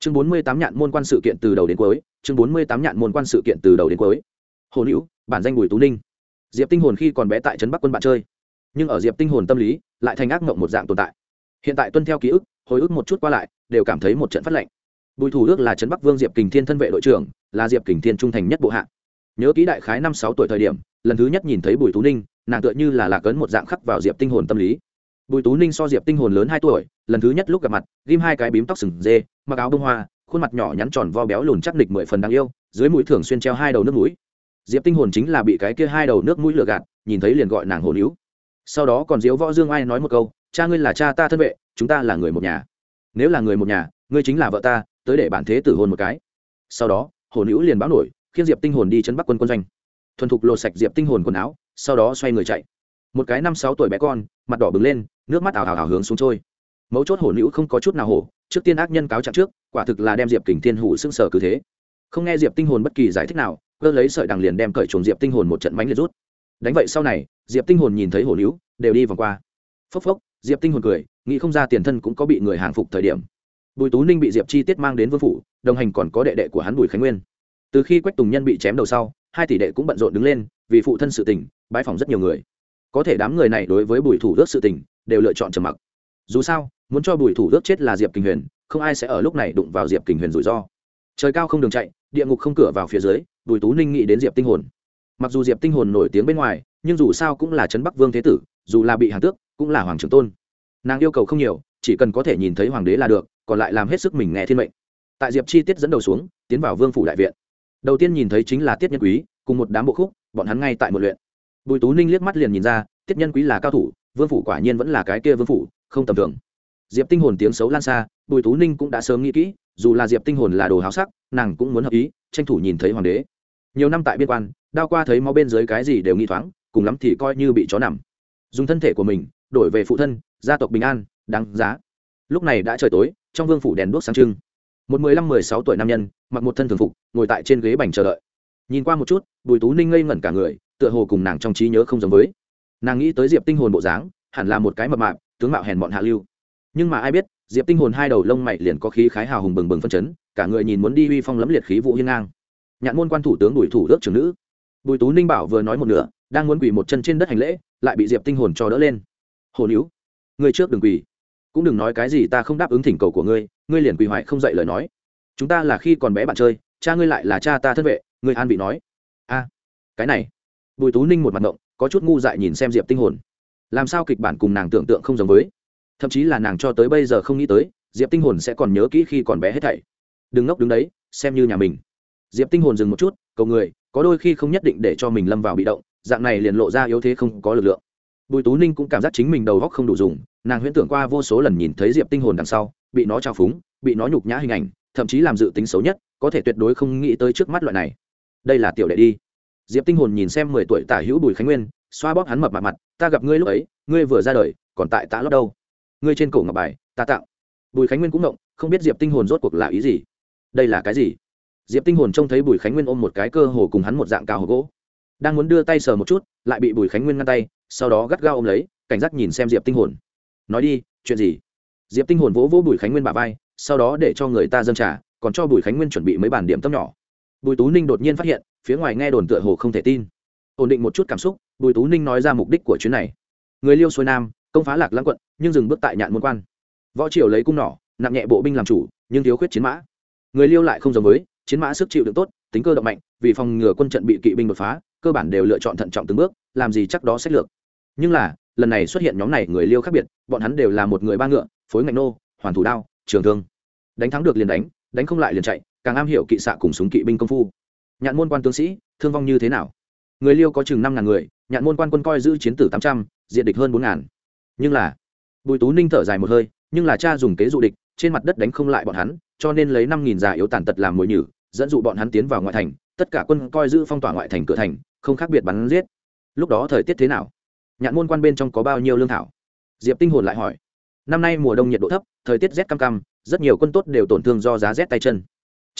chương bốn mươi tám nhạn môn quan sự kiện từ đầu đến cuối, chương bốn mươi tám nhạn môn quan sự kiện từ đầu đến cuối. Hồ hữu bản danh bùi tú ninh. Diệp tinh hồn khi còn bé tại trấn bắc quân bạn chơi. Nhưng ở diệp tinh hồn tâm lý, lại thành ác mộng một dạng tồn tại. Hiện tại tuân theo ký ức, hồi ức một chút qua lại, đều cảm thấy một trận phát lệnh bùi thủ ước là trấn bắc vương diệp kình thiên thân vệ đội trưởng, là diệp kình thiên trung thành nhất bộ hạ. Nhớ ký đại khái năm sáu tuổi thời điểm, lần thứ nhất nhìn thấy bùi tú ninh, nàng tựa như là lạc ấn một dạng khắc vào diệp tinh hồn tâm lý bùi tú ninh so diệp tinh hồn lớn hai tuổi, lần thứ nhất lúc gặp mặt, ghim hai cái bím tóc sừng dê, mặc áo bông hoa, khuôn mặt nhỏ nhắn tròn vo béo lùn chắc nịch mười phần đáng yêu, dưới mũi thường xuyên treo hai đầu nước mũi. Diệp tinh hồn chính là bị cái kia hai đầu nước mũi lừa gạt, nhìn thấy liền gọi nàng hồn yếu sau đó còn diếu võ dương ai nói một câu, cha ngươi là cha ta thân vệ, chúng ta là người một nhà. Nếu là người một nhà, ngươi chính là vợ ta, tới để bản thế tử hôn một cái. Sau đó hồn hữu liền báo nổi, khiến diệp tinh hồn đi chân bắc quân quân doanh. Thuần thục lột sạch diệp tinh hồn quần áo, sau đó xoay người chạy. Một cái năm sáu tuổi bé con, mặt đỏ bừng lên nước mắt ảo ảo ảo hướng xuống trôi. Mấu chốt hổ nữ không có chút nào hổ, trước tiên ác nhân cáo trạng trước, quả thực là đem diệp kình thiên hủ xưng sở cứ thế. Không nghe diệp tinh hồn bất kỳ giải thích nào, cơ lấy sợi đằng liền đem cởi chuồng diệp tinh hồn một trận mánh liệt rút. Đánh vậy sau này, diệp tinh hồn nhìn thấy hổ nữ, đều đi vòng qua. Phốc phốc, diệp tinh hồn cười, nghĩ không ra tiền thân cũng có bị người hàng phục thời điểm. Bùi tú ninh bị diệp chi tiết mang đến vương phủ, đồng hành còn có đệ đệ của hắn bùi khánh nguyên. Từ khi quách tùng nhân bị chém đầu sau, hai tỷ đệ cũng bận rộn đứng lên, vì phụ thân sự tình, bãi phòng rất nhiều người. Có thể đám người này đối với bùi thủ ước sự tình đều lựa chọn trầm mặc. Dù sao, muốn cho bùi thủ ước chết là diệp kình huyền, không ai sẽ ở lúc này đụng vào diệp kình huyền rủi ro. Trời cao không đường chạy, địa ngục không cửa vào phía dưới, bùi tú ninh nghĩ đến diệp tinh hồn. Mặc dù diệp tinh hồn nổi tiếng bên ngoài, nhưng dù sao cũng là trấn bắc vương thế tử, dù là bị hàng tước, cũng là hoàng trưởng tôn. Nàng yêu cầu không nhiều, chỉ cần có thể nhìn thấy hoàng đế là được, còn lại làm hết sức mình nghe thiên mệnh. Tại diệp chi tiết dẫn đầu xuống, tiến vào vương phủ đại viện. Đầu tiên nhìn thấy chính là tiết nhân quý, cùng một đám bộ khúc, bọn hắn ngay tại một luyện. Bùi tú ninh liếc mắt liền nhìn ra, tiết nhân quý là cao thủ vương phủ quả nhiên vẫn là cái kia vương phủ, không tầm thường. Diệp tinh hồn tiếng xấu lan xa, bùi tú ninh cũng đã sớm nghĩ kỹ, dù là diệp tinh hồn là đồ háo sắc, nàng cũng muốn hợp ý, tranh thủ nhìn thấy hoàng đế. Nhiều năm tại biên quan, đao qua thấy máu bên dưới cái gì đều nghi thoáng, cùng lắm thì coi như bị chó nằm. Dùng thân thể của mình, đổi về phụ thân, gia tộc bình an, đáng giá. Lúc này đã trời tối, trong vương phủ đèn đuốc sáng trưng. Một mười lăm, mười sáu tuổi nam nhân, mặc một thân thường phục, ngồi tại trên ghế bành chờ đợi. Nhìn qua một chút, bùi tú ninh ngây ngẩn cả người, tựa hồ cùng nàng trong trí nhớ không giống với nàng nghĩ tới diệp tinh hồn bộ dáng, hẳn là một cái mập mạp, tướng mạo hèn bọn hạ lưu. Nhưng mà ai biết, diệp tinh hồn hai đầu lông mày liền có khí khái hào hùng bừng bừng phân chấn, cả người nhìn muốn đi uy phong lẫm liệt khí vụ hiên ngang. Nhạn môn quan thủ tướng bùi thủ ước trưởng nữ. Bùi tú ninh bảo vừa nói một nửa, đang muốn quỳ một chân trên đất hành lễ, lại bị diệp tinh hồn cho đỡ lên. Hồ níu người trước đừng quỳ. Cũng đừng nói cái gì ta không đáp ứng thỉnh cầu của ngươi ngươi liền quỳ hoại không dậy lời nói. Chúng ta là khi còn bé bạn chơi, cha ngươi lại là cha ta thân vệ, ngươi an bị nói. A, cái này. Bùi tú ninh một mặt ngộng có chút ngu dại nhìn xem diệp tinh hồn. Làm sao kịch bản cùng nàng tưởng tượng không giống với? Thậm chí là nàng cho tới bây giờ không nghĩ tới, diệp tinh hồn sẽ còn nhớ kỹ khi còn bé hết thảy. Đừng ngốc đứng đấy, xem như nhà mình. Diệp tinh hồn dừng một chút, cầu người, có đôi khi không nhất định để cho mình lâm vào bị động, dạng này liền lộ ra yếu thế không có lực lượng. Bùi tú ninh cũng cảm giác chính mình đầu góc không đủ dùng, nàng huyễn tưởng qua vô số lần nhìn thấy diệp tinh hồn đằng sau, bị nó trao phúng, bị nó nhục nhã hình ảnh, thậm chí làm dự tính xấu nhất, có thể tuyệt đối không nghĩ tới trước mắt loại này. Đây là tiểu đệ đi diệp tinh hồn nhìn xem mười tuổi tả hữu bùi khánh nguyên xoa bóp hắn mập mặt mặt ta gặp ngươi lúc ấy ngươi vừa ra đời còn tại tạ lót đâu? Ngươi trên cổ ngọc bài ta tặng. bùi khánh nguyên cũng động không biết diệp tinh hồn rốt cuộc là ý gì. Đây là cái gì? Diệp tinh hồn trông thấy bùi khánh nguyên ôm một cái cơ hồ cùng hắn một dạng cao hồ gỗ đang muốn đưa tay sờ một chút lại bị bùi khánh nguyên ngăn tay sau đó gắt gao ôm lấy cảnh giác nhìn xem diệp tinh hồn. Nói đi chuyện gì? Diệp tinh hồn vỗ vỗ bùi khánh nguyên bà vai sau đó để cho người ta dâng trà, còn cho bùi khánh nguyên chuẩn bị mấy bản điểm tâm nhỏ. Bùi tú ninh đột nhiên phát hiện phía ngoài nghe đồn tựa hồ không thể tin. Ổn định một chút cảm xúc, bùi tú ninh nói ra mục đích của chuyến này. Người liêu xuôi nam, công phá lạc lãng quận, nhưng dừng bước tại nhạn môn quan. Võ triều lấy cung nỏ, nặng nhẹ bộ binh làm chủ, nhưng thiếu khuyết chiến mã. Người liêu lại không giống với, chiến mã sức chịu đựng tốt, tính cơ động mạnh, vì phòng ngừa quân trận bị kỵ binh đột phá, cơ bản đều lựa chọn thận trọng từng bước, làm gì chắc đó sách lược. Nhưng là, lần này xuất hiện nhóm này người liêu khác biệt, bọn hắn đều là một người ba ngựa, phối ngạnh nô, hoàn thủ đao, trường thương. Đánh thắng được liền đánh đánh không lại liền chạy, càng am hiểu kỵ xạ cùng súng kỵ binh công phu nhạn môn quan tướng sĩ, thương vong như thế nào? Người liêu có chừng năm ngàn người, nhạn môn quan quân coi giữ chiến tử tám trăm, diện địch hơn bốn ngàn. Nhưng là, bùi tú ninh thở dài một hơi, nhưng là cha dùng kế dụ địch, trên mặt đất đánh không lại bọn hắn, cho nên lấy năm nghìn già yếu tàn tật làm mồi nhử, dẫn dụ bọn hắn tiến vào ngoại thành, tất cả quân coi giữ phong tỏa ngoại thành cửa thành, không khác biệt bắn giết. Lúc đó thời tiết thế nào? Nhạn môn quan bên trong có bao nhiêu lương thảo? Diệp tinh hồn lại hỏi. Năm nay mùa đông nhiệt độ thấp, thời tiết rét cam cam, rất nhiều quân tốt đều tổn thương do giá rét tay chân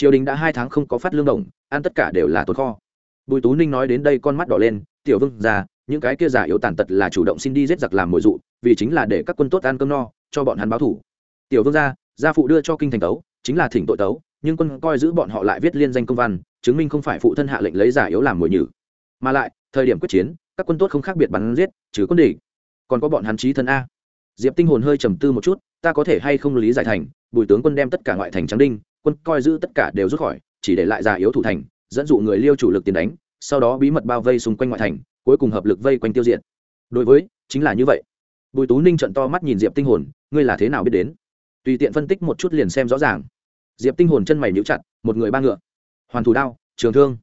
triều đình đã hai tháng không có phát lương đồng, ăn tất cả đều là tồn kho. Bùi tú ninh nói đến đây con mắt đỏ lên, tiểu vương già, những cái kia giả yếu tàn tật là chủ động xin đi giết giặc làm mồi dụ, vì chính là để các quân tốt ăn cơm no, cho bọn hắn báo thủ. Tiểu vương gia gia phụ đưa cho kinh thành tấu, chính là thỉnh tội tấu, nhưng quân coi giữ bọn họ lại viết liên danh công văn, chứng minh không phải phụ thân hạ lệnh lấy giả yếu làm mồi nhử. Mà lại, thời điểm quyết chiến, các quân tốt không khác biệt bắn giết, trừ quân địch. Còn có bọn hắn trí thân a. Diệp tinh hồn hơi trầm tư một chút, ta có thể hay không lý giải thành, bùi tướng quân đem tất cả ngoại thành trắng đinh quân coi giữ tất cả đều rút khỏi, chỉ để lại giả yếu thủ thành, dẫn dụ người liêu chủ lực tiền đánh, sau đó bí mật bao vây xung quanh ngoại thành, cuối cùng hợp lực vây quanh tiêu diệt. Đối với, chính là như vậy. Bùi tú ninh trận to mắt nhìn diệp tinh hồn, ngươi là thế nào biết đến? Tùy tiện phân tích một chút liền xem rõ ràng. Diệp tinh hồn chân mày nhíu chặt, một người ba ngựa. Hoàn thủ đao, trường thương.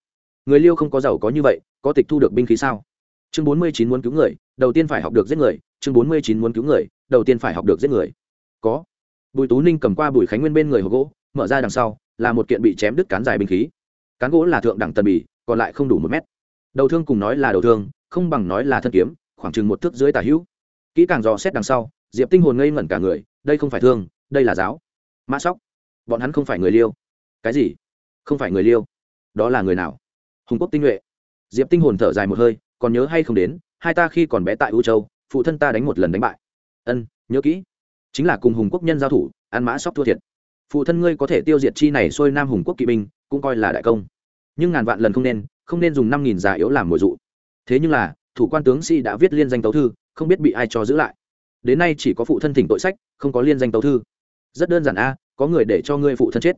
Người liêu không có giàu có như vậy, có tịch thu được binh khí sao? Chương bốn mươi chín muốn cứu người, đầu tiên phải học được giết người. Chương bốn mươi chín muốn cứu người, đầu tiên phải học được giết người. Có. Bùi tú ninh cầm qua bùi khánh nguyên bên người hộp gỗ mở ra đằng sau, là một kiện bị chém đứt cán dài binh khí. Cán gỗ là thượng đẳng tần bì, còn lại không đủ một mét. Đầu thương cùng nói là đầu thương, không bằng nói là thân kiếm, khoảng chừng một thước dưới tà hữu. Kỹ càng dò xét đằng sau, diệp tinh hồn ngây ngẩn cả người, đây không phải thương, đây là giáo. Mã sóc, bọn hắn không phải người liêu. Cái gì? Không phải người liêu. Đó là người nào? Hùng quốc tinh nhuệ. Diệp tinh hồn thở dài một hơi, còn nhớ hay không đến, hai ta khi còn bé tại u châu, phụ thân ta đánh một lần đánh bại. Ân, nhớ kỹ. Chính là cùng hùng quốc nhân giao thủ, ăn mã sóc thua thiệt phụ thân ngươi có thể tiêu diệt chi này xuôi nam hùng quốc kỵ binh, cũng coi là đại công. Nhưng ngàn vạn lần không nên không nên dùng năm nghìn già yếu làm mồi dụ. Thế nhưng là, thủ quan tướng sĩ đã viết liên danh tấu thư, không biết bị ai cho giữ lại. Đến nay chỉ có phụ thân thỉnh tội sách, không có liên danh tấu thư. Rất đơn giản a, có người để cho ngươi phụ thân chết.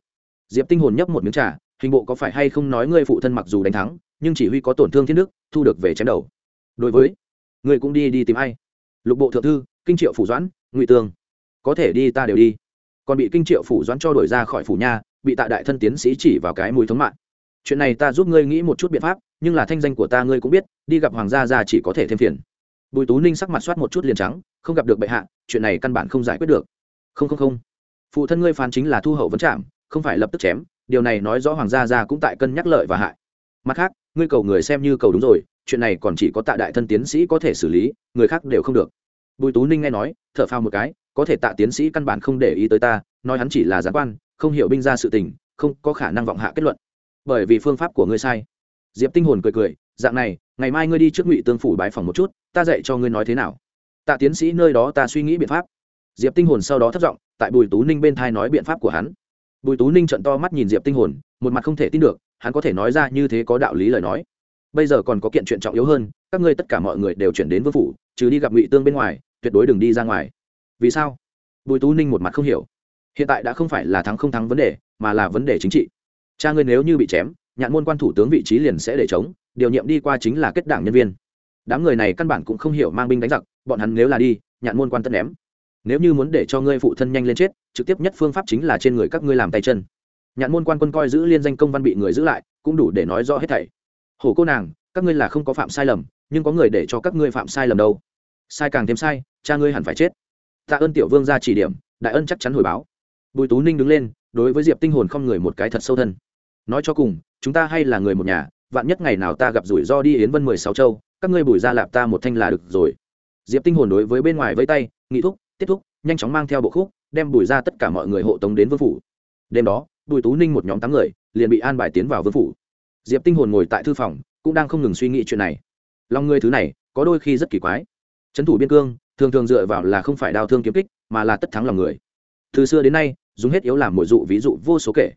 Diệp tinh hồn nhấp một miếng trà, hình bộ có phải hay không nói ngươi phụ thân mặc dù đánh thắng, nhưng chỉ huy có tổn thương thiên đức, thu được về chém đầu. Đối với, ngươi cũng đi đi tìm ai. Lục bộ thượng thư, kinh triệu phủ doãn, ngụy tương có thể đi ta đều đi còn bị kinh triệu phủ doãn cho đổi ra khỏi phủ nha, bị tạ đại thân tiến sĩ chỉ vào cái mùi thống mạng. Chuyện này ta giúp ngươi nghĩ một chút biện pháp, nhưng là thanh danh của ta ngươi cũng biết, đi gặp hoàng gia già chỉ có thể thêm phiền. Bùi tú ninh sắc mặt soát một chút liền trắng, không gặp được bệ hạ, chuyện này căn bản không giải quyết được. Không không không. Phụ thân ngươi phán chính là thu hậu vấn trạm không phải lập tức chém, điều này nói rõ hoàng gia già cũng tại cân nhắc lợi và hại. Mặt khác, ngươi cầu người xem như cầu đúng rồi, chuyện này còn chỉ có tạ đại thân tiến sĩ có thể xử lý, người khác đều không được. Bùi tú ninh nghe nói, thở phao một cái có thể tạ tiến sĩ căn bản không để ý tới ta, nói hắn chỉ là gián quan, không hiểu binh ra sự tình, không có khả năng vọng hạ kết luận. Bởi vì phương pháp của ngươi sai. Diệp tinh hồn cười cười, dạng này, ngày mai ngươi đi trước ngụy tương phủ bái phòng một chút, ta dạy cho ngươi nói thế nào. Tạ tiến sĩ nơi đó ta suy nghĩ biện pháp. Diệp tinh hồn sau đó thất giọng, tại bùi tú ninh bên thai nói biện pháp của hắn. Bùi tú ninh trận to mắt nhìn diệp tinh hồn, một mặt không thể tin được, hắn có thể nói ra như thế có đạo lý lời nói. Bây giờ còn có kiện chuyện trọng yếu hơn, các ngươi tất cả mọi người đều chuyển đến vương phủ, trừ đi gặp ngụy tương bên ngoài, tuyệt đối đừng đi ra ngoài vì sao? Bùi tú ninh một mặt không hiểu. Hiện tại đã không phải là thắng không thắng vấn đề, mà là vấn đề chính trị. Cha ngươi nếu như bị chém, nhạn môn quan thủ tướng vị trí liền sẽ để chống điều nhiệm đi qua chính là kết đảng nhân viên. Đám người này căn bản cũng không hiểu mang binh đánh giặc, bọn hắn nếu là đi, nhạn môn quan tất ném. Nếu như muốn để cho ngươi phụ thân nhanh lên chết, trực tiếp nhất phương pháp chính là trên người các ngươi làm tay chân. Nhạn môn quan quân coi giữ liên danh công văn bị người giữ lại, cũng đủ để nói rõ hết thảy. Hổ cô nàng, các ngươi là không có phạm sai lầm, nhưng có người để cho các ngươi phạm sai lầm đâu. Sai càng thêm sai, cha ngươi hẳn phải chết tạ ơn tiểu vương ra chỉ điểm, đại ân chắc chắn hồi báo. Bùi tú ninh đứng lên, đối với diệp tinh hồn không người một cái thật sâu thân. Nói cho cùng, chúng ta hay là người một nhà, vạn nhất ngày nào ta gặp rủi ro đi yến vân mười sáu châu, các ngươi bùi ra lạp ta một thanh là được rồi. Diệp tinh hồn đối với bên ngoài vây tay, nghị thúc, tiếp thúc, nhanh chóng mang theo bộ khúc, đem bùi ra tất cả mọi người hộ tống đến vương phủ. Đêm đó, bùi tú ninh một nhóm tám người, liền bị an bài tiến vào vương phủ. Diệp tinh hồn ngồi tại thư phòng, cũng đang không ngừng suy nghĩ chuyện này. Lòng người thứ này, có đôi khi rất kỳ quái. Trấn thủ biên cương thường thường dựa vào là không phải đao thương kiếm kích, mà là tất thắng lòng người. Từ xưa đến nay, dùng hết yếu làm mỗi dụ ví dụ vô số kể.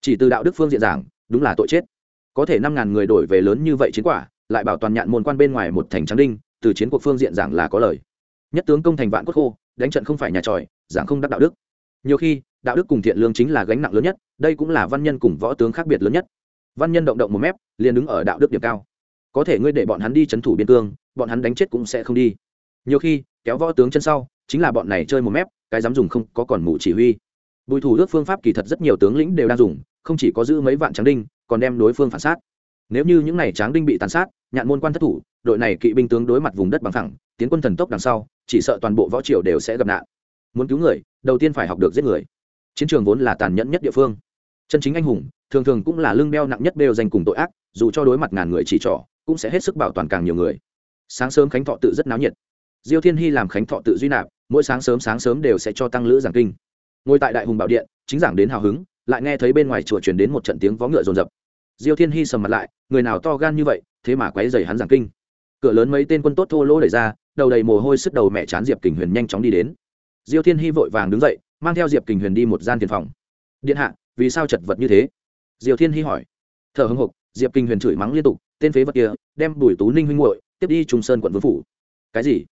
Chỉ từ đạo đức phương diện giảng, đúng là tội chết. Có thể năm ngàn người đổi về lớn như vậy chiến quả, lại bảo toàn nhạn môn quan bên ngoài một thành trắng đinh, từ chiến cuộc phương diện giảng là có lời. Nhất tướng công thành vạn quốc khô, đánh trận không phải nhà tròi, giảng không đắc đạo đức. Nhiều khi, đạo đức cùng thiện lương chính là gánh nặng lớn nhất, đây cũng là văn nhân cùng võ tướng khác biệt lớn nhất. Văn nhân động động một mép, liền đứng ở đạo đức điểm cao. Có thể ngươi để bọn hắn đi c h ấ n thủ biên cương, bọn hắn đánh chết cũng sẽ không đi. Nhiều khi kéo võ tướng chân sau, chính là bọn này chơi một mép, cái dám dùng không có còn mụ chỉ huy. Bùi thủ đức phương pháp kỳ thật rất nhiều tướng lĩnh đều đang dùng, không chỉ có giữ mấy vạn tráng đinh, còn đem đối phương phản sát. Nếu như những n à y tráng đinh bị tàn sát, nhạn môn quan thất thủ, đội này kỵ binh tướng đối mặt vùng đất bằng thẳng tiến quân thần tốc đằng sau, chỉ sợ toàn bộ võ triều đều sẽ gặp nạn. Muốn cứu người, đầu tiên phải học được giết người. Chiến trường vốn là tàn nhẫn nhất địa phương. Chân chính anh hùng, thường thường cũng là lương đeo nặng nhất đều dành cùng tội ác, dù cho đối mặt ngàn người chỉ trỏ, cũng sẽ hết sức bảo toàn càng nhiều người. Sáng sớm khánh thọ tự rất náo nhiệt diêu thiên hy làm khánh thọ tự duy nạp, mỗi sáng sớm sáng sớm đều sẽ cho tăng lữ giảng kinh. Ngồi tại đại hùng bảo điện, chính giảng đến hào hứng, lại nghe thấy bên ngoài chùa truyền đến một trận tiếng vó ngựa rồn rập diêu thiên hy sầm mặt lại, người nào to gan như vậy, thế mà quấy dày hắn giảng kinh. Cửa lớn mấy tên quân tốt thô lỗ đẩy ra, đầu đầy mồ hôi sức đầu mẹ chán diệp kình huyền nhanh chóng đi đến. Diêu thiên hy vội vàng đứng dậy, mang theo diệp kình huyền đi một gian tiền phòng. Điện hạ, vì sao chật vật như thế? Diều thiên hy hỏi. Thở hưng hục diệp kình huyền chửi mắng liên tục, tên phế vật kia, đem bùi tú ninh huynh muội tiếp đi trùng sơn quận vương phủ. Cái gì?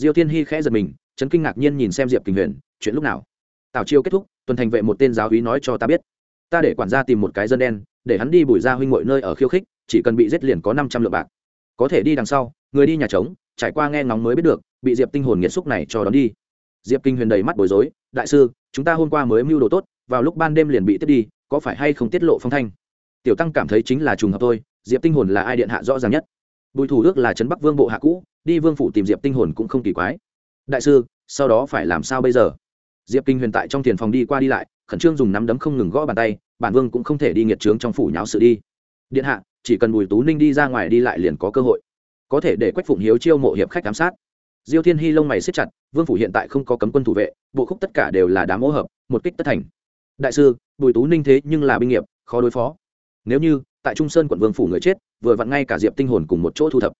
Diêu thiên hy khẽ giật mình, chấn kinh ngạc nhiên nhìn xem diệp kinh huyền, chuyện lúc nào? Tào chiêu kết thúc, tuần thành vệ một tên giáo úy nói cho ta biết. Ta để quản gia tìm một cái dân đen, để hắn đi bùi ra huynh muội nơi ở khiêu khích, chỉ cần bị giết liền có năm trăm lượng bạc. Có thể đi đằng sau, người đi nhà trống, trải qua nghe ngóng mới biết được, bị diệp tinh hồn nghiệt xúc này cho đón đi. Diệp kinh huyền đầy mắt bối rối, đại sư, chúng ta hôm qua mới mưu đồ tốt, vào lúc ban đêm liền bị tiếp đi, có phải hay không tiết lộ phong thanh? Tiểu tăng cảm thấy chính là trùng hợp thôi, diệp tinh hồn là ai điện hạ rõ ràng nhất? Bùi thủ ước là trấn bắc vương bộ hạ cũ đi vương phủ tìm diệp tinh hồn cũng không kỳ quái. Đại sư, sau đó phải làm sao bây giờ? Diệp kinh huyền tại trong tiền phòng đi qua đi lại, khẩn trương dùng nắm đấm không ngừng gõ bàn tay, bản vương cũng không thể đi nghiệt trướng trong phủ nháo sự đi. Điện hạ, chỉ cần bùi tú ninh đi ra ngoài đi lại liền có cơ hội. Có thể để quách phụng hiếu chiêu mộ hiệp khách giám sát. Diêu thiên hy lông mày xếp chặt, vương phủ hiện tại không có cấm quân thủ vệ, bộ khúc tất cả đều là đám ô hợp, một kích tất thành. Đại sư, bùi tú ninh thế nhưng là binh nghiệp, khó đối phó. Nếu như, tại trung sơn quận vương phủ người chết, vừa vặn ngay cả diệp tinh hồn cùng một chỗ thu thập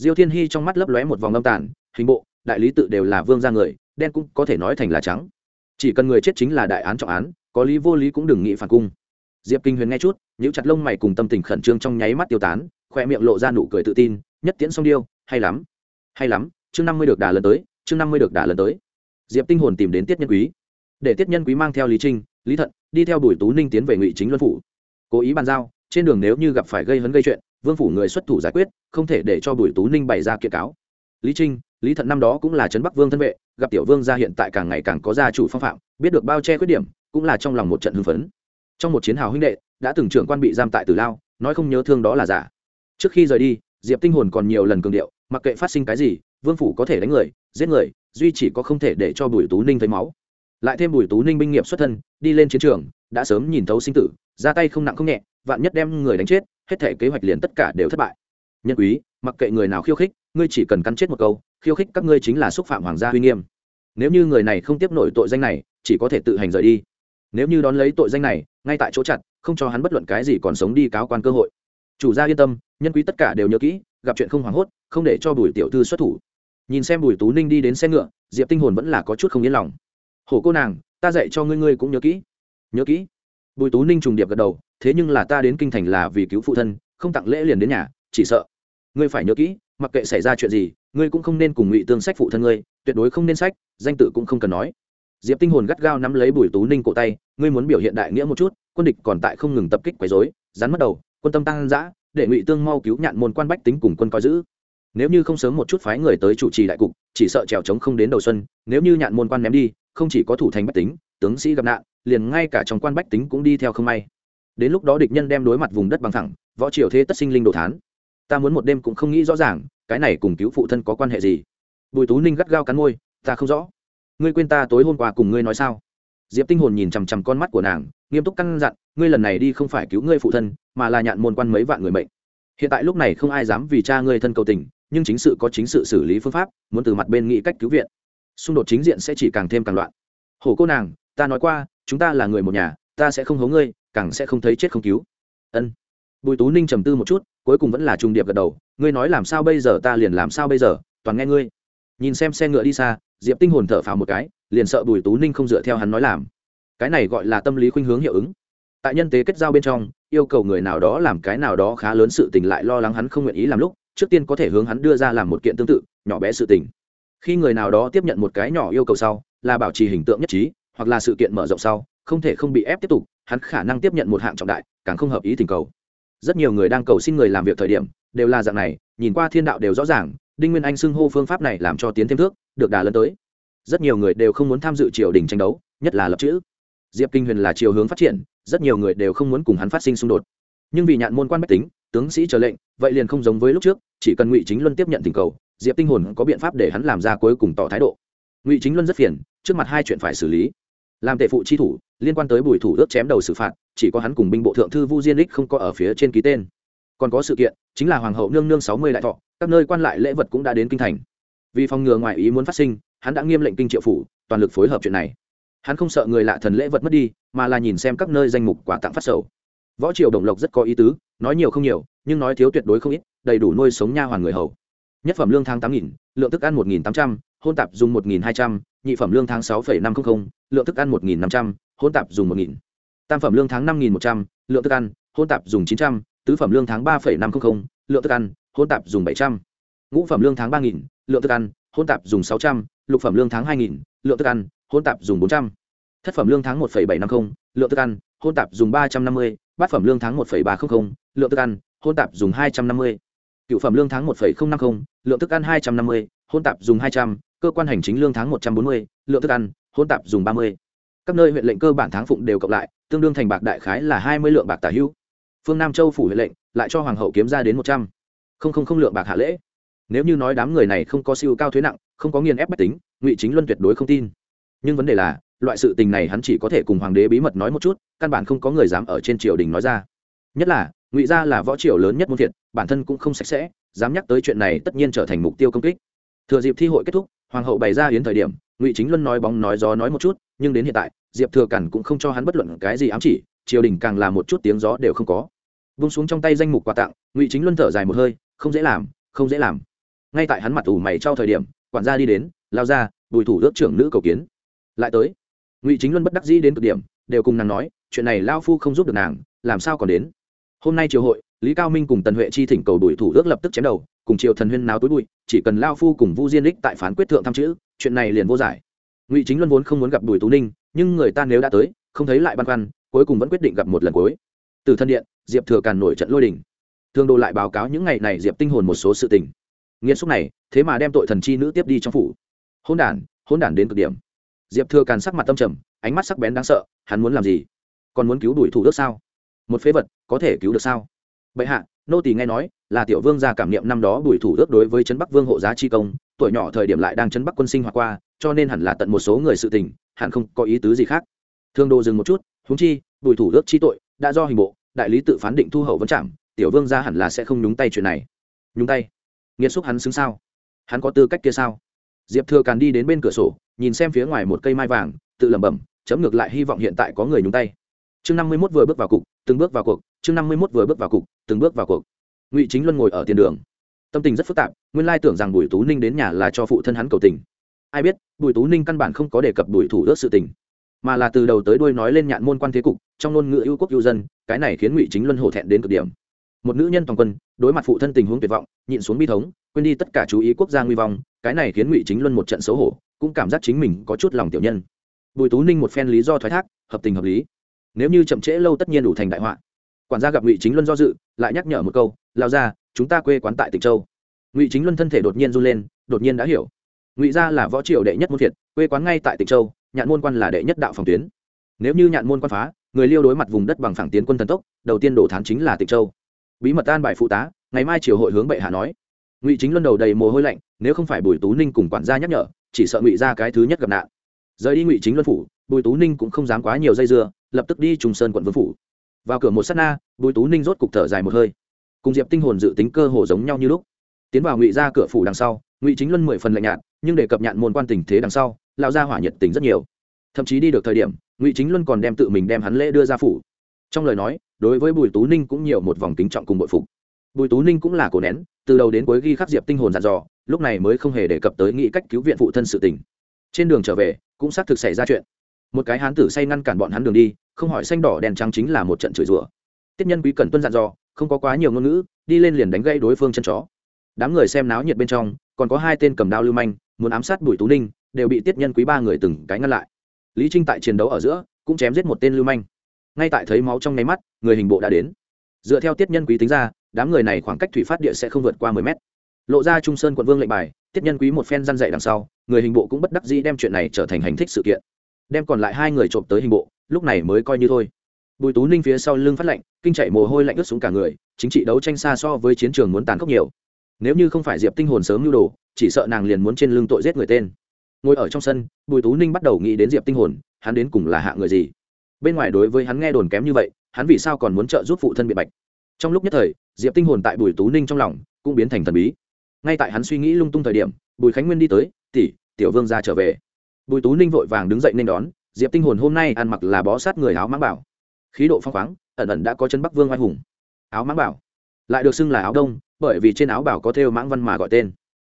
diêu thiên hy trong mắt lấp lóe một vòng âm tàn, hình bộ, đại lý tự đều là vương gia người, đen cũng có thể nói thành là trắng. Chỉ cần người chết chính là đại án trọng án, có lý vô lý cũng đừng nghĩ phản cung. Diệp kinh huyền nghe chút những chặt lông mày cùng tâm tình khẩn trương trong nháy mắt tiêu tán, khoe miệng lộ ra nụ cười tự tin, nhất tiễn song điêu, hay lắm hay lắm, chương năm mươi được đà lần tới, chương năm mươi được đà lần tới. Diệp tinh hồn tìm đến tiết nhân quý. Để tiết nhân quý mang theo lý trinh, lý thận, đi theo bùi tú ninh tiến về ngụy chính luân phủ. Cố ý bàn giao, trên đường nếu như gặp phải gây hấn gây chuyện vương phủ người xuất thủ giải quyết, không thể để cho bùi tú ninh bày ra kiện cáo. Lý trinh, lý thận năm đó cũng là trấn bắc vương thân vệ, gặp tiểu vương gia hiện tại càng ngày càng có gia chủ phong phạm, biết được bao che khuyết điểm, cũng là trong lòng một trận hưng phấn. Trong một chiến hào huynh đệ, đã từng trưởng quan bị giam tại tử lao, nói không nhớ thương đó là giả. Trước khi rời đi, diệp tinh hồn còn nhiều lần cường điệu, mặc kệ phát sinh cái gì, vương phủ có thể đánh người, giết người, duy chỉ có không thể để cho bùi tú ninh thấy máu. Lại thêm bùi tú ninh binh nghiệp xuất thân, đi lên chiến trường, đã sớm nhìn thấu sinh tử, ra tay không nặng không nhẹ, vạn nhất đem người đánh chết hết thể kế hoạch liền tất cả đều thất bại. Nhân quý, mặc kệ người nào khiêu khích, ngươi chỉ cần cắn chết một câu, khiêu khích các ngươi chính là xúc phạm hoàng gia uy nghiêm. Nếu như người này không tiếp nổi tội danh này, chỉ có thể tự hành rời đi. Nếu như đón lấy tội danh này, ngay tại chỗ chặt, không cho hắn bất luận cái gì còn sống đi cáo quan cơ hội. Chủ gia yên tâm, nhân quý tất cả đều nhớ kỹ, gặp chuyện không hoảng hốt, không để cho bùi tiểu thư xuất thủ. Nhìn xem bùi tú ninh đi đến xe ngựa, diệp tinh hồn vẫn là có chút không yên lòng. Hổ cô nàng, ta dạy cho ngươi ngươi cũng nhớ kỹ. Nhớ kỹ? Bùi tú ninh trùng điệp gật đầu thế nhưng là ta đến kinh thành là vì cứu phụ thân không tặng lễ liền đến nhà chỉ sợ. Ngươi phải nhớ kỹ mặc kệ xảy ra chuyện gì ngươi cũng không nên cùng ngụy tương sách phụ thân ngươi tuyệt đối không nên sách danh tự cũng không cần nói. Diệp tinh hồn gắt gao nắm lấy bùi tú ninh cổ tay ngươi muốn biểu hiện đại nghĩa một chút quân địch còn tại không ngừng tập kích quấy rối, rắn mất đầu quân tâm tăng dã, để ngụy tương mau cứu nhạn môn quan bách tính cùng quân coi giữ. Nếu như không sớm một chút phái người tới chủ trì đại cục chỉ sợ trèo trống không đến đầu xuân nếu như nhạn môn quan ném đi không chỉ có thủ thành bách tính tướng sĩ gặp nạn liền ngay cả trong quan bách tính cũng đi theo không may đến lúc đó địch nhân đem đối mặt vùng đất bằng thẳng võ triều thế tất sinh linh đồ thán. Ta muốn một đêm cũng không nghĩ rõ ràng, cái này cùng cứu phụ thân có quan hệ gì. Bùi tú ninh gắt gao cắn môi, ta không rõ. Ngươi quên ta tối hôm qua cùng ngươi nói sao? Diệp tinh hồn nhìn chằm chằm con mắt của nàng, nghiêm túc căn dặn, ngươi lần này đi không phải cứu ngươi phụ thân, mà là nhạn môn quan mấy vạn người mệnh. Hiện tại lúc này không ai dám vì cha ngươi thân cầu tình, nhưng chính sự có chính sự xử lý phương pháp, muốn từ mặt bên nghĩ cách cứu viện. Xung đột chính diện sẽ chỉ càng thêm càng loạn. Hổ cô nàng, ta nói qua, chúng ta là người một nhà, ta sẽ không hố ngươi càng sẽ không thấy chết không cứu. Ân. Bùi tú ninh trầm tư một chút, cuối cùng vẫn là trùng điệp gật đầu, ngươi nói làm sao bây giờ, ta liền làm sao bây giờ, toàn nghe ngươi. Nhìn xem xe ngựa đi xa, diệp tinh hồn thở phào một cái, liền sợ bùi tú ninh không dựa theo hắn nói làm. Cái này gọi là tâm lý khuynh hướng hiệu ứng. Tại nhân tế kết giao bên trong, yêu cầu người nào đó làm cái nào đó khá lớn sự tình lại lo lắng hắn không nguyện ý làm lúc, trước tiên có thể hướng hắn đưa ra làm một kiện tương tự, nhỏ bé sự tình. Khi người nào đó tiếp nhận một cái nhỏ yêu cầu sau, là bảo trì hình tượng nhất trí, hoặc là sự kiện mở rộng sau, không thể không bị ép tiếp tục hắn khả năng tiếp nhận một hạng trọng đại, càng không hợp ý tình cầu. Rất nhiều người đang cầu xin người làm việc thời điểm, đều là dạng này, nhìn qua thiên đạo đều rõ ràng, đinh nguyên anh xưng hô phương pháp này làm cho tiến thêm thước, được đà lớn tới. Rất nhiều người đều không muốn tham dự triều đình tranh đấu, nhất là lập chữ. Diệp kinh huyền là chiều hướng phát triển, rất nhiều người đều không muốn cùng hắn phát sinh xung đột. Nhưng vì nhạn môn quan bách tính, tướng sĩ chờ lệnh, vậy liền không giống với lúc trước, chỉ cần ngụy chính luân tiếp nhận tình cầu, diệp tinh hồn có biện pháp để hắn làm ra cuối cùng tỏ thái độ. Ngụy chính luân rất phiền, trước mặt hai chuyện phải xử lý làm tệ phụ chi thủ, liên quan tới bùi thủ ước chém đầu xử phạt, chỉ có hắn cùng binh bộ thượng thư vu diên đích không có ở phía trên ký tên. Còn có sự kiện, chính là hoàng hậu nương nương sáu mươi đại thọ, các nơi quan lại lễ vật cũng đã đến kinh thành. Vì phòng ngừa ngoại ý muốn phát sinh, hắn đã nghiêm lệnh kinh triệu phủ, toàn lực phối hợp chuyện này. Hắn không sợ người lạ thần lễ vật mất đi, mà là nhìn xem các nơi danh mục quà tặng phát sầu. Võ triều đồng lộc rất có ý tứ, nói nhiều không nhiều, nhưng nói thiếu tuyệt đối không ít, đầy đủ nuôi sống nha hoàn người hầu. Nhất phẩm lương tháng tám nghìn, lượng thức ăn một nghìn tám trăm, hôn tạp dùng một nghìn hai trăm nhị phẩm lương tháng sáu phẩy năm trăm linh lượng thức ăn một nghìn năm trăm hôn tạp dùng một nghìn. Tam phẩm lương tháng năm nghìn một trăm, lượng thức ăn hôn tạp dùng chín trăm, tứ phẩm lương tháng ba năm trăm linh lượng thức ăn hôn tạp dùng bảy trăm. Ngũ phẩm lương tháng ba nghìn, lượng thức ăn hôn tạp dùng sáu trăm, lục phẩm lương tháng hai nghìn, lượng thức ăn hôn tạp dùng bốn trăm. Thất phẩm lương tháng một bảy năm mươi lượng thức ăn hôn tạp dùng ba trăm năm mươi, bát phẩm lương tháng một ba trăm linh lượng thức ăn hôn tạp dùng hai trăm năm mươi. Cựu phẩm lương tháng một năm mươi lượng thức ăn hai trăm năm mươi hôn tạp dùng hai trăm cơ quan hành chính lương tháng một trăm bốn mươi, lượng thức ăn hôn tạp dùng ba mươi. Các nơi huyện lệnh cơ bản tháng phụng đều cộng lại, tương đương thành bạc đại khái là hai mươi lượng bạc tả hữu. Phương nam châu phủ huyện lệnh lại cho hoàng hậu kiếm ra đến một trăm. Linh lượng bạc hạ lễ. Nếu như nói đám người này không có siêu cao thuế nặng, không có nghiền ép bách tính, ngụy chính luân tuyệt đối không tin. Nhưng vấn đề là, loại sự tình này hắn chỉ có thể cùng hoàng đế bí mật nói một chút, căn bản không có người dám ở trên triều đình nói ra. Nhất là, ngụy gia là võ triều lớn nhất môn thiệt bản thân cũng không sạch sẽ, dám nhắc tới chuyện này tất nhiên trở thành mục tiêu công kích. Thừa dịp thi hội kết thúc hoàng hậu bày ra hiến thời điểm, ngụy chính luân nói bóng nói gió nói một chút, nhưng đến hiện tại, diệp thừa cản cũng không cho hắn bất luận cái gì ám chỉ, triều đình càng là một chút tiếng gió đều không có. Vung xuống trong tay danh mục quà tặng, ngụy chính luân thở dài một hơi, không dễ làm, không dễ làm. Ngay tại hắn mặt ủ mày trao thời điểm, quản gia đi đến, lao ra, bùi thủ ước trưởng nữ cầu kiến. Lại tới. Ngụy chính luân bất đắc dĩ đến cực điểm, đều cùng nàng nói, chuyện này lao phu không giúp được nàng, làm sao còn đến? Hôm nay triều hội lý cao minh cùng tần huệ chi thỉnh cầu đuổi thủ ước lập tức chém đầu, cùng triều thần huyên náo túi bụi, chỉ cần lao phu cùng vu diên đích tại phán quyết thượng tham chữ, chuyện này liền vô giải. Ngụy chính luân vốn không muốn gặp bùi tú ninh, nhưng người ta nếu đã tới, không thấy lại băn khoăn, cuối cùng vẫn quyết định gặp một lần cuối. Từ thân điện, diệp thừa càn nổi trận lôi đình. Thương đồ lại báo cáo những ngày này diệp tinh hồn một số sự tình. Nghiên xúc này, thế mà đem tội thần chi nữ tiếp đi trong phủ. Hôn đản hôn đản đến cực điểm. Diệp thừa càn sắc mặt tâm trầm, ánh mắt sắc bén đáng sợ, hắn muốn làm gì? Còn muốn cứu đuổi thủ đức sao? Một phế vật, có thể cứu được sao? Bệ hạ, nô tỳ nghe nói, là tiểu vương gia cảm niệm năm đó đuổi thủ đức đối với trấn bắc vương hộ giá chi công, tuổi nhỏ thời điểm lại đang trấn bắc quân sinh hoạt qua, cho nên hẳn là tận một số người sự tình, hẳn không có ý tứ gì khác. Thương đô dừng một chút húng chi đuổi thủ đức chi tội, đã do hình bộ, đại lý tự phán định thu hậu vấn chạm, tiểu vương gia hẳn là sẽ không nhúng tay chuyện này. Nhúng tay? Nghiêm xúc hắn xứng sao? Hắn có tư cách kia sao? Diệp thừa càn đi đến bên cửa sổ, nhìn xem phía ngoài một cây mai vàng, tự lẩm bẩm, chấm ngược lại hy vọng hiện tại có người nhúng tay. Chương năm mươi mốt vừa bước vào cục, từng bước vào cuộc chương năm mươi mốt vừa bước vào cục, từng bước vào cuộc. Ngụy chính luân ngồi ở tiền đường. Tâm tình rất phức tạp, nguyên lai tưởng rằng bùi tú ninh đến nhà là cho phụ thân hắn cầu tình. Ai biết, bùi tú ninh căn bản không có đề cập bùi thủ ước sự tình, mà là từ đầu tới đuôi nói lên nhạn môn quan thế cục, trong ngôn ngữ ưu quốc ưu dân, cái này khiến ngụy chính luân hổ thẹn đến cực điểm. Một nữ nhân toàn quân, đối mặt phụ thân tình huống tuyệt vọng, nhịn xuống bi thống, quên đi tất cả chú ý quốc gia nguy vong, cái này khiến ngụy chính luân một trận xấu hổ, cũng cảm giác chính mình có chút lòng tiểu nhân. Bùi tú ninh một phen lý do thoái thác, hợp tình hợp lý. Nếu như chậm trễ lâu tất nhiên đủ thành đại họa quản gia gặp ngụy chính luân do dự, lại nhắc nhở một câu lao ra chúng ta quê quán tại tịnh châu. Ngụy chính luân thân thể đột nhiên run lên, đột nhiên đã hiểu. Ngụy gia là võ triều đệ nhất môn thiệt quê quán ngay tại tịnh châu, nhạn môn quan là đệ nhất đạo phòng tuyến. Nếu như nhạn môn quan phá, người liêu đối mặt vùng đất bằng phẳng tiến quân thần tốc, đầu tiên đổ thán chính là tịnh châu. Bí mật an bài phụ tá, ngày mai triều hội hướng bệ hạ nói. Ngụy chính luân đầu đầy mồ hôi lạnh, nếu không phải bùi tú ninh cùng quản gia nhắc nhở, chỉ sợ ngụy ra cái thứ nhất gặp nạn. Rời đi ngụy chính luân phủ, bùi tú ninh cũng không dám quá nhiều dây dưa, lập tức đi trùng sơn quận vương phủ vào cửa một s á t na, bùi tú ninh rốt cục thở dài một hơi. Cùng diệp tinh hồn dự tính cơ hồ giống nhau như lúc. Tiến vào ngụy ra cửa phủ đằng sau, ngụy chính luân mười phần lạnh nhạt, nhưng để cập nhạn môn quan tình thế đằng sau, lão gia hỏa nhiệt tình rất nhiều. Thậm chí đi được thời điểm, ngụy chính luân còn đem tự mình đem hắn lễ đưa ra phủ. Trong lời nói, đối với bùi tú ninh cũng nhiều một vòng kính trọng cùng bội phục. Bùi tú ninh cũng là cổ nén, từ đầu đến cuối ghi khắc diệp tinh hồn dặn dò, lúc này mới không hề đề cập tới nghĩ cách cứu viện phụ thân sự tình. Trên đường trở về, cũng xác thực xảy ra chuyện một cái hán tử say ngăn cản bọn hắn đường đi, không hỏi xanh đỏ đèn trắng chính là một trận chửi rủa. Tiết nhân quý cần tuân dặn dò, không có quá nhiều ngôn ngữ, đi lên liền đánh gây đối phương chân chó. Đám người xem náo nhiệt bên trong, còn có hai tên cầm đao lưu manh, muốn ám sát bùi tú ninh, đều bị tiết nhân quý ba người từng cái ngăn lại. Lý trinh tại chiến đấu ở giữa, cũng chém giết một tên lưu manh. Ngay tại thấy máu trong nháy mắt, người hình bộ đã đến. Dựa theo tiết nhân quý tính ra, đám người này khoảng cách thủy phát địa sẽ không vượt qua mười mét. Lộ ra trung sơn quận vương lệnh bài, tiết nhân quý một phen răn dậy đằng sau, người hình bộ cũng bất đắc dĩ đem chuyện này trở thành hành thích sự kiện đem còn lại hai người trộm tới hình bộ, lúc này mới coi như thôi. Bùi tú ninh phía sau lưng phát lạnh, kinh chạy mồ hôi lạnh ướt xuống cả người, chính trị đấu tranh xa so với chiến trường muốn tàn khốc nhiều. Nếu như không phải diệp tinh hồn sớm lưu đồ, chỉ sợ nàng liền muốn trên lưng tội giết người tên. Ngồi ở trong sân, bùi tú ninh bắt đầu nghĩ đến diệp tinh hồn, hắn đến cùng là hạ người gì? Bên ngoài đối với hắn nghe đồn kém như vậy, hắn vì sao còn muốn trợ giúp phụ thân bị bạch? Trong lúc nhất thời, diệp tinh hồn tại bùi tú ninh trong lòng cũng biến thành thần bí. Ngay tại hắn suy nghĩ lung tung thời điểm, bùi khánh nguyên đi tới, tỷ, tiểu vương ra trở về bùi tú ninh vội vàng đứng dậy nên đón, diệp tinh hồn, hôm nay ăn mặc là bó sát người áo mãng bảo. Khí độ phong khoáng, ẩn ẩn đã có chân bắc vương oai hùng. Áo mãng bảo, lại được xưng là áo đông, bởi vì trên áo bảo có thêu mãng văn mà gọi tên.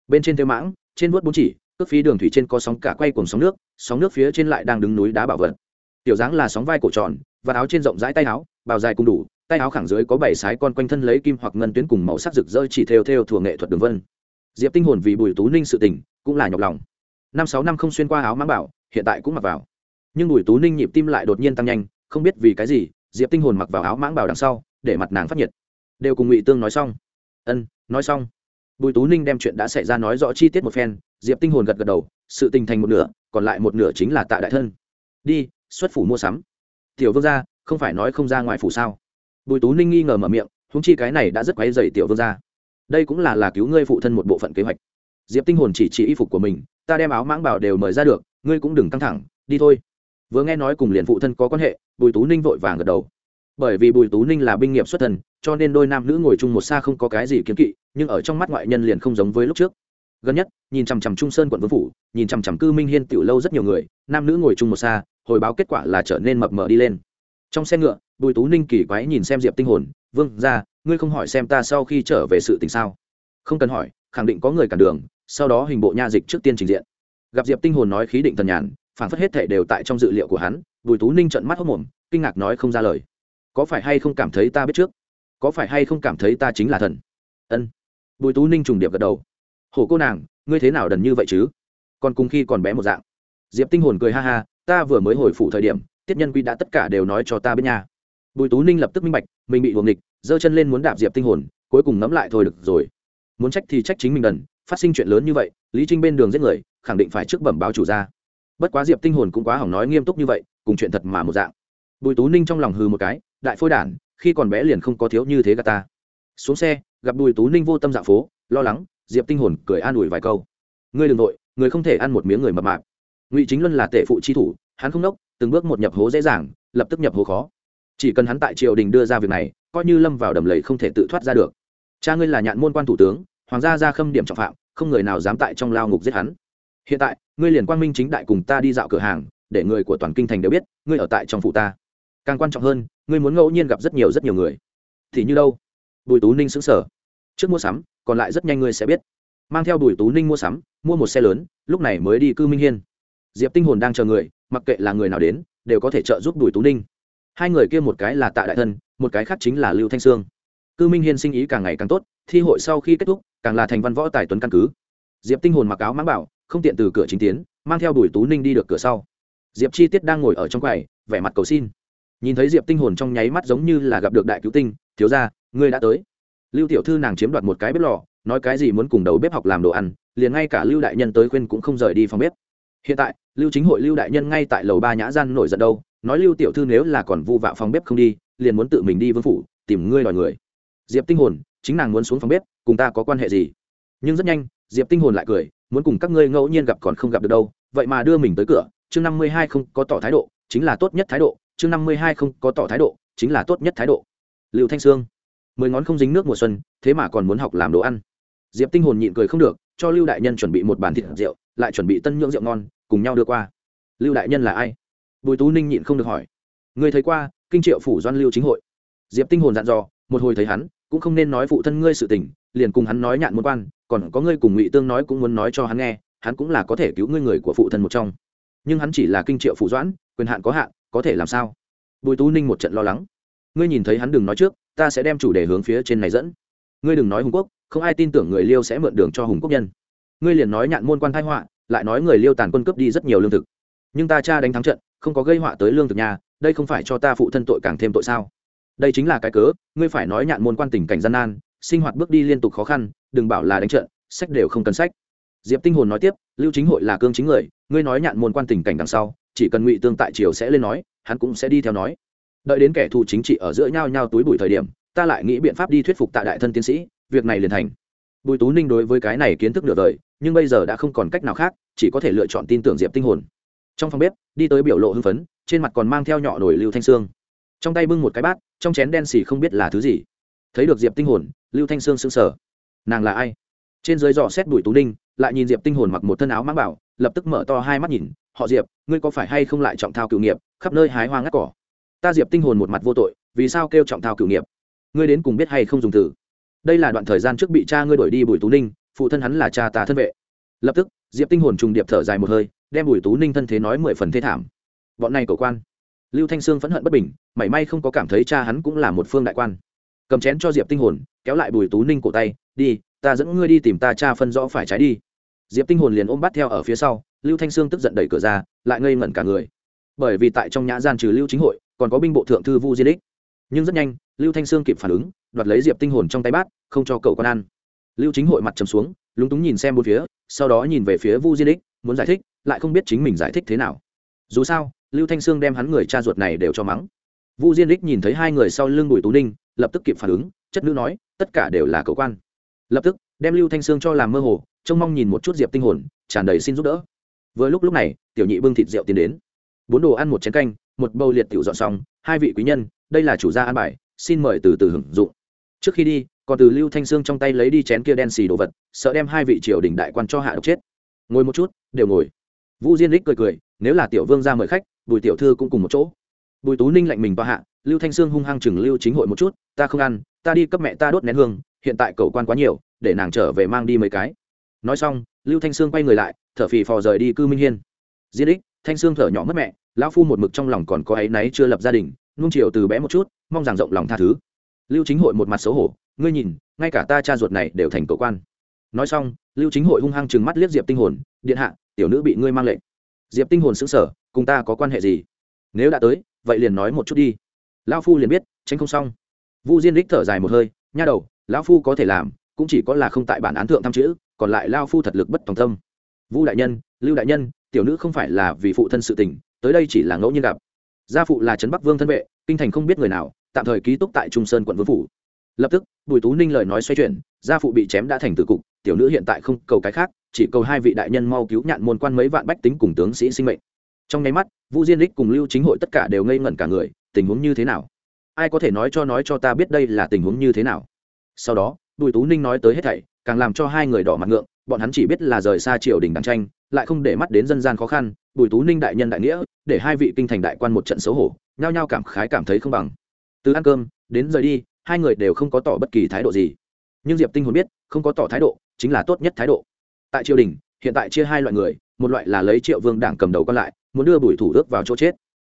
Bên trên thêu mãng, trên vuốt bốn chỉ, cước phí đường thủy trên có sóng cả quay cùng sóng nước sóng nước phía trên lại đang đứng núi đá bảo vật. Tiểu dáng là sóng vai cổ tròn và áo trên rộng rãi tay áo, bào dài cùng đủ, tay áo khẳng dưới có bảy sái con quanh thân lấy kim hoặc ngân tuyến cùng màu sắc rực rỡ chỉ thêu thêu thuộc nghệ thuật đường vân. Diệp tinh hồn vì bùi tú ninh sự tình, cũng là nhọc lòng năm sáu năm không xuyên qua áo mãng bảo, hiện tại cũng mặc vào. Nhưng bùi tú ninh nhịp tim lại đột nhiên tăng nhanh, không biết vì cái gì, diệp tinh hồn mặc vào áo mãng bảo đằng sau, để mặt nàng phát nhiệt. Đều cùng ngụy tương nói xong. Ân, nói xong. Bùi tú ninh đem chuyện đã xảy ra nói rõ chi tiết một phen, diệp tinh hồn gật gật đầu, sự tình thành một nửa, còn lại một nửa chính là tạ đại thân. Đi, xuất phủ mua sắm. Tiểu vương gia, không phải nói không ra ngoài phủ sao? Bùi tú ninh nghi ngờ mở miệng húng chi cái này đã rất quấy dày tiểu vương gia. Đây cũng là là cứu ngươi phụ thân một bộ phận kế hoạch. Diệp tinh hồn chỉ chỉ y phục của mình ta đem áo mãng bảo đều mời ra được ngươi cũng đừng căng thẳng đi thôi. Vừa nghe nói cùng liền phụ thân có quan hệ bùi tú ninh vội vàng gật đầu. Bởi vì bùi tú ninh là binh nghiệp xuất thần, cho nên đôi nam nữ ngồi chung một xa không có cái gì kiếm kỵ nhưng ở trong mắt ngoại nhân liền không giống với lúc trước. Gần nhất nhìn chằm chằm trung sơn quận vương phủ nhìn chằm chằm cư minh hiên tiểu lâu rất nhiều người nam nữ ngồi chung một xa hồi báo kết quả là trở nên mập mờ đi lên. Trong xe ngựa bùi tú ninh kỳ quái nhìn xem diệp tinh hồn vương ra ngươi không hỏi xem ta sau khi trở về sự tình sao? Không cần hỏi khẳng định có người cản đường sau đó hình bộ nha dịch trước tiên trình diện. Gặp diệp tinh hồn nói khí định thần nhàn phản phất hết thể đều tại trong dự liệu của hắn, bùi tú ninh trợn mắt hốc mồm, kinh ngạc nói không ra lời. Có phải hay không cảm thấy ta biết trước? Có phải hay không cảm thấy ta chính là thần? Ân. Bùi tú ninh trùng điệp gật đầu. Hổ cô nàng, ngươi thế nào đần như vậy chứ? Còn cùng khi còn bé một dạng. Diệp tinh hồn cười ha ha, ta vừa mới hồi phủ thời điểm, tiết nhân quy đã tất cả đều nói cho ta biết nha. Bùi tú ninh lập tức minh bạch, mình bị huồng địch giơ chân lên muốn đạp diệp tinh hồn, cuối cùng nắm lại thôi được rồi. Muốn trách thì trách chính mình đần phát sinh chuyện lớn như vậy, lý trinh bên đường giết người, khẳng định phải trước bẩm báo chủ ra bất quá diệp tinh hồn cũng quá hỏng nói nghiêm túc như vậy, cùng chuyện thật mà một dạng. Bùi tú ninh trong lòng hừ một cái, đại phôi đản, khi còn bé liền không có thiếu như thế gà ta. Xuống xe, gặp bùi tú ninh vô tâm dạ phố, lo lắng, diệp tinh hồn cười an ủi vài câu. Ngươi đừng nội người không thể ăn một miếng người mập mạp. Ngụy chính luân là tể phụ chi thủ, hắn không đốc từng bước một nhập hố dễ dàng, lập tức nhập hố khó. Chỉ cần hắn tại triều đình đưa ra việc này, coi như lâm vào đầm lầy không thể tự thoát ra được. Cha ngươi là nhạn môn quan thủ tướng hoàng gia ra khâm điểm trọng phạm, không người nào dám tại trong lao ngục giết hắn. Hiện tại, ngươi liền quang minh chính đại cùng ta đi dạo cửa hàng, để người của toàn kinh thành đều biết, ngươi ở tại trong phủ ta. Càng quan trọng hơn, ngươi muốn ngẫu nhiên gặp rất nhiều rất nhiều người. Thì như đâu? Bùi tú ninh xứng sở trước mua sắm, còn lại rất nhanh ngươi sẽ biết. Mang theo bùi tú ninh mua sắm, mua một xe lớn, lúc này mới đi cư minh hiên. Diệp tinh hồn đang chờ người, mặc kệ là người nào đến, đều có thể trợ giúp bùi tú ninh. Hai người kia một cái là tạ đại thân, một cái khác chính là lưu thanh sương. Cư minh hiên sinh ý càng ngày càng tốt thi hội sau khi kết thúc càng là thành văn võ tài tuấn căn cứ. Diệp tinh hồn mặc áo mãng bảo không tiện từ cửa chính tiến mang theo bùi tú ninh đi được cửa sau. Diệp chi tiết đang ngồi ở trong quầy vẻ mặt cầu xin. Nhìn thấy diệp tinh hồn trong nháy mắt giống như là gặp được đại cứu tinh thiếu gia, ngươi đã tới. Lưu tiểu thư nàng chiếm đoạt một cái bếp lò nói cái gì muốn cùng đầu bếp học làm đồ ăn liền ngay cả lưu đại nhân tới khuyên cũng không rời đi phòng bếp. Hiện tại lưu chính hội lưu đại nhân ngay tại lầu ba nhã gian nổi giận đâu nói lưu tiểu thư nếu là còn vu vạ phòng bếp không đi liền muốn tự mình đi vương phủ tìm ngươi đòi người. Diệp tinh hồn chính nàng muốn xuống phòng bếp, cùng ta có quan hệ gì? Nhưng rất nhanh, diệp tinh hồn lại cười, muốn cùng các ngươi ngẫu nhiên gặp còn không gặp được đâu, vậy mà đưa mình tới cửa, chương năm mươi hai không có tỏ thái độ, chính là tốt nhất thái độ, chương năm mươi hai không có tỏ thái độ, chính là tốt nhất thái độ. Liệu thanh sương, mười ngón không dính nước mùa xuân, thế mà còn muốn học làm đồ ăn. Diệp tinh hồn nhịn cười không được, cho lưu đại nhân chuẩn bị một bàn thịt rượu, lại chuẩn bị tân nhưỡng rượu ngon, cùng nhau đưa qua. Lưu đại nhân là ai? Bùi tú ninh nhịn không được hỏi. Người thấy qua, kinh triệu phủ doan lưu chính hội. Diệp tinh hồn dặn dò, một hồi thấy hắn cũng không nên nói phụ thân ngươi sự tình, liền cùng hắn nói nhạn môn quan, còn có ngươi cùng ngụy tương nói cũng muốn nói cho hắn nghe, hắn cũng là có thể cứu ngươi người của phụ thân một trong. Nhưng hắn chỉ là kinh triệu phụ doãn, quyền hạn có hạn, có thể làm sao? Bùi tú ninh một trận lo lắng. Ngươi nhìn thấy hắn đừng nói trước, ta sẽ đem chủ đề hướng phía trên này dẫn. Ngươi đừng nói hùng quốc, không ai tin tưởng người liêu sẽ mượn đường cho hùng quốc nhân. Ngươi liền nói nhạn môn quan thái họa, lại nói người liêu tàn quân cướp đi rất nhiều lương thực. Nhưng ta cha đánh thắng trận, không có gây họa tới lương thực nhà, đây không phải cho ta phụ thân tội càng thêm tội sao? Đây chính là cái cớ, ngươi phải nói nhạn môn quan tình cảnh gian nan, sinh hoạt bước đi liên tục khó khăn, đừng bảo là đánh trận, sách đều không cần sách. Diệp tinh hồn nói tiếp, lưu chính hội là cương chính người, ngươi nói nhạn môn quan tình cảnh đằng sau, chỉ cần ngụy tương tại triều sẽ lên nói, hắn cũng sẽ đi theo nói. Đợi đến kẻ thù chính trị ở giữa nhau nhau túi bụi thời điểm, ta lại nghĩ biện pháp đi thuyết phục tạ đại thân tiến sĩ, việc này liền thành. Bùi tú ninh đối với cái này kiến thức nửa đời, nhưng bây giờ đã không còn cách nào khác, chỉ có thể lựa chọn tin tưởng diệp tinh hồn. Trong phòng bếp, đi tới biểu lộ hưng phấn, trên mặt còn mang theo nhỏ nổi lưu thanh sương trong tay bưng một cái bát, trong chén đen xì không biết là thứ gì. Thấy được diệp tinh hồn, lưu thanh sương sững sờ. Nàng là ai? Trên dưới dò xét đuổi tú ninh, lại nhìn diệp tinh hồn mặc một thân áo mang bảo, lập tức mở to hai mắt nhìn, họ diệp, ngươi có phải hay không lại trọng thao cựu nghiệp, khắp nơi hái hoa ngắt cỏ? Ta diệp tinh hồn một mặt vô tội, vì sao kêu trọng thao cựu nghiệp? Ngươi đến cùng biết hay không dùng từ? Đây là đoạn thời gian trước bị cha ngươi đuổi đi bùi tú ninh, phụ thân hắn là cha ta thân vệ. Lập tức, diệp tinh hồn trùng điệp thở dài một hơi, đem bùi tú ninh thân thế nói mười phần thế thảm. Bọn này cổ quan lưu thanh sương phẫn hận bất bình, mảy may không có cảm thấy cha hắn cũng là một phương đại quan. Cầm chén cho diệp tinh hồn, kéo lại bùi tú ninh cổ tay, đi, ta dẫn ngươi đi tìm ta cha phân rõ phải trái đi. Diệp tinh hồn liền ôm bắt theo ở phía sau, lưu thanh sương tức giận đẩy cửa ra, lại ngây ngẩn cả người. Bởi vì tại trong nhã gian trừ lưu chính hội, còn có binh bộ thượng thư vu diên đích. Nhưng rất nhanh, lưu thanh sương kịp phản ứng, đoạt lấy diệp tinh hồn trong tay bát, không cho cậu con ăn. Lưu chính hội mặt trầm xuống, lúng túng nhìn xem bốn phía, sau đó nhìn về phía vu diên đích, muốn giải thích, lại không biết chính mình giải thích thế nào. Dù sao lưu thanh sương đem hắn người cha ruột này đều cho mắng. Vu diên đích nhìn thấy hai người sau lưng bùi tú ninh, lập tức kịp phản ứng, chất nữ nói, tất cả đều là cậu quan. Lập tức, đem lưu thanh sương cho làm mơ hồ, trông mong nhìn một chút diệp tinh hồn, tràn đầy xin giúp đỡ. Vừa lúc lúc này, tiểu nhị bưng thịt rượu tiến đến. Bốn đồ ăn một chén canh, một bầu liệt tiểu dọn xong, hai vị quý nhân, đây là chủ gia ăn bài, xin mời từ từ hưởng dụng. Trước khi đi, còn từ lưu thanh sương trong tay lấy đi chén kia đen xì đồ vật, sợ đem hai vị triều đình đại quan cho hạ độc chết. Ngồi một chút, đều ngồi. Vũ diên đích cười cười, nếu là tiểu vương ra mời khách bùi tiểu thư cũng cùng một chỗ. Bùi tú ninh lạnh mình tòa hạ, lưu thanh sương hung hăng chừng lưu chính hội một chút, ta không ăn, ta đi cấp mẹ ta đốt nén hương, hiện tại cầu quan quá nhiều, để nàng trở về mang đi mấy cái. Nói xong, lưu thanh sương quay người lại, thở phì phò rời đi cư minh hiên. Diên ích thanh sương thở nhỏ mất mẹ, lão phu một mực trong lòng còn có áy náy chưa lập gia đình nung chiều từ bé một chút, mong rằng rộng lòng tha thứ. Lưu chính hội một mặt xấu hổ, ngươi nhìn, ngay cả ta cha ruột này đều thành cầu quan. Nói xong, lưu chính hội hung hăng chừng mắt liếc diệp tinh hồn, điện hạ, tiểu nữ bị ngươi mang lệnh. Diệp tinh hồn xứng sở cùng ta có quan hệ gì? Nếu đã tới, vậy liền nói một chút đi. Lão phu liền biết, tránh không xong. Vu diên đích thở dài một hơi, nha đầu, lão phu có thể làm, cũng chỉ có là không tại bản án thượng tham chữ, còn lại lao phu thật lực bất tòng tâm. Vu đại nhân, lưu đại nhân, tiểu nữ không phải là vì phụ thân sự tình, tới đây chỉ là ngẫu nhiên gặp. Gia phụ là trấn bắc vương thân vệ, kinh thành không biết người nào, tạm thời ký túc tại trung sơn quận vương phủ. Lập tức, bùi tú ninh lời nói xoay chuyển, gia phụ bị chém đã thành tử cục, tiểu nữ hiện tại không cầu cái khác, chỉ cầu hai vị đại nhân mau cứu nhạn môn quan mấy vạn bách tính cùng tướng sĩ sinh mệnh trong nháy mắt vũ diên đích cùng lưu chính hội tất cả đều ngây ngẩn cả người, tình huống như thế nào? Ai có thể nói cho nói cho ta biết đây là tình huống như thế nào? Sau đó, bùi tú ninh nói tới hết thảy, càng làm cho hai người đỏ mặt ngượng, bọn hắn chỉ biết là rời xa triều đình đàng tranh, lại không để mắt đến dân gian khó khăn, bùi tú ninh đại nhân đại nghĩa, để hai vị kinh thành đại quan một trận xấu hổ, nhao nhao cảm khái cảm thấy không bằng. Từ ăn cơm, đến rời đi, hai người đều không có tỏ bất kỳ thái độ gì. Nhưng diệp tinh hồn biết, không có tỏ thái độ, chính là tốt nhất thái độ. Tại triều đình, hiện tại chia hai loại người, một loại là lấy triệu vương đảng cầm đầu còn lại muốn đưa bùi thủ ước vào chỗ chết.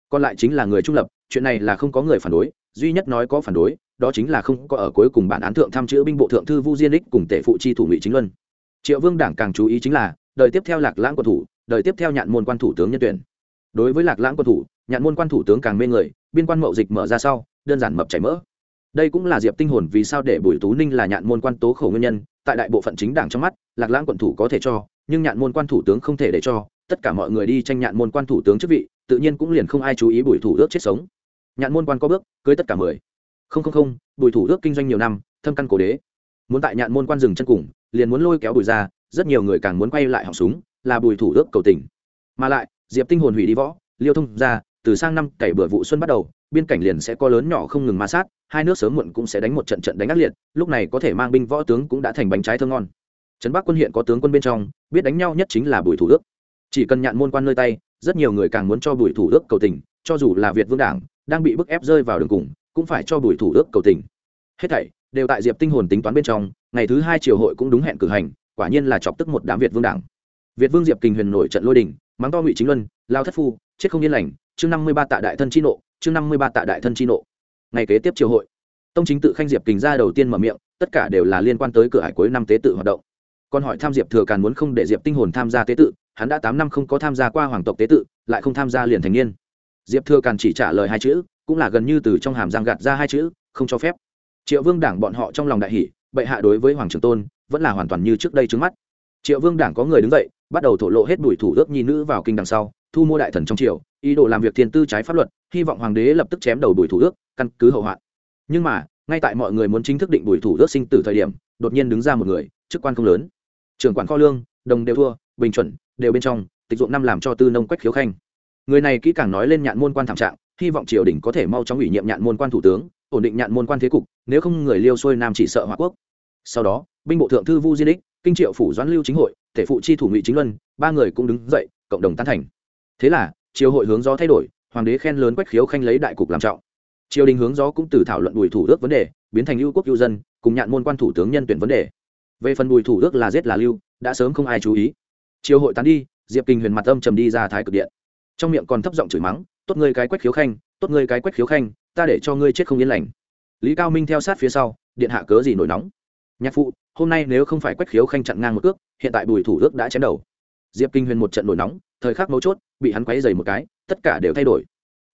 Còn lại chính là người trung lập, chuyện này là không có người phản đối, duy nhất nói có phản đối, đó chính là không có ở cuối cùng bản án thượng tham chữ binh bộ thượng thư vu diên đích cùng tể phụ chi thủ ngụy chính luân. Triệu vương đảng càng chú ý chính là, đời tiếp theo lạc lãng quân thủ, đời tiếp theo nhạn môn quan thủ tướng nhân tuyển. Đối với lạc lãng quân thủ, nhạn môn quan thủ tướng càng mê người, biên quan mậu dịch mở ra sau, đơn giản mập chảy mỡ. Đây cũng là diệp tinh hồn vì sao để bùi tú ninh là nhạn môn quan tố khổ nguyên nhân, tại đại bộ phận chính đảng trong mắt, lạc lãng quận thủ có thể cho, nhưng nhạn môn quan thủ tướng không thể để cho tất cả mọi người đi tranh nhạn môn quan thủ tướng chức vị, tự nhiên cũng liền không ai chú ý bùi thủ ước chết sống. Nhạn môn quan có bước, cưới tất cả mười. Không không không, bùi thủ ước kinh doanh nhiều năm, thâm căn cổ đế. Muốn tại nhạn môn quan rừng chân cùng, liền muốn lôi kéo bùi ra, rất nhiều người càng muốn quay lại họng súng, là bùi thủ ước cầu tình. Mà lại, diệp tinh hồn hủy đi võ, liêu thông ra, từ sang năm cày bừa vụ xuân bắt đầu, biên cảnh liền sẽ có lớn nhỏ không ngừng ma sát, hai nước sớm muộn cũng sẽ đánh một trận trận đánh ác liệt, lúc này có thể mang binh võ tướng cũng đã thành bánh trái thơ ngon. Trấn bắc quân hiện có tướng quân bên trong, biết đánh nhau nhất chính là bùi thủ ước chỉ cần nhạn môn quan nơi tay, rất nhiều người càng muốn cho bùi thủ ước cầu tình, cho dù là việt vương đảng, đang bị bức ép rơi vào đường cùng, cũng phải cho bùi thủ ước cầu tình. Hết thảy đều tại diệp tinh hồn tính toán bên trong, ngày thứ hai triều hội cũng đúng hẹn cử hành, quả nhiên là chọc tức một đám việt vương đảng. Việt vương diệp kình huyền nổi trận lôi đình, mắng to ngụy chính luân, lao thất phu, chết không yên lành, chương năm mươi ba tạ đại thân chi nộ, chương năm mươi ba tạ đại thân chi nộ. Ngày kế tiếp triều hội, tông chính tự khanh diệp kình ra đầu tiên mở miệng, tất cả đều là liên quan tới cửa hải cuối năm tế tự hoạt động. Còn hỏi tham diệp thừa càn muốn không để diệp tinh hồn tham gia tế tự hắn đã tám năm không có tham gia qua hoàng tộc tế tự, lại không tham gia liền thành niên. Diệp thừa càn chỉ trả lời hai chữ, cũng là gần như từ trong hàm giang gạt ra hai chữ, không cho phép. Triệu vương đảng bọn họ trong lòng đại hỷ bệ hạ đối với hoàng trường tôn, vẫn là hoàn toàn như trước đây trước mắt. Triệu vương đảng có người đứng dậy, bắt đầu thổ lộ hết bùi thủ ước nhi nữ vào kinh đằng sau, thu mua đại thần trong triều, ý đồ làm việc thiên tư trái pháp luật, hy vọng hoàng đế lập tức chém đầu bùi thủ ước, căn cứ hậu hoạn. Nhưng mà, ngay tại mọi người muốn chính thức định bùi thủ ước sinh tử thời điểm, đột nhiên đứng ra một người, chức quan không lớn. Trưởng quản kho lương, đồng đều thua, bình chuẩn đều bên trong, tịch dụng năm làm cho tư nông quách khiếu khanh. Người này kỹ càng nói lên nhạn môn quan thảm trạng, hy vọng triều đình có thể mau chóng ủy nhiệm nhạn môn quan thủ tướng, ổn định nhạn môn quan thế cục, nếu không người liêu xuôi nam chỉ sợ hòa quốc. Sau đó, binh bộ thượng thư vu di đích, kinh triệu phủ doãn lưu chính hội, thể phụ chi thủ ngụy chính luân, ba người cũng đứng dậy, cộng đồng tán thành. Thế là, triều hội hướng gió thay đổi, hoàng đế khen lớn quách khiếu khanh lấy đại cục làm trọng. Triều đình hướng gió cũng từ thảo luận bùi thủ ước vấn đề, biến thành ưu quốc ưu dân, cùng nhạn môn quan thủ tướng nhân tuyển vấn đề. Về phần bùi thủ ước là giết là lưu, đã sớm không ai chú ý chiều hội tán đi, diệp kinh huyền mặt âm trầm đi ra thái cực điện. Trong miệng còn thấp giọng chửi mắng, tốt ngươi cái quách khiếu khanh, tốt ngươi cái quách khiếu khanh, ta để cho ngươi chết không yên lành. Lý cao minh theo sát phía sau, điện hạ cớ gì nổi nóng? Nhạc phụ, hôm nay nếu không phải quách khiếu khanh chặn ngang một cước, hiện tại bùi thủ ước đã chém đầu. Diệp kinh huyền một trận nổi nóng, thời khắc mấu chốt, bị hắn quấy dày một cái, tất cả đều thay đổi.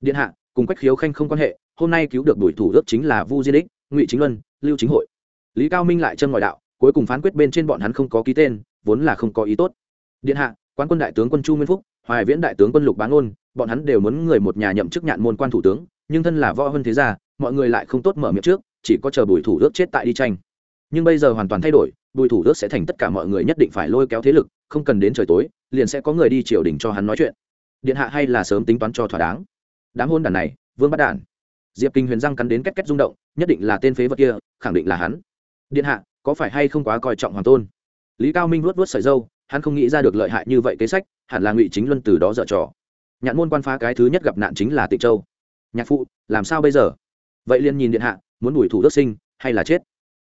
Điện hạ, cùng quách khiếu khanh không quan hệ, hôm nay cứu được bùi thủ ước chính là vu di đích ngụy chính luân, lưu chính hội. Lý cao minh lại chân ngoại đạo, cuối cùng phán quyết bên trên bọn hắn không có ký tên, vốn là không có ý tốt điện hạ quan quân đại tướng quân chu nguyên phúc, hoài viễn đại tướng quân lục bán ôn bọn hắn đều muốn người một nhà nhậm chức nhạn môn quan thủ tướng, nhưng thân là võ hơn thế gia, mọi người lại không tốt mở miệng trước, chỉ có chờ bùi thủ ước chết tại đi tranh. Nhưng bây giờ hoàn toàn thay đổi, bùi thủ ước sẽ thành tất cả mọi người nhất định phải lôi kéo thế lực, không cần đến trời tối, liền sẽ có người đi triều đình cho hắn nói chuyện. Điện hạ hay là sớm tính toán cho thỏa đáng. Đám hôn đàn này, vương bắt đản. Diệp kinh huyền răng cắn đến két két rung động, nhất định là tên phế vật kia, khẳng định là hắn. Điện hạ, có phải hay không quá coi trọng hoàng tôn? Lý cao minh luốt luốt sợi dâu hắn không nghĩ ra được lợi hại như vậy kế sách, hẳn là ngụy chính luân từ đó dở trò. Nhạn môn quan phá cái thứ nhất gặp nạn chính là tịnh châu. Nhạc phụ, làm sao bây giờ? Vậy liền nhìn điện hạ, muốn đuổi thủ đức sinh, hay là chết?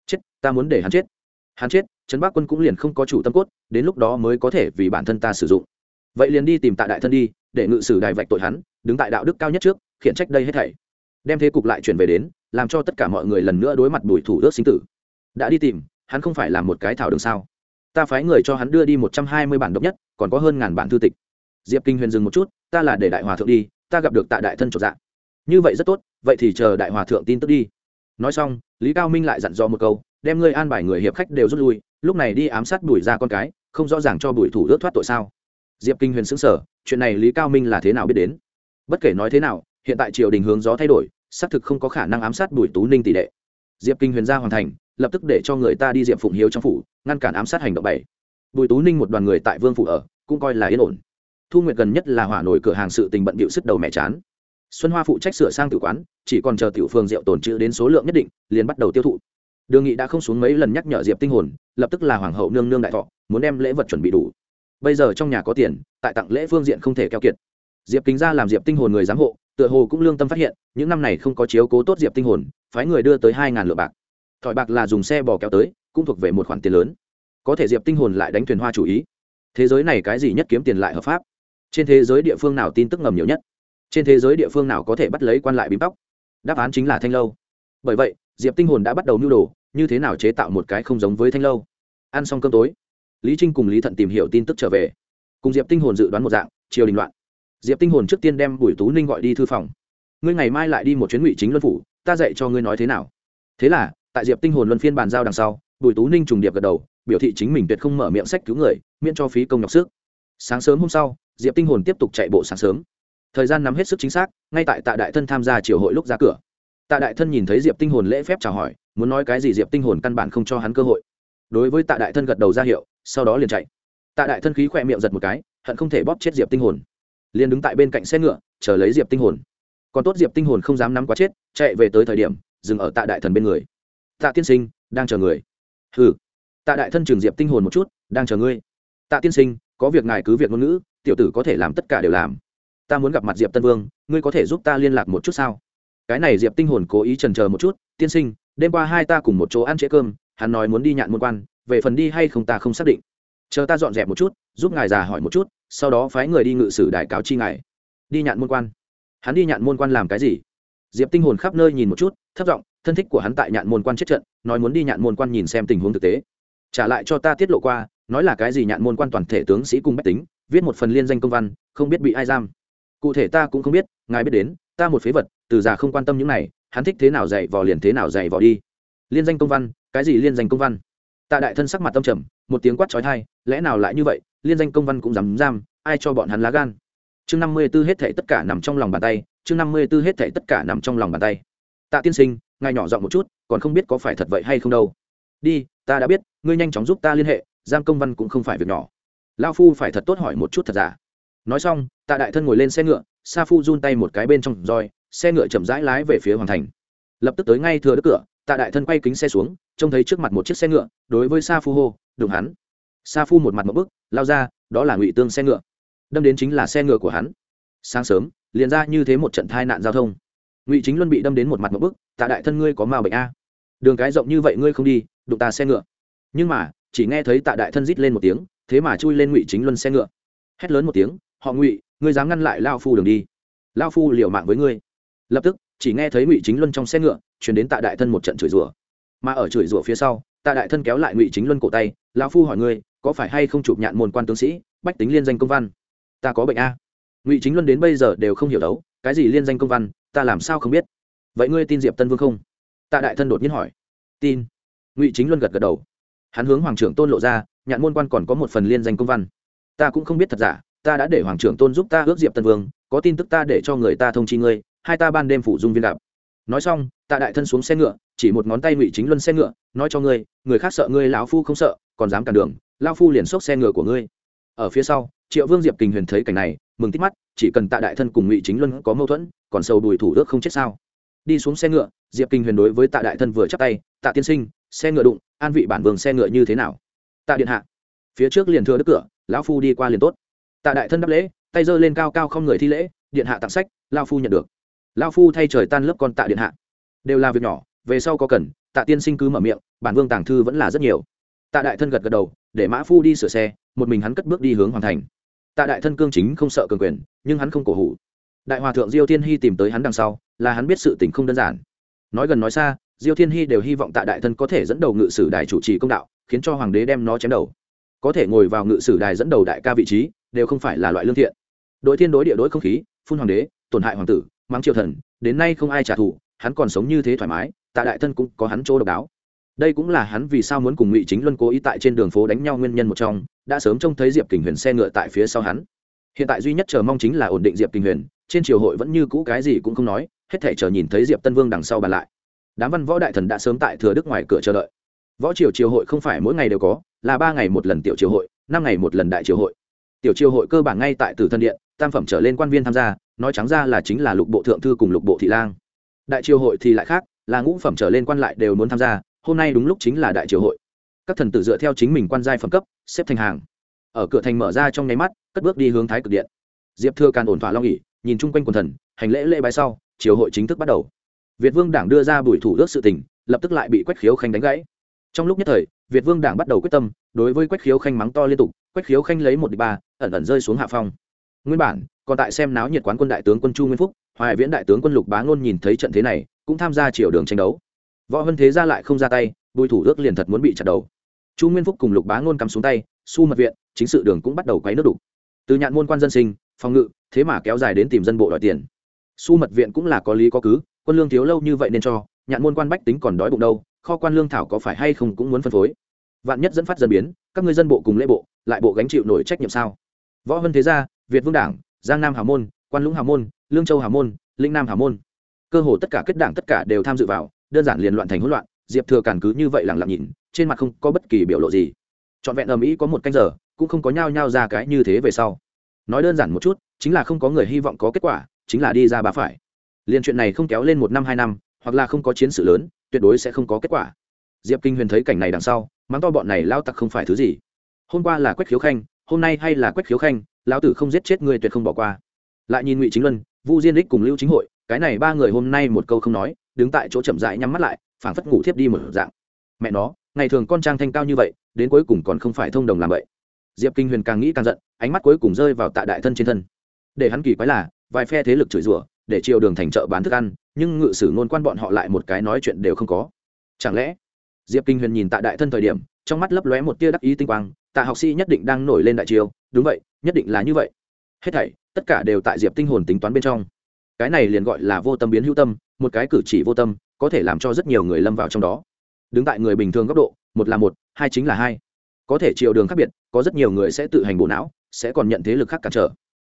Chết, ta muốn để hắn chết. Hắn chết, trấn bắc quân cũng liền không có chủ tâm cốt, đến lúc đó mới có thể vì bản thân ta sử dụng. Vậy liền đi tìm tại đại thân đi, để ngự sử đài vạch tội hắn, đứng tại đạo đức cao nhất trước, khiển trách đây hết thảy. Đem thế cục lại chuyển về đến, làm cho tất cả mọi người lần nữa đối mặt đuổi thủ ước sinh tử. Đã đi tìm, hắn không phải là một cái thảo đường sao? Ta phái người cho hắn đưa đi một trăm hai mươi bản độc nhất, còn có hơn ngàn bản thư tịch. Diệp kinh huyền dừng một chút, ta là để đại hòa thượng đi, ta gặp được tại đại thân chỗ dạng như vậy rất tốt, vậy thì chờ đại hòa thượng tin tức đi. Nói xong, lý cao minh lại dặn dò một câu, đem ngươi an bài người hiệp khách đều rút lui, lúc này đi ám sát bùi ra con cái, không rõ ràng cho bùi thủ ước thoát tội sao. Diệp kinh huyền xứng sở chuyện này lý cao minh là thế nào biết đến? Bất kể nói thế nào, hiện tại triều đình hướng gió thay đổi, xác thực không có khả năng ám sát bùi tú ninh tỷ đệ. Diệp kinh huyền ra hoàn thành, lập tức để cho người ta đi diệp phụng hiếu trong phủ ngăn cản ám sát hành động bảy. Bùi tú ninh một đoàn người tại vương phủ ở, cũng coi là yên ổn. Thu nguyệt gần nhất là hỏa nổi cửa hàng sự tình bận bịu sức đầu mẹ chán. Xuân hoa phụ trách sửa sang tử quán, chỉ còn chờ tiểu phương rượu tồn trữ đến số lượng nhất định, liền bắt đầu tiêu thụ. Đường nghị đã không xuống mấy lần nhắc nhở diệp tinh hồn, lập tức là hoàng hậu nương nương đại thọ, muốn đem lễ vật chuẩn bị đủ. Bây giờ trong nhà có tiền, tại tặng lễ phương diện không thể keo kiệt. Diệp kính ra làm diệp tinh hồn người giám hộ, tựa hồ cũng lương tâm phát hiện, những năm này không có chiếu cố tốt diệp tinh hồn, phái người đưa tới hai ngàn lượng bạc. Thỏi bạc là dùng xe bò kéo tới cũng thuộc về một khoản tiền lớn. Có thể diệp tinh hồn lại đánh thuyền hoa chủ ý. Thế giới này cái gì nhất kiếm tiền lại hợp pháp? Trên thế giới địa phương nào tin tức ngầm nhiều nhất? Trên thế giới địa phương nào có thể bắt lấy quan lại bím tóc? Đáp án chính là thanh lâu. Bởi vậy, diệp tinh hồn đã bắt đầu nưu đồ, như thế nào chế tạo một cái không giống với thanh lâu? Ăn xong cơm tối, lý trinh cùng lý thận tìm hiểu tin tức trở về. Cùng diệp tinh hồn dự đoán một dạng chiều đình loạn. Diệp tinh hồn trước tiên đem bùi tú ninh gọi đi thư phòng. Ngươi ngày mai lại đi một chuyến ngụy chính luân phủ, ta dạy cho ngươi nói thế nào. Thế là, tại diệp tinh hồn luân phiên bàn giao đằng sau bùi tú ninh trùng điệp gật đầu, biểu thị chính mình tuyệt không mở miệng sách cứu người, miễn cho phí công nhọc sức. Sáng sớm hôm sau, diệp tinh hồn tiếp tục chạy bộ sáng sớm. Thời gian nắm hết sức chính xác, ngay tại tạ đại thân tham gia triều hội lúc ra cửa. Tạ đại thân nhìn thấy diệp tinh hồn lễ phép chào hỏi, muốn nói cái gì diệp tinh hồn căn bản không cho hắn cơ hội. Đối với tạ đại thân gật đầu ra hiệu, sau đó liền chạy. Tạ đại thân khí khỏe miệng giật một cái, hận không thể bóp chết diệp tinh hồn. Liền đứng tại bên cạnh xe ngựa, chờ lấy diệp tinh hồn. Còn tốt diệp tinh hồn không dám nắm quá chết, chạy về tới thời điểm, dừng ở tạ đại thần bên người. Tạ tiên sinh, đang chờ người hừ. Tạ đại thân trường diệp tinh hồn một chút, đang chờ ngươi. Tạ tiên sinh, có việc ngài cứ việc ngôn ngữ, tiểu tử có thể làm tất cả đều làm. Ta muốn gặp mặt diệp tân vương, ngươi có thể giúp ta liên lạc một chút sao? Cái này diệp tinh hồn cố ý trần chờ một chút, tiên sinh, đêm qua hai ta cùng một chỗ ăn trễ cơm, hắn nói muốn đi nhạn môn quan, về phần đi hay không ta không xác định. Chờ ta dọn dẹp một chút, giúp ngài già hỏi một chút, sau đó phái người đi ngự sử đại cáo chi ngài. Đi nhạn môn quan. Hắn đi nhạn môn quan làm cái gì? Diệp tinh hồn khắp nơi nhìn một chút, thấp giọng, thân thích của hắn tại nhạn môn quan chết trận, nói muốn đi nhạn môn quan nhìn xem tình huống thực tế. Trả lại cho ta tiết lộ qua, nói là cái gì nhạn môn quan toàn thể tướng sĩ cùng bách tính, viết một phần liên danh công văn, không biết bị ai giam. Cụ thể ta cũng không biết, ngài biết đến, ta một phế vật, từ già không quan tâm những này, hắn thích thế nào dạy vò liền thế nào dạy vò đi. Liên danh công văn, cái gì liên danh công văn? Tạ đại thân sắc mặt tâm trầm, một tiếng quát trói thai lẽ nào lại như vậy, liên danh công văn cũng dám giam, ai cho bọn hắn lá gan? Chương năm mươi b ố hết thảy tất cả nằm trong lòng bàn tay chương năm mươi b ố hết thảy tất cả nằm trong lòng bàn tay. Tạ tiên sinh, ngài nhỏ giọng một chút, còn không biết có phải thật vậy hay không đâu. Đi, ta đã biết, ngươi nhanh chóng giúp ta liên hệ, giam công văn cũng không phải việc nhỏ. Lao phu phải thật tốt hỏi một chút thật giả. Nói xong, tạ đại thân ngồi lên xe ngựa, sa phu run tay một cái bên trong roi, xe ngựa chậm rãi lái về phía hoàng thành. Lập tức tới ngay thừa đất cửa, tạ đại thân quay kính xe xuống, trông thấy trước mặt một chiếc xe ngựa, đối với sa phu hô đừng hắn. Sa phu một mặt một bức, lao ra, đó là ngụy tương xe ngựa. Đâm đến chính là xe ngựa của hắn. Sáng sớm liền ra như thế một trận tai nạn giao thông. Ngụy chính luân bị đâm đến một mặt một bức, tạ đại thân ngươi có mào bệnh a? Đường cái rộng như vậy ngươi không đi, đụng ta xe ngựa. Nhưng mà, chỉ nghe thấy tạ đại thân rít lên một tiếng, thế mà chui lên ngụy chính luân xe ngựa. Hét lớn một tiếng, họ ngụy, ngươi dám ngăn lại lao phu đường đi. Lao phu liều mạng với ngươi. Lập tức, chỉ nghe thấy ngụy chính luân trong xe ngựa chuyển đến tạ đại thân một trận chửi rủa. Mà ở chửi rủa phía sau, tạ đại thân kéo lại ngụy chính luân cổ tay, lao phu hỏi ngươi, có phải hay không chụp nhạn môn quan tướng sĩ, bách tính liên danh công văn? Ta có bệnh a ngụy chính luân đến bây giờ đều không hiểu đấu, cái gì liên danh công văn, ta làm sao không biết? Vậy ngươi tin diệp tân vương không? Tạ đại thân đột nhiên hỏi. Tin. Ngụy chính luân gật gật đầu. Hắn hướng hoàng trưởng tôn lộ ra, nhạn môn quan còn có một phần liên danh công văn. Ta cũng không biết thật giả, ta đã để hoàng trưởng tôn giúp ta ước diệp tân vương, có tin tức ta để cho người ta thông chi ngươi, hai ta ban đêm phủ dung viên đạp. nói xong, tạ đại thân xuống xe ngựa, chỉ một ngón tay ngụy chính luân xe ngựa, nói cho ngươi, người khác sợ ngươi lão phu không sợ, còn dám cản đường lao phu liền xốc xe ngựa của ngươi. Ở phía sau, triệu vương diệp kình huyền thấy cảnh này mừng tít mắt, chỉ cần tạ đại thân cùng ngụy chính luân có mâu thuẫn, còn sầu đùi thủ ước không chết sao? Đi xuống xe ngựa, diệp kinh huyền đối với tạ đại thân vừa chắp tay, tạ tiên sinh, xe ngựa đụng, an vị bản vương xe ngựa như thế nào? Tạ điện hạ. Phía trước liền thưa đức cửa, lão phu đi qua liền tốt. Tạ đại thân đáp lễ, tay giơ lên cao cao không người thi lễ, điện hạ tặng sách lao phu nhận được. Lao phu thay trời tan lớp con tạ điện hạ. Đều là việc nhỏ, về sau có cần, tạ tiên sinh cứ mở miệng, bản vương tàng thư vẫn là rất nhiều. Tạ đại thân gật gật đầu, để mã phu đi sửa xe, một mình hắn cất bước đi hướng hoàn thành tạ đại thân cương chính không sợ cường quyền, nhưng hắn không cổ hủ. Đại hòa thượng diêu thiên hy tìm tới hắn đằng sau, là hắn biết sự tình không đơn giản. Nói gần nói xa, diêu thiên hy đều hy vọng tạ đại thân có thể dẫn đầu ngự sử đài chủ trì công đạo, khiến cho hoàng đế đem nó chém đầu. Có thể ngồi vào ngự sử đài dẫn đầu đại ca vị trí, đều không phải là loại lương thiện. Đội thiên đối địa đối không khí, phun hoàng đế, tổn hại hoàng tử, mắng triều thần, đến nay không ai trả thù, hắn còn sống như thế thoải mái, tạ đại thân cũng có hắn chỗ độc đáo. Đây cũng là hắn vì sao muốn cùng ngụy chính luân cố ý tại trên đường phố đánh nhau nguyên nhân một trong đã sớm trông thấy diệp kình huyền xe ngựa tại phía sau hắn. Hiện tại duy nhất chờ mong chính là ổn định diệp kình huyền, trên triều hội vẫn như cũ cái gì cũng không nói, hết thể chờ nhìn thấy diệp tân vương đằng sau bàn lại. Đám văn võ đại thần đã sớm tại thừa đức ngoài cửa chờ đợi. Võ triều triều hội không phải mỗi ngày đều có, là ba ngày một lần tiểu triều hội, năm ngày một lần đại triều hội. Tiểu triều hội cơ bản ngay tại tử thân điện, tam phẩm trở lên quan viên tham gia, nói trắng ra là chính là lục bộ thượng thư cùng lục bộ thị lang. Đại triều hội thì lại khác, là ngũ phẩm trở lên quan lại đều muốn tham gia, hôm nay đúng lúc chính là đại triều hội các thần tử dựa theo chính mình quan giai phẩm cấp, xếp thành hàng. Ở cửa thành mở ra trong nháy mắt, cất bước đi hướng thái cực điện. Diệp thưa càn ổn thỏa long ỉ nhìn chung quanh quần thần, hành lễ lễ bái sau, triều hội chính thức bắt đầu. Việt vương đảng đưa ra bùi thủ ước sự tình, lập tức lại bị quách khiếu khanh đánh gãy. Trong lúc nhất thời, việt vương đảng bắt đầu quyết tâm, đối với quách khiếu khanh mắng to liên tục, quách khiếu khanh lấy một đ ba, ẩn ẩn rơi xuống hạ phong. Nguyên bản, còn tại xem náo nhiệt quán quân đại tướng quân chu nguyên phúc, hoài viễn đại tướng quân lục bá ngôn nhìn thấy trận thế này, cũng tham gia triều đường tranh đấu. Võ hân thế ra lại không ra tay, bùi thủ ước liền thật muốn bị chặt đầu chu nguyên phúc cùng lục bá ngôn cắm xuống tay, su mật viện, chính sự đường cũng bắt đầu quấy nước đục. Từ nhạn môn quan dân sinh, phòng ngự, thế mà kéo dài đến tìm dân bộ đòi tiền. Su mật viện cũng là có lý có cứ, quân lương thiếu lâu như vậy nên cho, nhạn môn quan bách tính còn đói bụng đâu, kho quan lương thảo có phải hay không cũng muốn phân phối. Vạn nhất dẫn phát dân biến, các người dân bộ cùng lễ bộ, lại bộ gánh chịu nổi trách nhiệm sao? Võ hân thế gia, việt vương đảng, giang nam Hà môn, quan lũng Hà môn, lương châu Hà môn linh nam Hà môn. Cơ hồ tất cả kết đảng tất cả đều tham dự vào, đơn giản liền loạn thành hỗn loạn, diệp thừa cản cứ như vậy lẳng lặng nhìn trên mặt không có bất kỳ biểu lộ gì. Trọn vẹn ầm ĩ có một canh giờ, cũng không có nhao nhao ra cái như thế về sau. Nói đơn giản một chút, chính là không có người hy vọng có kết quả, chính là đi ra bà phải. Liên chuyện này không kéo lên một năm, hai năm, hoặc là không có chiến sự lớn, tuyệt đối sẽ không có kết quả. Diệp kinh huyền thấy cảnh này đằng sau, mắng to bọn này lao tặc không phải thứ gì. Hôm qua là quách khiếu khanh, hôm nay hay là quách khiếu khanh, lão tử không giết chết người tuyệt không bỏ qua. Lại nhìn ngụy chính luân, vu diên đích cùng lưu chính hội, cái này ba người hôm nay một câu không nói, đứng tại chỗ chậm dại nhắm mắt lại, phảng phất ngủ thiếp đi một dạng. Mẹ nó ngày thường con trang thanh cao như vậy, đến cuối cùng còn không phải thông đồng làm vậy. Diệp kinh huyền càng nghĩ càng giận, ánh mắt cuối cùng rơi vào tạ đại thân trên thân. Để hắn kỳ quái là, vài phe thế lực chửi rủa, để chiều đường thành chợ bán thức ăn, nhưng ngự sử ngôn quan bọn họ lại một cái nói chuyện đều không có. Chẳng lẽ, diệp kinh huyền nhìn tạ đại thân thời điểm, trong mắt lấp lóe một tia đắc ý tinh quang, tạ học sĩ nhất định đang nổi lên đại triều đúng vậy, nhất định là như vậy. Hết thảy, tất cả đều tại diệp tinh hồn tính toán bên trong. Cái này liền gọi là vô tâm biến hữu tâm, một cái cử chỉ vô tâm, có thể làm cho rất nhiều người lâm vào trong đó đứng tại người bình thường góc độ, một là một, hai chính là hai. Có thể chiều đường khác biệt, có rất nhiều người sẽ tự hành bộ não, sẽ còn nhận thế lực khác cản trở.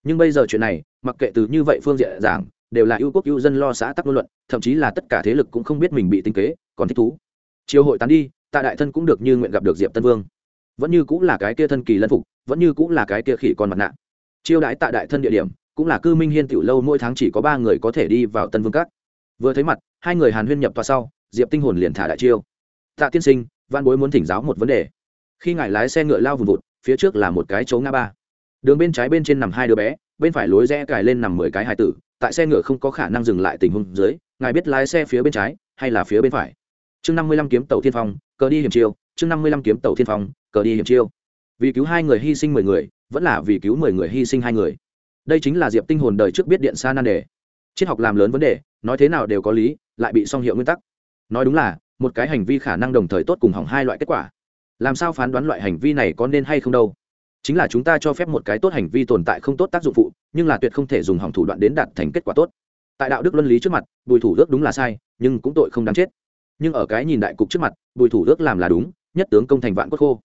Nhưng bây giờ chuyện này, mặc kệ từ như vậy phương diện giảng, đều là ưu quốc ưu dân lo xã tắc ngôn luận, thậm chí là tất cả thế lực cũng không biết mình bị tinh kế, còn thích thú. Chiều hội tán đi, tạ đại thân cũng được như nguyện gặp được diệp tân vương. Vẫn như cũng là cái kia thân kỳ lân phục, vẫn như cũng là cái kia khỉ con mặt nạ. Chiêu đãi tạ đại thân địa điểm, cũng là cư minh hiên tiểu lâu mỗi tháng chỉ có ba người có thể đi vào tân vương các. Vừa thấy mặt, hai người hàn huyên nhập tòa sau, diệp tinh hồn liền thả đại chiêu tạ tiên sinh văn bối muốn thỉnh giáo một vấn đề. Khi ngài lái xe ngựa lao vùng vụt, phía trước là một cái chỗ ngã ba. Đường bên trái bên trên nằm hai đứa bé, bên phải lối rẽ cài lên nằm mười cái hai tử. Tại xe ngựa không có khả năng dừng lại tình huống dưới, ngài biết lái xe phía bên trái hay là phía bên phải? Chương năm mươi lăm kiếm tàu thiên phong, cờ đi hiểm chiêu. Chương năm mươi lăm kiếm tàu thiên phong, cờ đi hiểm chiêu. Vì cứu hai người hy sinh mười người, vẫn là vì cứu mười người hy sinh hai người. Đây chính là diệp tinh hồn đời trước biết điện xa nan đề. Triết học làm lớn vấn đề, nói thế nào đều có lý, lại bị song hiệu nguyên tắc. Nói đúng là một cái hành vi khả năng đồng thời tốt cùng hỏng hai loại kết quả. Làm sao phán đoán loại hành vi này có nên hay không đâu? Chính là chúng ta cho phép một cái tốt hành vi tồn tại không tốt tác dụng phụ, nhưng là tuyệt không thể dùng hỏng thủ đoạn đến đạt thành kết quả tốt. Tại đạo đức luân lý trước mặt, bùi thủ ước đúng là sai, nhưng cũng tội không đáng chết. Nhưng ở cái nhìn đại cục trước mặt, bùi thủ ước làm là đúng, nhất tướng công thành vạn quốc khô.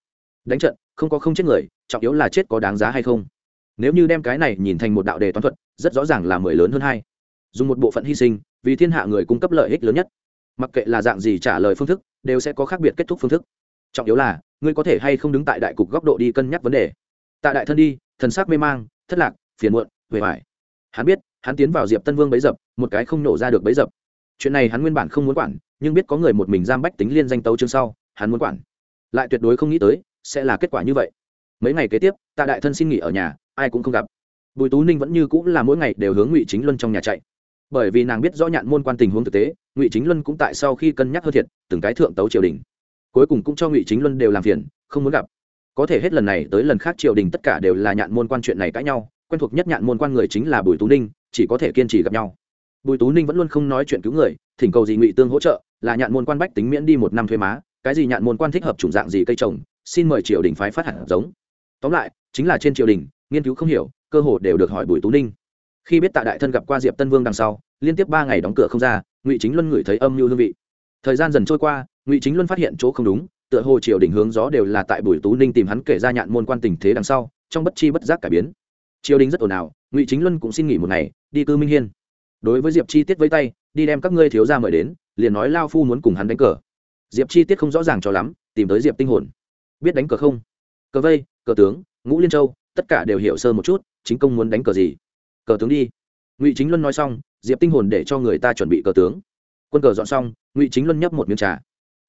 Đánh trận, không có không chết người, trọng yếu là chết có đáng giá hay không. Nếu như đem cái này nhìn thành một đạo đề toán thuật, rất rõ ràng là mười lớn hơn hai. Dùng một bộ phận hy sinh, vì thiên hạ người cung cấp lợi ích lớn nhất mặc kệ là dạng gì trả lời phương thức, đều sẽ có khác biệt kết thúc phương thức. Trọng yếu là, ngươi có thể hay không đứng tại đại cục góc độ đi cân nhắc vấn đề. Tại đại thân đi, thần sắc mê mang, thất lạc, phiền muộn huệ vải hắn biết, hắn tiến vào diệp tân vương bấy dập, một cái không nổ ra được bấy dập. Chuyện này hắn nguyên bản không muốn quản, nhưng biết có người một mình giam bách tính liên danh tấu chương sau, hắn muốn quản. Lại tuyệt đối không nghĩ tới, sẽ là kết quả như vậy. Mấy ngày kế tiếp, tạ đại thân xin nghỉ ở nhà, ai cũng không gặp. Bùi tú ninh vẫn như cũng là mỗi ngày đều hướng ngụy chính luân trong nhà chạy bởi vì nàng biết rõ nhạn môn quan tình huống thực tế, ngụy chính luân cũng tại sau khi cân nhắc hơn thiệt, từng cái thượng tấu triều đình. Cuối cùng cũng cho ngụy chính luân đều làm phiền, không muốn gặp. Có thể hết lần này tới lần khác triều đình tất cả đều là nhạn môn quan chuyện này cãi nhau, quen thuộc nhất nhạn môn quan người chính là bùi tú ninh, chỉ có thể kiên trì gặp nhau. Bùi tú ninh vẫn luôn không nói chuyện cứu người, thỉnh cầu gì ngụy tương hỗ trợ, là nhạn môn quan bách tính miễn đi một năm thuế má, cái gì nhạn môn quan thích hợp chủng dạng gì cây trồng, xin mời triều đình phái phát hẳn giống. Tóm lại, chính là trên triều đình, nghiên cứu không hiểu, cơ hồ đều được hỏi bùi tú ninh khi biết tạ đại thân gặp qua diệp tân vương đằng sau, liên tiếp ba ngày đóng cửa không ra, ngụy chính luân ngửi thấy âm mưu hương vị. Thời gian dần trôi qua, ngụy chính luân phát hiện chỗ không đúng, tựa hồ triều đình hướng gió đều là tại bùi tú ninh tìm hắn kể ra nhạn môn quan tình thế đằng sau, trong bất chi bất giác cải biến. Triều đình rất ồn ào, ngụy chính luân cũng xin nghỉ một ngày, đi cư minh hiên. Đối với diệp chi tiết với tay, đi đem các ngươi thiếu ra mời đến, liền nói lao phu muốn cùng hắn đánh cờ. Diệp chi tiết không rõ ràng cho lắm, tìm tới diệp tinh hồn. Biết đánh cờ không? Cờ vây, cờ tướng, ngũ liên châu, tất cả đều hiểu sơ một chút, chính công muốn đánh cờ gì? Cờ tướng đi. Ngụy chính luân nói xong, diệp tinh hồn để cho người ta chuẩn bị cờ tướng. Quân cờ dọn xong, ngụy chính luân nhấp một miếng trà.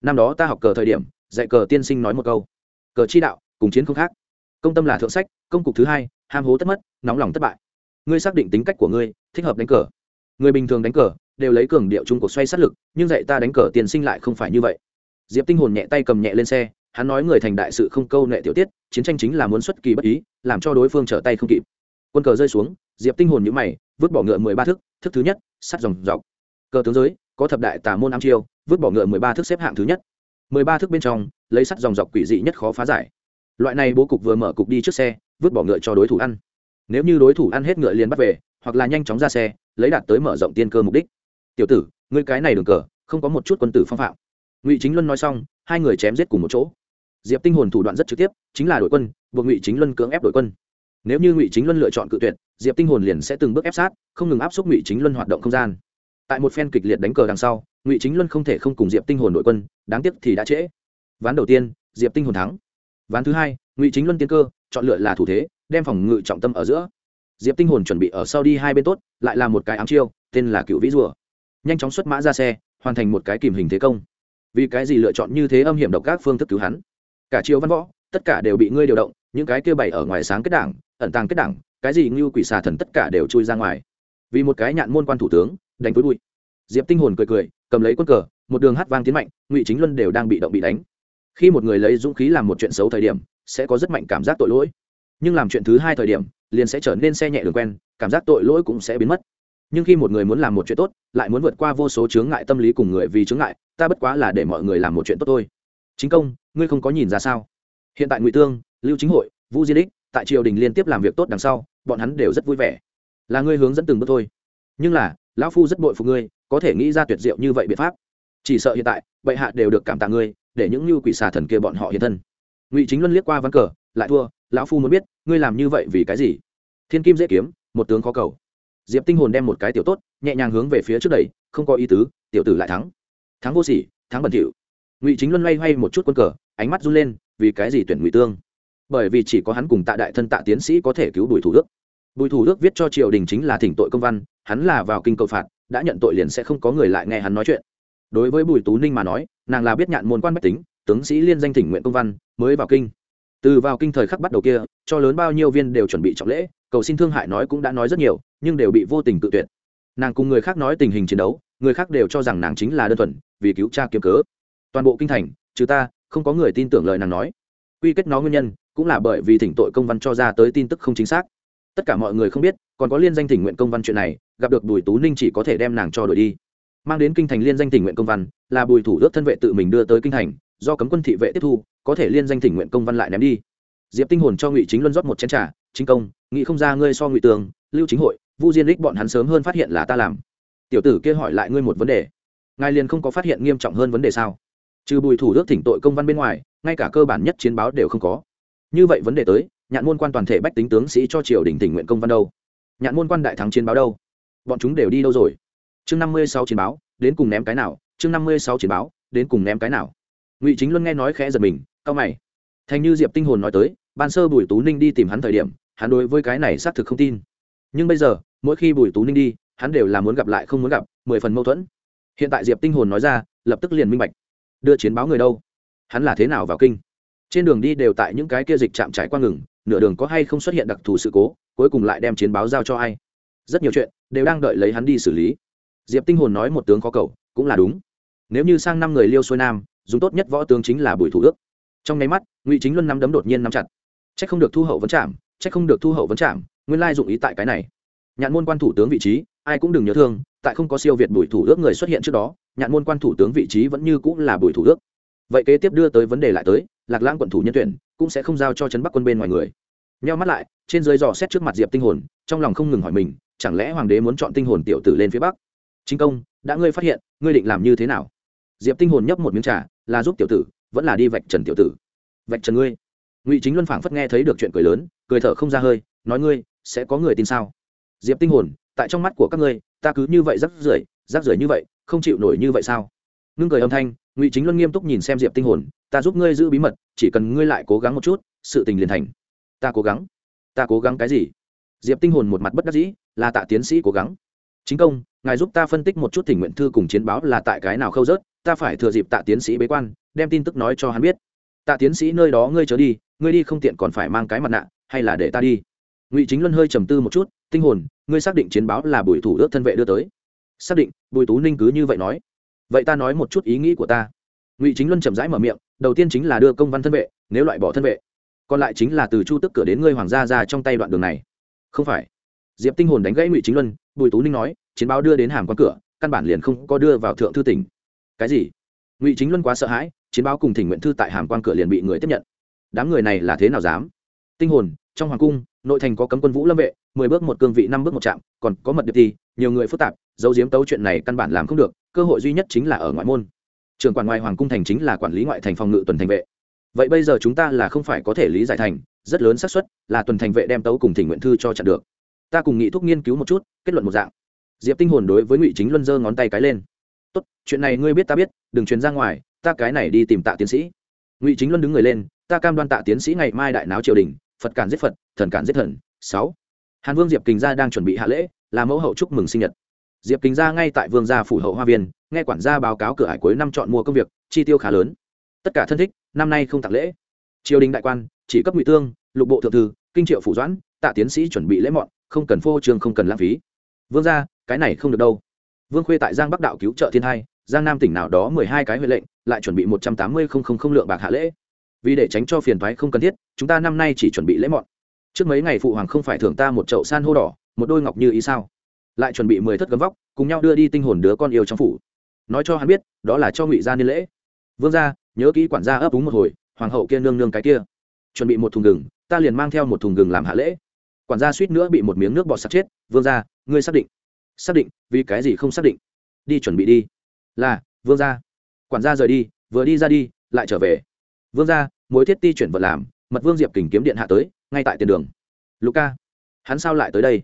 Năm đó ta học cờ thời điểm, dạy cờ tiên sinh nói một câu. Cờ chi đạo, cùng chiến không khác. Công tâm là thượng sách, công cục thứ hai, ham hố tất mất, nóng lòng thất bại. Ngươi xác định tính cách của ngươi, thích hợp đánh cờ. Người bình thường đánh cờ, đều lấy cường điệu chung cuộc xoay sát lực, nhưng dạy ta đánh cờ tiên sinh lại không phải như vậy. Diệp tinh hồn nhẹ tay cầm nhẹ lên xe, hắn nói người thành đại sự không câu nệ tiểu tiết, chiến tranh chính là muốn xuất kỳ bất ý, làm cho đối phương trở tay không kịp. Quân cờ rơi xuống diệp tinh hồn nhữ mày, vứt bỏ ngựa mười ba thức thức thứ nhất, sắt dòng dọc. Cờ tướng giới, có thập đại tà môn am chiêu, vứt bỏ ngựa mười ba thức xếp hạng thứ nhất. Mười ba thức bên trong, lấy sắt dòng dọc quỷ dị nhất khó phá giải. Loại này bố cục vừa mở cục đi trước xe, vứt bỏ ngựa cho đối thủ ăn. Nếu như đối thủ ăn hết ngựa liền bắt về, hoặc là nhanh chóng ra xe, lấy đạt tới mở rộng tiên cơ mục đích. Tiểu tử, ngươi cái này đường cờ, không có một chút quân tử phong phạm. Ngụy chính luân nói xong, hai người chém giết cùng một chỗ. Diệp tinh hồn thủ đoạn rất trực tiếp, chính là đội quân, buộc ngụy chính luân cưỡng ép đội quân. Nếu như ngụy chính luân lựa chọn cự tuyệt diệp tinh hồn liền sẽ từng bước ép sát, không ngừng áp suất ngụy chính luân hoạt động không gian. Tại một phen kịch liệt đánh cờ đằng sau, ngụy chính luân không thể không cùng diệp tinh hồn đội quân, đáng tiếc thì đã trễ. Ván đầu tiên, diệp tinh hồn thắng. Ván thứ hai, ngụy chính luân tiến cơ, chọn lựa là thủ thế, đem phòng ngự trọng tâm ở giữa. Diệp tinh hồn chuẩn bị ở sau đi hai bên tốt, lại là một cái ám chiêu, tên là cựu vĩ rùa. Nhanh chóng xuất mã ra xe, hoàn thành một cái kìm hình thế công. Vì cái gì lựa chọn như thế âm hiểm độc các phương thức cứu hắn? Cả chiêu văn võ, tất cả đều bị ngươi điều động, những cái kia bày ở ngoài sáng kết đảng, ẩn tàng kết đảng cái gì ngưu quỷ xà thần tất cả đều chui ra ngoài. Vì một cái nhạn môn quan thủ tướng, đánh túi bụi. Diệp tinh hồn cười cười, cầm lấy quân cờ, một đường hát vang tiến mạnh, ngụy chính luân đều đang bị động bị đánh. Khi một người lấy dũng khí làm một chuyện xấu thời điểm, sẽ có rất mạnh cảm giác tội lỗi. Nhưng làm chuyện thứ hai thời điểm, liền sẽ trở nên xe nhẹ đường quen, cảm giác tội lỗi cũng sẽ biến mất. Nhưng khi một người muốn làm một chuyện tốt, lại muốn vượt qua vô số chướng ngại tâm lý cùng người vì chướng ngại, ta bất quá là để mọi người làm một chuyện tốt thôi. Chính công, ngươi không có nhìn ra sao? Hiện tại ngụy tương, lưu chính hội, vũ di đích tại triều đình liên tiếp làm việc tốt đằng sau, bọn hắn đều rất vui vẻ. Là ngươi hướng dẫn từng bước thôi. Nhưng là, lão phu rất bội phục ngươi, có thể nghĩ ra tuyệt diệu như vậy biện pháp. Chỉ sợ hiện tại, bệ hạ đều được cảm tạ ngươi, để những như quỷ xà thần kia bọn họ hiện thân. Ngụy chính luân liếc qua ván cờ, lại thua, lão phu muốn biết, ngươi làm như vậy vì cái gì? Thiên kim dễ kiếm, một tướng khó cầu. Diệp tinh hồn đem một cái tiểu tốt, nhẹ nhàng hướng về phía trước đẩy, không có ý tứ, tiểu tử lại thắng. Thắng vô sỉ, thắng bẩn thỉu. Ngụy chính luân loay hoay một chút quân cờ, ánh mắt run lên, vì cái gì tuyển ngụy tương? Bởi vì chỉ có hắn cùng tạ đại thân tạ tiến sĩ có thể cứu bùi thủ đức. Bùi thủ đức viết cho triều đình chính là thỉnh tội công văn, hắn là vào kinh cầu phạt, đã nhận tội liền sẽ không có người lại nghe hắn nói chuyện. Đối với bùi tú ninh mà nói, nàng là biết nhạn môn quan bách tính, tướng sĩ liên danh thỉnh nguyện công văn, mới vào kinh. Từ vào kinh thời khắc bắt đầu kia, cho lớn bao nhiêu viên đều chuẩn bị trọng lễ, cầu xin thương hại nói cũng đã nói rất nhiều, nhưng đều bị vô tình tự tuyệt. Nàng cùng người khác nói tình hình chiến đấu, người khác đều cho rằng nàng chính là đơn thuần, vì cứu cha kiếm cớ. Toàn bộ kinh thành, trừ ta, không có người tin tưởng lời nàng nói. Quy kết nó nguyên nhân cũng là bởi vì thỉnh tội công văn cho ra tới tin tức không chính xác. Tất cả mọi người không biết, còn có liên danh thỉnh nguyện công văn chuyện này, gặp được bùi tú ninh chỉ có thể đem nàng cho đổi đi. Mang đến kinh thành liên danh thỉnh nguyện công văn, là bùi thủ ước thân vệ tự mình đưa tới kinh thành, do cấm quân thị vệ tiếp thu, có thể liên danh thỉnh nguyện công văn lại ném đi. Diệp tinh hồn cho ngụy chính luân rót một chén trà, chính công nghị không ra ngươi so ngụy tường, lưu chính hội, vu diên lích bọn hắn sớm hơn phát hiện là ta làm. Tiểu tử kia hỏi lại ngươi một vấn đề. Ngài liền không có phát hiện nghiêm trọng hơn vấn đề sao? Trừ bùi thủ đức thỉnh tội công văn bên ngoài, ngay cả cơ bản nhất chiến báo đều không có như vậy vấn đề tới, nhạn môn quan toàn thể bách tính tướng sĩ cho triều đình tỉnh nguyện công văn đâu? Nhạn môn quan đại thắng chiến báo đâu? Bọn chúng đều đi đâu rồi? Chương năm mươi sáu chiến báo, đến cùng ném cái nào? Chương năm mươi sáu chiến báo, đến cùng ném cái nào? Ngụy chính luân nghe nói khẽ giật mình cao mày. Thành như diệp tinh hồn nói tới, ban sơ bùi tú ninh đi tìm hắn thời điểm, hắn đối với cái này xác thực không tin. Nhưng bây giờ, mỗi khi bùi tú ninh đi, hắn đều là muốn gặp lại không muốn gặp, mười phần mâu thuẫn. Hiện tại diệp tinh hồn nói ra, lập tức liền minh bạch. Đưa chiến báo người đâu? Hắn là thế nào vào kinh? Trên đường đi đều tại những cái kia dịch chạm trải qua ngừng, nửa đường có hay không xuất hiện đặc thù sự cố, cuối cùng lại đem chiến báo giao cho ai? Rất nhiều chuyện đều đang đợi lấy hắn đi xử lý. Diệp tinh hồn nói một tướng khó cầu, cũng là đúng. Nếu như sang năm người liêu xuôi nam, dùng tốt nhất võ tướng chính là bùi thủ ước trong nháy mắt, ngụy chính luân nắm đấm đột nhiên nắm chặt. Trách không được thu hậu vấn chạm trách không được thu hậu vấn chạm nguyên lai dụng ý tại cái này. Nhạn môn quan thủ tướng vị trí, ai cũng đừng nhớ thương, tại không có siêu việt bùi thủ ước người xuất hiện trước đó, nhạn môn quan thủ tướng vị trí vẫn như cũng là bùi thủ ước vậy kế tiếp đưa tới vấn đề lại tới, lạc lãng quận thủ nhân tuyển, cũng sẽ không giao cho trấn bắc quân bên ngoài người. Nheo mắt lại, trên dưới dò xét trước mặt diệp tinh hồn, trong lòng không ngừng hỏi mình, chẳng lẽ hoàng đế muốn chọn tinh hồn tiểu tử lên phía bắc? Chính công, đã ngươi phát hiện, ngươi định làm như thế nào? Diệp tinh hồn nhấp một miếng trà, là giúp tiểu tử, vẫn là đi vạch trần tiểu tử? Vạch trần ngươi. Ngụy chính luân phảng phất nghe thấy được chuyện cười lớn, cười thở không ra hơi, nói ngươi, sẽ có người tin sao? Diệp tinh hồn, tại trong mắt của các ngươi, ta cứ như vậy rắc rưởi rắc rưởi như vậy, không chịu nổi như vậy sao? Ngưng cười âm thanh ngụy chính luân nghiêm túc nhìn xem diệp tinh hồn ta giúp ngươi giữ bí mật chỉ cần ngươi lại cố gắng một chút sự tình liền thành ta cố gắng ta cố gắng cái gì diệp tinh hồn một mặt bất đắc dĩ là tạ tiến sĩ cố gắng chính công ngài giúp ta phân tích một chút thỉnh nguyện thư cùng chiến báo là tại cái nào khâu rớt ta phải thừa dịp tạ tiến sĩ bế quan đem tin tức nói cho hắn biết tạ tiến sĩ nơi đó ngươi chớ đi ngươi đi không tiện còn phải mang cái mặt nạ hay là để ta đi ngụy chính luân hơi trầm tư một chút tinh hồn ngươi xác định chiến báo là bùi thủ ước thân vệ đưa tới xác định bùi tú ninh cứ như vậy nói vậy ta nói một chút ý nghĩ của ta. Ngụy chính luân chậm rãi mở miệng, đầu tiên chính là đưa công văn thân vệ, nếu loại bỏ thân vệ, còn lại chính là từ chu tức cửa đến ngươi hoàng gia ra trong tay đoạn đường này. Không phải. Diệp tinh hồn đánh gãy ngụy chính luân, bùi tú ninh nói, chiến báo đưa đến hàm quan cửa, căn bản liền không có đưa vào thượng thư tỉnh. Cái gì? Ngụy chính luân quá sợ hãi, chiến báo cùng thỉnh nguyện thư tại hàm quan cửa liền bị người tiếp nhận. Đám người này là thế nào dám? Tinh hồn, trong hoàng cung, nội thành có cấm quân vũ lâm vệ, mười bước một cương vị, năm bước một trạm, còn có mật điệp thi, nhiều người phức tạp dấu diếm tấu chuyện này căn bản làm không được cơ hội duy nhất chính là ở ngoại môn. Trường quản ngoài hoàng cung thành chính là quản lý ngoại thành phòng ngự tuần thành vệ. Vậy bây giờ chúng ta là không phải có thể lý giải thành, rất lớn xác suất là tuần thành vệ đem tấu cùng thỉnh nguyện thư cho chặn được. Ta cùng nghị thúc nghiên cứu một chút, kết luận một dạng. Diệp tinh hồn đối với ngụy chính luân giơ ngón tay cái lên. Tốt, chuyện này ngươi biết ta biết, đừng truyền ra ngoài, ta cái này đi tìm tạ tiến sĩ. Ngụy chính luân đứng người lên, ta cam đoan tạ tiến sĩ ngày mai đại náo triều đình, phật cản giết phật, thần cản giết thần. Sáu. Hàn vương diệp kình gia đang chuẩn bị hạ lễ, là mẫu hậu chúc mừng sinh nhật diệp kình gia ngay tại vương gia phủ hậu hoa viên, nghe quản gia báo cáo cửa hải cuối năm chọn mua công việc, chi tiêu khá lớn. Tất cả thân thích, năm nay không tặng lễ. Triều đình đại quan, chỉ cấp ngụy tương, lục bộ thượng thư, kinh triệu phủ doãn, tạ tiến sĩ chuẩn bị lễ mọn, không cần phô trương, không cần lãng phí. Vương gia, cái này không được đâu. Vương khuê tại giang bắc đạo cứu trợ thiên hai, giang nam tỉnh nào đó mười hai cái huệ lệnh, lại chuẩn bị một trăm tám mươi không không không lượng bạc hạ lễ. Vì để tránh cho phiền thoái không cần thiết, chúng ta năm nay chỉ chuẩn bị lễ mọn. Trước mấy ngày phụ hoàng không phải thưởng ta một chậu san hô đỏ, một đôi ngọc như ý sao? Lại chuẩn bị mười thất gấm vóc, cùng nhau đưa đi tinh hồn đứa con yêu trong phủ. Nói cho hắn biết, đó là cho ngụy gia niên lễ. Vương gia, nhớ kỹ quản gia ấp úng một hồi, hoàng hậu kia nương nương cái kia. Chuẩn bị một thùng gừng, ta liền mang theo một thùng gừng làm hạ lễ. Quản gia suýt nữa bị một miếng nước bọt sặc chết, vương gia, ngươi xác định. Xác định, vì cái gì không xác định? Đi chuẩn bị đi. Là, vương gia. Quản gia rời đi, vừa đi ra đi, lại trở về. Vương gia, mối thiết ti chuyển vật làm, mật vương diệp kình kiếm điện hạ tới, ngay tại tiền đường. Luca hắn sao lại tới đây?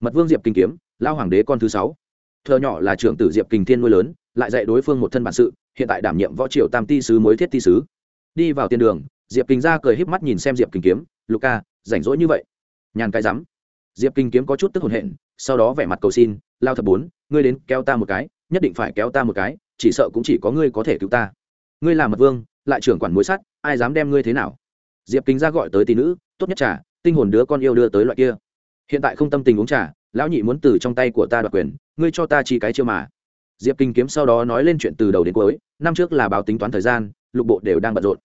Mật vương diệp kình kiếm lao hoàng đế con thứ sáu. Thợ nhỏ là trưởng tử diệp kình thiên nuôi lớn, lại dạy đối phương một thân bản sự, hiện tại đảm nhiệm võ triều tam ti sứ mới thiết ti sứ. Đi vào tiên đường, diệp kình ra cười híp mắt nhìn xem diệp kình kiếm luca rảnh rỗi như vậy? Nhàn cái rắm. Diệp kình kiếm có chút tức hồn hện sau đó vẻ mặt cầu xin, lao thập bốn, ngươi đến kéo ta một cái, nhất định phải kéo ta một cái, chỉ sợ cũng chỉ có ngươi có thể cứu ta. Ngươi là mật vương, lại trưởng quản mối sắt, ai dám đem ngươi thế nào? Diệp kính ra gọi tới tỷ nữ, tốt nhất trà, tinh hồn đứa con yêu đưa tới loại kia. Hiện tại không tâm tình uống trà lão nhị muốn từ trong tay của ta đoạt quyền, ngươi cho ta chi cái chưa mà. Diệp kinh kiếm sau đó nói lên chuyện từ đầu đến cuối, năm trước là báo tính toán thời gian, lục bộ đều đang bận rộn.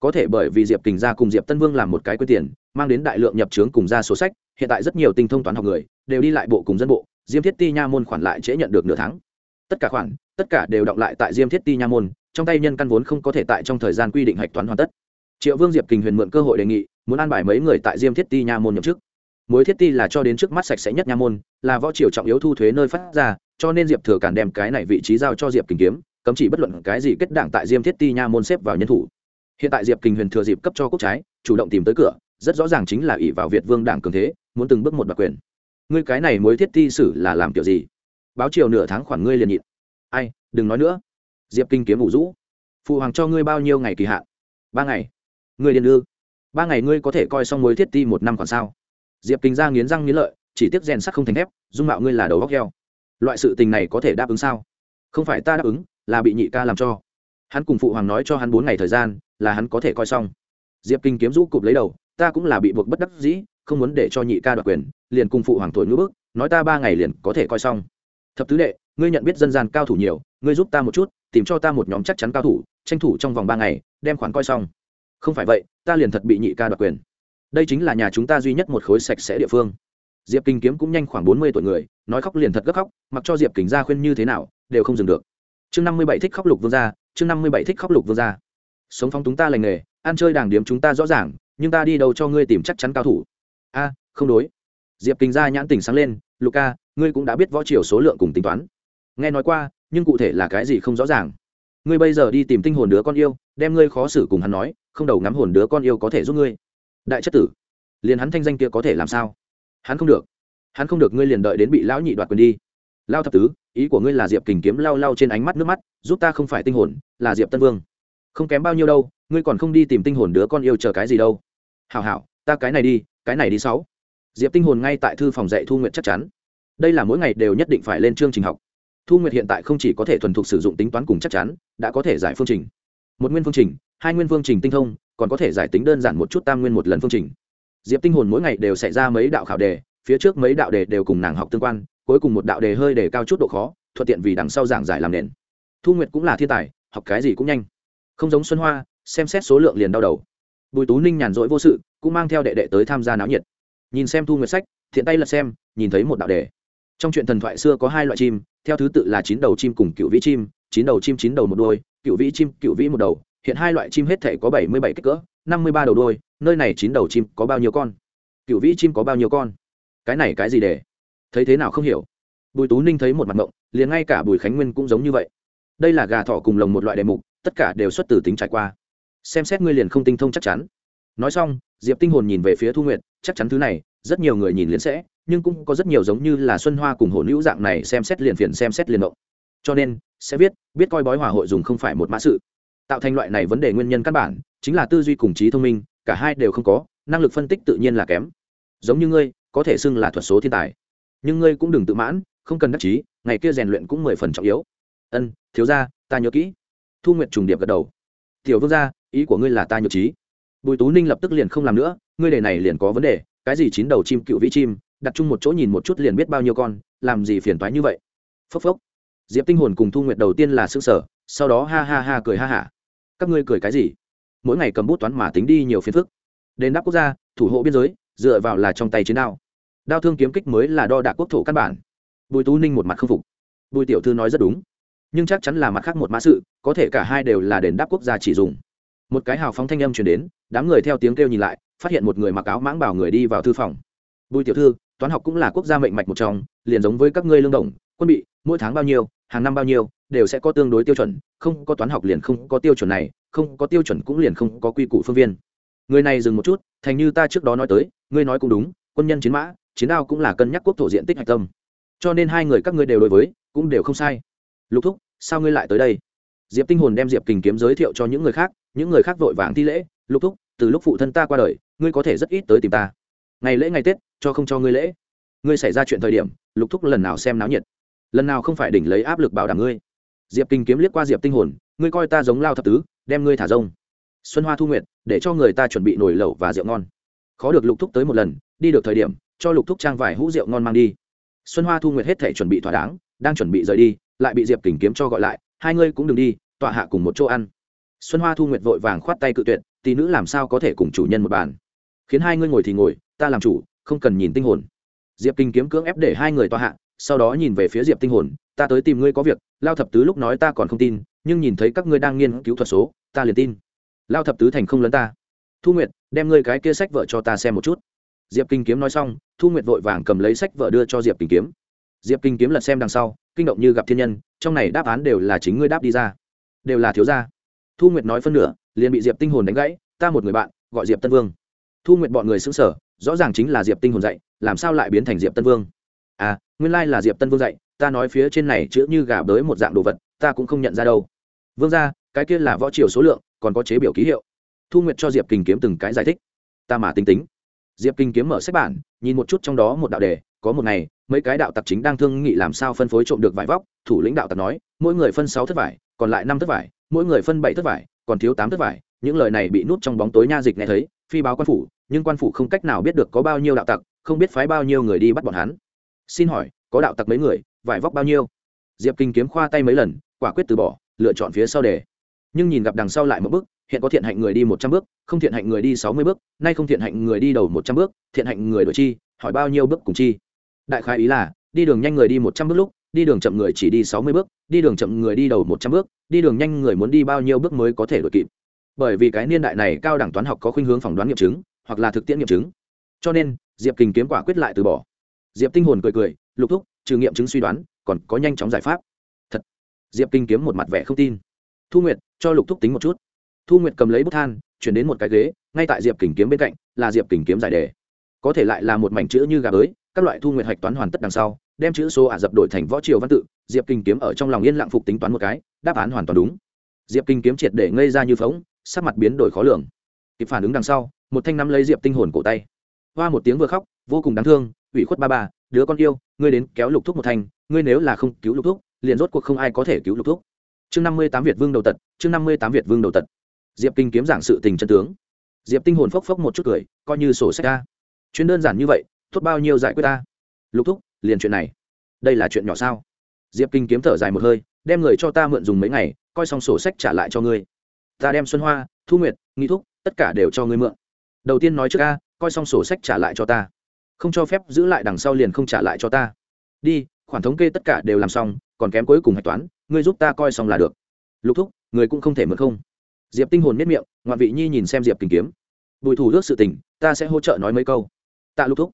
Có thể bởi vì diệp kình gia cùng diệp tân vương làm một cái quyết tiền, mang đến đại lượng nhập trướng cùng ra số sách, hiện tại rất nhiều tinh thông toán học người, đều đi lại bộ cùng dân bộ, diêm thiết ti nha môn khoản lại trễ nhận được nửa tháng. Tất cả khoản, tất cả đều động lại tại diêm thiết ti nha môn, trong tay nhân căn vốn không có thể tại trong thời gian quy định hạch toán hoàn tất. Triệu vương diệp kình huyền mượn cơ hội đề nghị, muốn an bài mấy người tại diêm thiết ti nha môn nhậm chức mối thiết ti là cho đến trước mắt sạch sẽ nhất nha môn, là võ triều trọng yếu thu thuế nơi phát ra, cho nên diệp thừa cản đem cái này vị trí giao cho diệp kình kiếm, cấm chỉ bất luận cái gì kết đảng tại diêm thiết ti nha môn xếp vào nhân thủ. Hiện tại diệp kình huyền thừa dịp cấp cho quốc trái, chủ động tìm tới cửa, rất rõ ràng chính là ỷ vào việt vương đảng cường thế, muốn từng bước một đặc quyền. Ngươi cái này mối thiết ti xử là làm kiểu gì? Báo chiều nửa tháng khoản ngươi liền nhịn. Ai, đừng nói nữa. Diệp kinh kiếm ủ rũ. Phụ hoàng cho ngươi bao nhiêu ngày kỳ hạn? Ba ngày. Ngươi điền ư? Ba ngày ngươi có thể coi xong mối thiết ti một năm còn sao? Diệp kinh ra nghiến răng nghiến lợi, chỉ tiếp rèn sắt không thành thép, dung mạo ngươi là đầu góc heo. Loại sự tình này có thể đáp ứng sao? Không phải ta đáp ứng, là bị nhị ca làm cho. Hắn cùng phụ hoàng nói cho hắn bốn ngày thời gian, là hắn có thể coi xong. Diệp kinh kiếm rũ cụp lấy đầu, ta cũng là bị buộc bất đắc dĩ, không muốn để cho nhị ca đoạt quyền, liền cùng phụ hoàng thổi ngữ bức, nói ta ba ngày liền có thể coi xong. Thập tứ đệ, ngươi nhận biết dân gian cao thủ nhiều, ngươi giúp ta một chút, tìm cho ta một nhóm chắc chắn cao thủ, tranh thủ trong vòng ba ngày, đem khoản coi xong. Không phải vậy, ta liền thật bị nhị ca đoạt quyền đây chính là nhà chúng ta duy nhất một khối sạch sẽ địa phương. Diệp kinh kiếm cũng nhanh khoảng bốn mươi tuổi người, nói khóc liền thật gấp khóc, mặc cho diệp kính ra khuyên như thế nào, đều không dừng được. Chương năm mươi bảy thích khóc lục vương gia, chương năm mươi bảy thích khóc lục vương gia. Sống phong chúng ta lành nghề, ăn chơi đàng điếm chúng ta rõ ràng, nhưng ta đi đâu cho ngươi tìm chắc chắn cao thủ? A, không đối. Diệp kính gia nhãn tỉnh sáng lên luca ngươi cũng đã biết võ triều số lượng cùng tính toán. Nghe nói qua, nhưng cụ thể là cái gì không rõ ràng. Ngươi bây giờ đi tìm tinh hồn đứa con yêu, đem ngươi khó xử cùng hắn nói, không đầu ngắm hồn đứa con yêu có thể giúp ngươi đại chất tử. Liền hắn thanh danh kia có thể làm sao? Hắn không được. Hắn không được, ngươi liền đợi đến bị lão nhị đoạt quyền đi. Lao thập tứ, ý của ngươi là diệp kình kiếm lao lao trên ánh mắt nước mắt, giúp ta không phải tinh hồn, là diệp tân vương. Không kém bao nhiêu đâu, ngươi còn không đi tìm tinh hồn đứa con yêu chờ cái gì đâu. Hảo hảo, ta cái này đi, cái này đi sáu. Diệp tinh hồn ngay tại thư phòng dạy thu nguyện chắc chắn. Đây là mỗi ngày đều nhất định phải lên chương trình học. Thu nguyệt hiện tại không chỉ có thể thuần thục sử dụng tính toán cùng chắc chắn, đã có thể giải phương trình. Một nguyên phương trình, hai nguyên phương trình tinh thông còn có thể giải tính đơn giản một chút tam nguyên một lần phương trình. Diệp tinh hồn mỗi ngày đều xảy ra mấy đạo khảo đề, phía trước mấy đạo đề đều cùng nàng học tương quan, cuối cùng một đạo đề hơi đề cao chút độ khó, thuận tiện vì đằng sau giảng giải làm nền. Thu nguyệt cũng là thiên tài, học cái gì cũng nhanh. Không giống xuân hoa, xem xét số lượng liền đau đầu. Bùi tú ninh nhàn rỗi vô sự, cũng mang theo đệ đệ tới tham gia náo nhiệt. Nhìn xem thu nguyệt sách, thiện tay lật xem, nhìn thấy một đạo đề. Trong chuyện thần thoại xưa có hai loại chim, theo thứ tự là chín đầu chim cùng cựu vĩ chim, chín đầu chim chín đầu một đôi, cựu vĩ chim, cựu vĩ một đầu hiện hai loại chim hết thể có bảy mươi bảy kích cỡ, năm mươi ba đầu đôi, nơi này chín đầu chim có bao nhiêu con? Cựu vĩ chim có bao nhiêu con? Cái này cái gì để? Thấy thế nào không hiểu. Bùi tú ninh thấy một mặt ngộng liền ngay cả bùi khánh nguyên cũng giống như vậy. Đây là gà thỏ cùng lồng một loại đề mục, tất cả đều xuất từ tính trải qua. Xem xét ngươi liền không tinh thông chắc chắn. Nói xong, diệp tinh hồn nhìn về phía thu Nguyệt. chắc chắn thứ này, rất nhiều người nhìn liền sẽ, nhưng cũng có rất nhiều giống như là xuân hoa cùng hổ Nữu dạng này xem xét liền phiền, xem xét liền động. Cho nên, sẽ biết biết coi bói hòa hội dùng không phải một mã sự tạo thành loại này vấn đề nguyên nhân căn bản, chính là tư duy cùng trí thông minh, cả hai đều không có, năng lực phân tích tự nhiên là kém. Giống như ngươi, có thể xưng là thuật số thiên tài. Nhưng ngươi cũng đừng tự mãn, không cần đắc chí, ngày kia rèn luyện cũng mười phần trọng yếu. Ân, thiếu gia, ta nhớ kỹ. Thu nguyện trùng điệp gật đầu. Tiểu vương gia, ý của ngươi là ta nhược trí bùi tú ninh lập tức liền không làm nữa, ngươi đề này liền có vấn đề, cái gì chín đầu chim cựu vĩ chim, đặt chung một chỗ nhìn một chút liền biết bao nhiêu con, làm gì phiền toái như vậy. Phốc phốc. Diệp tinh hồn cùng thu nguyệt đầu tiên là xương sở sau đó ha ha ha cười ha hả các ngươi cười cái gì? Mỗi ngày cầm bút toán mà tính đi nhiều phiền phức. Đền đáp quốc gia, thủ hộ biên giới, dựa vào là trong tay chiến đao. Đao thương kiếm kích mới là đo đạc quốc thổ căn bản. Bùi tú ninh một mặt không phục. Bùi tiểu thư nói rất đúng. Nhưng chắc chắn là mặt khác một mã sự, có thể cả hai đều là đền đáp quốc gia chỉ dùng. Một cái hào phóng thanh âm chuyển đến, đám người theo tiếng kêu nhìn lại, phát hiện một người mặc áo mãng bảo người đi vào thư phòng. Bùi tiểu thư, toán học cũng là quốc gia mệnh mạch một trong, liền giống với các ngươi lương đồng, quân bị, mỗi tháng bao nhiêu, hàng năm bao nhiêu, đều sẽ có tương đối tiêu chuẩn không có toán học liền không có tiêu chuẩn này, không có tiêu chuẩn cũng liền không có quy củ phương viên. Người này dừng một chút, thành như ta trước đó nói tới, ngươi nói cũng đúng, quân nhân chiến mã, chiến đao cũng là cân nhắc quốc thổ diện tích hạch tâm. Cho nên hai người các ngươi đều đối với, cũng đều không sai. Lục thúc, sao ngươi lại tới đây? Diệp tinh hồn đem diệp kình kiếm giới thiệu cho những người khác, những người khác vội vàng thi lễ, lục thúc, từ lúc phụ thân ta qua đời, ngươi có thể rất ít tới tìm ta. Ngày lễ ngày tết, cho không cho ngươi lễ. Ngươi xảy ra chuyện thời điểm, lục thúc lần nào xem náo nhiệt? Lần nào không phải đỉnh lấy áp lực bảo đảm ngươi? Diệp kinh kiếm liếc qua diệp tinh hồn ngươi coi ta giống lao thập tứ đem ngươi thả rông. Xuân hoa thu Nguyệt, để cho người ta chuẩn bị nồi lẩu và rượu ngon. Khó được lục thúc tới một lần đi được thời điểm cho lục thúc trang vài hũ rượu ngon mang đi. Xuân hoa thu Nguyệt hết thể chuẩn bị thỏa đáng đang chuẩn bị rời đi lại bị diệp kình kiếm cho gọi lại hai ngươi cũng đừng đi tọa hạ cùng một chỗ ăn. Xuân hoa thu nguyệt vội vàng khoát tay cự tuyệt tỷ nữ làm sao có thể cùng chủ nhân một bàn? Khiến hai ngươi ngồi thì ngồi ta làm chủ không cần nhìn tinh hồn. Diệp kinh kiếm cưỡng ép để hai người tòa hạ sau đó nhìn về phía diệp tinh hồn ta tới tìm ngươi có việc lao thập tứ lúc nói ta còn không tin nhưng nhìn thấy các ngươi đang nghiên cứu thuật số ta liền tin lao thập tứ thành không lấn ta thu nguyệt đem ngươi cái kia sách vợ cho ta xem một chút diệp kinh kiếm nói xong thu nguyệt vội vàng cầm lấy sách vợ đưa cho diệp kinh kiếm diệp kinh kiếm lật xem đằng sau kinh động như gặp thiên nhân trong này đáp án đều là chính ngươi đáp đi ra đều là thiếu gia thu nguyệt nói phân nửa liền bị diệp tinh hồn đánh gãy ta một người bạn gọi diệp tân vương thu nguyệt bọn người xứng sở rõ ràng chính là diệp tinh hồn dạy làm sao lại biến thành diệp tân vương à nguyên lai là diệp tân vương dạy, ta nói phía trên này chữ như gà bới một dạng đồ vật, ta cũng không nhận ra đâu. Vương ra cái kia là võ triều số lượng, còn có chế biểu ký hiệu. Thu nguyệt cho diệp kinh kiếm từng cái giải thích. Ta mà tính tính. Diệp kinh kiếm mở sách bản, nhìn một chút trong đó một đạo đề, có một ngày, mấy cái đạo tặc chính đang thương nghị làm sao phân phối trộm được vải vóc, thủ lĩnh đạo tặc nói, mỗi người phân sáu thất vải, còn lại năm thất vải, mỗi người phân bảy thất vải, còn thiếu tám thất vải. Những lời này bị nút trong bóng tối nha dịch nghe thấy, phi báo quan phủ, nhưng quan phủ không cách nào biết được có bao nhiêu đạo tặc, không biết phái bao nhiêu người đi bắt bọn hắn xin hỏi, có đạo tặc mấy người, vải vóc bao nhiêu? Diệp kinh kiếm khoa tay mấy lần, quả quyết từ bỏ, lựa chọn phía sau đề. Nhưng nhìn gặp đằng sau lại một bước, hiện có thiện hạnh người đi một trăm bước, không thiện hạnh người đi sáu mươi bước, nay không thiện hạnh người đi đầu một trăm bước, thiện hạnh người đổi chi, hỏi bao nhiêu bước cùng chi. Đại khái ý là, đi đường nhanh người đi một trăm bước lúc, đi đường chậm người chỉ đi sáu mươi bước, đi đường chậm người đi đầu một trăm bước, đi đường nhanh người muốn đi bao nhiêu bước mới có thể đổi kịp. Bởi vì cái niên đại này cao đẳng toán học có khuynh hướng phỏng đoán nghiệm chứng, hoặc là thực tiễn nghiệm chứng. Cho nên, diệp kình kiếm quả quyết lại từ bỏ diệp tinh hồn cười cười, lục thúc, trừ nghiệm chứng suy đoán, còn có nhanh chóng giải pháp. Thật. Diệp kinh kiếm một mặt vẻ không tin. Thu nguyệt, cho lục thúc tính một chút. Thu nguyệt cầm lấy bút than, chuyển đến một cái ghế, ngay tại diệp kình kiếm bên cạnh, là diệp kình kiếm giải đề. Có thể lại là một mảnh chữ như gà bới, các loại thu nguyệt hạch toán hoàn tất đằng sau, đem chữ số ả dập đổi thành võ triều văn tự, diệp kinh kiếm ở trong lòng yên lặng phục tính toán một cái, đáp án hoàn toàn đúng. Diệp kinh kiếm triệt để ngây ra như phóng sắc mặt biến đổi khó lường. Kịp phản ứng đằng sau, một thanh nắm lấy diệp tinh hồn cổ tay. Hoa một tiếng vừa khóc, vô cùng đáng thương ủy khuất ba ba, đứa con yêu, ngươi đến kéo lục thúc một thành, ngươi nếu là không cứu lục thúc, liền rốt cuộc không ai có thể cứu lục thúc. Chương năm mươi tám việt vương đầu tật, chương năm mươi tám việt vương đầu tật. Diệp kinh kiếm giảng sự tình chân tướng. Diệp tinh hồn phốc phốc một chút cười, coi như sổ sách ta chuyện đơn giản như vậy, tốt bao nhiêu giải quyết ta lục thúc, liền chuyện này. Đây là chuyện nhỏ sao? Diệp kinh kiếm thở dài một hơi, đem người cho ta mượn dùng mấy ngày, coi xong sổ sách trả lại cho ngươi. Ta đem xuân hoa, thu nguyệt, nghi thúc, tất cả đều cho ngươi mượn. Đầu tiên nói trước a, coi xong sổ sách trả lại cho ta không cho phép giữ lại đằng sau liền không trả lại cho ta. Đi, khoản thống kê tất cả đều làm xong, còn kém cuối cùng hạch toán, ngươi giúp ta coi xong là được. Lục thúc, người cũng không thể mượn không. Diệp tinh hồn miết miệng, ngoạn vị nhi nhìn xem diệp kình kiếm. Bùi thủ ước sự tình, ta sẽ hỗ trợ nói mấy câu. Tạ lục thúc.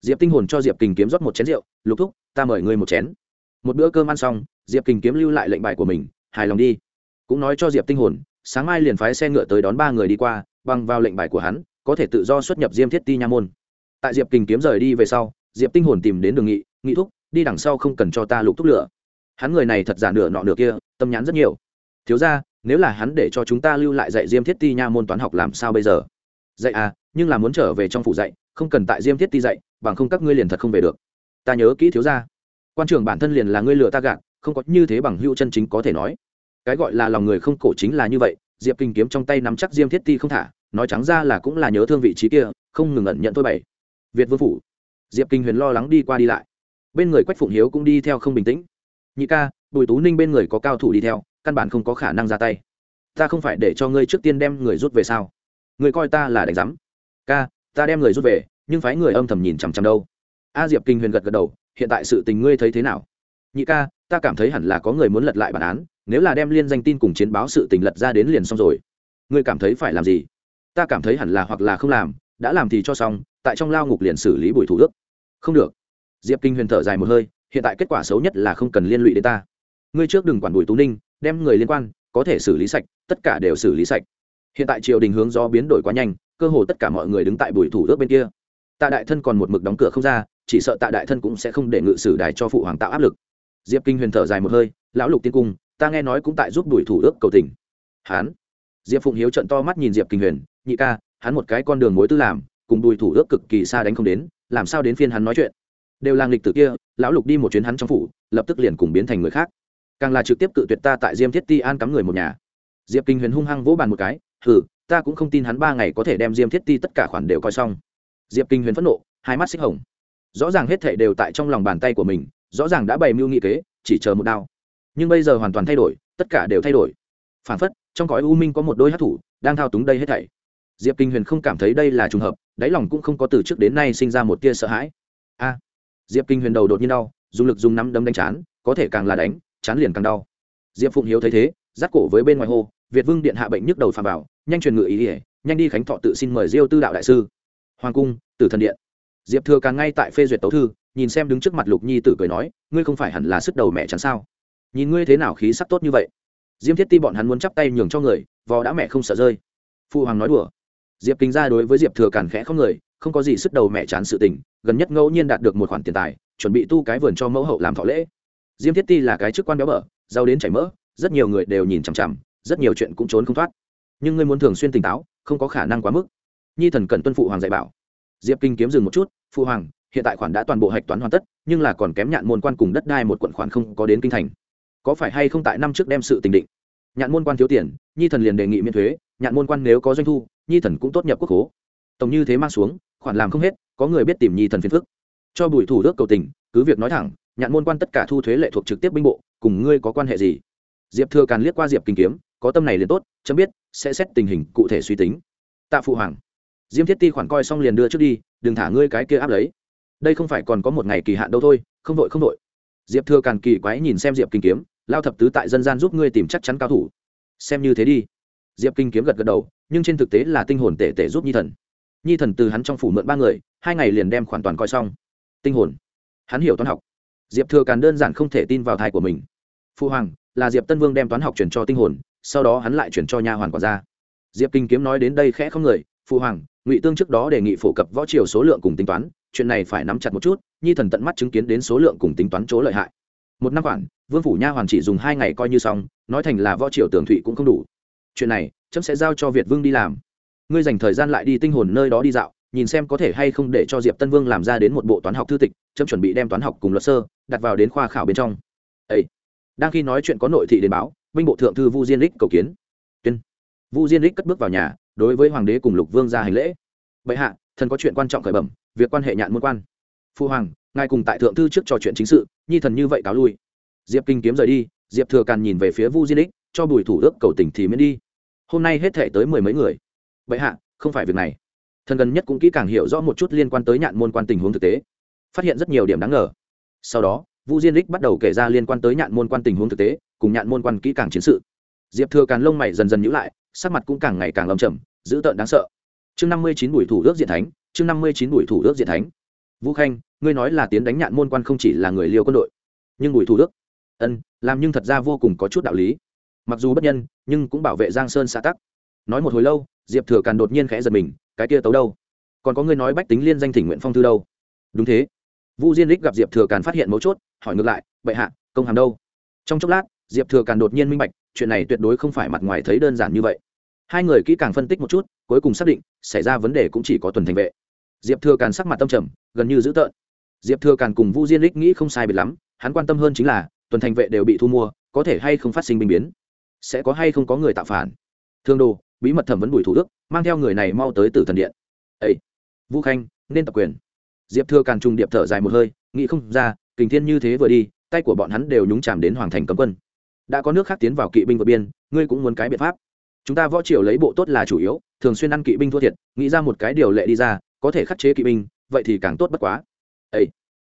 Diệp tinh hồn cho diệp kình kiếm rót một chén rượu, lục thúc, ta mời ngươi một chén. Một bữa cơm ăn xong, diệp kình kiếm lưu lại lệnh bài của mình, hài lòng đi. Cũng nói cho diệp tinh hồn, sáng mai liền phái xe ngựa tới đón ba người đi qua, bằng vào lệnh bài của hắn, có thể tự do xuất nhập diêm thiết ti nha môn tại diệp kình kiếm rời đi về sau, diệp tinh hồn tìm đến đường nghị nghị thúc, đi đằng sau không cần cho ta lục thúc lửa. Hắn người này thật giả nửa nọ nửa kia, tâm nhãn rất nhiều. Thiếu ra nếu là hắn để cho chúng ta lưu lại dạy diêm thiết ti nha môn toán học làm sao bây giờ? Dạy à nhưng là muốn trở về trong phủ dạy, không cần tại diêm thiết ti dạy, bằng không các ngươi liền thật không về được. Ta nhớ kỹ, thiếu ra quan trưởng bản thân liền là ngươi lừa ta gạt, không có như thế bằng hữu chân chính có thể nói. Cái gọi là lòng người không cổ chính là như vậy, diệp kinh kiếm trong tay nắm chắc diêm thiết ti không thả, nói trắng ra là cũng là nhớ thương vị trí kia, không ngừng ẩn nhận tôi bảy việt vương phủ. Diệp kinh huyền lo lắng đi qua đi lại. Bên người quách phụng hiếu cũng đi theo không bình tĩnh. Nhị ca, bùi tú ninh bên người có cao thủ đi theo, căn bản không có khả năng ra tay. Ta không phải để cho ngươi trước tiên đem người rút về sao? Người coi ta là đánh giám. Ca, ta đem người rút về, nhưng phái người âm thầm nhìn chằm chằm đâu. A diệp kinh huyền gật gật đầu, hiện tại sự tình ngươi thấy thế nào? Nhị ca, ta cảm thấy hẳn là có người muốn lật lại bản án, nếu là đem liên danh tin cùng chiến báo sự tình lật ra đến liền xong rồi. Ngươi cảm thấy phải làm gì? Ta cảm thấy hẳn là hoặc là không làm, đã làm thì cho xong tại trong lao ngục liền xử lý bùi thủ đức không được. Diệp kinh huyền thở dài một hơi, hiện tại kết quả xấu nhất là không cần liên lụy đến ta. Ngươi trước đừng quản bùi tú ninh, đem người liên quan, có thể xử lý sạch, tất cả đều xử lý sạch. Hiện tại triều đình hướng do biến đổi quá nhanh, cơ hồ tất cả mọi người đứng tại bùi thủ đức bên kia. Tạ đại thân còn một mực đóng cửa không ra, chỉ sợ tạ đại thân cũng sẽ không để ngự sử đài cho phụ hoàng tạo áp lực. Diệp kinh huyền thở dài một hơi, lão lục tiên cung, ta nghe nói cũng tại giúp bùi thủ đức cầu tình. Hán. Diệp phụng hiếu trận to mắt nhìn diệp kinh huyền, nhị ca, hắn một cái con đường mối tư làm cùng bùi thủ ước cực kỳ xa đánh không đến, làm sao đến phiên hắn nói chuyện? Đều làng lịch tử kia, lão lục đi một chuyến hắn trong phủ, lập tức liền cùng biến thành người khác. Càng là trực tiếp cự tuyệt ta tại diêm thiết ti an cắm người một nhà. Diệp kinh huyền hung hăng vỗ bàn một cái, hừ, ta cũng không tin hắn ba ngày có thể đem diêm thiết ti tất cả khoản đều coi xong. Diệp kinh huyền phẫn nộ, hai mắt xích hồng. Rõ ràng hết thể đều tại trong lòng bàn tay của mình, rõ ràng đã bày mưu nghị kế, chỉ chờ một đao. Nhưng bây giờ hoàn toàn thay đổi, tất cả đều thay đổi. Phản phất, trong cõi u minh có một đôi hát thủ, đang thao túng đây hết thảy diệp kinh huyền không cảm thấy đây là trùng hợp, đáy lòng cũng không có từ trước đến nay sinh ra một tia sợ hãi. A! Diệp kinh huyền đầu đột nhiên đau, dùng lực dùng nắm đấm đánh chán, có thể càng là đánh, chán liền càng đau. Diệp phụng hiếu thấy thế giáp cổ với bên ngoài hô, việt vương điện hạ bệnh nhức đầu phàm bảo nhanh truyền ngự ý ỉa nhanh đi khánh thọ tự xin mời diêu tư đạo đại sư. Hoàng cung, tử thần điện. Diệp thừa càng ngay tại phê duyệt tấu thư, nhìn xem đứng trước mặt lục nhi tử cười nói, ngươi không phải hẳn là sức đầu mẹ chắn sao? Nhìn ngươi thế nào khí sắc tốt như vậy. Diêm thiết ti bọn hắn muốn chắp tay nhường cho người, vò đã mẹ không sợ rơi. Phụ hoàng nói đùa diệp kính ra đối với diệp thừa càn khẽ không người, không có gì sức đầu mẹ chán sự tình, gần nhất ngẫu nhiên đạt được một khoản tiền tài, chuẩn bị tu cái vườn cho mẫu hậu làm thọ lễ. Diêm thiết ti là cái chức quan béo bở, giàu đến chảy mỡ, rất nhiều người đều nhìn chằm chằm, rất nhiều chuyện cũng trốn không thoát. Nhưng ngươi muốn thường xuyên tỉnh táo, không có khả năng quá mức. Nhi thần cần tuân phụ hoàng dạy bảo. Diệp kinh kiếm dừng một chút, phụ hoàng, hiện tại khoản đã toàn bộ hạch toán hoàn tất, nhưng là còn kém nhạn môn quan cùng đất đai một quận khoản không có đến kinh thành. Có phải hay không tại năm trước đem sự tình định? Nhạn môn quan thiếu tiền, nhi thần liền đề nghị miễn thuế, nhạn môn quan nếu có doanh thu nhi thần cũng tốt nhập quốc hố tổng như thế mang xuống, khoản làm không hết, có người biết tìm nhi thần phiền phức. Cho bùi thủ đức cầu tình, cứ việc nói thẳng, nhạn môn quan tất cả thu thuế lệ thuộc trực tiếp binh bộ, cùng ngươi có quan hệ gì? Diệp thừa càn liếc qua diệp kinh kiếm, có tâm này liền tốt, chấm biết, sẽ xét tình hình, cụ thể suy tính. Tạ phụ hoàng, diêm thiết ti khoản coi xong liền đưa trước đi, đừng thả ngươi cái kia áp lấy. Đây không phải còn có một ngày kỳ hạn đâu thôi, không đội không đội. Diệp thừa càn kỳ quái nhìn xem diệp kinh kiếm, lao thập tứ tại dân gian giúp ngươi tìm chắc chắn cao thủ. Xem như thế đi. Diệp kinh kiếm gật gật đầu nhưng trên thực tế là tinh hồn tể tể giúp nhi thần. Nhi thần từ hắn trong phủ mượn ba người, hai ngày liền đem khoản toàn coi xong. Tinh hồn. Hắn hiểu toán học. Diệp thừa càn đơn giản không thể tin vào thai của mình. Phu hoàng, là diệp tân vương đem toán học chuyển cho tinh hồn, sau đó hắn lại chuyển cho nha hoàn quản gia. Diệp kinh kiếm nói đến đây khẽ không người phụ hoàng, ngụy tương trước đó đề nghị phổ cập võ triều số lượng cùng tính toán, chuyện này phải nắm chặt một chút, nhi thần tận mắt chứng kiến đến số lượng cùng tính toán chỗ lợi hại. Một năm khoản, vương phủ nha hoàn chỉ dùng hai ngày coi như xong, nói thành là võ triều tường thụy cũng không đủ. Chuyện này chấm sẽ giao cho việt vương đi làm. Ngươi dành thời gian lại đi tinh hồn nơi đó đi dạo, nhìn xem có thể hay không để cho diệp tân vương làm ra đến một bộ toán học thư tịch, chấm chuẩn bị đem toán học cùng luật sơ, đặt vào đến khoa khảo bên trong. Ấy đang khi nói chuyện có nội thị đến báo, binh bộ thượng thư vu diên lích cầu kiến. Tuyên. Vu diên lích cất bước vào nhà, đối với hoàng đế cùng lục vương ra hành lễ. Bệ hạ, thần có chuyện quan trọng khởi bẩm, việc quan hệ nhạn môn quan. Phu hoàng, ngài cùng tại thượng thư trước trò chuyện chính sự, nhi thần như vậy cáo lui. Diệp kinh kiếm rời đi, diệp thừa càn nhìn về phía vu diên lích cho bùi thủ đức cầu tình thì miễn đi hôm nay hết thể tới mười mấy người. Bệ hạ, không phải việc này. Thần gần nhất cũng kỹ càng hiểu rõ một chút liên quan tới nhạn môn quan tình huống thực tế. Phát hiện rất nhiều điểm đáng ngờ. Sau đó, vu diên lích bắt đầu kể ra liên quan tới nhạn môn quan tình huống thực tế, cùng nhạn môn quan kỹ càng chiến sự. Diệp thừa càn lông mày dần dần nhữ lại, sắc mặt cũng càng ngày càng lầm trầm, dữ tợn đáng sợ. Chương năm mươi chín bùi thủ ước diện thánh, chương năm mươi chín bùi thủ ước diện thánh. Vũ khanh, ngươi nói là tiến đánh nhạn môn quan không chỉ là người liêu quân đội, nhưng bùi thủ đức ân, làm nhưng thật ra vô cùng có chút đạo lý mặc dù bất nhân, nhưng cũng bảo vệ giang sơn xã tắc. Nói một hồi lâu, diệp thừa càn đột nhiên khẽ giật mình, cái kia tấu đâu? Còn có người nói bách tính liên danh thỉnh nguyện phong thư đâu? Đúng thế. Vu diên lích gặp diệp thừa càn phát hiện mấu chốt, hỏi ngược lại, bệ hạ, công hàm đâu? Trong chốc lát, diệp thừa càn đột nhiên minh bạch, chuyện này tuyệt đối không phải mặt ngoài thấy đơn giản như vậy. Hai người kỹ càng phân tích một chút, cuối cùng xác định, xảy ra vấn đề cũng chỉ có tuần thành vệ. Diệp thừa càn sắc mặt tâm trầm, gần như dữ tợn. Diệp thừa càn cùng vu diên lích nghĩ không sai biệt lắm, hắn quan tâm hơn chính là, tuần thành vệ đều bị thu mua, có thể hay không phát sinh binh biến sẽ có hay không có người tạo phản? Thương đồ, bí mật thẩm vấn bùi thủ đức, mang theo người này mau tới tử thần điện. Ấy vũ khanh, nên tập quyền. Diệp thừa càn trùng điệp thở dài một hơi, nghĩ không ra, kình thiên như thế vừa đi, tay của bọn hắn đều nhúng chạm đến hoàng thành cấm quân. Đã có nước khác tiến vào kỵ binh vượt biên, ngươi cũng muốn cái biện pháp. Chúng ta võ triều lấy bộ tốt là chủ yếu, thường xuyên ăn kỵ binh thua thiệt, nghĩ ra một cái điều lệ đi ra, có thể khắc chế kỵ binh, vậy thì càng tốt bất quá. Ấy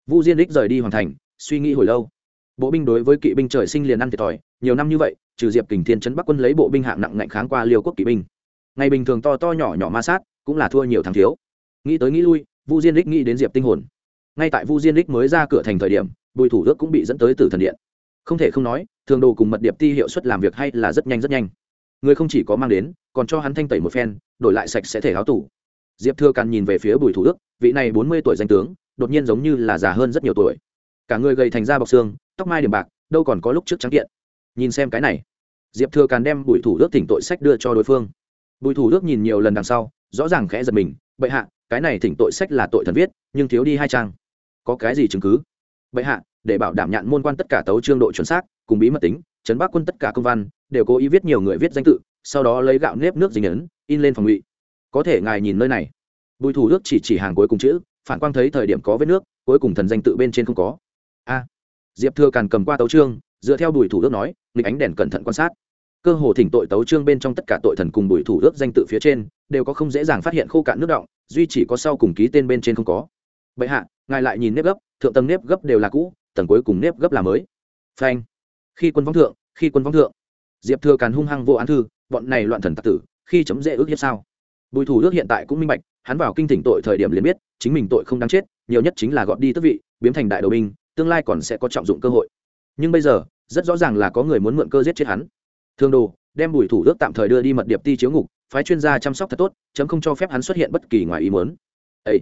vu diên đích rời đi hoàn thành, suy nghĩ hồi lâu. Bộ binh đối với kỵ binh trời sinh liền ăn thiệt thòi, nhiều năm như vậy trừ diệp kình thiên chấn bắc quân lấy bộ binh hạng nặng ngạnh kháng qua liêu quốc kỵ binh ngày bình thường to to nhỏ nhỏ ma sát cũng là thua nhiều thắng thiếu nghĩ tới nghĩ lui vu diên đích nghĩ đến diệp tinh hồn ngay tại vu diên đích mới ra cửa thành thời điểm bùi thủ đức cũng bị dẫn tới tử thần điện không thể không nói thường đồ cùng mật điệp ti hiệu suất làm việc hay là rất nhanh rất nhanh người không chỉ có mang đến còn cho hắn thanh tẩy một phen đổi lại sạch sẽ thể áo tủ diệp thừa càn nhìn về phía bùi thủ đức vị này bốn mươi tuổi danh tướng đột nhiên giống như là già hơn rất nhiều tuổi cả người gầy thành da bọc xương tóc mai điểm bạc đâu còn có lúc trước trắng kiện nhìn xem cái này. Diệp thừa càn đem bùi thủ đức thỉnh tội sách đưa cho đối phương. Bùi thủ đức nhìn nhiều lần đằng sau, rõ ràng khẽ giật mình, bệ hạ, cái này thỉnh tội sách là tội thần viết, nhưng thiếu đi hai trang. Có cái gì chứng cứ? Bệ hạ, để bảo đảm nhạn môn quan tất cả tấu trương độ chuẩn xác, cùng bí mật tính, trấn bác quân tất cả công văn, đều cố ý viết nhiều người viết danh tự, sau đó lấy gạo nếp nước dính ấn, in lên phòng ngụy. Có thể ngài nhìn nơi này. Bùi thủ đức chỉ chỉ hàng cuối cùng chữ, phản quang thấy thời điểm có vết nước, cuối cùng thần danh tự bên trên không có. A. Diệp thừa càn cầm qua tấu trương dựa theo bùi thủ đức nói, nghịch ánh đèn cẩn thận quan sát. Cơ hồ thỉnh tội tấu trương bên trong tất cả tội thần cùng bùi thủ đức danh tự phía trên, đều có không dễ dàng phát hiện khô cạn nước động, duy chỉ có sau cùng ký tên bên trên không có. Bệ hạ, ngài lại nhìn nếp gấp, thượng tầng nếp gấp đều là cũ, tầng cuối cùng nếp gấp là mới. Phanh. Khi quân vong thượng, khi quân vong thượng. Diệp thừa càn hung hăng vô án thư, bọn này loạn thần tặc tử, khi chấm dễ ước hiếp sao? Bùi thủ ước hiện tại cũng minh bạch, hắn vào kinh tỉnh tội thời điểm liền biết, chính mình tội không đáng chết, nhiều nhất chính là gọt đi tước vị, biến thành đại đầu binh, tương lai còn sẽ có trọng dụng cơ hội. Nhưng bây giờ rất rõ ràng là có người muốn mượn cơ giết chết hắn. Thương đồ, đem bùi thủ ước tạm thời đưa đi mật điệp ti chiếu ngục, phái chuyên gia chăm sóc thật tốt, chấm không cho phép hắn xuất hiện bất kỳ ngoài ý muốn. Ấy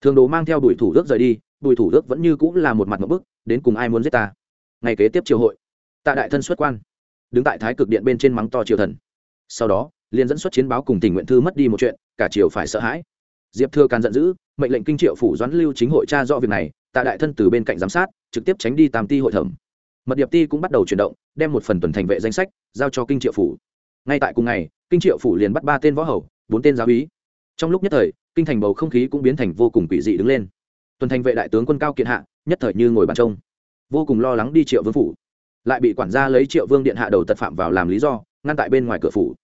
Thương đồ mang theo bùi thủ ước rời đi, bùi thủ ước vẫn như cũng là một mặt một bức, đến cùng ai muốn giết ta? Ngày kế tiếp triều hội. Tạ đại thân xuất quan. Đứng tại thái cực điện bên trên mắng to triều thần. Sau đó, liền dẫn xuất chiến báo cùng tình nguyện thư mất đi một chuyện, cả triều phải sợ hãi. Diệp thừa càn giận dữ, mệnh lệnh kinh triệu phủ doãn lưu chính hội tra rõ việc này, tạ đại thân từ bên cạnh giám sát, trực tiếp tránh đi tam ti hội thẩm mật điệp ti cũng bắt đầu chuyển động, đem một phần tuần thành vệ danh sách, giao cho kinh triệu phủ. Ngay tại cùng ngày, kinh triệu phủ liền bắt ba tên võ hầu, bốn tên giáo úy. Trong lúc nhất thời, kinh thành bầu không khí cũng biến thành vô cùng quỷ dị đứng lên. Tuần thành vệ đại tướng quân cao kiện hạ, nhất thời như ngồi bàn trông, vô cùng lo lắng đi triệu vương phủ. Lại bị quản gia lấy triệu vương điện hạ đầu tật phạm vào làm lý do, ngăn tại bên ngoài cửa phủ.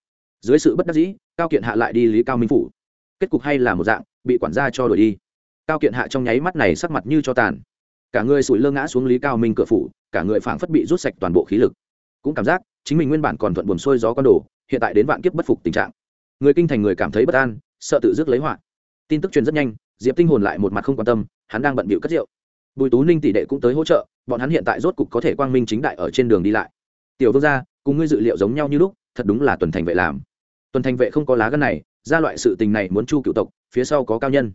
Dưới sự bất đắc dĩ, cao kiện hạ lại đi lý cao minh phủ. Kết cục hay là một dạng, bị quản gia cho đổi đi. Cao kiện hạ trong nháy mắt này sắc mặt như cho tàn. Cả người sủi lơ ngã xuống lý cao minh cửa phủ cả người phảng phất bị rút sạch toàn bộ khí lực. Cũng cảm giác, chính mình nguyên bản còn thuận buồn xuôi gió con đồ, hiện tại đến vạn kiếp bất phục tình trạng. Người kinh thành người cảm thấy bất an, sợ tự dứt lấy họa. Tin tức truyền rất nhanh, diệp tinh hồn lại một mặt không quan tâm, hắn đang bận bịu cất rượu. Bùi tú ninh tỷ đệ cũng tới hỗ trợ, bọn hắn hiện tại rốt cục có thể quang minh chính đại ở trên đường đi lại. Tiểu vương gia, cùng ngươi dự liệu giống nhau như lúc, thật đúng là tuần thành vệ làm. Tuần thành vệ không có lá gân này, ra loại sự tình này muốn chu cựu tộc, phía sau có cao nhân.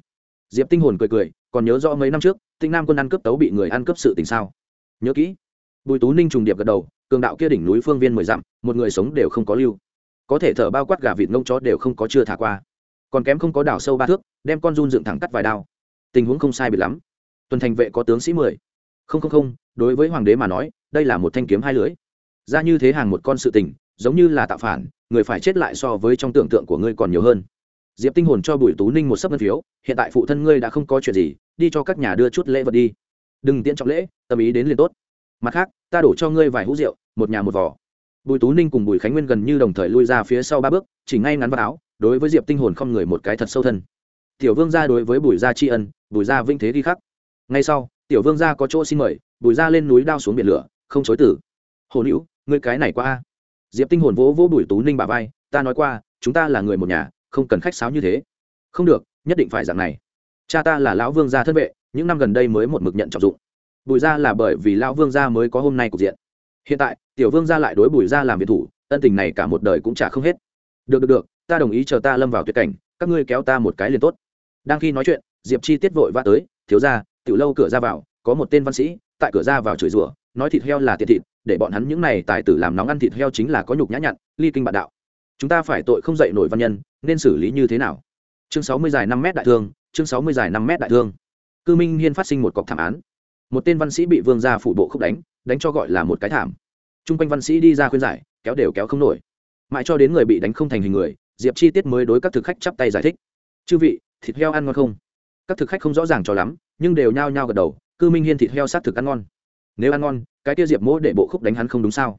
Diệp tinh hồn cười cười, còn nhớ rõ mấy năm trước tinh nam quân ăn cướp tấu bị người ăn cướp sự tình sao? Nhớ kỹ bùi tú ninh trùng điệp gật đầu, cường đạo kia đỉnh núi phương viên mười dặm, một người sống đều không có lưu. Có thể thở bao quát gà vịt ngông chó đều không có chưa thả qua. Còn kém không có đảo sâu ba thước, đem con run dựng thẳng cắt vài đao. Tình huống không sai biệt lắm. Tuần thành vệ có tướng sĩ mười. Không không không, đối với hoàng đế mà nói, đây là một thanh kiếm hai lưới ra như thế hàng một con sự tình, giống như là tạo phản, người phải chết lại so với trong tưởng tượng của ngươi còn nhiều hơn. Diệp tinh hồn cho bùi tú ninh một sấp ngân phiếu, hiện tại phụ thân ngươi đã không có chuyện gì, đi cho các nhà đưa chút lễ vật đi. Đừng tiễn trọng lễ, tâm ý đến liền tốt mặt khác, ta đổ cho ngươi vài hũ rượu, một nhà một vỏ bùi tú ninh cùng bùi khánh nguyên gần như đồng thời lui ra phía sau ba bước, chỉ ngay ngắn vào áo, đối với diệp tinh hồn không người một cái thật sâu thân. Tiểu vương gia đối với bùi gia tri ân, bùi gia vinh thế ghi khắc. Ngay sau, tiểu vương gia có chỗ xin mời, bùi gia lên núi đao xuống biển lửa, không chối tử. Hồ hữu ngươi cái này qua a. Diệp tinh hồn vỗ vỗ bùi tú ninh bà vai, ta nói qua, chúng ta là người một nhà, không cần khách sáo như thế. Không được, nhất định phải dạng này. Cha ta là lão vương gia thân vệ, những năm gần đây mới một mực nhận trọng dụng bùi gia là bởi vì lão vương gia mới có hôm nay cục diện. Hiện tại, tiểu vương gia lại đối bùi gia làm việc thủ, ân tình này cả một đời cũng trả không hết. Được được được, ta đồng ý chờ ta lâm vào tuyệt cảnh, các ngươi kéo ta một cái liền tốt. Đang khi nói chuyện, diệp chi tiết vội vã tới, thiếu ra tiểu lâu cửa ra vào, có một tên văn sĩ, tại cửa ra vào chửi rủa, nói thịt heo là thịt thịt, để bọn hắn những này tài tử làm nóng ăn thịt heo chính là có nhục nhã nhặn, ly kinh bạn đạo. Chúng ta phải tội không dạy nổi văn nhân, nên xử lý như thế nào? Chương sáu mươi dài năm m đại thương, chương sáu mươi dài năm m đại thương. Cư minh hiên phát sinh một cọc thảm án một tên văn sĩ bị vương gia phủ bộ khúc đánh đánh cho gọi là một cái thảm. T r u n g quanh văn sĩ đi ra khuyên giải, kéo đều kéo không nổi. Mãi cho đến người bị đánh không thành hình người, diệp chi tiết mới đối các thực khách chắp tay giải thích. Chư vị, thịt heo ăn ngon không? Các thực khách không rõ ràng cho lắm, nhưng đều nhao nhao gật đầu, cư minh hiên thịt heo s á t thực ăn ngon. Nếu ăn ngon, cái tia diệp mỗ để bộ khúc đánh hắn không đúng sao?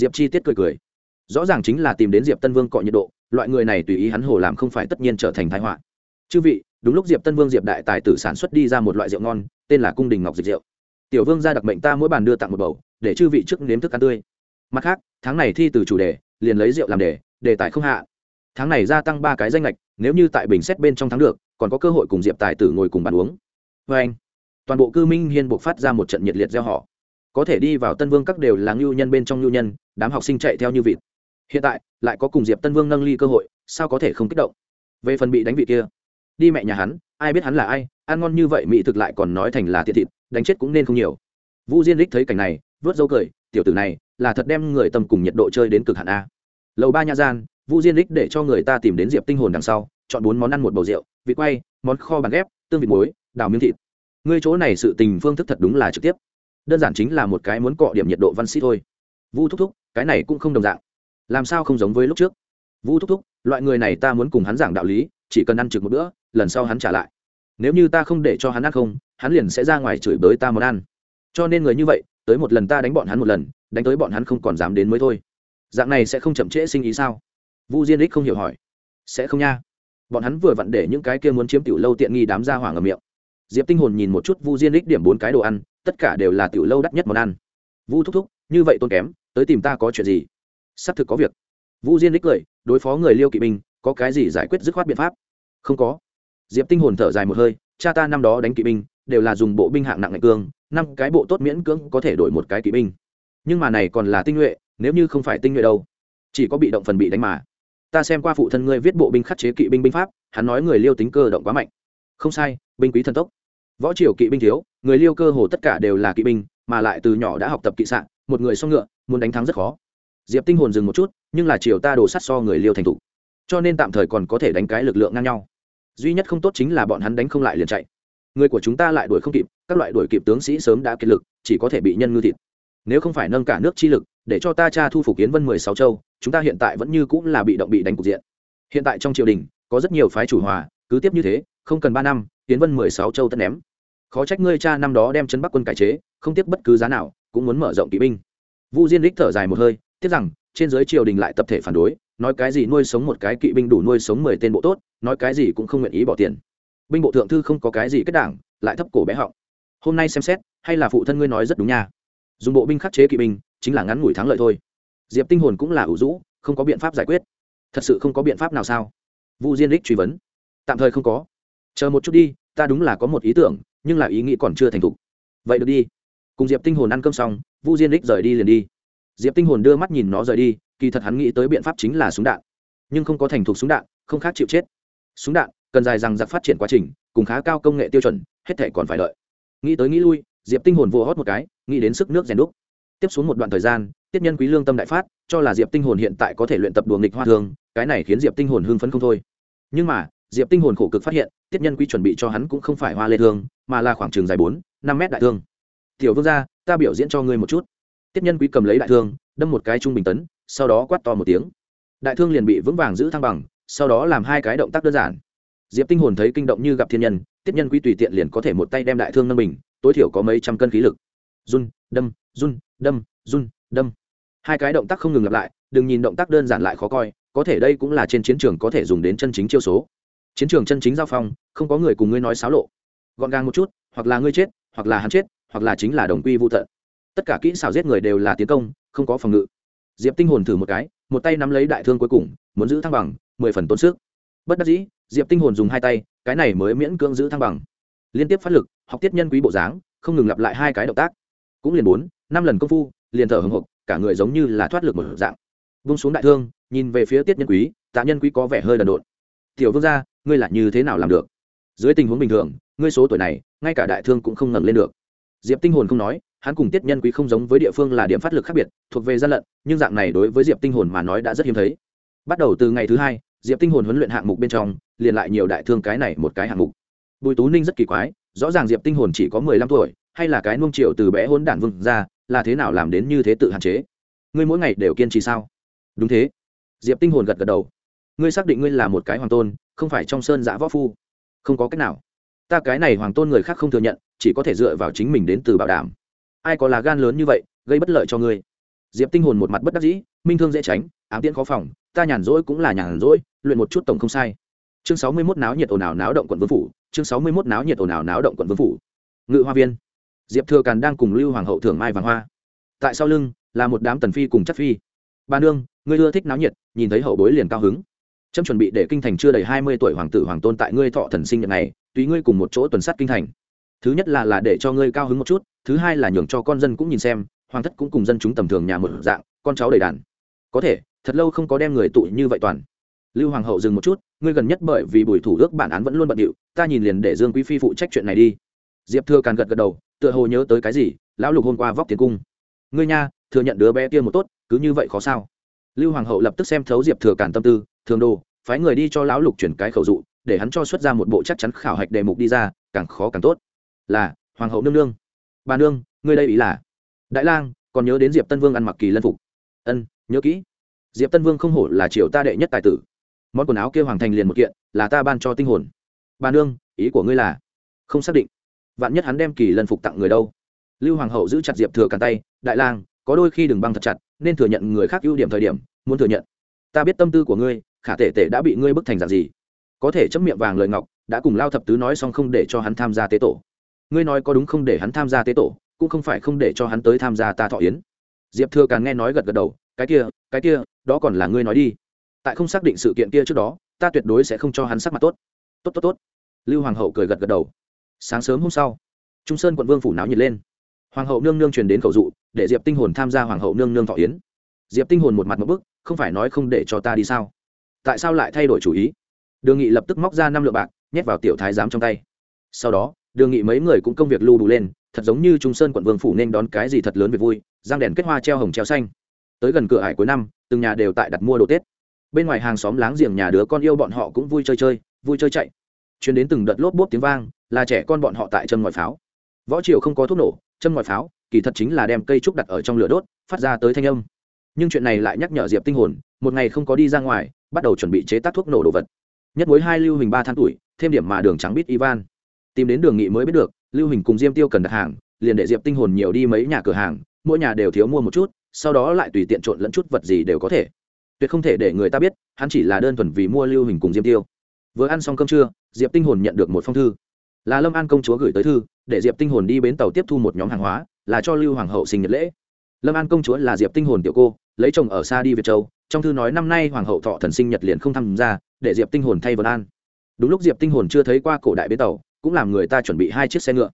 Diệp chi tiết cười cười. Rõ ràng chính là tìm đến diệp tân vương cọ nhiệt độ, loại người này tùy ý hắn hồ làm không phải tất nhiên trở thành thái họa. Chư vị, đúng lúc diệp tân vương diệp đại tài tử sản xuất đi ra một loại rượu ngon tên là cung đình ngọc dịch rượu tiểu vương ra đặc mệnh ta mỗi bàn đưa tặng một bầu, để chư vị trước nếm thức ăn tươi. Mặt khác, tháng này thi từ chủ đề, liền lấy rượu làm đề đề tài không hạ. Tháng này gia tăng ba cái danh lệch nếu như tại bình xét bên trong tháng được, còn có cơ hội cùng diệp tài tử ngồi cùng bàn uống. Vê anh, toàn bộ cư minh hiên buộc phát ra một trận nhiệt liệt gieo họ. Có thể đi vào tân vương các đều là ngưu nhân bên trong ngưu nhân, đám học sinh chạy theo như vịt. Hiện tại, lại có cùng diệp tân vương nâng ly cơ hội, sao có thể không kích động? Về phần bị đánh vị kia, đi mẹ nhà hắn, ai biết hắn là ai ăn ngon như vậy mỹ thực lại còn nói thành là thiệt thịt, đánh chết cũng nên không nhiều. Vu diên lích thấy cảnh này, vớt dâu cười, tiểu tử này, là thật đem người tâm cùng nhiệt độ chơi đến cực hạn a. Lầu ba nha gian, vu diên lích để cho người ta tìm đến diệp tinh hồn đằng sau, chọn bốn món ăn một bầu rượu vị quay, món kho bàn ghép, tương vịt muối, đào miếng thịt. Ngươi chỗ này sự tình phương thức thật đúng là trực tiếp. Đơn giản chính là một cái muốn cọ điểm nhiệt độ văn sĩ thôi. Vu thúc thúc, cái này cũng không đồng dạng. Làm sao không giống với lúc trước? Vu thúc thúc, loại người này ta muốn cùng hắn giảng đạo lý, chỉ cần ăn trực một bữa, lần sau hắn trả lại nếu như ta không để cho hắn ăn không, hắn liền sẽ ra ngoài chửi bới ta món ăn. Cho nên người như vậy, tới một lần ta đánh bọn hắn một lần, đánh tới bọn hắn không còn dám đến mới thôi. Dạng này sẽ không chậm trễ sinh ý sao? Vu diên đích không hiểu hỏi. Sẽ không nha. Bọn hắn vừa vặn để những cái kia muốn chiếm tiểu lâu tiện nghi đám ra hỏa ngầm miệng. Diệp tinh hồn nhìn một chút vu diên đích điểm bốn cái đồ ăn, tất cả đều là tiểu lâu đắt nhất món ăn. Vu thúc thúc, như vậy tôn kém, tới tìm ta có chuyện gì? Xác thực có việc. Vu diên đích cười, đối phó người liêu kỵ binh, có cái gì giải quyết dứt khoát biện pháp? Không có diệp tinh hồn thở dài một hơi, cha ta năm đó đánh kỵ binh, đều là dùng bộ binh hạng nặng ngạch cương, năm cái bộ tốt miễn cưỡng có thể đổi một cái kỵ binh. Nhưng mà này còn là tinh nhuệ, nếu như không phải tinh nhuệ đâu, chỉ có bị động phần bị đánh mà. Ta xem qua phụ thân ngươi viết bộ binh khắc chế kỵ binh binh pháp, hắn nói người liêu tính cơ động quá mạnh. Không sai, binh quý thần tốc. Võ triều kỵ binh thiếu, người liêu cơ hồ tất cả đều là kỵ binh, mà lại từ nhỏ đã học tập kỵ sạn một người so ngựa, muốn đánh thắng rất khó. Diệp tinh hồn dừng một chút, nhưng là triều ta đổ sắt so người liêu thành thủ cho nên tạm thời còn có thể đánh cái lực lượng ngang nhau duy nhất không tốt chính là bọn hắn đánh không lại liền chạy. Người của chúng ta lại đuổi không kịp, các loại đuổi kịp tướng sĩ sớm đã kiệt lực, chỉ có thể bị nhân ngư thịt. Nếu không phải nâng cả nước chi lực, để cho ta cha thu phục kiến vân mười sáu châu, chúng ta hiện tại vẫn như cũng là bị động bị đánh cục diện. Hiện tại trong triều đình, có rất nhiều phái chủ hòa, cứ tiếp như thế, không cần ba năm kiến vân mười sáu châu tất ném. Khó trách ngươi cha năm đó đem chân bắc quân cải chế, không tiếc bất cứ giá nào, cũng muốn mở rộng kỵ binh. Vu diên đích thở dài một hơi, tiếc rằng trên giới triều đình lại tập thể phản đối, nói cái gì nuôi sống một cái kỵ binh đủ nuôi sống mười tên bộ tốt, nói cái gì cũng không nguyện ý bỏ tiền. Binh bộ thượng thư không có cái gì kết đảng, lại thấp cổ bé họng. Hôm nay xem xét, hay là phụ thân ngươi nói rất đúng nha. Dùng bộ binh khắc chế kỵ binh, chính là ngắn ngủi thắng lợi thôi. Diệp tinh hồn cũng là ủ rũ, không có biện pháp giải quyết. Thật sự không có biện pháp nào sao? Vu diên đích truy vấn. Tạm thời không có. Chờ một chút đi, ta đúng là có một ý tưởng, nhưng là ý nghĩ còn chưa thành thục. Vậy được đi. Cùng diệp tinh hồn ăn cơm xong, vu diên đích rời đi liền đi diệp tinh hồn đưa mắt nhìn nó rời đi kỳ thật hắn nghĩ tới biện pháp chính là súng đạn. Nhưng không có thành thục súng đạn không khác chịu chết. Súng đạn cần dài rằng giặc phát triển quá trình cùng khá cao công nghệ tiêu chuẩn hết thể còn phải đợi. Nghĩ tới nghĩ lui diệp tinh hồn vô hót một cái nghĩ đến sức nước rèn đúc. Tiếp xuống một đoạn thời gian Tiết nhân quý lương tâm đại phát cho là diệp tinh hồn hiện tại có thể luyện tập đùa nghịch hoa thường, cái này khiến diệp tinh hồn hưng phấn không thôi. Nhưng mà diệp tinh hồn khổ cực phát hiện Tiết nhân quý chuẩn bị cho hắn cũng không phải hoa lê thương mà là khoảng trường dài bốn năm mét đại thương. Tiểu vương gia ta biểu diễn cho ngươi một chút tiếp nhân quý cầm lấy đại thương, đâm một cái trung bình tấn, sau đó quát to một tiếng. Đại thương liền bị vững vàng giữ thăng bằng, sau đó làm hai cái động tác đơn giản. Diệp tinh hồn thấy kinh động như gặp thiên nhân tiếp nhân quý tùy tiện liền có thể một tay đem đại thương nâng bình, tối thiểu có mấy trăm cân khí lực. Run, đâm run đâm run, đâm. Hai cái động tác không ngừng lặp lại, đừng nhìn động tác đơn giản lại khó coi, có thể đây cũng là trên chiến trường có thể dùng đến chân chính chiêu số. Chiến trường chân chính giao phong, không có người cùng ngươi nói xáo lộ. Gọn gàng một chút, hoặc là ngươi chết, hoặc là hắn chết, hoặc là chính là đồng quy vô tận tất cả kỹ xảo giết người đều là tiến công, không có phòng ngự. Diệp tinh hồn thử một cái, một tay nắm lấy đại thương cuối cùng, muốn giữ thăng bằng, mười phần tốn sức. Bất đắc dĩ, diệp tinh hồn dùng hai tay, cái này mới miễn cưỡng giữ thăng bằng. Liên tiếp phát lực, học tiết nhân quý bộ dáng, không ngừng lặp lại hai cái động tác. Cũng liền bốn, năm lần công phu, liền thở hồng hộc, cả người giống như là thoát lực một dạng. Vung xuống đại thương, nhìn về phía tiết nhân quý, tạ nhân quý có vẻ hơi đần độn. Tiểu vương gia, ngươi là như thế nào làm được? Dưới tình huống bình thường, ngươi số tuổi này, ngay cả đại thương cũng không ngẩng lên được. Diệp tinh hồn không nói hắn cùng tiết nhân quý không giống với địa phương là điểm phát lực khác biệt, thuộc về gian lận, nhưng dạng này đối với diệp tinh hồn mà nói đã rất hiếm thấy. Bắt đầu từ ngày thứ hai, diệp tinh hồn huấn luyện hạng mục bên trong, liền lại nhiều đại thương cái này một cái hạng mục. Bùi tú ninh rất kỳ quái, rõ ràng diệp tinh hồn chỉ có mười lăm tuổi, hay là cái nung triệu từ bé hôn đản vương ra, là thế nào làm đến như thế tự hạn chế? Ngươi mỗi ngày đều kiên trì sao? Đúng thế. Diệp tinh hồn gật gật đầu. Ngươi xác định ngươi là một cái hoàng tôn, không phải trong sơn giã võ phu. Không có cách nào. Ta cái này hoàng tôn người khác không thừa nhận, chỉ có thể dựa vào chính mình đến từ bảo đảm ai có là gan lớn như vậy, gây bất lợi cho ngươi. Diệp tinh hồn một mặt bất đắc dĩ, minh thương dễ tránh, ám tiễn khó phòng, ta nhàn rỗi cũng là nhàn rỗi, luyện một chút tổng không sai. Chương sáu mươi 61 náo nhiệt ồn ào náo động quận vương phủ, chương sáu mươi 61 náo nhiệt ồn ào náo động quận vương phủ. Ngự hoa viên. Diệp thừa càn đang cùng lưu hoàng hậu thưởng mai vàng hoa. Tại sau lưng là một đám tần phi cùng chất phi. Ba nương, ngươi ưa thích náo nhiệt, nhìn thấy hậu bối liền cao hứng. Trâm chuẩn bị để kinh thành chưa đầy hai mươi tuổi hoàng tử hoàng tôn tại ngươi thọ thần sinh nhật này, tùy ngươi cùng một chỗ tuần sát kinh thành thứ nhất là là để cho ngươi cao hứng một chút, thứ hai là nhường cho con dân cũng nhìn xem, hoàng thất cũng cùng dân chúng tầm thường nhà một dạng, con cháu đầy đàn. Có thể, thật lâu không có đem người tụ như vậy toàn. Lưu hoàng hậu dừng một chút, ngươi gần nhất bởi vì bùi thủ ước bản án vẫn luôn bận điệu, ta nhìn liền để dương quý phi phụ trách chuyện này đi. Diệp thừa càng gật gật đầu, tựa hồ nhớ tới cái gì, lão lục hôm qua vóc tiền cung. Ngươi nha, thừa nhận đứa bé kia một tốt, cứ như vậy khó sao? Lưu hoàng hậu lập tức xem thấu diệp thừa càn tâm tư, thường đồ, phái người đi cho lão lục chuyển cái khẩu dụ, để hắn cho xuất ra một bộ chắc chắn khảo hạch đề mục đi ra, càng khó càng tốt là, hoàng hậu nương nương. Bà nương, ngươi đây ý là? Đại lang, còn nhớ đến diệp tân vương ăn mặc kỳ lân phục. Ân, nhớ kỹ. Diệp tân vương không hổ là triều ta đệ nhất tài tử. Món quần áo kia hoàng thành liền một kiện, là ta ban cho tinh hồn. Bà nương, ý của ngươi là? Không xác định. Vạn nhất hắn đem kỳ lân phục tặng người đâu? Lưu hoàng hậu giữ chặt diệp thừa càn tay, đại lang, có đôi khi đừng băng thật chặt, nên thừa nhận người khác ưu điểm thời điểm, muốn thừa nhận. Ta biết tâm tư của ngươi, khả tể tể đã bị ngươi bức thành dạng gì. Có thể chấp miệng vàng lời ngọc, đã cùng lao thập tứ nói xong không để cho hắn tham gia tế tổ ngươi nói có đúng không để hắn tham gia tế tổ, cũng không phải không để cho hắn tới tham gia ta thọ yến. Diệp thừa càng nghe nói gật gật đầu, cái kia cái kia, đó còn là ngươi nói đi. Tại không xác định sự kiện kia trước đó, ta tuyệt đối sẽ không cho hắn sắc mặt tốt. Tốt tốt tốt. Lưu hoàng hậu cười gật gật đầu. Sáng sớm hôm sau, trung sơn quận vương phủ náo nhiệt lên. Hoàng hậu nương nương truyền đến khẩu dụ, để diệp tinh hồn tham gia hoàng hậu nương nương thọ yến. Diệp tinh hồn một mặt một bức, không phải nói không để cho ta đi sao? Tại sao lại thay đổi chủ ý? Đường nghị lập tức móc ra năm lượng bạc, nhét vào tiểu thái giám trong tay. Sau đó đường nghị mấy người cũng công việc lưu đủ lên, thật giống như trung sơn quận vương phủ nên đón cái gì thật lớn việc vui, giang đèn kết hoa treo hồng treo xanh. Tới gần cửa hải cuối năm, từng nhà đều tại đặt mua đồ tết. Bên ngoài hàng xóm láng giềng nhà đứa con yêu bọn họ cũng vui chơi chơi, vui chơi chạy. Chuyến đến từng đợt lốp bốp tiếng vang, là trẻ con bọn họ tại chân ngoại pháo. Võ triều không có thuốc nổ chân ngoại pháo, kỳ thật chính là đem cây trúc đặt ở trong lửa đốt, phát ra tới thanh âm. Nhưng chuyện này lại nhắc nhở diệp tinh hồn, một ngày không có đi ra ngoài, bắt đầu chuẩn bị chế tác thuốc nổ đồ vật. Nhất mối hai lưu hình ba tháng tuổi, thêm điểm mà đường trắng bít ivan tìm đến đường nghị mới biết được, lưu hình cùng diêm tiêu cần đặt hàng, liền để diệp tinh hồn nhiều đi mấy nhà cửa hàng, mỗi nhà đều thiếu mua một chút, sau đó lại tùy tiện trộn lẫn chút vật gì đều có thể. Tuyệt không thể để người ta biết, hắn chỉ là đơn thuần vì mua lưu hình cùng diêm tiêu. Vừa ăn xong cơm trưa, diệp tinh hồn nhận được một phong thư. Là lâm an công chúa gửi tới thư, để diệp tinh hồn đi bến tàu tiếp thu một nhóm hàng hóa, là cho lưu hoàng hậu sinh nhật lễ. Lâm an công chúa là diệp tinh hồn tiểu cô, lấy chồng ở xa đi việt châu, trong thư nói năm nay hoàng hậu thọ thần sinh nhật liền không tham gia, để diệp tinh hồn thay vân an. Đúng lúc diệp tinh hồn chưa thấy qua cổ đại bến tàu cũng làm người ta chuẩn bị hai chiếc xe ngựa.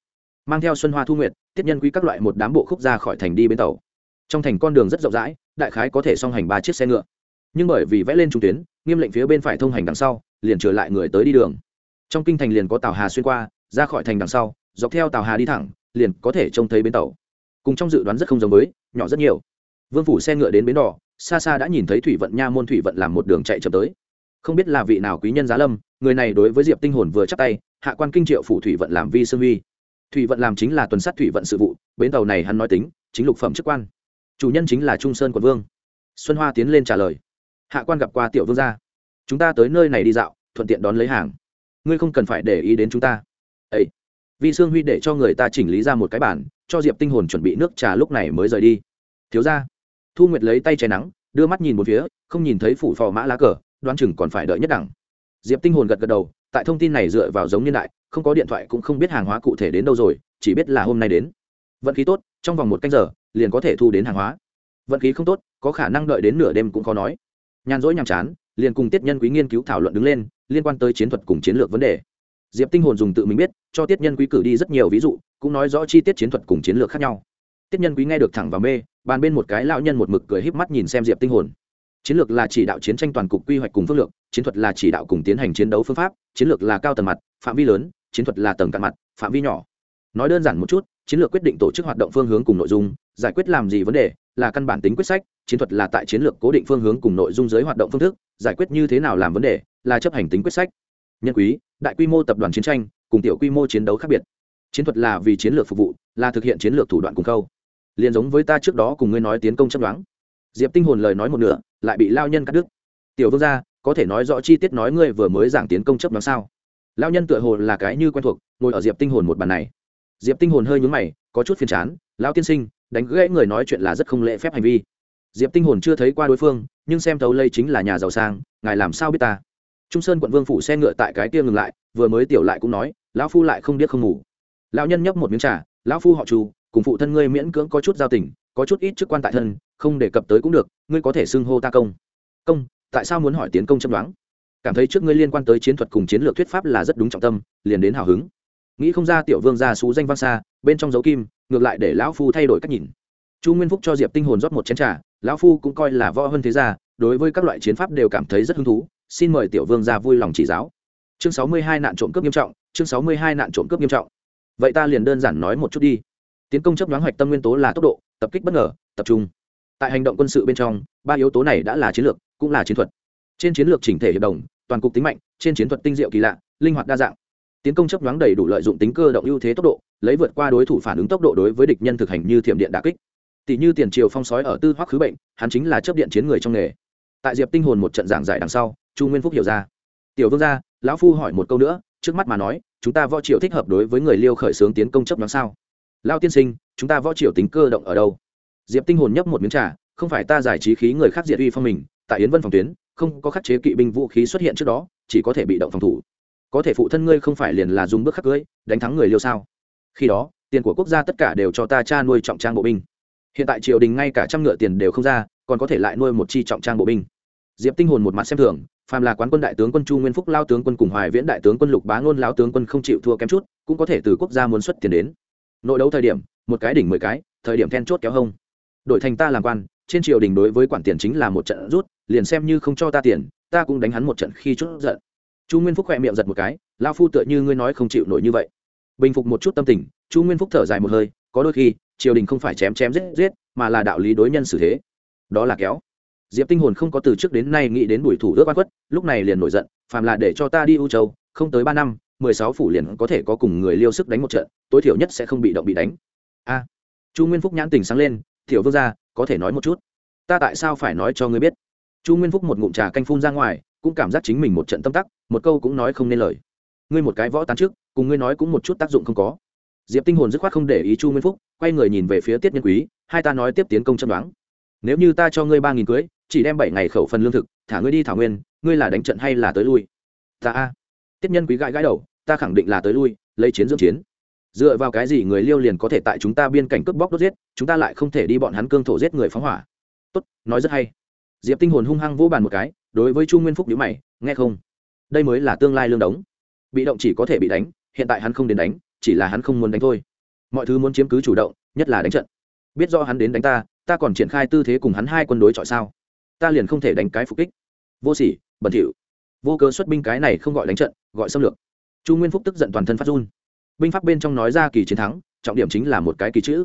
Mang theo xuân hoa thu nguyệt, tiết nhân quý các loại một đám bộ khúc ra khỏi thành đi bến tàu. Trong thành con đường rất rộng rãi, đại khái có thể song hành ba chiếc xe ngựa. Nhưng bởi vì vẽ lên trung tuyến, nghiêm lệnh phía bên phải thông hành đằng sau, liền trở lại người tới đi đường. Trong kinh thành liền có tàu hà xuyên qua, ra khỏi thành đằng sau, dọc theo tàu hà đi thẳng, liền có thể trông thấy bến tàu. Cùng trong dự đoán rất không giống với, nhỏ rất nhiều. Vương phủ xe ngựa đến bến đỏ, xa xa đã nhìn thấy thủy vận nha môn thủy vận làm một đường chạy chậm tới. Không biết là vị nào quý nhân giá lâm người này đối với diệp tinh hồn vừa chắc tay, hạ quan kinh triệu phủ thủy vận làm vi sương vi thủy vận làm chính là tuần sát thủy vận sự vụ, bến tàu này hắn nói tính, chính lục phẩm chức quan. Chủ nhân chính là trung sơn quận vương. Xuân hoa tiến lên trả lời. Hạ quan gặp qua tiểu vương gia. Chúng ta tới nơi này đi dạo, thuận tiện đón lấy hàng. Ngươi không cần phải để ý đến chúng ta. Ấy vi sương huy để cho người ta chỉnh lý ra một cái bản cho diệp tinh hồn chuẩn bị nước trà lúc này mới rời đi. Thiếu ra thu nguyệt lấy tay che nắng, đưa mắt nhìn một phía, không nhìn thấy phủ phò mã lá cờ, đoán chừng còn phải đợi nhất đẳng diệp tinh hồn gật gật đầu, tại thông tin này dựa vào giống niên đại, không có điện thoại cũng không biết hàng hóa cụ thể đến đâu rồi, chỉ biết là hôm nay đến. Vận khí tốt, trong vòng một canh giờ, liền có thể thu đến hàng hóa. Vận khí không tốt, có khả năng đợi đến nửa đêm cũng khó nói. Nhàn rỗi nhàm chán, liền cùng tiết nhân quý nghiên cứu thảo luận đứng lên, liên quan tới chiến thuật cùng chiến lược vấn đề. Diệp tinh hồn dùng tự mình biết, cho tiết nhân quý cử đi rất nhiều ví dụ, cũng nói rõ chi tiết chiến thuật cùng chiến lược khác nhau. Tiết nhân quý nghe được thẳng và mê, bàn bên một cái lão nhân một mực cười híp mắt nhìn xem diệp tinh hồn chiến lược là chỉ đạo chiến tranh toàn cục quy hoạch cùng phương lược, chiến thuật là chỉ đạo cùng tiến hành chiến đấu phương pháp, chiến lược là cao tầng mặt, phạm vi lớn, chiến thuật là tầng cạn mặt, phạm vi nhỏ. Nói đơn giản một chút, chiến lược quyết định tổ chức hoạt động phương hướng cùng nội dung, giải quyết làm gì vấn đề, là căn bản tính quyết sách, chiến thuật là tại chiến lược cố định phương hướng cùng nội dung giới hoạt động phương thức, giải quyết như thế nào làm vấn đề, là chấp hành tính quyết sách. Nhân quý, đại quy mô tập đoàn chiến tranh, cùng tiểu quy mô chiến đấu khác biệt. Chiến thuật là vì chiến lược phục vụ, là thực hiện chiến lược thủ đoạn cùng câu liền giống với ta trước đó cùng ngươi nói tiến công chấp đoán diệp tinh hồn lời nói một nửa, lại bị lao nhân cắt đứt. Tiểu vương gia, có thể nói rõ chi tiết nói ngươi vừa mới giảng tiến công chấp đoán sao? Lao nhân tựa hồ là cái như quen thuộc, ngồi ở diệp tinh hồn một bàn này. Diệp tinh hồn hơi nhún mày, có chút phiền chán, lao tiên sinh, đánh gãy người nói chuyện là rất không lễ phép hành vi. Diệp tinh hồn chưa thấy qua đối phương, nhưng xem thấu lây chính là nhà giàu sang, ngài làm sao biết ta? Trung sơn quận vương phủ xe ngựa tại cái kia ngừng lại, vừa mới tiểu lại cũng nói, lão phu lại không biết không ngủ. Lão nhân nhấp một miếng trà, lão phu họ trù cùng phụ thân ngươi miễn cưỡng có chút giao tình, có chút ít chức quan tại thân không đề cập tới cũng được, ngươi có thể xưng hô ta công. Công, tại sao muốn hỏi tiến công chấm đoán? Cảm thấy trước ngươi liên quan tới chiến thuật cùng chiến lược thuyết pháp là rất đúng trọng tâm, liền đến hào hứng. Nghĩ không ra tiểu vương ra xú danh vang xa, bên trong dấu kim, ngược lại để lão phu thay đổi cách nhìn. Chu nguyên phúc cho diệp tinh hồn rót một chén trà, lão phu cũng coi là võ hơn thế gia, đối với các loại chiến pháp đều cảm thấy rất hứng thú, xin mời tiểu vương ra vui lòng chỉ giáo. Chương sáu mươi hai nạn trộm cướp nghiêm trọng, chương sáu mươi hai nạn trộm cướp nghiêm trọng. Vậy ta liền đơn giản nói một chút đi. Tiến công chấp đoán hoạch tâm nguyên tố là tốc độ, tập kích bất ngờ, tập trung tại hành động quân sự bên trong, ba yếu tố này đã là chiến lược, cũng là chiến thuật. Trên chiến lược chỉnh thể hiệp đồng, toàn cục tính mạnh, trên chiến thuật tinh diệu kỳ lạ, linh hoạt đa dạng. Tiến công chấp đoán đầy đủ lợi dụng tính cơ động ưu thế tốc độ, lấy vượt qua đối thủ phản ứng tốc độ đối với địch nhân thực hành như thiểm điện đà kích. Tỷ như tiền triều phong sói ở tư hoắc khứ bệnh, hắn chính là chấp điện chiến người trong nghề. Tại diệp tinh hồn một trận giảng giải đằng sau, chu nguyên phúc hiểu ra. Tiểu vương gia, lão phu hỏi một câu nữa, trước mắt mà nói, chúng ta võ triều thích hợp đối với người liêu khởi xướng tiến công chấp nhoáng sao? Lao tiên sinh, chúng ta võ triều tính cơ động ở đâu? Diệp tinh hồn nhấp một miếng trà, không phải ta giải trí khí người khác diệt uy phong mình, tại yến vân phòng tuyến, không có khắc chế kỵ binh vũ khí xuất hiện trước đó, chỉ có thể bị động phòng thủ. Có thể phụ thân ngươi không phải liền là dùng bước khắc cưới, đánh thắng người liêu sao? Khi đó, tiền của quốc gia tất cả đều cho ta cha nuôi trọng trang bộ binh. Hiện tại triều đình ngay cả trăm ngựa tiền đều không ra, còn có thể lại nuôi một chi trọng trang bộ binh. Diệp tinh hồn một mặt xem thường, phàm là quán quân đại tướng quân chu nguyên phúc, lao tướng quân cùng hoài viễn đại tướng quân lục bá ngôn, lao tướng quân không chịu thua kém chút, cũng có thể từ quốc gia muốn xuất tiền đến. Nội đấu thời điểm, một cái đỉnh mười cái, thời điểm then chốt kéo hông đổi thành ta làm quan, trên triều đình đối với quản tiền chính là một trận rút, liền xem như không cho ta tiền, ta cũng đánh hắn một trận khi chút giận. Chu nguyên phúc khỏe miệng giật một cái lao phu tựa như ngươi nói không chịu nổi như vậy. Bình phục một chút tâm tình, chu nguyên phúc thở dài một hơi, có đôi khi, triều đình không phải chém chém giết giết, mà là đạo lý đối nhân xử thế. Đó là kéo. Diệp tinh hồn không có từ trước đến nay nghĩ đến bùi thủ ước oan khuất, lúc này liền nổi giận, phàm là để cho ta đi u châu, không tới ba năm, mười sáu phủ liền có thể có cùng người liêu sức đánh một trận, tối thiểu nhất sẽ không bị động bị đánh. A. Chu nguyên phúc nhãn tình sáng lên tiểu vương gia, có thể nói một chút. Ta tại sao phải nói cho ngươi biết? Chu nguyên phúc một ngụm trà canh phun ra ngoài, cũng cảm giác chính mình một trận tâm tắc, một câu cũng nói không nên lời. Ngươi một cái võ tán trước, cùng ngươi nói cũng một chút tác dụng không có. Diệp tinh hồn dứt khoát không để ý chu nguyên phúc, quay người nhìn về phía tiết nhân quý, hai ta nói tiếp tiến công châm đoán. Nếu như ta cho ngươi ba nghìn cưới, chỉ đem bảy ngày khẩu phần lương thực, thả ngươi đi thảo nguyên, ngươi là đánh trận hay là tới lui? Ta a. Tiết nhân quý gãi gãi đầu, ta khẳng định là tới lui, lấy chiến dưỡng chiến dựa vào cái gì người liêu liền có thể tại chúng ta biên cảnh cướp bóc đốt giết, chúng ta lại không thể đi bọn hắn cương thổ giết người phóng hỏa. Tốt, nói rất hay. Diệp tinh hồn hung hăng vỗ bàn một cái, đối với chu nguyên phúc nhữ mày, nghe không? Đây mới là tương lai lương đống. Bị động chỉ có thể bị đánh, hiện tại hắn không đến đánh, chỉ là hắn không muốn đánh thôi. Mọi thứ muốn chiếm cứ chủ động, nhất là đánh trận. Biết do hắn đến đánh ta ta còn triển khai tư thế cùng hắn hai quân đối chọi sao? Ta liền không thể đánh cái phục kích. Vô sỉ, bẩn thỉu. Vô cớ xuất binh cái này không gọi đánh trận, gọi xâm lược. Chu nguyên phúc tức giận toàn thân phát run binh pháp bên trong nói ra kỳ chiến thắng, trọng điểm chính là một cái kỳ chữ.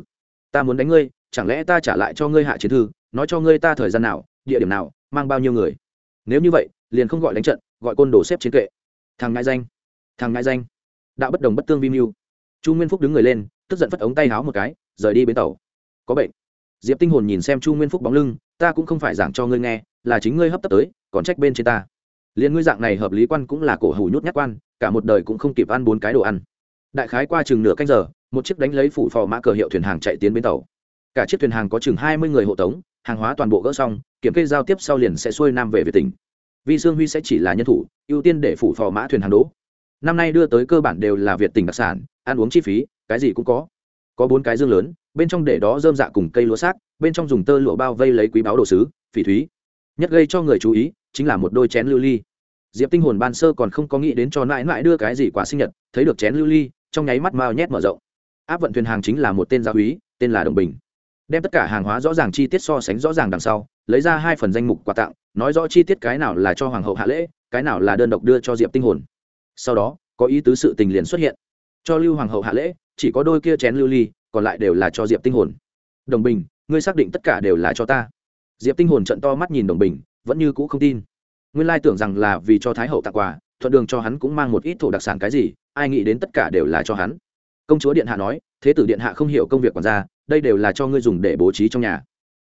Ta muốn đánh ngươi, chẳng lẽ ta trả lại cho ngươi hạ chiến thư, nói cho ngươi ta thời gian nào, địa điểm nào, mang bao nhiêu người. Nếu như vậy, liền không gọi đánh trận, gọi côn đồ xếp chiến kệ. Thằng ngại danh, thằng ngại danh. Đạo bất đồng bất tương vi mưu. Chu nguyên phúc đứng người lên, tức giận phất ống tay háo một cái, rời đi bến tàu. Có bệnh. Diệp tinh hồn nhìn xem chu nguyên phúc bóng lưng, ta cũng không phải giảng cho ngươi nghe, là chính ngươi hấp tấp tới, còn trách bên trên ta. Liền ngươi dạng này hợp lý quan cũng là cổ hủ nhút nhát quan, cả một đời cũng không kịp ăn bốn cái đồ ăn đại khái qua chừng nửa canh giờ, một chiếc đánh lấy phủ phò mã cờ hiệu thuyền hàng chạy tiến bến tàu. Cả chiếc thuyền hàng có chừng hai mươi người hộ tống, hàng hóa toàn bộ gỡ xong, kiểm kê giao tiếp sau liền sẽ xuôi nam về việt tỉnh. Vi sương huy sẽ chỉ là nhân thủ, ưu tiên để phủ phò mã thuyền hàng đỗ. Năm nay đưa tới cơ bản đều là việt tỉnh đặc sản, ăn uống chi phí, cái gì cũng có. Có bốn cái dương lớn, bên trong để đó dơm dạ cùng cây lúa xác, bên trong dùng tơ lụa bao vây lấy quý báo đồ sứ, phỉ thúy. Nhất gây cho người chú ý, chính là một đôi chén lưu ly. Diệp tinh hồn ban sơ còn không có nghĩ đến cho mãi mãi đưa cái gì quả sinh nhật, thấy được chén lưu ly trong nháy mắt mao nhét mở rộng. Áp vận thuyền hàng chính là một tên gia úy, tên là đồng bình. Đem tất cả hàng hóa rõ ràng chi tiết so sánh rõ ràng đằng sau, lấy ra hai phần danh mục quà tặng, nói rõ chi tiết cái nào là cho hoàng hậu hạ lễ, cái nào là đơn độc đưa cho diệp tinh hồn. Sau đó, có ý tứ sự tình liền xuất hiện. Cho lưu hoàng hậu hạ lễ, chỉ có đôi kia chén lưu ly, còn lại đều là cho diệp tinh hồn. Đồng bình, ngươi xác định tất cả đều là cho ta. Diệp tinh hồn trận to mắt nhìn đồng bình, vẫn như cũ không tin. Nguyên lai tưởng rằng là vì cho thái hậu tặng quà, thuận đường cho hắn cũng mang một ít thổ đặc sản cái gì ai nghĩ đến tất cả đều là cho hắn. Công chúa điện hạ nói, thế tử điện hạ không hiểu công việc quản gia, đây đều là cho ngươi dùng để bố trí trong nhà.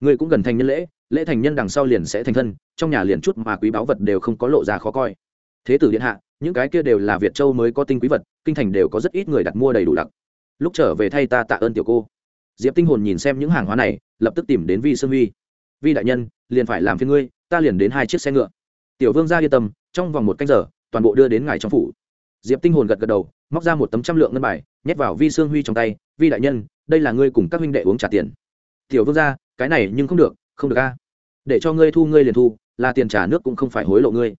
Ngươi cũng gần thành nhân lễ lễ thành nhân đằng sau liền sẽ thành thân, trong nhà liền chút mà quý báu vật đều không có lộ ra khó coi. Thế tử điện hạ, những cái kia đều là việt châu mới có tinh quý vật, kinh thành đều có rất ít người đặt mua đầy đủ đặc. Lúc trở về thay ta tạ ơn tiểu cô. Diệp tinh hồn nhìn xem những hàng hóa này, lập tức tìm đến vi sương vi. Vi đại nhân, liền phải làm phiên ngươi, ta liền đến hai chiếc xe ngựa. Tiểu vương ra yên tâm, trong vòng một canh giờ, toàn bộ đưa đến ngài trong phủ diệp tinh hồn gật gật đầu móc ra một tấm trăm lượng ngân bài nhét vào vi sương huy trong tay vi đại nhân đây là ngươi cùng các huynh đệ uống trả tiền. Tiểu vương gia, cái này nhưng không được không được a. Để cho ngươi thu ngươi liền thu là tiền trả nước cũng không phải hối lộ ngươi.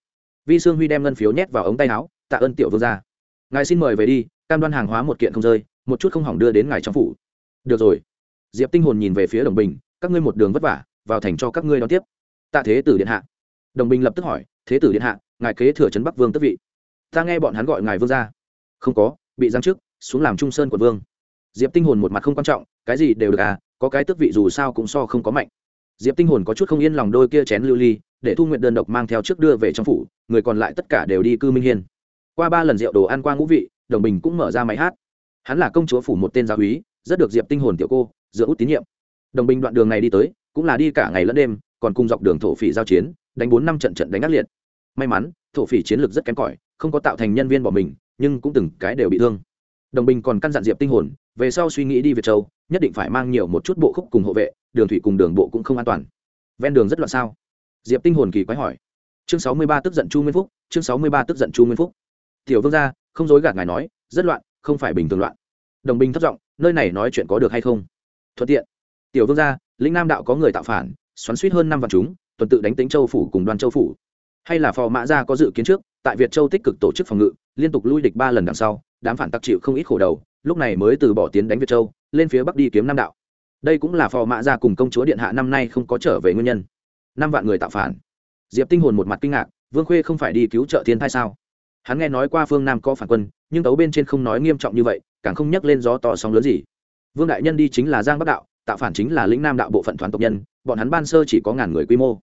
Vi sương huy đem ngân phiếu nhét vào ống tay áo tạ ơn tiểu vương gia. ngài xin mời về đi cam đoan hàng hóa một kiện không rơi một chút không hỏng đưa đến ngài trong phủ. Được rồi. Diệp tinh hồn nhìn về phía đồng bình các ngươi một đường vất vả vào thành cho các ngươi đón tiếp. Tạ thế tử điện hạ. Đồng bình lập tức hỏi thế tử điện hạ ngài kế thừa trấn bắc vương tức vị ta nghe bọn hắn gọi ngài vương ra không có, bị giáng chức, xuống làm trung sơn của vương. Diệp tinh hồn một mặt không quan trọng, cái gì đều được à có cái tước vị dù sao cũng so không có mạnh. Diệp tinh hồn có chút không yên lòng đôi kia chén lưu ly, để thu nguyện đơn độc mang theo trước đưa về trong phủ, người còn lại tất cả đều đi cư minh hiên. Qua ba lần rượu đồ ăn qua ngũ vị, đồng bình cũng mở ra máy hát. Hắn là công chúa phủ một tên gia úy, rất được diệp tinh hồn tiểu cô, dựa út tín nhiệm. Đồng bình đoạn đường này đi tới, cũng là đi cả ngày lẫn đêm, còn cùng dọc đường thổ phỉ giao chiến, đánh bốn năm trận trận đánh ác liệt may mắn, thổ phỉ chiến lược rất kém cỏi, không có tạo thành nhân viên bỏ mình, nhưng cũng từng cái đều bị thương. Đồng bình còn căn dặn diệp tinh hồn, về sau suy nghĩ đi việt châu, nhất định phải mang nhiều một chút bộ khúc cùng hộ vệ, đường thủy cùng đường bộ cũng không an toàn. Ven đường rất loạn sao? Diệp tinh hồn kỳ quái hỏi. Chương sáu mươi ba tức giận chu nguyên phúc, chương sáu mươi ba tức giận chu nguyên phúc. Tiểu vương gia, không dối gạt ngài nói, rất loạn, không phải bình thường loạn. Đồng binh thất giọng, nơi này nói chuyện có được hay không? Thuận tiện. Tiểu vương gia, lĩnh nam đạo có người tạo phản, xoắn suýt hơn năm vạn chúng, tuần tự đánh tính châu phủ cùng đoàn châu phủ hay là phò mã gia có dự kiến trước, tại việt châu tích cực tổ chức phòng ngự, liên tục lui địch ba lần đằng sau, đám phản tắc chịu không ít khổ đầu, lúc này mới từ bỏ tiến đánh việt châu, lên phía bắc đi kiếm nam đạo. Đây cũng là phò mã gia cùng công chúa điện hạ năm nay không có trở về nguyên nhân. Năm vạn người tạo phản. Diệp tinh hồn một mặt kinh ngạc, vương khuê không phải đi cứu trợ thiên thai sao? Hắn nghe nói qua phương nam có phản quân, nhưng tấu bên trên không nói nghiêm trọng như vậy, càng không nhắc lên gió to sóng lớn gì. Vương đại nhân đi chính là giang bắc đạo, tạo phản chính là lĩnh nam đạo bộ phận thoán tộc nhân, bọn hắn ban sơ chỉ có ngàn người quy mô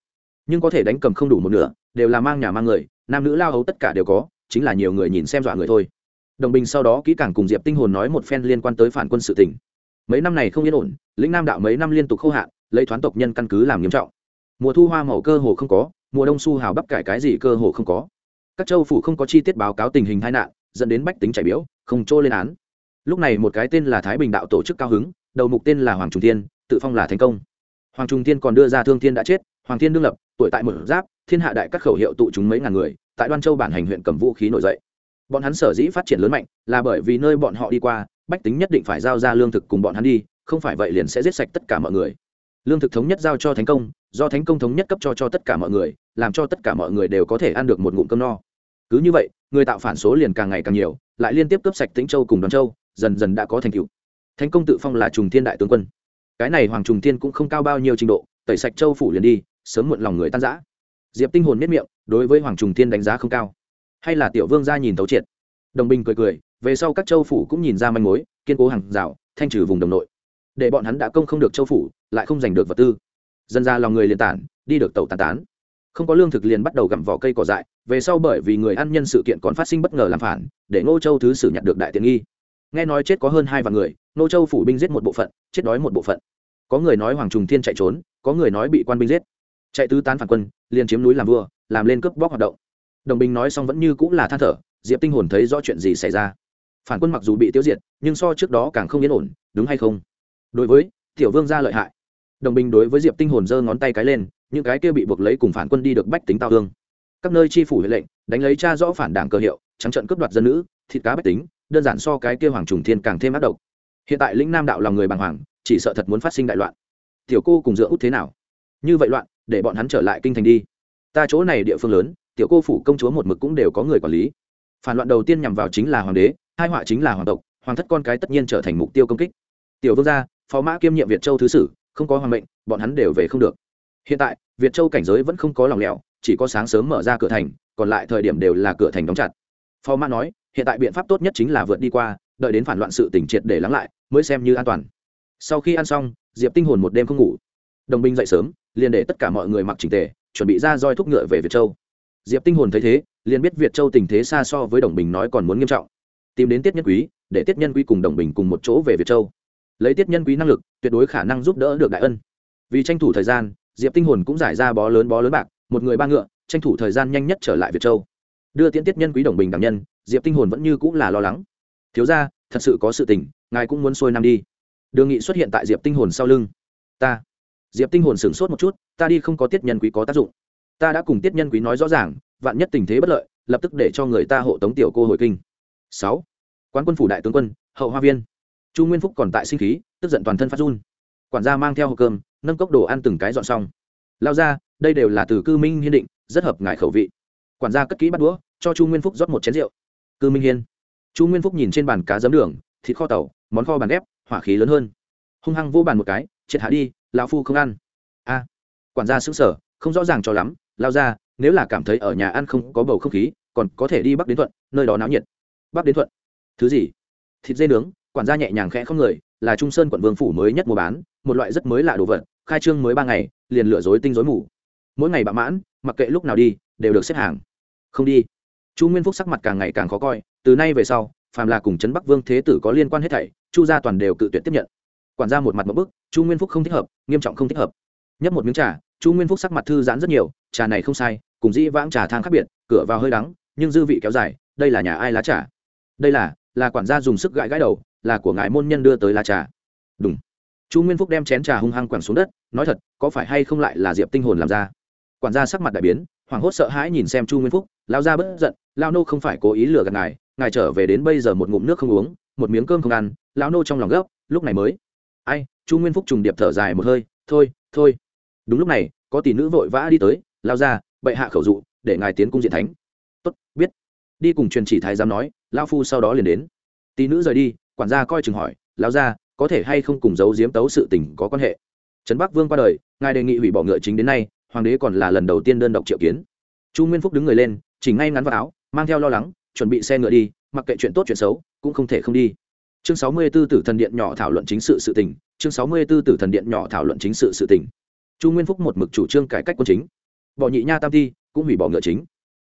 nhưng có thể đánh cầm không đủ một nửa, đều là mang nhà mang người, nam nữ lao hấu tất cả đều có, chính là nhiều người nhìn xem dọa người thôi. Đồng bình sau đó kỹ càng cùng diệp tinh hồn nói một phen liên quan tới phản quân sự tỉnh mấy năm này không yên ổn, lĩnh nam đạo mấy năm liên tục khâu hạn, lấy thoán tộc nhân căn cứ làm nghiêm trọng. Mùa thu hoa màu cơ hồ không có, mùa đông su hào bắp cải cái gì cơ hồ không có. Các châu phủ không có chi tiết báo cáo tình hình tai nạn, dẫn đến bách tính chảy biếu, không trôi lên án. Lúc này một cái tên là thái bình đạo tổ chức cao hứng, đầu mục tên là hoàng trung tiên tự phong là thành công. Hoàng trung tiên còn đưa ra thương thiên đã chết hoàng thiên đương lập, tuổi tại một giáp, thiên hạ đại các khẩu hiệu tụ chúng mấy ngàn người, tại đoan châu bản hành huyện cầm vũ khí nổi dậy. Bọn hắn sở dĩ phát triển lớn mạnh, là bởi vì nơi bọn họ đi qua, bách tính nhất định phải giao ra lương thực cùng bọn hắn đi, không phải vậy liền sẽ giết sạch tất cả mọi người. Lương thực thống nhất giao cho thánh công, do thánh công thống nhất cấp cho cho tất cả mọi người, làm cho tất cả mọi người đều có thể ăn được một ngụm cơm no. Cứ như vậy, người tạo phản số liền càng ngày càng nhiều, lại liên tiếp cướp sạch tĩnh châu cùng đoàn châu, dần dần đã có thành tựu. Thánh công tự phong là trùng thiên đại tướng quân. Cái này hoàng trùng thiên cũng không cao bao nhiêu trình độ, tẩy sạch châu phủ liền đi sớm muộn lòng người tan rã. diệp tinh hồn miết miệng, đối với hoàng trùng thiên đánh giá không cao. Hay là tiểu vương gia nhìn thấu triệt. Đồng bình cười cười, về sau các châu phủ cũng nhìn ra manh mối, kiên cố hàng rào, thanh trừ vùng đồng nội. Để bọn hắn đã công không được châu phủ, lại không giành được vật tư. Dân ra lòng người liền tản, đi được tàu tàn tán. Không có lương thực liền bắt đầu gặm vỏ cây cỏ dại, về sau bởi vì người ăn nhân sự kiện còn phát sinh bất ngờ làm phản, để ngô châu thứ sử nhận được đại tiện nghi. Nghe nói chết có hơn hai vạn người, ngô châu phủ binh giết một bộ phận, chết đói một bộ phận. Có người nói hoàng trùng thiên chạy trốn, có người nói bị quan binh giết chạy tứ tán phản quân, liền chiếm núi làm vua, làm lên cướp bóc hoạt động. Đồng binh nói xong vẫn như cũng là than thở, diệp tinh hồn thấy rõ chuyện gì xảy ra. Phản quân mặc dù bị tiêu diệt, nhưng so trước đó càng không yên ổn, đúng hay không? Đối với, tiểu vương gia lợi hại. Đồng binh đối với diệp tinh hồn giơ ngón tay cái lên, những cái kia bị buộc lấy cùng phản quân đi được bách tính tao thương. Các nơi chi phủ huệ lệnh, đánh lấy cha rõ phản đảng cơ hiệu, trắng trận cướp đoạt dân nữ, thịt cá bách tính, đơn giản so cái kia hoàng trùng thiên càng thêm ác độc. Hiện tại lĩnh nam đạo lòng người bàng hoàng, chỉ sợ thật muốn phát sinh đại loạn. Tiểu cô cùng dựa út thế nào? Như vậy loạn để bọn hắn trở lại kinh thành đi. Ta chỗ này địa phương lớn, tiểu cô phủ công chúa một mực cũng đều có người quản lý. Phản loạn đầu tiên nhằm vào chính là hoàng đế, hai họa chính là hoàng tộc, hoàng thất con cái tất nhiên trở thành mục tiêu công kích. Tiểu vương gia, phó mã kiêm nhiệm việt châu thứ sử, không có hoàng mệnh, bọn hắn đều về không được. Hiện tại, việt châu cảnh giới vẫn không có lòng lẻo, chỉ có sáng sớm mở ra cửa thành, còn lại thời điểm đều là cửa thành đóng chặt. Phó mã nói, hiện tại biện pháp tốt nhất chính là vượt đi qua, đợi đến phản loạn sự tỉnh triệt để lắng lại, mới xem như an toàn. Sau khi ăn xong, diệp tinh hồn một đêm không ngủ. Đồng binh dậy sớm liền để tất cả mọi người mặc trình tề, chuẩn bị ra roi thúc ngựa về việt châu. Diệp tinh hồn thấy thế, liền biết việt châu tình thế xa so với đồng bình nói còn muốn nghiêm trọng. Tìm đến tiết nhân quý, để tiết nhân quý cùng đồng bình cùng một chỗ về việt châu. Lấy tiết nhân quý năng lực, tuyệt đối khả năng giúp đỡ được đại ân. Vì tranh thủ thời gian, diệp tinh hồn cũng giải ra bó lớn bó lớn bạc, một người ba ngựa, tranh thủ thời gian nhanh nhất trở lại việt châu. Đưa tiễn tiết nhân quý đồng bình đảm nhân, diệp tinh hồn vẫn như cũng là lo lắng. Thiếu ra thật sự có sự tình, ngài cũng muốn xuôi năm đi. Đường nghị xuất hiện tại diệp tinh hồn sau lưng. Ta diệp tinh hồn sửng sốt một chút, ta đi không có tiết nhân quý có tác dụng. Ta đã cùng tiết nhân quý nói rõ ràng, vạn nhất tình thế bất lợi, lập tức để cho người ta hộ tống tiểu cô hồi kinh. Sáu. Quán quân phủ đại tướng quân, hậu hoa viên. Chu nguyên phúc còn tại sinh khí, tức giận toàn thân phát run. Quản gia mang theo hộp cơm, nâng cốc đồ ăn từng cái dọn xong. Lao ra, đây đều là từ cư minh hiên định, rất hợp ngài khẩu vị. Quản gia cất kỹ bắt đũa, cho chu nguyên phúc rót một chén rượu. Cư minh hiên. Chu nguyên phúc nhìn trên bàn cá giấm đường, thịt kho tàu, món kho bàn ghép, hỏa khí lớn hơn. Hung hăng vô bàn một cái, triệt hạ đi lão phu không ăn. A, quản gia xứng sở không rõ ràng cho lắm, lao ra, nếu là cảm thấy ở nhà ăn không có bầu không khí, còn có thể đi bắc đến thuận, nơi đó náo nhiệt. Bắc đến thuận. Thứ gì? Thịt dê nướng, quản gia nhẹ nhàng khẽ không người, là trung sơn quận vương phủ mới nhất mua bán, một loại rất mới lạ đồ vật, khai trương mới ba ngày, liền lửa dối tinh dối mù. Mỗi ngày bạ mãn, mặc kệ lúc nào đi, đều được xếp hàng. Không đi. Chu nguyên phúc sắc mặt càng ngày càng khó coi, từ nay về sau, phàm là cùng trấn bắc vương thế tử có liên quan hết thảy, chu gia toàn đều cự tuyệt tiếp nhận. Quản gia một mặt một bức chu nguyên phúc không thích hợp, nghiêm trọng không thích hợp. Nhấp một miếng trà, chu nguyên phúc sắc mặt thư giãn rất nhiều, trà này không sai, cùng dĩ vãng trà thang khác biệt, cửa vào hơi đắng, nhưng dư vị kéo dài, đây là nhà ai lá trà? Đây là là quản gia dùng sức gãi gãi đầu, là của ngài môn nhân đưa tới lá trà. Đúng chu nguyên phúc đem chén trà hung hăng quẳng xuống đất, nói thật, có phải hay không lại là diệp tinh hồn làm ra? Quản gia sắc mặt đại biến, hoảng hốt sợ hãi nhìn xem chu nguyên phúc, lao ra bất giận, lao nô không phải cố ý lừa gạt ngài ngài trở về đến bây giờ một ngụm nước không uống, một miếng cơm không ăn lão nô trong lòng gấp, lúc này mới. Ai chu nguyên phúc trùng điệp thở dài một hơi, thôi thôi. Đúng lúc này, có tỷ nữ vội vã đi tới, lao ra, bệ hạ khẩu dụ, để ngài tiến cung diện thánh. Tốt, biết. Đi cùng truyền chỉ thái giám nói, lao phu sau đó liền đến. Tỷ nữ rời đi, quản gia coi chừng hỏi, lao ra, có thể hay không cùng giấu giếm tấu sự tình có quan hệ? Trấn bắc vương qua đời, ngài đề nghị hủy bỏ ngựa chính đến nay, hoàng đế còn là lần đầu tiên đơn độc triệu kiến. Chu nguyên phúc đứng người lên, chỉ ngay ngắn vào áo, mang theo lo lắng, chuẩn bị xe ngựa đi, mặc kệ chuyện tốt chuyện xấu, cũng không thể không đi chương sáu mươi 64 tử thần điện nhỏ thảo luận chính sự sự tình, chương sáu mươi 64 tử thần điện nhỏ thảo luận chính sự sự tình. Chu nguyên phúc một mực chủ trương cải cách quân chính. Bỏ nhị nha tam thi, cũng hủy bỏ ngựa chính.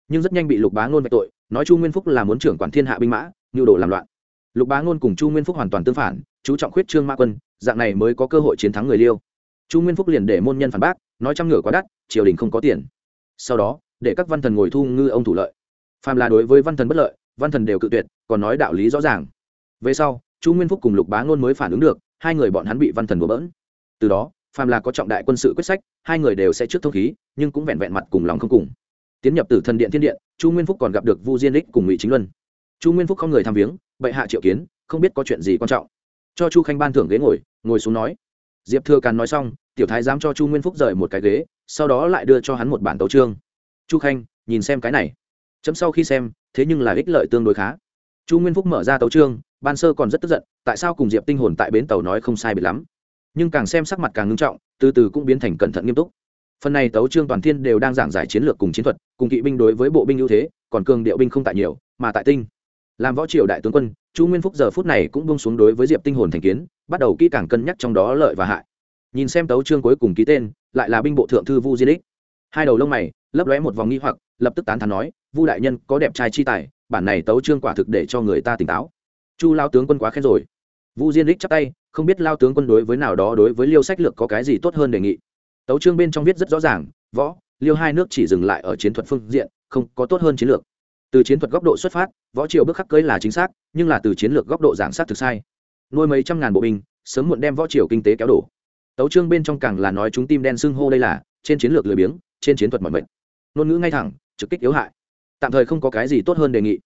Nhưng rất nhanh bị lục bá ngôn vạch tội, nói chu nguyên phúc là muốn trưởng quản thiên hạ binh mã, nhu đồ làm loạn. Lục bá ngôn cùng chu nguyên phúc hoàn toàn tương phản, chú trọng khuyết trương mã quân, dạng này mới có cơ hội chiến thắng người liêu. Chu nguyên phúc liền để môn nhân phản bác, nói trăm ngựa quá đắt, triều đình không có tiền. Sau đó, để các văn thần ngồi thu ngư ông thủ lợi. Phàm là đối với văn thần bất lợi, văn thần đều cự tuyệt, còn nói đạo lý rõ ràng. Về sau chu nguyên phúc cùng lục bá ngôn mới phản ứng được, hai người bọn hắn bị văn thần đùa bỡn. Từ đó, phàm là có trọng đại quân sự quyết sách, hai người đều sẽ trước thông khí, nhưng cũng vẹn vẹn mặt cùng lòng không cùng. Tiến nhập từ thần điện thiên điện, chu nguyên phúc còn gặp được vu diên đích cùng ngụy chính luân. Chu nguyên phúc không người tham viếng, bệ hạ triệu kiến, không biết có chuyện gì quan trọng. Cho chu khanh ban thưởng ghế ngồi ngồi xuống nói. Diệp thừa càn nói xong, tiểu thái dám cho chu nguyên phúc rời một cái ghế, sau đó lại đưa cho hắn một bản tấu trương chu khanh, nhìn xem cái này. Chấm sau khi xem, thế nhưng là ích lợi tương đối khá. Chu nguyên phúc mở ra tấu trương ban sơ còn rất tức giận, tại sao cùng diệp tinh hồn tại bến tàu nói không sai biệt lắm? Nhưng càng xem sắc mặt càng ngưng trọng, từ từ cũng biến thành cẩn thận nghiêm túc. Phần này tấu trương toàn thiên đều đang giảng giải chiến lược cùng chiến thuật, cùng kỵ binh đối với bộ binh ưu thế, còn cường điệu binh không tại nhiều, mà tại tinh. Làm võ triều đại tướng quân, chu nguyên phúc giờ phút này cũng bông xuống đối với diệp tinh hồn thành kiến, bắt đầu kỹ càng cân nhắc trong đó lợi và hại. Nhìn xem tấu trương cuối cùng ký tên, lại là binh bộ thượng thư vu di đích. Hai đầu lông mày, lấp lóe một vòng nghi hoặc, lập tức tán thán nói, vu đại nhân có đẹp trai chi tài, bản này tấu trương quả thực để cho người ta tỉnh táo chu lao tướng quân quá khen rồi. Vu diên đích chắp tay, không biết lao tướng quân đối với nào đó đối với liêu sách lược có cái gì tốt hơn đề nghị. Tấu trương bên trong viết rất rõ ràng, võ, liêu hai nước chỉ dừng lại ở chiến thuật phương diện, không có tốt hơn chiến lược. Từ chiến thuật góc độ xuất phát, võ triều bước khắc cưới là chính xác, nhưng là từ chiến lược góc độ giảng sát thực sai. Nuôi mấy trăm ngàn bộ binh, sớm muộn đem võ triều kinh tế kéo đổ. Tấu trương bên trong càng là nói chúng tim đen xưng hô đây là, trên chiến lược lười biếng, trên chiến thuật mọi mệnh ngôn ngữ ngay thẳng, trực kích yếu hại. Tạm thời không có cái gì tốt hơn đề nghị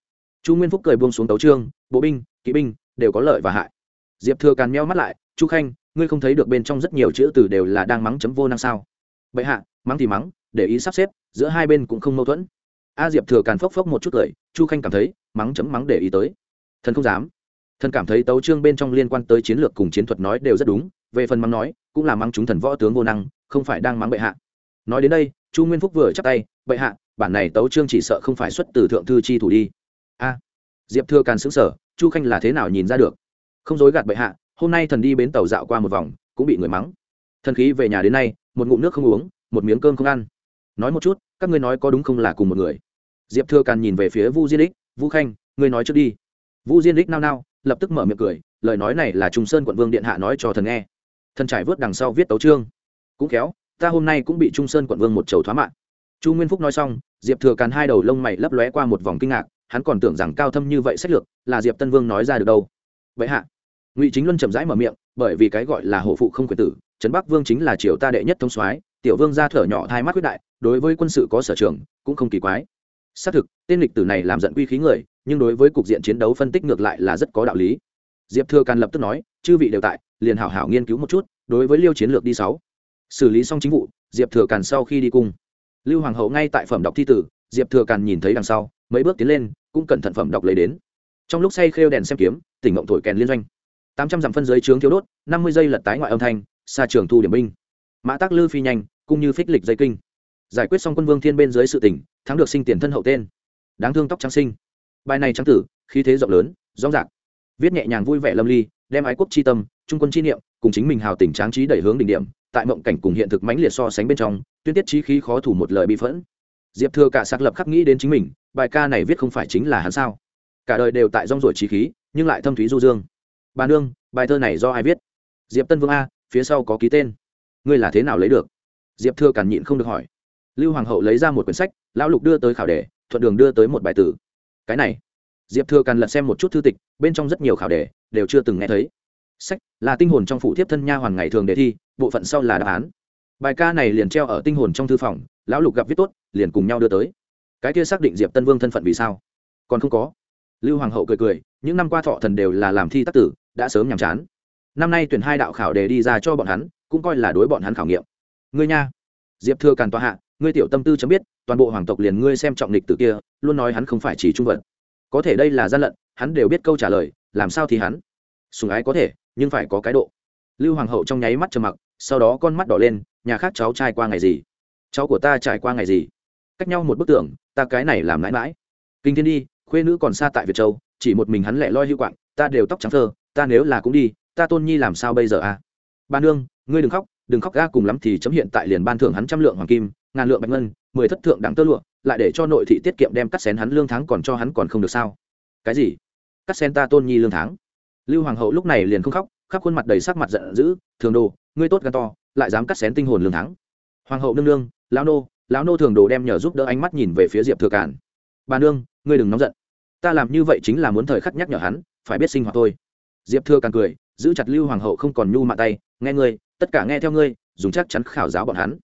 chu nguyên phúc cười buông xuống tấu trương, bộ binh, kỵ binh, đều có lợi và hại. Diệp thừa càn meo mắt lại, chu khanh, ngươi không thấy được bên trong rất nhiều chữ từ đều là đang mắng chấm vô năng sao? Bệ hạ, mắng thì mắng, để ý sắp xếp, giữa hai bên cũng không mâu thuẫn. A diệp thừa càn phốc phốc một chút cười, chu khanh cảm thấy, mắng chấm mắng để ý tới. Thần không dám. Thần cảm thấy tấu trương bên trong liên quan tới chiến lược cùng chiến thuật nói đều rất đúng, về phần mắng nói, cũng là mắng chúng thần võ tướng vô năng, không phải đang mắng bệ hạ. Nói đến đây, chu nguyên phúc vừa chắc tay, bệ hạ, bản này tấu trương chỉ sợ không phải xuất từ thượng thư chi thủ đi diệp thừa càn xứng sở chu khanh là thế nào nhìn ra được? Không dối gạt bệ hạ, hôm nay thần đi bến tàu dạo qua một vòng, cũng bị người mắng. Thần khí về nhà đến nay, một ngụm nước không uống, một miếng cơm không ăn. Nói một chút, các ngươi nói có đúng không là cùng một người? Diệp thừa càn nhìn về phía vu diên đích vu khanh, ngươi nói trước đi. Vu diên đích nao nao, lập tức mở miệng cười, lời nói này là trung sơn quận vương điện hạ nói cho thần nghe. Thần trải vớt đằng sau viết tấu trương cũng khéo, ta hôm nay cũng bị trung sơn quận vương một chầu thoá mạng. Chu nguyên phúc nói xong, diệp thừa càn hai đầu lông mày lấp lóe qua một vòng kinh ngạc hắn còn tưởng rằng cao thâm như vậy sách lược là diệp tân vương nói ra được đâu. Vậy hạ, ngụy chính luân chậm rãi mở miệng, bởi vì cái gọi là hổ phụ không quyền tử, trấn bắc vương chính là triều ta đệ nhất thông soái, tiểu vương ra thở nhỏ thai mắt quyết đại, đối với quân sự có sở trường, cũng không kỳ quái. Xác thực, tên lịch tử này làm giận quy khí người, nhưng đối với cục diện chiến đấu phân tích ngược lại là rất có đạo lý. Diệp thừa càn lập tức nói, chư vị đều tại, liền hảo hảo nghiên cứu một chút, đối với liêu chiến lược đi sáu. Xử lý xong chính vụ, diệp thừa càn sau khi đi cung. Lưu hoàng hậu ngay tại phẩm đọc thi tử, diệp thừa càn nhìn thấy đằng sau mấy bước tiến lên, cũng cẩn thận phẩm đọc lấy đến. Trong lúc say khêu đèn xem kiếm, tỉnh mộng thổi kèn liên doanh. Tám trăm dặm phân giới trướng thiếu đốt, năm mươi giây lật tái ngoại âm thanh, xa trường thu điểm binh. Mã tác lư phi nhanh, cũng như phích lịch dây kinh. Giải quyết xong quân vương thiên bên dưới sự tỉnh, thắng được sinh tiền thân hậu tên. Đáng thương tóc trắng sinh. Bài này trắng tử, khí thế rộng lớn, rõ rạc. Viết nhẹ nhàng vui vẻ lâm ly, đem ái quốc chi tâm, trung quân chi niệm, cùng chính mình hào tình tráng trí đẩy hướng đỉnh điểm, tại mộng cảnh cùng hiện thực mãnh liệt so sánh bên trong, tuyên tiết trí khí khó thủ một lời bị phẫn diệp thừa cả sạc lập khắc nghĩ đến chính mình, bài ca này viết không phải chính là hắn sao? Cả đời đều tại rong ruổi trí khí, nhưng lại thâm thúy du dương. Bà nương, bài thơ này do ai viết? Diệp tân vương a, phía sau có ký tên. Ngươi là thế nào lấy được? Diệp thừa cản nhịn không được hỏi. Lưu hoàng hậu lấy ra một quyển sách, lão lục đưa tới khảo đề, thuận đường đưa tới một bài tử. Cái này. Diệp thừa càn lật xem một chút thư tịch, bên trong rất nhiều khảo đề, đều chưa từng nghe thấy. Sách là tinh hồn trong phủ thiếp thân nha hoàn ngày thường đề thi, bộ phận sau là đáp án. Bài ca này liền treo ở tinh hồn trong thư phòng lão lục gặp viết tốt, liền cùng nhau đưa tới. Cái kia xác định diệp tân vương thân phận vì sao? Còn không có. Lưu hoàng hậu cười cười, những năm qua thọ thần đều là làm thi tác tử, đã sớm nhàm chán. Năm nay tuyển hai đạo khảo đề đi ra cho bọn hắn, cũng coi là đối bọn hắn khảo nghiệm. Ngươi nha. Diệp thừa càn tòa hạ, ngươi tiểu tâm tư chấm biết, toàn bộ hoàng tộc liền ngươi xem trọng lịch từ kia, luôn nói hắn không phải chỉ trung vật. Có thể đây là gian lận, hắn đều biết câu trả lời, làm sao thì hắn? Sùng ái có thể, nhưng phải có cái độ. Lưu hoàng hậu trong nháy mắt trầm mặc, sau đó con mắt đỏ lên, nhà khác cháu trai qua ngày gì? Cháu của ta trải qua ngày gì? Cách nhau một bức tường, ta cái này làm mãi mãi. Kinh thiên đi khuê nữ còn xa tại việt châu chỉ một mình hắn lẻ loi hữu quạng ta đều tóc trắng thơ ta nếu là cũng đi ta tôn nhi làm sao bây giờ à? ba nương ngươi đừng khóc đừng khóc ga cùng lắm thì chấm hiện tại liền ban thưởng hắn trăm lượng hoàng kim ngàn lượng bạch ngân mười thất thượng đẳng tơ lụa lại để cho nội thị tiết kiệm đem cắt xén hắn lương tháng còn cho hắn còn không được sao? Cái gì? Cắt xén ta tôn nhi lương tháng? Lưu hoàng hậu lúc này liền không khóc khắp khuôn mặt đầy sắc mặt giận dữ thường đồ ngươi tốt gan to lại dám cắt xén tinh hồn lương tháng. Hoàng hậu nương nương lão nô lão nô thường đồ đem nhờ giúp đỡ ánh mắt nhìn về phía diệp thừa cản bà nương, ngươi đừng nóng giận. Ta làm như vậy chính là muốn thời khắc nhắc nhở hắn, phải biết sinh hoạt thôi. Diệp thừa càng cười, giữ chặt lưu hoàng hậu không còn nhu mạ tay, nghe ngươi, tất cả nghe theo ngươi, dùng chắc chắn khảo giáo bọn hắn.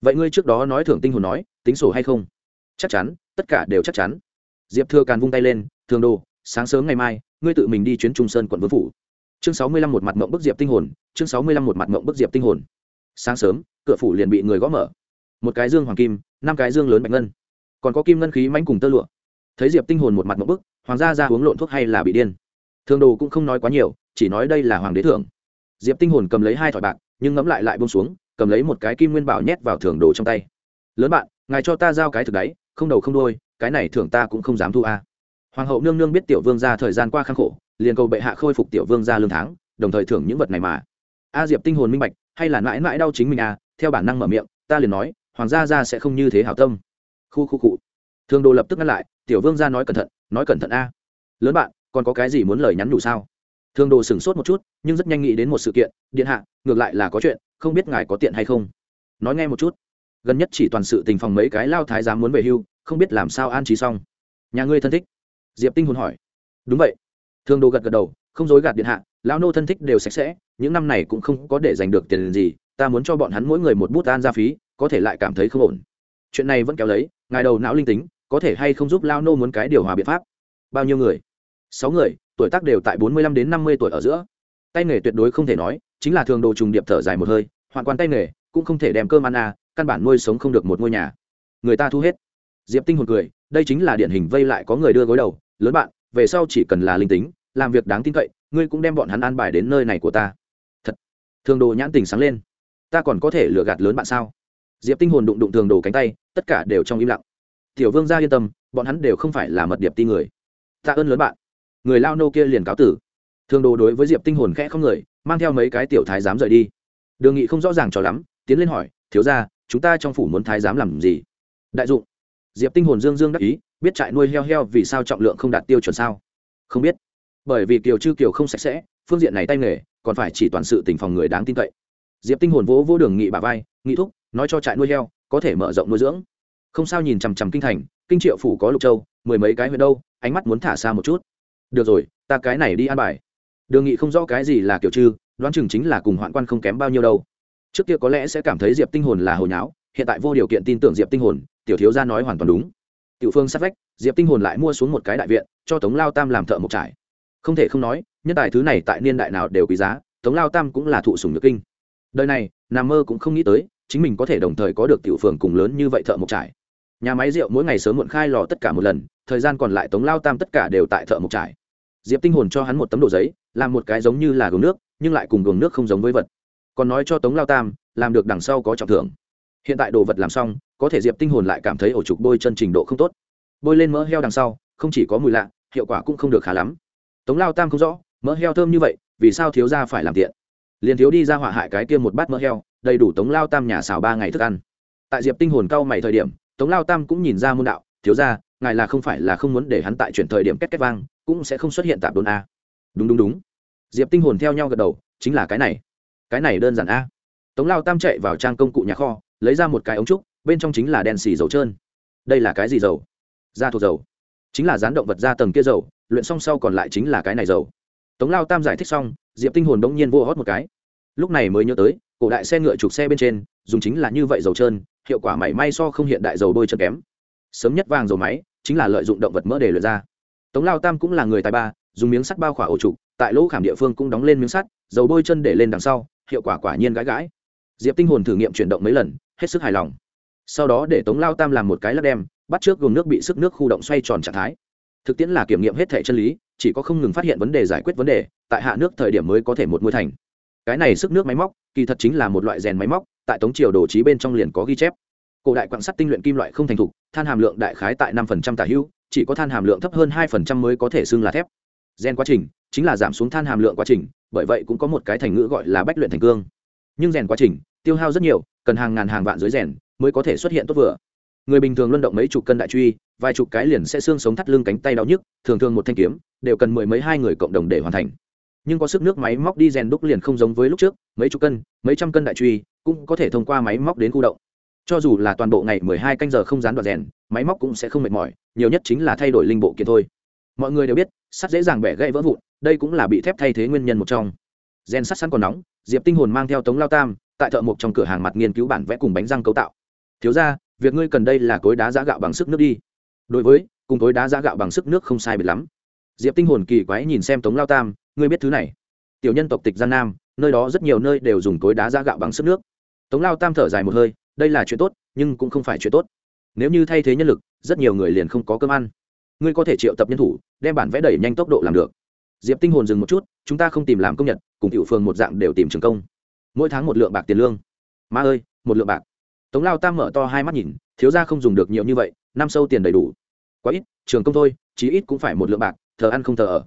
Vậy ngươi trước đó nói thưởng tinh hồn nói, tính sổ hay không? Chắc chắn, tất cả đều chắc chắn. Diệp thừa càn vung tay lên, thường đồ, sáng sớm ngày mai, ngươi tự mình đi chuyến trung sơn quận vương phủ. Chương sáu mươi lăm một mặt mộng bức diệp tinh hồn, chương sáu mươi lăm một mặt mộng bức diệp tinh hồn. Sáng sớm, cửa phủ liền bị người gõ mở một cái dương hoàng kim, năm cái dương lớn bạch ngân. Còn có kim ngân khí mánh cùng tơ lụa. Thấy diệp tinh hồn một mặt một bức, hoàng gia ra uống lộn thuốc hay là bị điên. Thường đồ cũng không nói quá nhiều, chỉ nói đây là hoàng đế thưởng. Diệp tinh hồn cầm lấy hai thỏi bạc, nhưng ngẫm lại lại bông xuống, cầm lấy một cái kim nguyên bảo nhét vào thưởng đồ trong tay. Lớn bạn, ngài cho ta giao cái thực đấy, không đầu không đôi cái này thưởng ta cũng không dám thu a. Hoàng hậu nương nương biết tiểu vương ra thời gian qua khang khổ, liền cầu bệ hạ khôi phục tiểu vương ra lương tháng, đồng thời thưởng những vật này mà. A diệp tinh hồn minh bạch, hay là mãi mãi đau chính mình à? Theo bản năng mở miệng, ta liền nói hoàng gia gia sẽ không như thế hảo tâm. Khu khu cụ Thương đồ lập tức ngăn lại, tiểu vương gia nói cẩn thận, nói cẩn thận a. Lớn bạn, còn có cái gì muốn lời nhắn đủ sao? Thương đồ sửng sốt một chút, nhưng rất nhanh nghĩ đến một sự kiện, điện hạ, ngược lại là có chuyện, không biết ngài có tiện hay không? Nói nghe một chút. Gần nhất chỉ toàn sự tình phòng mấy cái lao thái giám muốn về hưu, không biết làm sao an trí xong. Nhà ngươi thân thích? Diệp tinh hồn hỏi. Đúng vậy. Thương đồ gật gật đầu, không dối gạt điện hạ, lão nô thân thích đều sạch sẽ, những năm này cũng không có để giành được tiền gì, ta muốn cho bọn hắn mỗi người một bút an gia phí có thể lại cảm thấy không ổn. Chuyện này vẫn kéo lấy, ngài đầu não linh tính, có thể hay không giúp lao nô muốn cái điều hòa biện pháp? Bao nhiêu người? Sáu người, tuổi tác đều tại bốn mươi lăm đến năm mươi tuổi ở giữa. Tay nghề tuyệt đối không thể nói, chính là thường đồ trùng điệp thở dài một hơi hoàn quan tay nghề, cũng không thể đem cơm ăn à căn bản nuôi sống không được một ngôi nhà. Người ta thu hết. Diệp tinh hồn cười, đây chính là điển hình vây lại có người đưa gối đầu, lớn bạn, về sau chỉ cần là linh tính, làm việc đáng tin cậy, ngươi cũng đem bọn hắn an bài đến nơi này của ta. Thật. Thường đồ nhãn tình sáng lên. Ta còn có thể lừa gạt lớn bạn sao? Diệp tinh hồn đụng đụng thường đồ cánh tay tất cả đều trong im lặng. Tiểu vương gia yên tâm bọn hắn đều không phải là mật điệp ti người. Ta ơn lớn bạn. Người lao nô kia liền cáo tử. Thường đồ đối với diệp tinh hồn khẽ không người mang theo mấy cái tiểu thái giám rời đi. Đường nghị không rõ ràng cho lắm tiến lên hỏi thiếu gia, chúng ta trong phủ muốn thái giám làm gì? Đại dụng. Diệp tinh hồn dương dương đắc ý biết trại nuôi heo heo vì sao trọng lượng không đạt tiêu chuẩn sao? Không biết. Bởi vì kiều chư kiều không sạch sẽ phương diện này tay nghề còn phải chỉ toàn sự tình phòng người đáng tin cậy. Diệp tinh hồn vỗ vỗ đường nghị bà vai nghị thúc nói cho trại nuôi heo, có thể mở rộng nuôi dưỡng. Không sao nhìn chằm chằm kinh thành, kinh triệu phủ có lục châu, mười mấy cái huyện đâu, ánh mắt muốn thả xa một chút. Được rồi, ta cái này đi ăn bài. Đường nghị không rõ cái gì là kiểu chư, đoán chừng chính là cùng hoạn quan không kém bao nhiêu đâu. Trước kia có lẽ sẽ cảm thấy diệp tinh hồn là hồi nháo, hiện tại vô điều kiện tin tưởng diệp tinh hồn, tiểu thiếu gia nói hoàn toàn đúng. Tiểu phương sát vách, diệp tinh hồn lại mua xuống một cái đại viện, cho tống lao tam làm thợ một trải không thể không nói, nhân tài thứ này tại niên đại nào đều quý giá, tống lao tam cũng là thụ sùng nhược kinh. Đời này nằm mơ cũng không nghĩ tới chính mình có thể đồng thời có được tiểu phường cùng lớn như vậy thợ mộc trải. Nhà máy rượu mỗi ngày sớm muộn khai lò tất cả một lần, thời gian còn lại tống lao tam tất cả đều tại thợ mộc trải. Diệp tinh hồn cho hắn một tấm đồ giấy, làm một cái giống như là gồm nước, nhưng lại cùng gồm nước không giống với vật. Còn nói cho tống lao tam, làm được đằng sau có trọng thưởng. Hiện tại đồ vật làm xong, có thể diệp tinh hồn lại cảm thấy ổ trục bôi chân trình độ không tốt. Bôi lên mỡ heo đằng sau, không chỉ có mùi lạ, hiệu quả cũng không được khá lắm. Tống lao tam không rõ, mỡ heo thơm như vậy, vì sao thiếu ra phải làm tiện? Liền thiếu đi ra họa hại cái kia một bát mỡ heo, đầy đủ tống lao tam nhà xào ba ngày thức ăn. Tại diệp tinh hồn cau mày thời điểm, tống lao tam cũng nhìn ra môn đạo, thiếu ra, ngài là không phải là không muốn để hắn tại chuyển thời điểm kết kết vang, cũng sẽ không xuất hiện tạp đồn a. Đúng đúng đúng. Diệp tinh hồn theo nhau gật đầu, chính là cái này. Cái này đơn giản a. Tống lao tam chạy vào trang công cụ nhà kho, lấy ra một cái ống trúc, bên trong chính là đèn xì dầu trơn. Đây là cái gì dầu? Da thuộc dầu. Chính là rán động vật ra tầng kia dầu, luyện xong sau còn lại chính là cái này dầu. Tống lao tam giải thích xong, diệp tinh hồn đông nhiên vô hót một cái lúc này mới nhớ tới, cổ đại xe ngựa trục xe bên trên, dùng chính là như vậy dầu trơn, hiệu quả mảy may so không hiện đại dầu bôi chân kém. Sớm nhất vàng dầu máy, chính là lợi dụng động vật mỡ để luyện ra. Tống lao tam cũng là người tài ba, dùng miếng sắt bao khỏa ổ trục, tại lỗ khảm địa phương cũng đóng lên miếng sắt, dầu bôi chân để lên đằng sau, hiệu quả quả nhiên gãi gãi. Diệp tinh hồn thử nghiệm chuyển động mấy lần, hết sức hài lòng. Sau đó để tống lao tam làm một cái lắp đem, bắt trước gồm nước bị sức nước khu động xoay tròn trạng thái. Thực tiễn là kiểm nghiệm hết thể chân lý, chỉ có không ngừng phát hiện vấn đề giải quyết vấn đề, tại hạ nước thời điểm mới có thể một môi thành cái này sức nước máy móc, kỳ thật chính là một loại rèn máy móc, tại tống triều đồ trí bên trong liền có ghi chép. Cổ đại quạng sắt tinh luyện kim loại không thành thục, than hàm lượng đại khái tại năm phần trăm tả hữu, chỉ có than hàm lượng thấp hơn hai phần trăm mới có thể xưng là thép. Rèn quá trình, chính là giảm xuống than hàm lượng quá trình, bởi vậy cũng có một cái thành ngữ gọi là bách luyện thành cương. Nhưng rèn quá trình, tiêu hao rất nhiều, cần hàng ngàn hàng vạn dưới rèn mới có thể xuất hiện tốt vừa. Người bình thường luân động mấy chục cân đại truy, vài chục cái liền sẽ xương sống thắt lưng cánh tay đau nhức, thường thường một thanh kiếm, đều cần mười mấy hai người cộng đồng để hoàn thành nhưng có sức nước máy móc đi rèn đúc liền không giống với lúc trước, mấy chục cân, mấy trăm cân đại truy cũng có thể thông qua máy móc đến khu động. Cho dù là toàn bộ ngày mười hai canh giờ không gián đoạn rèn, máy móc cũng sẽ không mệt mỏi, nhiều nhất chính là thay đổi linh bộ kiện thôi. Mọi người đều biết, sắt dễ dàng bẻ gãy vỡ vụn, đây cũng là bị thép thay thế nguyên nhân một trong. Rèn sắt sẵn còn nóng, diệp tinh hồn mang theo tống lao tam, tại thợ mộc trong cửa hàng mặt nghiên cứu bản vẽ cùng bánh răng cấu tạo. Thiếu ra việc ngươi cần đây là cối đá giá gạo bằng sức nước đi. Đối với, cùng cối đá giá gạo bằng sức nước không sai biệt lắm. Diệp tinh hồn kỳ quái nhìn xem tống lao tam ngươi biết thứ này. Tiểu nhân tộc tịch gian nam, nơi đó rất nhiều nơi đều dùng cối đá ra gạo bằng sức nước. Tống lao tam thở dài một hơi, đây là chuyện tốt, nhưng cũng không phải chuyện tốt. Nếu như thay thế nhân lực, rất nhiều người liền không có cơm ăn. Ngươi có thể triệu tập nhân thủ, đem bản vẽ đẩy nhanh tốc độ làm được. Diệp tinh hồn dừng một chút, chúng ta không tìm làm công nhật, cùng tiểu phường một dạng đều tìm trường công. Mỗi tháng một lượng bạc tiền lương. Ma ơi, một lượng bạc. Tống lao tam mở to hai mắt nhìn, thiếu ra không dùng được nhiều như vậy, năm sâu tiền đầy đủ. Quá ít, trường công thôi, chí ít cũng phải một lượng bạc, thờ ăn không thờ ở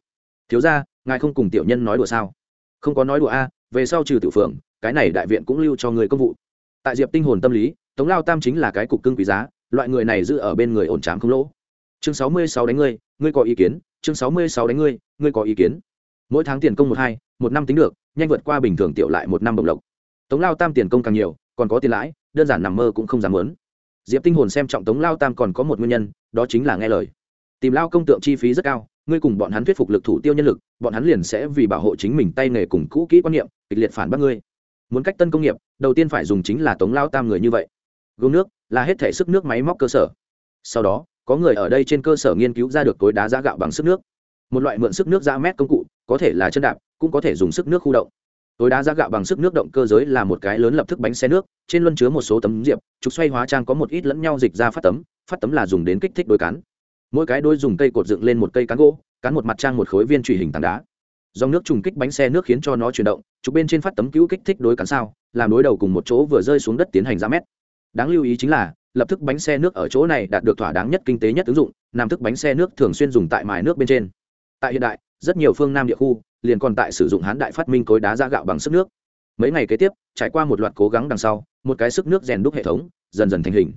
thiếu ra, ngài không cùng tiểu nhân nói đùa sao? Không có nói đùa a, về sau trừ tiểu phường cái này đại viện cũng lưu cho người công vụ. Tại diệp tinh hồn tâm lý, tống lao tam chính là cái cục cưng quý giá, loại người này giữ ở bên người ổn trám không lỗ. Chương sáu mươi sáu đánh ngươi ngươi có ý kiến, chương sáu mươi sáu đánh ngươi ngươi có ý kiến. Mỗi tháng tiền công một hai, một năm tính được, nhanh vượt qua bình thường tiểu lại một năm bồng lộc. Tống lao tam tiền công càng nhiều, còn có tiền lãi, đơn giản nằm mơ cũng không dám muốn. Diệp tinh hồn xem trọng tống lao tam còn có một nguyên nhân, đó chính là nghe lời. Tìm lao công tượng chi phí rất cao ngươi cùng bọn hắn thuyết phục lực thủ tiêu nhân lực, bọn hắn liền sẽ vì bảo hộ chính mình tay nghề cùng cũ kỹ quan niệm, kịch liệt phản bác ngươi. Muốn cách tân công nghiệp, đầu tiên phải dùng chính là tống lao tam người như vậy. Gương nước, là hết thể sức nước máy móc cơ sở. Sau đó, có người ở đây trên cơ sở nghiên cứu ra được tối đá giá gạo bằng sức nước. Một loại mượn sức nước ra mét công cụ, có thể là chân đạp, cũng có thể dùng sức nước khu động. Tối đá giá gạo bằng sức nước động cơ giới là một cái lớn lập thức bánh xe nước, trên luân chứa một số tấm diệp, trục xoay hóa trang có một ít lẫn nhau dịch ra phát tấm phát tấm là dùng đến kích thích đôi cán mỗi cái đôi dùng cây cột dựng lên một cây cán gỗ, cán một mặt trang một khối viên truy hình tảng đá. Dòng nước trùng kích bánh xe nước khiến cho nó chuyển động, trục bên trên phát tấm cứu kích thích đối cán sao, làm đối đầu cùng một chỗ vừa rơi xuống đất tiến hành ra mét. Đáng lưu ý chính là, lập tức bánh xe nước ở chỗ này đạt được thỏa đáng nhất kinh tế nhất ứng dụng, nam thức bánh xe nước thường xuyên dùng tại mài nước bên trên. Tại hiện đại, rất nhiều phương nam địa khu liền còn tại sử dụng hán đại phát minh cối đá ra gạo bằng sức nước. Mấy ngày kế tiếp, trải qua một loạt cố gắng đằng sau, một cái sức nước rèn đúc hệ thống, dần dần thành hình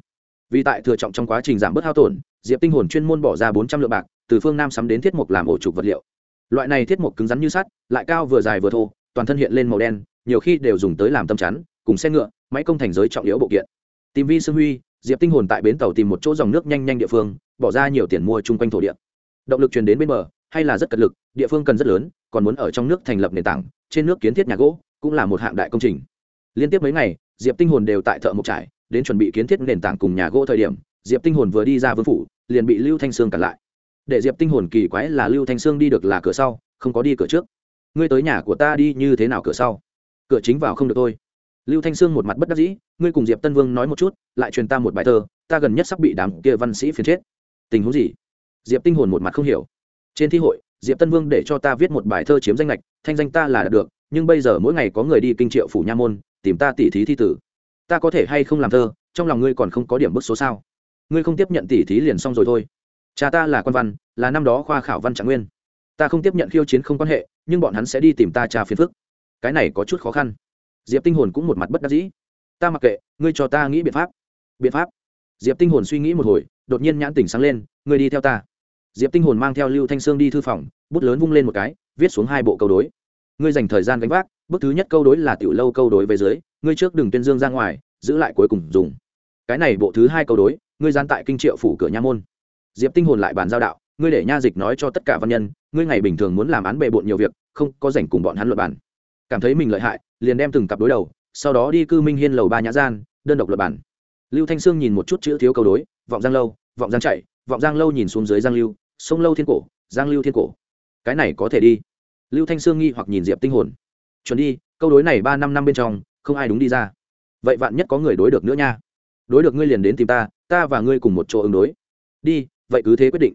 vì tại thừa trọng trong quá trình giảm bớt hao tổn, diệp tinh hồn chuyên môn bỏ ra bốn trăm lượng bạc, từ phương nam sắm đến thiết mục làm ổ trục vật liệu. Loại này thiết mục cứng rắn như sắt, lại cao vừa dài vừa thô, toàn thân hiện lên màu đen, nhiều khi đều dùng tới làm tâm chắn, cùng xe ngựa, máy công thành giới trọng yếu bộ kiện. Tìm vi sương huy, diệp tinh hồn tại bến tàu tìm một chỗ dòng nước nhanh nhanh địa phương, bỏ ra nhiều tiền mua chung quanh thổ địa. Động lực truyền đến bên bờ, hay là rất cật lực, địa phương cần rất lớn, còn muốn ở trong nước thành lập nền tảng, trên nước kiến thiết nhà gỗ, cũng là một hạng đại công trình. Liên tiếp mấy ngày, diệp tinh hồn đều tại thợ mộc trải đến chuẩn bị kiến thiết nền tảng cùng nhà gỗ thời điểm, diệp tinh hồn vừa đi ra vương phủ, liền bị lưu thanh sương cản lại. Để diệp tinh hồn kỳ quái là lưu thanh sương đi được là cửa sau, không có đi cửa trước. Ngươi tới nhà của ta đi, như thế nào cửa sau? Cửa chính vào không được thôi. Lưu thanh sương một mặt bất đắc dĩ, ngươi cùng diệp tân vương nói một chút, lại truyền ta một bài thơ, ta gần nhất sắp bị đám kia văn sĩ phiền chết. Tình huống gì? Diệp tinh hồn một mặt không hiểu. Trên thi hội, diệp tân vương để cho ta viết một bài thơ chiếm danh lệch thanh danh ta là được, nhưng bây giờ mỗi ngày có người đi kinh triệu phủ nha môn, tìm ta tỉ thí thi tử ta có thể hay không làm thơ, trong lòng ngươi còn không có điểm bức số sao? Ngươi không tiếp nhận tỉ thí liền xong rồi thôi. Cha ta là quan văn, là năm đó khoa khảo văn trạng nguyên. Ta không tiếp nhận khiêu chiến không quan hệ, nhưng bọn hắn sẽ đi tìm ta trà phiền phức. Cái này có chút khó khăn. Diệp tinh hồn cũng một mặt bất đắc dĩ. Ta mặc kệ, ngươi cho ta nghĩ biện pháp. Biện pháp? Diệp tinh hồn suy nghĩ một hồi, đột nhiên nhãn tỉnh sáng lên, ngươi đi theo ta. Diệp tinh hồn mang theo lưu thanh sương đi thư phòng, bút lớn vung lên một cái, viết xuống hai bộ câu đối ngươi dành thời gian gánh vác, bước thứ nhất câu đối là tiểu lâu câu đối về dưới, ngươi trước đừng tuyên dương ra ngoài, giữ lại cuối cùng dùng. Cái này bộ thứ hai câu đối, ngươi gian tại kinh triệu phủ cửa nha môn. Diệp tinh hồn lại bàn giao đạo, ngươi để nha dịch nói cho tất cả văn nhân, ngươi ngày bình thường muốn làm án bề bộn nhiều việc, không có rảnh cùng bọn hắn luật bản cảm thấy mình lợi hại, liền đem từng cặp đối đầu, sau đó đi cư minh hiên lầu ba nhã gian, đơn độc luật bản lưu thanh sương nhìn một chút chữ thiếu câu đối, vọng giang lâu, vọng giang chạy, vọng giang lâu nhìn xuống dưới giang lưu, sông lâu thiên cổ, giang lưu thiên cổ. Cái này có thể đi lưu thanh sương nghi hoặc nhìn diệp tinh hồn. Chuẩn đi, câu đối này ba năm năm bên trong, không ai đúng đi ra. Vậy vạn nhất có người đối được nữa nha. Đối được ngươi liền đến tìm ta ta và ngươi cùng một chỗ ứng đối. Đi, vậy cứ thế quyết định.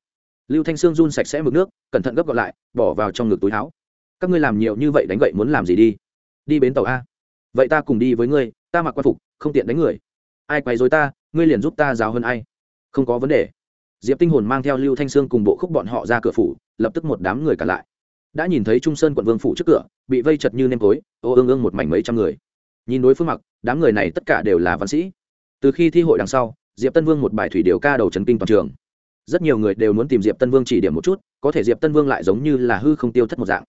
Lưu thanh sương run sạch sẽ mực nước, cẩn thận gấp gọn lại, bỏ vào trong ngực túi áo. Các ngươi làm nhiều như vậy đánh vậy muốn làm gì đi? Đi bến tàu a. Vậy ta cùng đi với ngươi, ta mặc quan phục, không tiện đánh người. Ai quay dối ta, ngươi liền giúp ta giáo hơn ai. Không có vấn đề. Diệp tinh hồn mang theo lưu thanh sương cùng bộ khúc bọn họ ra cửa phủ, lập tức một đám người cả lại đã nhìn thấy trung sơn quận vương phủ trước cửa, bị vây chật như nêm tối ô ương ương một mảnh mấy trăm người. Nhìn đối phương mặc, đám người này tất cả đều là văn sĩ. Từ khi thi hội đằng sau, diệp tân vương một bài thủy điều ca đầu trần kinh toàn trường. Rất nhiều người đều muốn tìm diệp tân vương chỉ điểm một chút, có thể diệp tân vương lại giống như là hư không tiêu thất một dạng.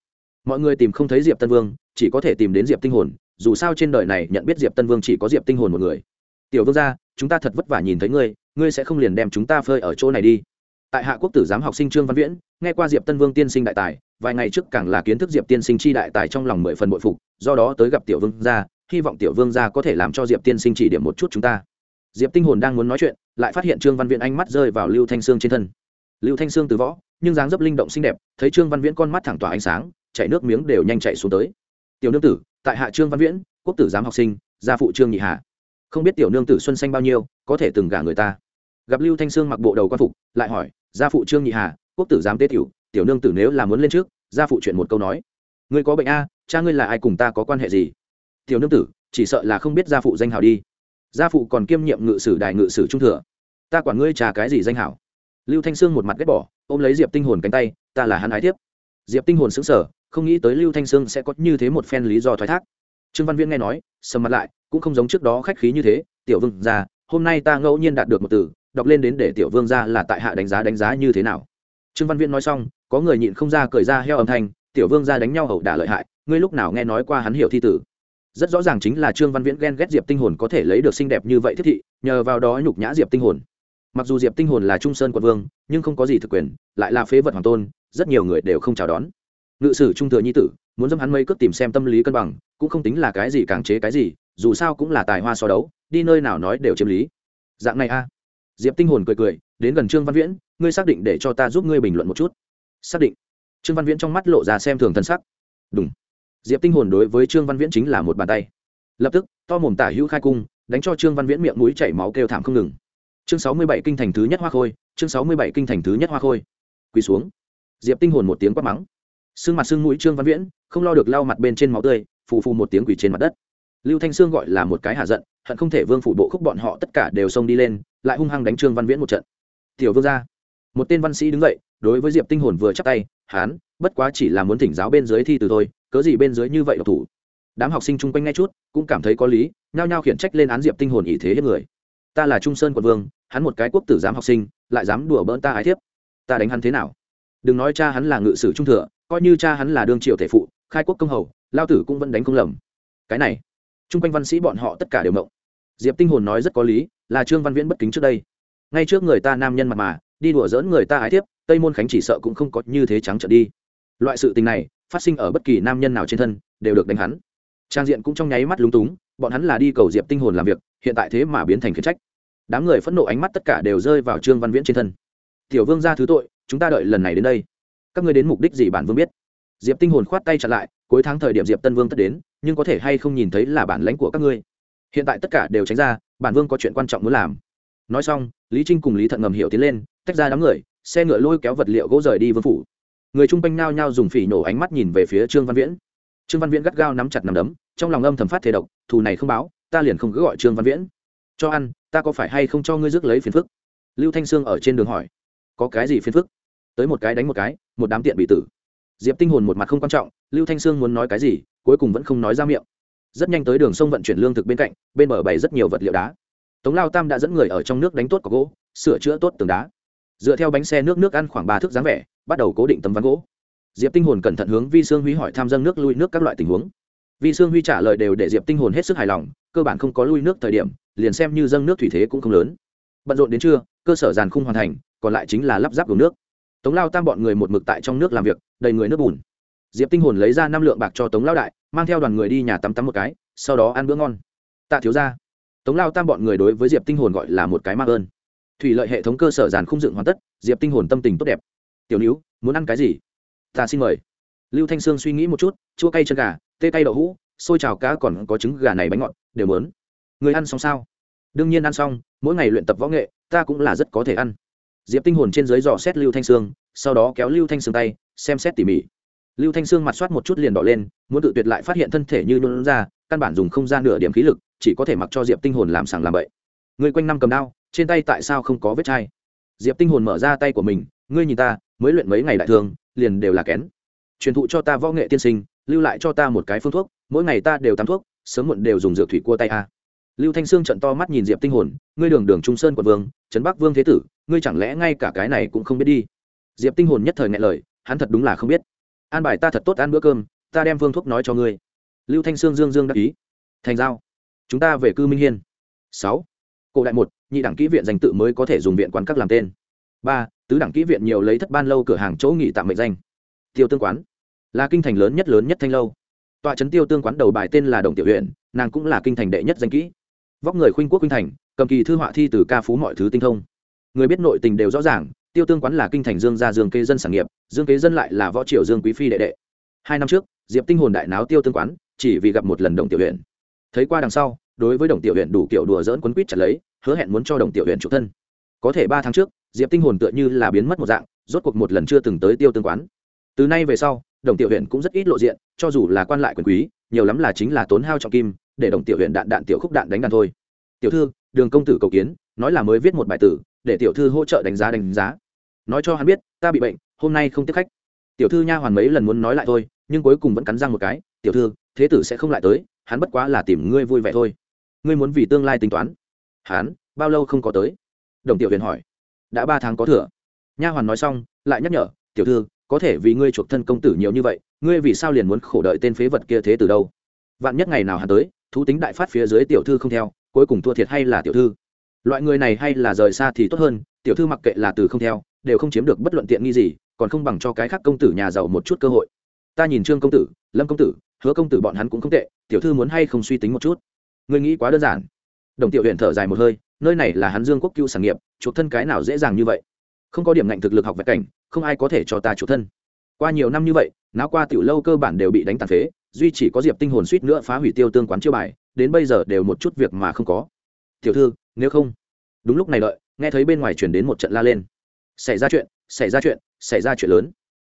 Mọi người tìm không thấy diệp tân vương, chỉ có thể tìm đến diệp tinh hồn, dù sao trên đời này nhận biết diệp tân vương chỉ có diệp tinh hồn một người. Tiểu vương gia, chúng ta thật vất vả nhìn thấy ngươi ngươi sẽ không liền đem chúng ta phơi ở chỗ này đi. Tại hạ quốc tử giám học sinh trương văn viễn nghe qua diệp tân vương tiên sinh đại tài, vài ngày trước càng là kiến thức diệp tiên sinh chi đại tài trong lòng mười phần bội phục, do đó tới gặp tiểu vương gia, hy vọng tiểu vương gia có thể làm cho diệp tiên sinh chỉ điểm một chút chúng ta. Diệp tinh hồn đang muốn nói chuyện, lại phát hiện trương văn viễn ánh mắt rơi vào lưu thanh sương trên thân. Lưu thanh sương từ võ, nhưng dáng dấp linh động xinh đẹp, thấy trương văn viễn con mắt thẳng tỏa ánh sáng, chảy nước miếng đều nhanh chạy xuống tới. Tiểu nương tử, tại hạ trương văn viễn, quốc tử giám học sinh, gia phụ trương nhị hạ không biết tiểu nương tử xuân xanh bao nhiêu, có thể từng gả người ta. Gặp lưu thanh sương mặc bộ đầu quan phục, lại hỏi, gia phụ trương nhị hà quốc tử giám tế tiểu tiểu nương tử nếu là muốn lên trước gia phụ chuyện một câu nói. Ngươi có bệnh a cha ngươi là ai cùng ta có quan hệ gì? Tiểu nương tử chỉ sợ là không biết gia phụ danh hào đi. Gia phụ còn kiêm nhiệm ngự sử đại ngự sử trung thừa. Ta quản ngươi trà cái gì danh hảo lưu thanh sương một mặt ghét bỏ ôm lấy diệp tinh hồn cánh tay ta là hắn ái tiếp diệp tinh hồn sững sờ không nghĩ tới lưu thanh sương sẽ có như thế một phen lý do thoái thác. Trương văn viễn nghe nói sầm mặt lại cũng không giống trước đó khách khí như thế tiểu vương gia, hôm nay ta ngẫu nhiên đạt được một từ đọc lên đến để tiểu vương gia là tại hạ đánh giá đánh giá như thế nào? Trương văn viễn nói xong, có người nhịn không ra cười ra heo âm thanh, tiểu vương ra đánh nhau hậu đả lợi hại, ngươi lúc nào nghe nói qua hắn hiểu thi tử? Rất rõ ràng chính là trương văn viễn ghen ghét diệp tinh hồn có thể lấy được xinh đẹp như vậy thiết thị, nhờ vào đó nhục nhã diệp tinh hồn. Mặc dù diệp tinh hồn là trung sơn quận vương, nhưng không có gì thực quyền, lại là phế vật hoàng tôn, rất nhiều người đều không chào đón. Ngự sử trung thừa nhi tử, muốn dâm hắn mây cướp tìm xem tâm lý cân bằng, cũng không tính là cái gì càng chế cái gì, dù sao cũng là tài hoa so đấu, đi nơi nào nói đều chiếm lý. Dạng này a. Diệp tinh hồn cười cười đến gần trương văn viễn, ngươi xác định để cho ta giúp ngươi bình luận một chút. Xác định. Trương văn viễn trong mắt lộ ra xem thường thân sắc. Đúng. Diệp tinh hồn đối với trương văn viễn chính là một bàn tay. Lập tức, to mồm tả hữu khai cung, đánh cho trương văn viễn miệng mũi chảy máu kêu thảm không ngừng. Chương sáu mươi bảy kinh thành thứ nhất hoa khôi, chương sáu mươi bảy kinh thành thứ nhất hoa khôi. Quỳ xuống. Diệp tinh hồn một tiếng quát mắng. Sưng mặt sưng mũi trương văn viễn, không lo được lau mặt bên trên máu tươi, phù phù một tiếng quỳ trên mặt đất. Lưu thanh sương gọi là một cái hạ giận, hận không thể vương phủ bộ khúc bọn họ tất cả đều xông đi lên, lại hung hăng đánh trương văn viễn một trận tiểu vương gia, một tên văn sĩ đứng dậy đối với diệp tinh hồn vừa chắp tay hán bất quá chỉ là muốn thỉnh giáo bên dưới thi từ thôi cớ gì bên dưới như vậy độc thủ? Đám học sinh chung quanh ngay chút cũng cảm thấy có lý nhao nhao khiển trách lên án diệp tinh hồn ý thế hết người. Ta là trung sơn quận vương hắn một cái quốc tử giám học sinh lại dám đùa bỡn ta ái thiếp. Ta đánh hắn thế nào? Đừng nói cha hắn là ngự sử trung thừa coi như cha hắn là đương triều thể phụ khai quốc công hầu lao tử cũng vẫn đánh không lầm. Cái này chung quanh văn sĩ bọn họ tất cả đều mộng diệp tinh hồn nói rất có lý là trương văn viễn bất kính trước đây ngay trước người ta nam nhân mặt mà, đi đùa dỡn người ta ái thiếp, tây môn khánh chỉ sợ cũng không có như thế trắng trợn đi. Loại sự tình này, phát sinh ở bất kỳ nam nhân nào trên thân, đều được đánh hắn. Trang diện cũng trong nháy mắt lúng túng, bọn hắn là đi cầu diệp tinh hồn làm việc, hiện tại thế mà biến thành khiển trách. Đám người phẫn nộ ánh mắt tất cả đều rơi vào trương văn viễn trên thân. Tiểu vương ra thứ tội, chúng ta đợi lần này đến đây. Các ngươi đến mục đích gì bản vương biết? Diệp tinh hồn khoát tay chặn lại, cuối tháng thời điểm diệp tân vương tất đến, nhưng có thể hay không nhìn thấy là bản lãnh của các ngươi. Hiện tại tất cả đều tránh ra, bản vương có chuyện quan trọng muốn làm nói xong, lý trinh cùng lý thận ngầm hiểu tiến lên, tách ra đám người, xe ngựa lôi kéo vật liệu gỗ rời đi vương phủ. Người chung quanh nao nhao dùng phỉ nổ ánh mắt nhìn về phía trương văn viễn. Trương văn viễn gắt gao nắm chặt nằm đấm, trong lòng âm thầm phát thể độc, thù này không báo, ta liền không cứ gọi trương văn viễn. Cho ăn, ta có phải hay không cho ngươi rước lấy phiền phức? Lưu thanh sương ở trên đường hỏi. Có cái gì phiền phức? Tới một cái đánh một cái, một đám tiện bị tử. Diệp tinh hồn một mặt không quan trọng, lưu thanh sương muốn nói cái gì, cuối cùng vẫn không nói ra miệng. Rất nhanh tới đường sông vận chuyển lương thực bên cạnh, bên bờ bày rất nhiều vật liệu đá tống lao tam đã dẫn người ở trong nước đánh tốt có gỗ, sửa chữa tốt tường đá. Dựa theo bánh xe nước nước ăn khoảng ba thước dáng vẻ, bắt đầu cố định tấm ván gỗ. Diệp tinh hồn cẩn thận hướng vi sương huy hỏi tham dâng nước lui nước các loại tình huống. Vi sương huy trả lời đều để diệp tinh hồn hết sức hài lòng, cơ bản không có lui nước thời điểm, liền xem như dâng nước thủy thế cũng không lớn. Bận rộn đến trưa, cơ sở giàn khung hoàn thành, còn lại chính là lắp ráp uống nước. Tống lao tam bọn người một mực tại trong nước làm việc, đầy người nước bùn. Diệp tinh hồn lấy ra năm lượng bạc cho tống lao đại, mang theo đoàn người đi nhà tắm tắm một cái, sau đó ăn bữa ngon. Tạ thiếu ra tống lao tam bọn người đối với diệp tinh hồn gọi là một cái mạc ơn. Thủy lợi hệ thống cơ sở giàn khung dựng hoàn tất, diệp tinh hồn tâm tình tốt đẹp. Tiểu níu muốn ăn cái gì? Ta xin mời. Lưu thanh sương suy nghĩ một chút, chua cay chân gà, tê cay đậu hũ, xôi trào cá còn có trứng gà này bánh ngọt, đều muốn. người ăn xong sao? Đương nhiên ăn xong, mỗi ngày luyện tập võ nghệ, ta cũng là rất có thể ăn. Diệp tinh hồn trên dưới dò xét lưu thanh sương, sau đó kéo lưu thanh sương tay, xem xét tỉ mỉ. Lưu thanh sương mặt soát một chút liền đỏ lên, muốn tự tuyệt lại phát hiện thân thể như nôn ra căn bản dùng không gian nửa điểm khí lực, chỉ có thể mặc cho diệp tinh hồn làm sàng làm bậy. Ngươi quanh năm cầm đao, trên tay tại sao không có vết chai? Diệp tinh hồn mở ra tay của mình, ngươi nhìn ta, mới luyện mấy ngày đại thương, liền đều là kén. Truyền thụ cho ta võ nghệ tiên sinh, lưu lại cho ta một cái phương thuốc, mỗi ngày ta đều tắm thuốc, sớm muộn đều dùng dược thủy cua tay a. Lưu thanh sương trận to mắt nhìn diệp tinh hồn, ngươi đường đường trung sơn quận vương, trấn bắc vương thế tử, ngươi chẳng lẽ ngay cả cái này cũng không biết đi? Diệp tinh hồn nhất thời ngại lời, hắn thật đúng là không biết. An bài ta thật tốt ăn bữa cơm, ta đem phương thuốc nói cho ngươi lưu thanh sương dương dương đắc ý. Thành giao. Chúng ta về cư minh hiên. Sáu. Cổ đại một, nhị đẳng kỹ viện danh tự mới có thể dùng viện quán các làm tên. Ba, tứ đẳng kỹ viện nhiều lấy thất ban lâu cửa hàng chỗ nghỉ tạm mệnh danh. Tiêu tương quán. Là kinh thành lớn nhất lớn nhất thanh lâu. Tọa trấn tiêu tương quán đầu bài tên là đồng tiểu huyện nàng cũng là kinh thành đệ nhất danh kỹ. Vóc người khuynh quốc kinh thành, cầm kỳ thư họa thi từ ca phú mọi thứ tinh thông. Người biết nội tình đều rõ ràng, tiêu tương quán là kinh thành dương gia dương kế dân sản nghiệp, dương kế dân lại là võ triều dương quý phi đệ đệ. Hai năm trước, diệp tinh hồn đại náo tiêu tương quán chỉ vì gặp một lần đồng tiểu huyện thấy qua đằng sau, đối với đồng tiểu huyện đủ kiểu đùa dỡn quấn quýt chặt lấy, hứa hẹn muốn cho đồng tiểu huyện chủ thân. Có thể ba tháng trước, diệp tinh hồn tựa như là biến mất một dạng, rốt cuộc một lần chưa từng tới tiêu tương quán. Từ nay về sau, đồng tiểu huyện cũng rất ít lộ diện, cho dù là quan lại quyền quý, nhiều lắm là chính là tốn hao trọng kim, để đồng tiểu huyện đạn đạn tiểu khúc đạn đánh đàn thôi. Tiểu thư, đường công tử cầu kiến, nói là mới viết một bài tử, để tiểu thư hỗ trợ đánh giá đánh giá. Nói cho hắn biết, ta bị bệnh, hôm nay không tiếp khách. Tiểu thư nha hoàn mấy lần muốn nói lại thôi, nhưng cuối cùng vẫn cắn răng một cái, tiểu thư thế tử sẽ không lại tới, hắn bất quá là tìm ngươi vui vẻ thôi. Ngươi muốn vì tương lai tính toán. Hắn, bao lâu không có tới? Đồng tiểu huyền hỏi. Đã ba tháng có thừa. Nha hoàn nói xong, lại nhắc nhở, tiểu thư, có thể vì ngươi chuộc thân công tử nhiều như vậy, ngươi vì sao liền muốn khổ đợi tên phế vật kia thế từ đâu? Vạn nhất ngày nào hắn tới, thú tính đại phát phía dưới tiểu thư không theo, cuối cùng thua thiệt hay là tiểu thư? Loại người này hay là rời xa thì tốt hơn, tiểu thư mặc kệ là từ không theo, đều không chiếm được bất luận tiện nghi gì, còn không bằng cho cái khác công tử nhà giàu một chút cơ hội ta nhìn trương công tử, lâm công tử, hứa công tử bọn hắn cũng không tệ, tiểu thư muốn hay không suy tính một chút. Người nghĩ quá đơn giản. Đồng tiểu huyện thở dài một hơi, nơi này là hắn dương quốc cưu sản nghiệp, chuộc thân cái nào dễ dàng như vậy? Không có điểm ngạnh thực lực học vạch cảnh, không ai có thể cho ta chuộc thân. Qua nhiều năm như vậy, náo qua tiểu lâu cơ bản đều bị đánh tàn phế, duy chỉ có diệp tinh hồn suýt nữa phá hủy tiêu tương quán chiêu bài, đến bây giờ đều một chút việc mà không có. Tiểu thư, nếu không. Đúng lúc này đợi, nghe thấy bên ngoài chuyển đến một trận la lên. Xảy ra chuyện, xảy ra chuyện, xảy ra chuyện lớn.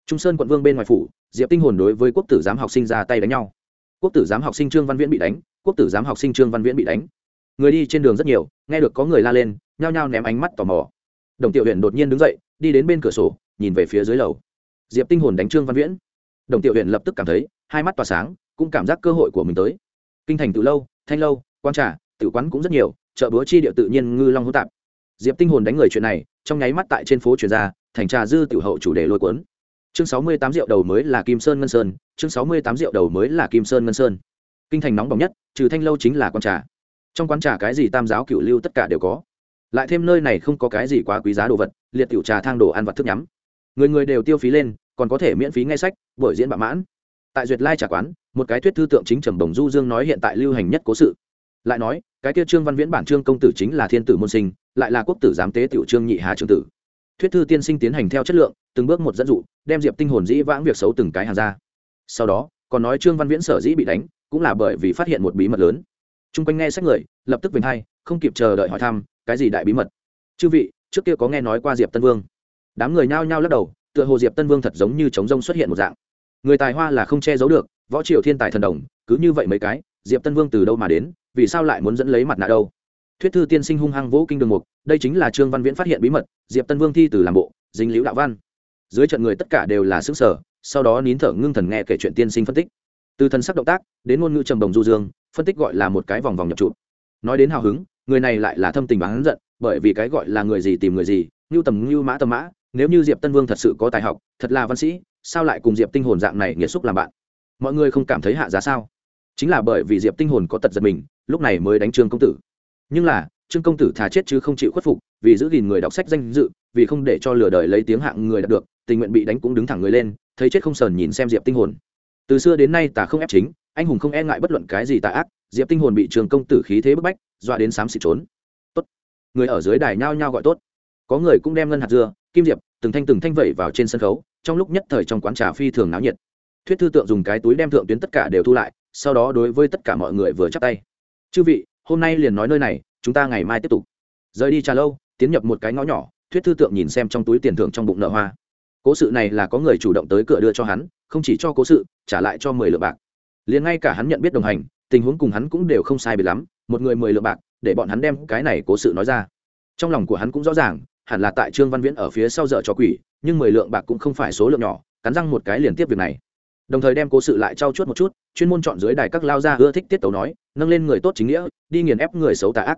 Trung sơn quận vương bên ngoài phủ diệp tinh hồn đối với quốc tử giám học sinh ra tay đánh nhau quốc tử giám học sinh trương văn viễn bị đánh quốc tử giám học sinh trương văn viễn bị đánh người đi trên đường rất nhiều nghe được có người la lên nhao nhao ném ánh mắt tò mò đồng tiểu huyện đột nhiên đứng dậy đi đến bên cửa sổ nhìn về phía dưới lầu diệp tinh hồn đánh trương văn viễn đồng tiểu huyện lập tức cảm thấy hai mắt tỏa sáng cũng cảm giác cơ hội của mình tới kinh thành từ lâu thanh lâu quan trà tử quán cũng rất nhiều chợ búa chi địa tự nhiên ngư long hỗn tạp diệp tinh hồn đánh người chuyện này trong nháy mắt tại trên phố truyền ra thành trà dư tiểu hậu chủ đề lôi cuốn chương sáu mươi tám rượu đầu mới là kim sơn ngân sơn, chương sáu mươi tám rượu đầu mới là kim sơn ngân sơn. Kinh thành nóng bỏng nhất, trừ thanh lâu chính là quán trà. Trong quán trà cái gì tam giáo cựu lưu tất cả đều có. Lại thêm nơi này không có cái gì quá quý giá đồ vật, liệt tiểu trà thang đồ ăn vật thức nhắm. Người người đều tiêu phí lên, còn có thể miễn phí ngay sách, buổi diễn bạ mãn. Tại duyệt lai trà quán, một cái thuyết thư tượng chính trầm đồng du dương nói hiện tại lưu hành nhất cố sự. Lại nói, cái kia trương văn viễn bản trương công tử chính là thiên tử môn sinh, lại là quốc tử giám tế tiểu trương nhị hà trường tử thuyết thư tiên sinh tiến hành theo chất lượng, từng bước một dẫn dụ, đem diệp tinh hồn dĩ vãng việc xấu từng cái hàng ra. Sau đó, còn nói trương văn viễn sở dĩ bị đánh, cũng là bởi vì phát hiện một bí mật lớn. Chung quanh nghe sách người, lập tức vinh hay không kịp chờ đợi hỏi thăm, cái gì đại bí mật? Chư vị, trước kia có nghe nói qua diệp tân vương. Đám người nhao nhao lắc đầu, tựa hồ diệp tân vương thật giống như trống rông xuất hiện một dạng. Người tài hoa là không che giấu được, võ triều thiên tài thần đồng, cứ như vậy mấy cái, diệp tân vương từ đâu mà đến, vì sao lại muốn dẫn lấy mặt nạ đâu? Thuyết thư tiên sinh hung hăng vỗ kinh đường mục, đây chính là trương văn viễn phát hiện bí mật, diệp tân vương thi từ làm bộ, dính liễu đạo văn. Dưới trận người tất cả đều là xứ sở sau đó nín thở ngưng thần nghe kể chuyện tiên sinh phân tích. Từ thần sắc động tác, đến ngôn ngữ trầm đồng du dương, phân tích gọi là một cái vòng vòng nhập trụ. Nói đến hào hứng, người này lại là thâm tình bán giận, bởi vì cái gọi là người gì tìm người gì ngưu tầm ngưu mã tầm mã, nếu như diệp tân vương thật sự có tài học, thật là văn sĩ, sao lại cùng diệp tinh hồn dạng này nghiệt xúc làm bạn? Mọi người không cảm thấy hạ giá sao? Chính là bởi vì diệp tinh hồn có tật giật mình, lúc này mới đánh trương công tử nhưng là, trương công tử thà chết chứ không chịu khuất phục, vì giữ gìn người đọc sách danh dự, vì không để cho lừa đời lấy tiếng hạng người đạt được, tình nguyện bị đánh cũng đứng thẳng người lên, thấy chết không sờn nhìn xem diệp tinh hồn. Từ xưa đến nay tà không ép chính, anh hùng không e ngại bất luận cái gì tà ác, diệp tinh hồn bị trường công tử khí thế bức bách, dọa đến xám xịt trốn. Tốt. Người ở dưới đài nhao nhao gọi tốt. Có người cũng đem ngân hạt dưa, kim diệp, từng thanh từng thanh vẩy vào trên sân khấu, trong lúc nhất thời trong quán trà phi thường náo nhiệt. Thuyết thư tượng dùng cái túi đem thượng tuyến tất cả đều thu lại, sau đó đối với tất cả mọi người vừa chắp tay. Chư vị hôm nay liền nói nơi này, chúng ta ngày mai tiếp tục. Rời đi trà lâu, tiến nhập một cái ngõ nhỏ, thuyết thư tượng nhìn xem trong túi tiền thưởng trong bụng nợ hoa. Cố sự này là có người chủ động tới cửa đưa cho hắn, không chỉ cho cố sự, trả lại cho mười lượng bạc. Liền ngay cả hắn nhận biết đồng hành, tình huống cùng hắn cũng đều không sai biệt lắm, một người mười lượng bạc, để bọn hắn đem cái này cố sự nói ra. Trong lòng của hắn cũng rõ ràng, hẳn là tại trương văn viễn ở phía sau dợ cho quỷ, nhưng mười lượng bạc cũng không phải số lượng nhỏ, cắn răng một cái liền tiếp việc này đồng thời đem cố sự lại trau chuốt một chút, chuyên môn chọn dưới đài các lao gia ưa thích tiết tấu nói, nâng lên người tốt chính nghĩa, đi nghiền ép người xấu tà ác.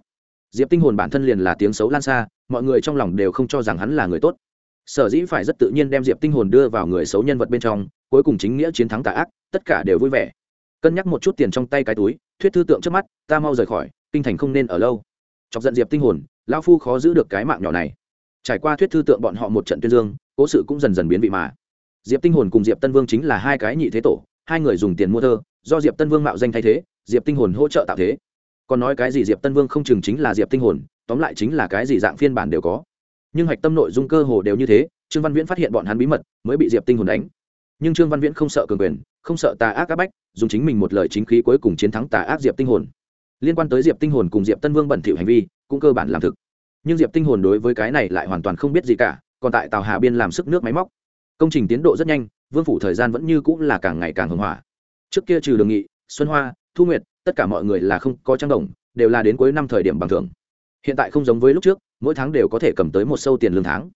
Diệp tinh hồn bản thân liền là tiếng xấu lan xa, mọi người trong lòng đều không cho rằng hắn là người tốt. Sở dĩ phải rất tự nhiên đem diệp tinh hồn đưa vào người xấu nhân vật bên trong, cuối cùng chính nghĩa chiến thắng tà ác, tất cả đều vui vẻ. Cân nhắc một chút tiền trong tay cái túi, thuyết thư tượng trước mắt, ta mau rời khỏi, kinh thành không nên ở lâu. Chọc giận diệp tinh hồn, lão phu khó giữ được cái mạng nhỏ này. Trải qua thuyết thư tượng bọn họ một trận tuyên dương, cố sự cũng dần dần biến vị mà diệp tinh hồn cùng diệp tân vương chính là hai cái nhị thế tổ, hai người dùng tiền mua thơ, do diệp tân vương mạo danh thay thế, diệp tinh hồn hỗ trợ tạo thế. Còn nói cái gì diệp tân vương không chừng chính là diệp tinh hồn, tóm lại chính là cái gì dạng phiên bản đều có. Nhưng hạch tâm nội dung cơ hồ đều như thế, trương văn viễn phát hiện bọn hắn bí mật, mới bị diệp tinh hồn đánh. Nhưng trương văn viễn không sợ cường quyền, không sợ tà ác áp bách, dùng chính mình một lời chính khí cuối cùng chiến thắng tà ác diệp tinh hồn. Liên quan tới diệp tinh hồn cùng diệp tân vương bẩn thỉu hành vi, cũng cơ bản làm thực. Nhưng diệp tinh hồn đối với cái này lại hoàn toàn không biết gì cả, còn tại tàu hà biên làm sức nước máy móc công trình tiến độ rất nhanh, vương phủ thời gian vẫn như cũng là càng ngày càng hưng hỏa. Trước kia trừ đường nghị, xuân hoa, thu nguyệt, tất cả mọi người là không có trang đồng, đều là đến cuối năm thời điểm bằng thưởng. Hiện tại không giống với lúc trước, mỗi tháng đều có thể cầm tới một sâu tiền lương tháng.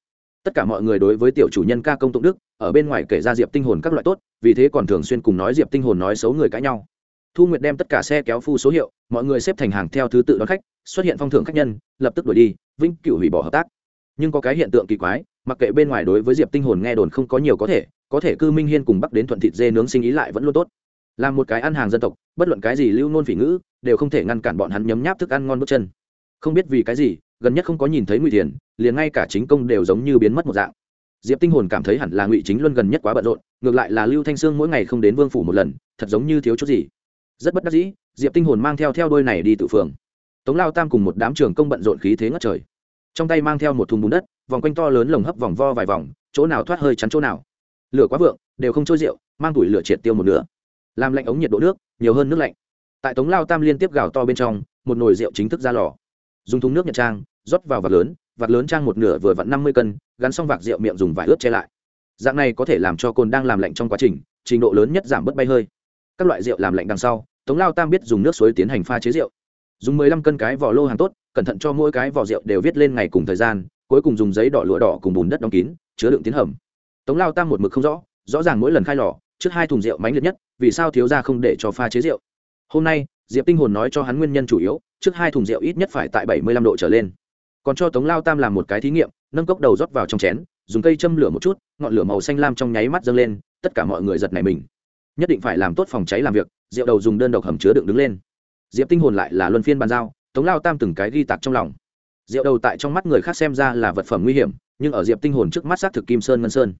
Tất cả mọi người đối với tiểu chủ nhân ca công tụng đức, ở bên ngoài kể ra diệp tinh hồn các loại tốt, vì thế còn thường xuyên cùng nói diệp tinh hồn nói xấu người cãi nhau. Thu nguyệt đem tất cả xe kéo phu số hiệu, mọi người xếp thành hàng theo thứ tự đón khách, xuất hiện phong thưởng khách nhân, lập tức đuổi đi, vĩnh cửu hủy bỏ hợp tác. Nhưng có cái hiện tượng kỳ quái mặc kệ bên ngoài đối với diệp tinh hồn nghe đồn không có nhiều có thể có thể cư minh hiên cùng bắc đến thuận thịt dê nướng sinh ý lại vẫn luôn tốt. Là một cái ăn hàng dân tộc, bất luận cái gì lưu nôn phỉ ngữ, đều không thể ngăn cản bọn hắn nhấm nháp thức ăn ngon bước chân. Không biết vì cái gì, gần nhất không có nhìn thấy ngụy thiền, liền ngay cả chính công đều giống như biến mất một dạng. Diệp tinh hồn cảm thấy hẳn là ngụy chính luân gần nhất quá bận rộn, ngược lại là lưu thanh sương mỗi ngày không đến vương phủ một lần, thật giống như thiếu chút gì. Rất bất đắc dĩ, diệp tinh hồn mang theo theo đôi này đi tự phường. Tống lao tam cùng một đám trường công bận rộn khí thế ngất trời. Trong tay mang theo một thùng bùn đất vòng quanh to lớn lồng hấp vòng vo vài vòng, chỗ nào thoát hơi chắn chỗ nào. Lửa quá vượng, đều không trôi rượu, mang tủi lửa triệt tiêu một nửa. Làm lạnh ống nhiệt độ nước, nhiều hơn nước lạnh. Tại tống lao tam liên tiếp gào to bên trong, một nồi rượu chính thức ra lò. Dùng thùng nước nhật trang, rót vào vạc lớn vạc lớn trang một nửa vừa vặn năm mươi cân, gắn xong vạc rượu miệng dùng vải ướt che lại. Dạng này có thể làm cho cồn đang làm lạnh trong quá trình trình độ lớn nhất giảm bớt bay hơi. Các loại rượu làm lạnh đằng sau, tống lao tam biết dùng nước suối tiến hành pha chế rượu. Dùng mười lăm cân cái vỏ lô hàng tốt, cẩn thận cho mỗi cái vỏ rượu đều viết lên ngày cùng thời gian cuối cùng dùng giấy đỏ lụa đỏ cùng bùn đất đóng kín, chứa đựng tiến hầm. Tống lao tam một mực không rõ rõ ràng mỗi lần khai lò, trước hai thùng rượu mánh liệt nhất, vì sao thiếu ra không để cho pha chế rượu. Hôm nay, diệp tinh hồn nói cho hắn nguyên nhân chủ yếu, trước hai thùng rượu ít nhất phải tại bảy mươi lăm độ trở lên. Còn cho tống lao tam làm một cái thí nghiệm, nâng cốc đầu rót vào trong chén, dùng cây châm lửa một chút, ngọn lửa màu xanh lam trong nháy mắt dâng lên, tất cả mọi người giật này mình. Nhất định phải làm tốt phòng cháy làm việc, rượu đầu dùng đơn độc hầm chứa đựng đứng lên. Diệp tinh hồn lại là luân phiên bàn giao, tống lao tam từng cái ghi tạc trong lòng rượu đầu tại trong mắt người khác xem ra là vật phẩm nguy hiểm, nhưng ở diệp tinh hồn trước mắt xác thực kim sơn ngân sơn.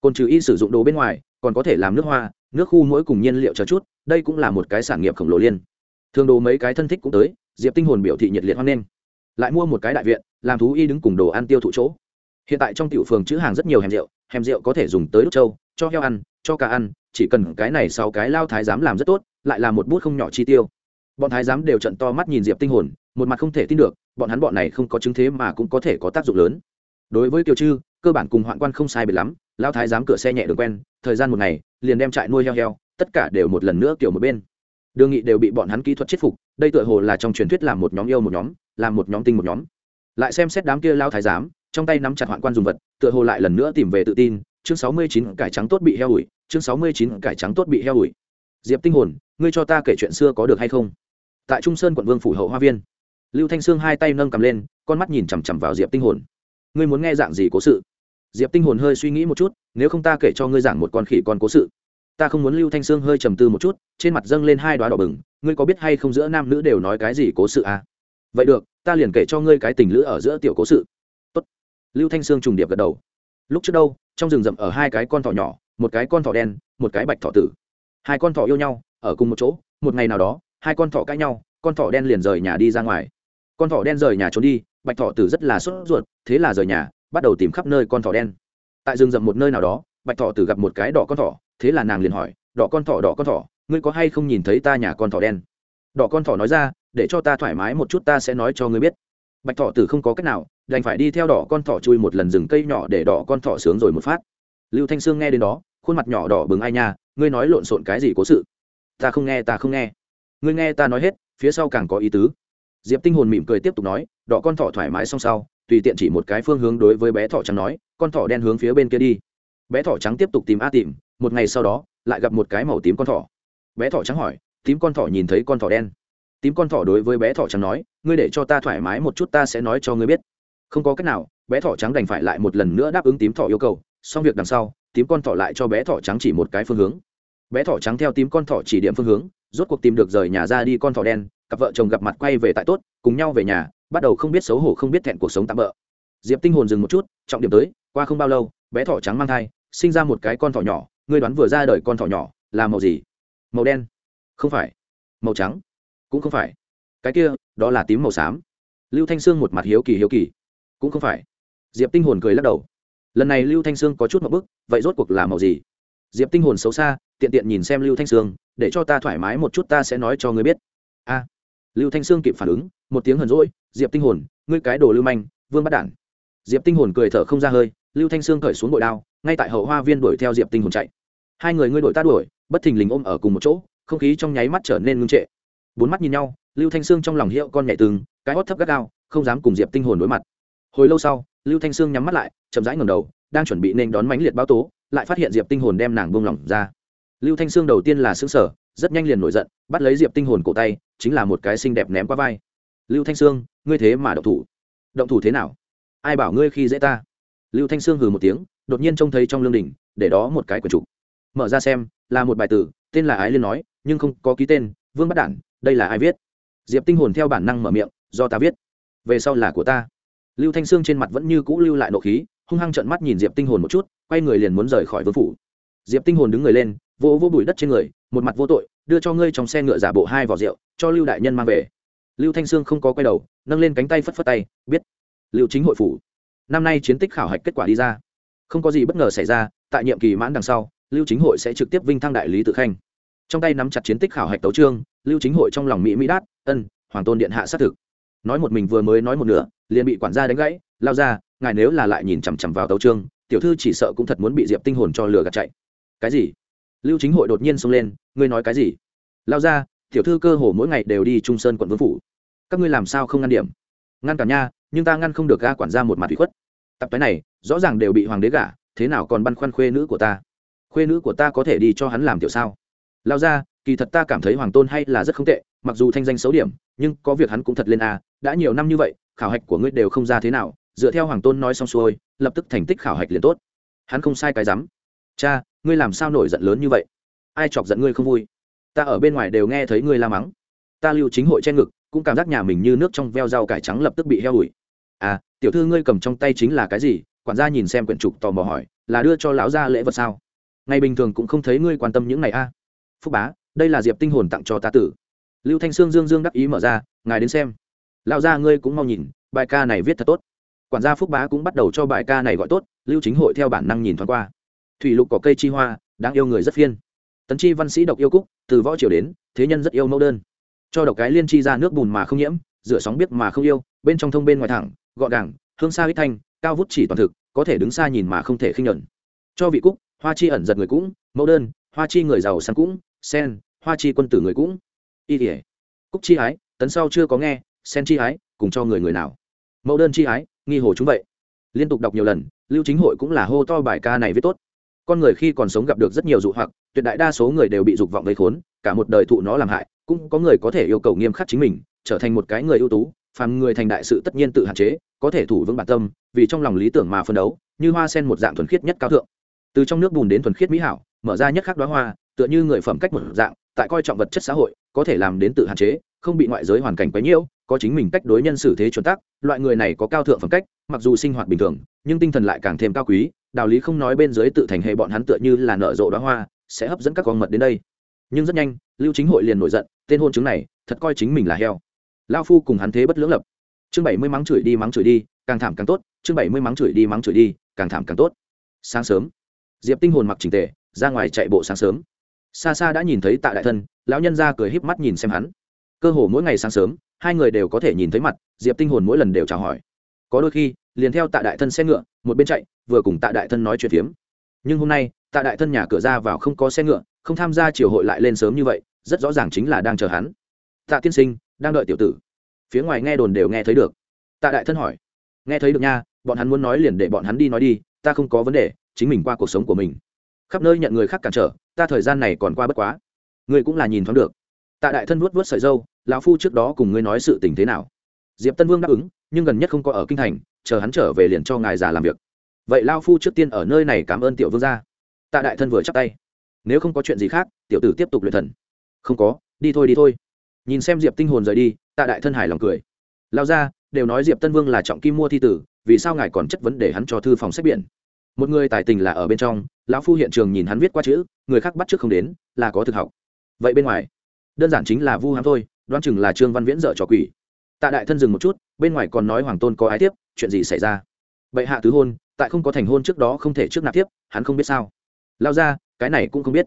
Côn trừ y sử dụng đồ bên ngoài, còn có thể làm nước hoa, nước khu mỗi cùng nhiên liệu chờ chút, đây cũng là một cái sản nghiệp khổng lồ liên. Thường đồ mấy cái thân thích cũng tới, diệp tinh hồn biểu thị nhiệt liệt hoan nghênh. Lại mua một cái đại viện, làm thú y đứng cùng đồ ăn tiêu thụ chỗ. Hiện tại trong tiểu phường chữ hàng rất nhiều hẻm rượu hẻm rượu có thể dùng tới đúc trâu, cho heo ăn, cho cá ăn, chỉ cần cái này sau cái lao thái giám làm rất tốt, lại là một bút không nhỏ chi tiêu. Bọn thái giám đều trận to mắt nhìn diệp tinh hồn một mặt không thể tin được, bọn hắn bọn này không có chứng thế mà cũng có thể có tác dụng lớn. Đối với kiều chư, cơ bản cùng hoạn quan không sai biệt lắm lao thái giám cửa xe nhẹ đường quen, thời gian một ngày, liền đem trại nuôi heo heo, tất cả đều một lần nữa kiểu một bên. Đường nghị đều bị bọn hắn kỹ thuật chết phục, đây tựa hồ là trong truyền thuyết làm một nhóm yêu một nhóm, làm một nhóm tinh một nhóm. Lại xem xét đám kia lao thái giám, trong tay nắm chặt hoạn quan dùng vật, tựa hồ lại lần nữa tìm về tự tin, chương sáu mươi chín cải trắng tốt bị heo ủi, chương sáu mươi chín cải trắng tốt bị heo ủi. Diệp tinh hồn, ngươi cho ta kể chuyện xưa có được hay không? Tại trung sơn quận vương phủ hậu hoa viên lưu thanh sương hai tay nâng cầm lên, con mắt nhìn chằm chằm vào diệp tinh hồn. Ngươi muốn nghe dạng gì cố sự? Diệp tinh hồn hơi suy nghĩ một chút, nếu không ta kể cho ngươi giảng một con khỉ con cố sự. Ta không muốn lưu thanh sương hơi trầm tư một chút, trên mặt dâng lên hai đoá đỏ bừng. Ngươi có biết hay không giữa nam nữ đều nói cái gì cố sự à? vậy được, ta liền kể cho ngươi cái tình lữ ở giữa tiểu cố sự. Tốt. lưu thanh sương trùng điệp gật đầu. Lúc trước đâu, trong rừng rậm ở hai cái con thỏ nhỏ, một cái con thỏ đen, một cái bạch thỏ tử. Hai con thỏ yêu nhau, ở cùng một chỗ, một ngày nào đó, hai con thỏ cãi nhau, con thỏ đen liền rời nhà đi ra ngoài con thỏ đen rời nhà trốn đi, bạch thỏ tử rất là sốt ruột, thế là rời nhà, bắt đầu tìm khắp nơi con thỏ đen. Tại rừng rậm một nơi nào đó, bạch thỏ tử gặp một cái đỏ con thỏ, thế là nàng liền hỏi, đỏ con thỏ, đỏ con thỏ, ngươi có hay không nhìn thấy ta nhà con thỏ đen? Đỏ con thỏ nói ra, để cho ta thoải mái một chút, ta sẽ nói cho ngươi biết. Bạch thỏ tử không có cách nào, đành phải đi theo đỏ con thỏ chui một lần rừng cây nhỏ để đỏ con thỏ sướng rồi một phát. Lưu thanh sương nghe đến đó, khuôn mặt nhỏ đỏ bừng ai nha, ngươi nói lộn xộn cái gì cố sự? Ta không nghe, ta không nghe. Ngươi nghe ta nói hết, phía sau càng có ý tứ diệp tinh hồn mỉm cười tiếp tục nói, đỏ con thỏ thoải mái xong sau, tùy tiện chỉ một cái phương hướng đối với bé thỏ trắng nói, con thỏ đen hướng phía bên kia đi. Bé thỏ trắng tiếp tục tìm a tìm một ngày sau đó, lại gặp một cái màu tím con thỏ. Bé thỏ trắng hỏi, tím con thỏ nhìn thấy con thỏ đen? Tím con thỏ đối với bé thỏ trắng nói, ngươi để cho ta thoải mái một chút ta sẽ nói cho ngươi biết. Không có cách nào, bé thỏ trắng đành phải lại một lần nữa đáp ứng tím thỏ yêu cầu, xong việc đằng sau, tím con thỏ lại cho bé thỏ trắng chỉ một cái phương hướng. Bé thỏ trắng theo tím con thỏ chỉ điểm phương hướng, rốt cuộc tìm được rời nhà ra đi con thỏ đen cặp vợ chồng gặp mặt quay về tại tốt, cùng nhau về nhà, bắt đầu không biết xấu hổ, không biết thẹn cuộc sống tạm bỡ diệp tinh hồn dừng một chút, trọng điểm tới, qua không bao lâu, bé thỏ trắng mang thai, sinh ra một cái con thỏ nhỏ, ngươi đoán vừa ra đời con thỏ nhỏ là màu gì? Màu đen. Không phải. Màu trắng. Cũng không phải. Cái kia, đó là tím màu xám. Lưu thanh sương một mặt hiếu kỳ hiếu kỳ. Cũng không phải. Diệp tinh hồn cười lắc đầu. Lần này lưu thanh sương có chút một bức, vậy rốt cuộc là màu gì? Diệp tinh hồn xấu xa, tiện tiện nhìn xem lưu thanh sương, để cho ta thoải mái một chút ta sẽ nói cho ngươi biết. A lưu thanh sương kịp phản ứng, một tiếng hờn rỗi diệp tinh hồn, ngươi cái đồ lưu manh, vương bắt đản. Diệp tinh hồn cười thở không ra hơi, lưu thanh sương cởi xuống bội đao, ngay tại hậu hoa viên đuổi theo diệp tinh hồn chạy. Hai người ngươi đuổi ta đuổi, bất thình lình ôm ở cùng một chỗ, không khí trong nháy mắt trở nên ngưng trệ. Bốn mắt nhìn nhau, lưu thanh sương trong lòng hiệu con nhảy từng, cái hót thấp gắt gao, không dám cùng diệp tinh hồn đối mặt. Hồi lâu sau, lưu thanh sương nhắm mắt lại, chậm rãi ngẩng đầu, đang chuẩn bị nên đón mãnh liệt báo tố, lại phát hiện diệp tinh hồn đem nàng buông lỏng ra. Lưu thanh sương đầu tiên là sững sờ rất nhanh liền nổi giận, bắt lấy diệp tinh hồn cổ tay, chính là một cái xinh đẹp ném qua vai. Lưu thanh sương, ngươi thế mà động thủ. Động thủ thế nào? Ai bảo ngươi khi dễ ta? Lưu thanh sương hừ một tiếng, đột nhiên trông thấy trong lương đình để đó một cái quyển trục. Mở ra xem, là một bài tử, tên là ái liên nói, nhưng không có ký tên, vương bắt đản, đây là ai viết? Diệp tinh hồn theo bản năng mở miệng, do ta viết. Về sau là của ta. Lưu thanh sương trên mặt vẫn như cũ lưu lại nộ khí, hung hăng trợn mắt nhìn diệp tinh hồn một chút, quay người liền muốn rời khỏi vương phủ. Diệp tinh hồn đứng người lên, vỗ vỗ bụi đất trên người một mặt vô tội, đưa cho ngươi trong xe ngựa giả bộ hai vỏ rượu, cho lưu đại nhân mang về. Lưu thanh sương không có quay đầu, nâng lên cánh tay phất phất tay, biết lưu chính hội phủ. Năm nay chiến tích khảo hạch kết quả đi ra. Không có gì bất ngờ xảy ra, tại nhiệm kỳ mãn đằng sau, lưu chính hội sẽ trực tiếp vinh thăng đại lý tự khanh. Trong tay nắm chặt chiến tích khảo hạch tấu trương lưu chính hội trong lòng mỹ mỹ đát, ân, hoàng tôn điện hạ xác thực. Nói một mình vừa mới nói một nửa, liền bị quản gia đánh gãy, lao ra, ngài nếu là lại nhìn chằm chằm vào tấu trương tiểu thư chỉ sợ cũng thật muốn bị diệp tinh hồn cho lừa gạt chạy. Cái gì? Lưu chính hội đột nhiên xông lên, ngươi nói cái gì? Lao ra, tiểu thư cơ hồ mỗi ngày đều đi trung sơn quận vương phủ. Các ngươi làm sao không ngăn điểm? Ngăn cả nha, nhưng ta ngăn không được ga quản gia một mặt bị khuất. Tập cái này, rõ ràng đều bị hoàng đế gả, thế nào còn băn khoăn khuê nữ của ta? Khuê nữ của ta có thể đi cho hắn làm tiểu sao? Lao ra, kỳ thật ta cảm thấy hoàng tôn hay là rất không tệ, mặc dù thanh danh xấu điểm, nhưng có việc hắn cũng thật lên a, đã nhiều năm như vậy, khảo hạch của ngươi đều không ra thế nào, dựa theo hoàng tôn nói xong xuôi, lập tức thành tích khảo hạch liền tốt. Hắn không sai cái rắm cha, ngươi làm sao nổi giận lớn như vậy? Ai chọc giận ngươi không vui? Ta ở bên ngoài đều nghe thấy ngươi la mắng. Ta lưu chính hội che ngực, cũng cảm giác nhà mình như nước trong veo rau cải trắng lập tức bị heo ủi. À tiểu thư ngươi cầm trong tay chính là cái gì? Quản gia nhìn xem quyển trục tò mò hỏi, là đưa cho lão gia lễ vật sao? Ngày bình thường cũng không thấy ngươi quan tâm những này a. À. phúc bá, đây là diệp tinh hồn tặng cho ta tử. Lưu thanh sương dương dương đắc ý mở ra, ngài đến xem. Lão gia ngươi cũng mau nhìn, bài ca này viết thật tốt. Quản gia phúc bá cũng bắt đầu cho bài ca này gọi tốt, lưu chính hội theo bản năng nhìn thoáng qua thủy lục có cây chi hoa, đáng yêu người rất phiên. Tấn chi văn sĩ độc yêu cúc, từ võ triều đến, thế nhân rất yêu mẫu đơn. Cho độc cái liên chi ra nước bùn mà không nhiễm, rửa sóng biết mà không yêu, bên trong thông bên ngoài thẳng, gọn gàng, hương xa ít thanh, cao vút chỉ toàn thực, có thể đứng xa nhìn mà không thể khinh nhẫn. cho vị cúc, hoa chi ẩn giật người cũng, mẫu đơn, hoa chi người giàu sang cũng, sen, hoa chi quân tử người cũng. Y thể cúc chi ái, tấn sau chưa có nghe, sen chi ái, cùng cho người người nào. Mẫu đơn chi ái, nghi hồ chúng vậy. Liên tục đọc nhiều lần, lưu chính hội cũng là hô to bài ca này viết tốt con người khi còn sống gặp được rất nhiều dụ hoặc, tuyệt đại đa số người đều bị dục vọng gây khốn, cả một đời thụ nó làm hại, cũng có người có thể yêu cầu nghiêm khắc chính mình, trở thành một cái người ưu tú, phàm người thành đại sự tất nhiên tự hạn chế, có thể thủ vững bản tâm, vì trong lòng lý tưởng mà phân đấu, như hoa sen một dạng thuần khiết nhất cao thượng. Từ trong nước bùn đến thuần khiết mỹ hảo, mở ra nhất khắc đoá hoa, tựa như người phẩm cách một dạng, tại coi trọng vật chất xã hội, có thể làm đến tự hạn chế, không bị ngoại giới hoàn cảnh quấy nhiễu, có chính mình cách đối nhân xử thế chuẩn tắc, loại người này có cao thượng phẩm cách, mặc dù sinh hoạt bình thường, nhưng tinh thần lại càng thêm cao quý đạo lý không nói bên dưới tự thành hệ bọn hắn tựa như là nở rộ đóa hoa, sẽ hấp dẫn các con mật đến đây. Nhưng rất nhanh, lưu chính hội liền nổi giận, tên hôn chứng này, thật coi chính mình là heo. Lao phu cùng hắn thế bất lưỡng lập. Chương bảy mươi mắng chửi đi mắng chửi đi, càng thảm càng tốt, chương bảy mươi mắng chửi đi mắng chửi đi, càng thảm càng tốt. Sáng sớm, diệp tinh hồn mặc trình tề, ra ngoài chạy bộ sáng sớm. Xa xa đã nhìn thấy tạ đại thân, lão nhân ra cười híp mắt nhìn xem hắn. Cơ hồ mỗi ngày sáng sớm, hai người đều có thể nhìn thấy mặt, diệp tinh hồn mỗi lần đều chào hỏi. Có đôi khi liền theo tạ đại thân xe ngựa, một bên chạy, vừa cùng tạ đại thân nói chuyện phiếm. Nhưng hôm nay, tạ đại thân nhà cửa ra vào không có xe ngựa, không tham gia triều hội lại lên sớm như vậy, rất rõ ràng chính là đang chờ hắn. Tạ tiên sinh, đang đợi tiểu tử. Phía ngoài nghe đồn đều nghe thấy được. Tạ đại thân hỏi. Nghe thấy được nha, bọn hắn muốn nói liền để bọn hắn đi nói đi, ta không có vấn đề, chính mình qua cuộc sống của mình. Khắp nơi nhận người khác cản trở, ta thời gian này còn qua bất quá. Ngươi cũng là nhìn thoáng được. Tạ đại thân vuốt vuốt sợi dâu, lão phu trước đó cùng ngươi nói sự tình thế nào? Diệp tân vương đáp ứng, nhưng gần nhất không có ở kinh thành chờ hắn trở về liền cho ngài già làm việc. Vậy lao phu trước tiên ở nơi này cảm ơn tiểu vương gia. Tạ đại thân vừa chắc tay. Nếu không có chuyện gì khác, tiểu tử tiếp tục luyện thần. Không có, đi thôi đi thôi. Nhìn xem diệp tinh hồn rời đi, tạ đại thân hài lòng cười. Lao ra, đều nói diệp tân vương là trọng kim mua thi tử, vì sao ngài còn chất vấn để hắn cho thư phòng sách biển? Một người tài tình là ở bên trong, lão phu hiện trường nhìn hắn viết qua chữ, người khác bắt trước không đến, là có thực học. Vậy bên ngoài, đơn giản chính là vu hám thôi, đoán chừng là trương văn viễn dợ trò quỷ tạ đại thân dừng một chút, bên ngoài còn nói hoàng tôn có ái tiếp, chuyện gì xảy ra? Bệ hạ tứ hôn, tại không có thành hôn trước đó không thể trước nạp tiếp, hắn không biết sao. Lao ra, cái này cũng không biết.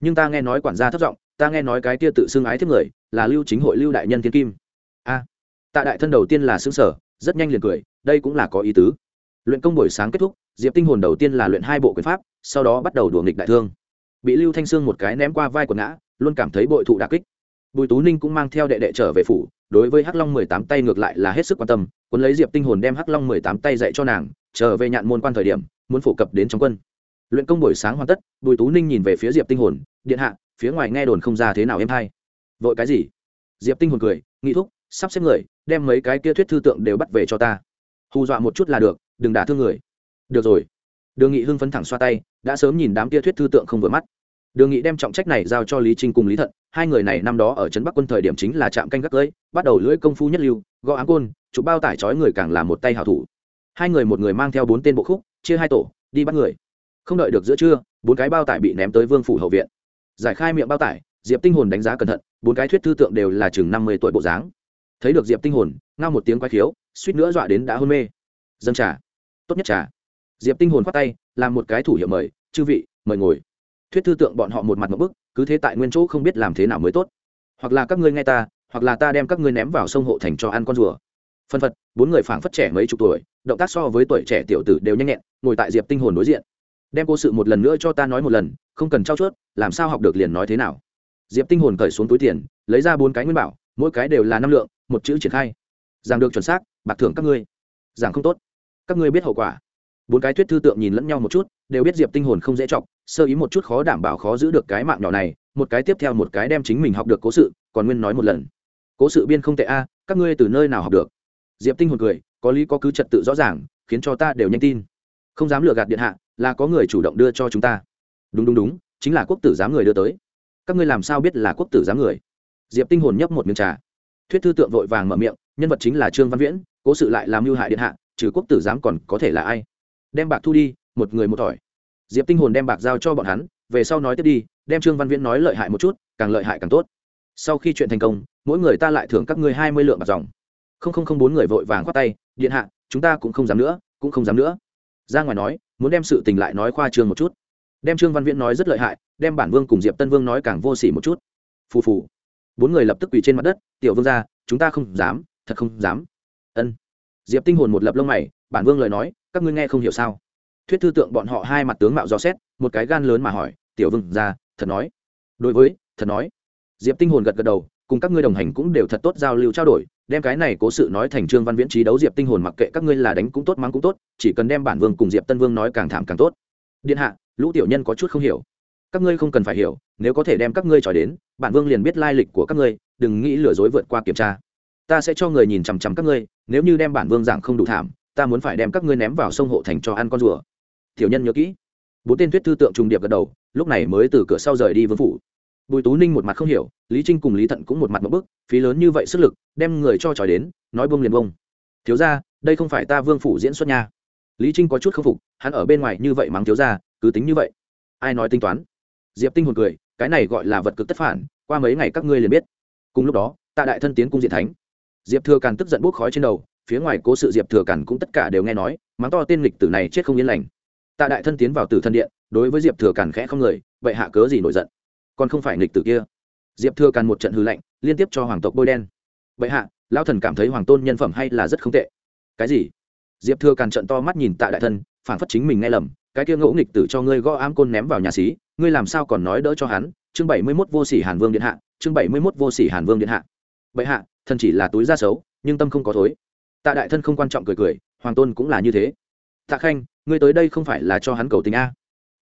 Nhưng ta nghe nói quản gia thất giọng, ta nghe nói cái kia tự xưng ái tiếp người, là lưu chính hội lưu đại nhân thiên kim. A. Tạ đại thân đầu tiên là xứng sở rất nhanh liền cười, đây cũng là có ý tứ. Luyện công buổi sáng kết thúc, diệp tinh hồn đầu tiên là luyện hai bộ quyền pháp, sau đó bắt đầu đùa nghịch đại thương. Bị lưu thanh sương một cái ném qua vai của ngã, luôn cảm thấy bội thụ đà kích bùi tú ninh cũng mang theo đệ đệ trở về phủ, đối với hắc long mười tám tay ngược lại là hết sức quan tâm, cuốn lấy diệp tinh hồn đem hắc long mười tám tay dạy cho nàng, trở về nhạn môn quan thời điểm, muốn phổ cập đến trong quân. Luyện công buổi sáng hoàn tất, bùi tú ninh nhìn về phía diệp tinh hồn, điện hạ, phía ngoài nghe đồn không ra thế nào em hay vội cái gì? Diệp tinh hồn cười nghĩ thúc, sắp xếp người, đem mấy cái kia thuyết thư tượng đều bắt về cho ta. Hù dọa một chút là được, đừng đả thương người. Được rồi. Đường nghị hưng phấn thẳng xoa tay, đã sớm nhìn đám kia thuyết thư tượng không vừa mắt đường nghị đem trọng trách này giao cho lý trinh cùng lý thận, hai người này năm đó ở trấn bắc quân thời điểm chính là trạm canh gác cưới bắt đầu lưỡi công phu nhất lưu, gõ áng côn, chụp bao tải trói người càng là một tay hảo thủ. Hai người một người mang theo bốn tên bộ khúc, chia hai tổ, đi bắt người. Không đợi được giữa trưa, bốn cái bao tải bị ném tới vương phủ hậu viện. Giải khai miệng bao tải, diệp tinh hồn đánh giá cẩn thận, bốn cái thuyết thư tượng đều là chừng năm mươi tuổi bộ dáng. Thấy được diệp tinh hồn, ngao một tiếng quay khiếu, suýt nữa dọa đến đã hôn mê. Dân trà. Tốt nhất trà. Diệp tinh hồn khoát tay, làm một cái thủ hiệu mời, chư vị, mời ngồi thuyết thư tượng bọn họ một mặt một bức, cứ thế tại nguyên chỗ không biết làm thế nào mới tốt. Hoặc là các ngươi nghe ta, hoặc là ta đem các ngươi ném vào sông hộ thành cho ăn con rùa. Phân phật, bốn người phảng phất trẻ mấy chục tuổi, động tác so với tuổi trẻ tiểu tử đều nhanh nhẹn, ngồi tại diệp tinh hồn đối diện. Đem cô sự một lần nữa cho ta nói một lần, không cần trao chuốt, làm sao học được liền nói thế nào. Diệp tinh hồn cởi xuống túi tiền, lấy ra bốn cái nguyên bảo, mỗi cái đều là năm lượng, một chữ triển khai. Giảng được chuẩn xác, bạc thưởng các ngươi. Giảng không tốt, các ngươi biết hậu quả. Bốn cái thuyết thư tượng nhìn lẫn nhau một chút, đều biết diệp tinh hồn không dễ chọc sơ ý một chút khó đảm bảo khó giữ được cái mạng nhỏ này, một cái tiếp theo một cái đem chính mình học được cố sự, còn nguyên nói một lần. Cố sự biên không tệ a, các ngươi từ nơi nào học được? Diệp tinh hồn cười, có lý có cứ trật tự rõ ràng, khiến cho ta đều nhanh tin. Không dám lừa gạt điện hạ, là có người chủ động đưa cho chúng ta. Đúng đúng đúng, chính là quốc tử giám người đưa tới. Các ngươi làm sao biết là quốc tử giám người? Diệp tinh hồn nhấp một miếng trà. Thuyết thư tượng vội vàng mở miệng, nhân vật chính là trương văn viễn, cố sự lại làm mưu hại điện hạ, trừ quốc tử giám còn có thể là ai? Đem bạc thu đi, một người một tỏi diệp tinh hồn đem bạc giao cho bọn hắn, về sau nói tiếp đi, đem trương văn viễn nói lợi hại một chút, càng lợi hại càng tốt. Sau khi chuyện thành công, mỗi người ta lại thưởng các ngươi hai mươi lượng bạc dòng. Không không không bốn người vội vàng khoát tay, điện hạ, chúng ta cũng không dám nữa, cũng không dám nữa. Ra ngoài nói, muốn đem sự tình lại nói khoa trương một chút. Đem trương văn viễn nói rất lợi hại, đem bản vương cùng diệp tân vương nói càng vô s ỉ một chút. Phù phù. Bốn người lập tức quỳ trên mặt đất, tiểu vương ra chúng ta không dám, thật không dám. Ân. Diệp tinh hồn một lập lông mày, bản vương lời nói, các ngươi nghe không hiểu sao? Thuyết thư tượng bọn họ hai mặt tướng mạo do xét, một cái gan lớn mà hỏi, tiểu vương ra thật nói? Đối với, thật nói. Diệp tinh hồn gật gật đầu, cùng các ngươi đồng hành cũng đều thật tốt giao lưu trao đổi, đem cái này cố sự nói thành trương văn viễn trí đấu diệp tinh hồn mặc kệ các ngươi là đánh cũng tốt, mắng cũng tốt, chỉ cần đem bản vương cùng diệp tân vương nói càng thảm càng tốt. Điện hạ, lũ tiểu nhân có chút không hiểu. Các ngươi không cần phải hiểu, nếu có thể đem các ngươi tròi đến, bản vương liền biết lai lịch của các ngươi, đừng nghĩ lừa dối vượt qua kiểm tra. Ta sẽ cho người nhìn chằm chằm các ngươi, nếu như đem bản vương giảng không đủ thảm, ta muốn phải đem các ngươi ném vào sông hộ thành cho ăn con rùa tiểu nhân nhớ kỹ. Bốn tên tuyết thư tượng trùng điệp gật đầu, lúc này mới từ cửa sau rời đi vương phủ. Bùi tú ninh một mặt không hiểu, lý trinh cùng lý thận cũng một mặt một bức, phí lớn như vậy sức lực, đem người cho tròi đến, nói bông liền bông. Thiếu ra đây không phải ta vương phủ diễn xuất nha. Lý trinh có chút k phục, hắn ở bên ngoài như vậy mắng thiếu ra cứ tính như vậy. Ai nói tính toán? Diệp tinh hồn cười, cái này gọi là vật cực tất phản, qua mấy ngày các ngươi liền biết. Cùng lúc đó, tạ đại thân tiến cung diện thánh. Diệp thừa càn tức giận bút khói trên đầu, phía ngoài cố sự diệp thừa càn cũng tất cả đều nghe nói, mắng to tên lịch tử này chết không yên lành tạ đại thân tiến vào tử thân điện, đối với diệp thừa càn khẽ không người, vậy hạ cớ gì nổi giận? Còn không phải nghịch tử kia. Diệp thừa càn một trận hư lạnh, liên tiếp cho hoàng tộc bôi đen. Vậy hạ, lão thần cảm thấy hoàng tôn nhân phẩm hay là rất không tệ. Cái gì? Diệp thừa càn trận to mắt nhìn tạ đại thân phản phất chính mình nghe lầm, cái kia ngẫu nghịch tử cho ngươi gõ ám côn ném vào nhà xí, ngươi làm sao còn nói đỡ cho hắn? Chương bảy mươi mốt vô sỉ hàn vương điện hạ, chương bảy mươi mốt vô sỉ hàn vương điện hạ. Vậy hạ, thần chỉ là túi da xấu, nhưng tâm không có thối. Tạ đại thân không quan trọng cười cười, hoàng tôn cũng là như thế. Tạ khanh ngươi tới đây không phải là cho hắn cầu tình a?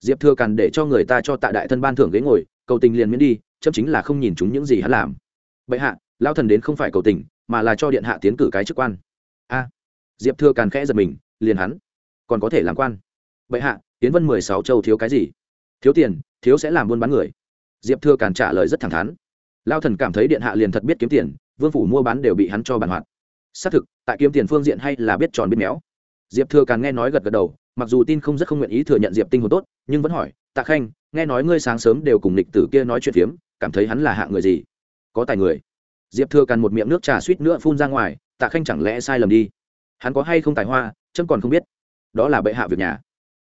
Diệp thừa càn để cho người ta cho tạ đại thân ban thưởng ghế ngồi, cầu tình liền miễn đi, chấm chính là không nhìn chúng những gì hắn làm. Bệ hạ lao thần đến không phải cầu tình, mà là cho điện hạ tiến cử cái chức quan. A. Diệp thừa càn khẽ giật mình, liền hắn. Còn có thể làm quan. Bệ hạ tiến vân mười sáu châu thiếu cái gì? Thiếu tiền, thiếu sẽ làm buôn bán người. Diệp thừa càn trả lời rất thẳng thắn. Lao thần cảm thấy điện hạ liền thật biết kiếm tiền, vương phủ mua bán đều bị hắn cho bàn hoạt xác thực, tại kiếm tiền phương diện hay là biết tròn biết méo. Diệp thừa càn nghe nói gật gật đầu mặc dù tin không rất không nguyện ý thừa nhận diệp tinh hồn tốt, nhưng vẫn hỏi, tạ khanh, nghe nói ngươi sáng sớm đều cùng lịch tử kia nói chuyện phiếm, cảm thấy hắn là hạng người gì? Có tài người. Diệp thừa càn một miệng nước trà suýt nữa phun ra ngoài, tạ khanh chẳng lẽ sai lầm đi? Hắn có hay không tài hoa trâm còn không biết. Đó là bệ hạ việc nhà.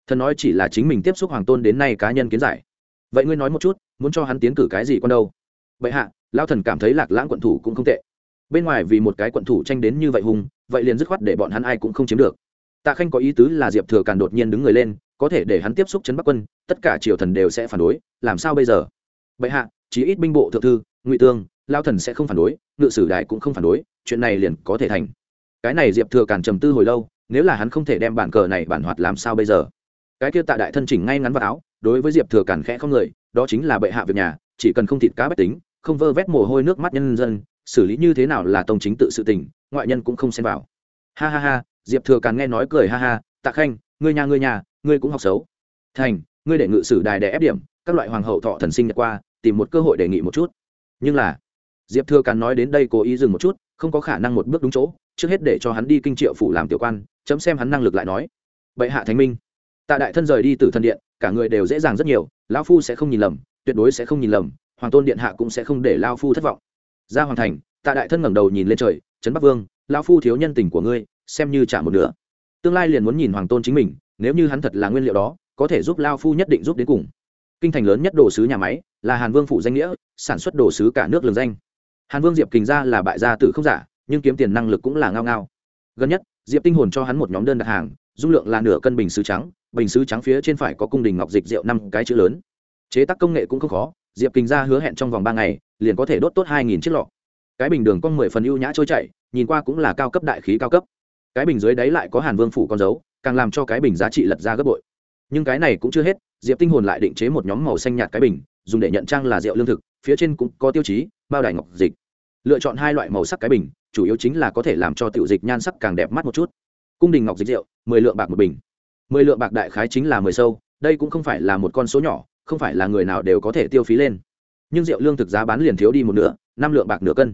Thần nói chỉ là chính mình tiếp xúc hoàng tôn đến nay cá nhân kiến giải. Vậy ngươi nói một chút, muốn cho hắn tiến cử cái gì con đâu? Bệ hạ lao thần cảm thấy lạc lãng quận thủ cũng không tệ. Bên ngoài vì một cái quận thủ tranh đến như vậy hùng, vậy liền dứt khoát để bọn hắn ai cũng không chiếm được tạ khanh có ý tứ là diệp thừa càn đột nhiên đứng người lên, có thể để hắn tiếp xúc chấn bắc quân, tất cả triều thần đều sẽ phản đối, làm sao bây giờ? Bệ hạ chỉ ít binh bộ thượng thư, ngụy tương, lao thần sẽ không phản đối, ngự sử đại cũng không phản đối, chuyện này liền có thể thành. Cái này diệp thừa càn trầm tư hồi lâu, nếu là hắn không thể đem bản cờ này bản hoạt làm sao bây giờ? Cái kia tạ đại thân chỉnh ngay ngắn vào áo, đối với diệp thừa càn khẽ không người, đó chính là bệ hạ việc nhà, chỉ cần không thịt cá bách tính, không vơ vét mồ hôi nước mắt nhân dân, xử lý như thế nào là tông chính tự sự tình, ngoại nhân cũng không xen vào. Ha ha ha diệp thừa càn nghe nói cười ha ha, tạ khanh, ngươi nhà ngươi nhà, ngươi cũng học xấu. Thành, ngươi để ngự sử đài để ép điểm, các loại hoàng hậu thọ thần sinh nhật qua, tìm một cơ hội đề nghị một chút. Nhưng là, diệp thừa càn nói đến đây cố ý dừng một chút, không có khả năng một bước đúng chỗ, trước hết để cho hắn đi kinh triệu phủ làm tiểu quan, chấm xem hắn năng lực lại nói. Bệ hạ thánh minh, tạ đại thân rời đi từ thân điện, cả người đều dễ dàng rất nhiều, lão phu sẽ không nhìn lầm, tuyệt đối sẽ không nhìn lầm, hoàng tôn điện hạ cũng sẽ không để lao phu thất vọng. Ra hoàng thành, tạ đại thân ngẩng đầu nhìn lên trời, trấn bắc vương lao phu thiếu nhân tình của ngươi xem như trả một nửa. Tương lai liền muốn nhìn hoàng tôn chính mình, nếu như hắn thật là nguyên liệu đó, có thể giúp lao phu nhất định giúp đến cùng. Kinh thành lớn nhất đồ sứ nhà máy là hàn vương phủ danh nghĩa, sản xuất đồ sứ cả nước lường danh. Hàn vương diệp kình ra là bại gia tử không giả, nhưng kiếm tiền năng lực cũng là ngao ngao. Gần nhất, diệp tinh hồn cho hắn một nhóm đơn đặt hàng, dung lượng là nửa cân bình sứ trắng, bình sứ trắng phía trên phải có cung đình ngọc dịch rượu năm cái chữ lớn. Chế tác công nghệ cũng không khó, diệp kình ra hứa hẹn trong vòng ba ngày, liền có thể đốt tốt hai nghìn chiếc lọ. Cái bình đường con mười phần ưu nhã trôi chảy, nhìn qua cũng là cao cấp đại khí cao cấp cái bình dưới đáy lại có hàn vương phủ con dấu, càng làm cho cái bình giá trị lật ra gấp bội. Nhưng cái này cũng chưa hết, diệp tinh hồn lại định chế một nhóm màu xanh nhạt cái bình, dùng để nhận trang là rượu lương thực, phía trên cũng có tiêu chí, bao đài ngọc dịch. Lựa chọn hai loại màu sắc cái bình, chủ yếu chính là có thể làm cho tiểu dịch nhan sắc càng đẹp mắt một chút. Cung đình ngọc dịch rượu, mười lượng bạc một bình. Mười lượng bạc đại khái chính là mười sâu, đây cũng không phải là một con số nhỏ, không phải là người nào đều có thể tiêu phí lên. Nhưng rượu lương thực giá bán liền thiếu đi một nửa, năm lượng bạc nửa cân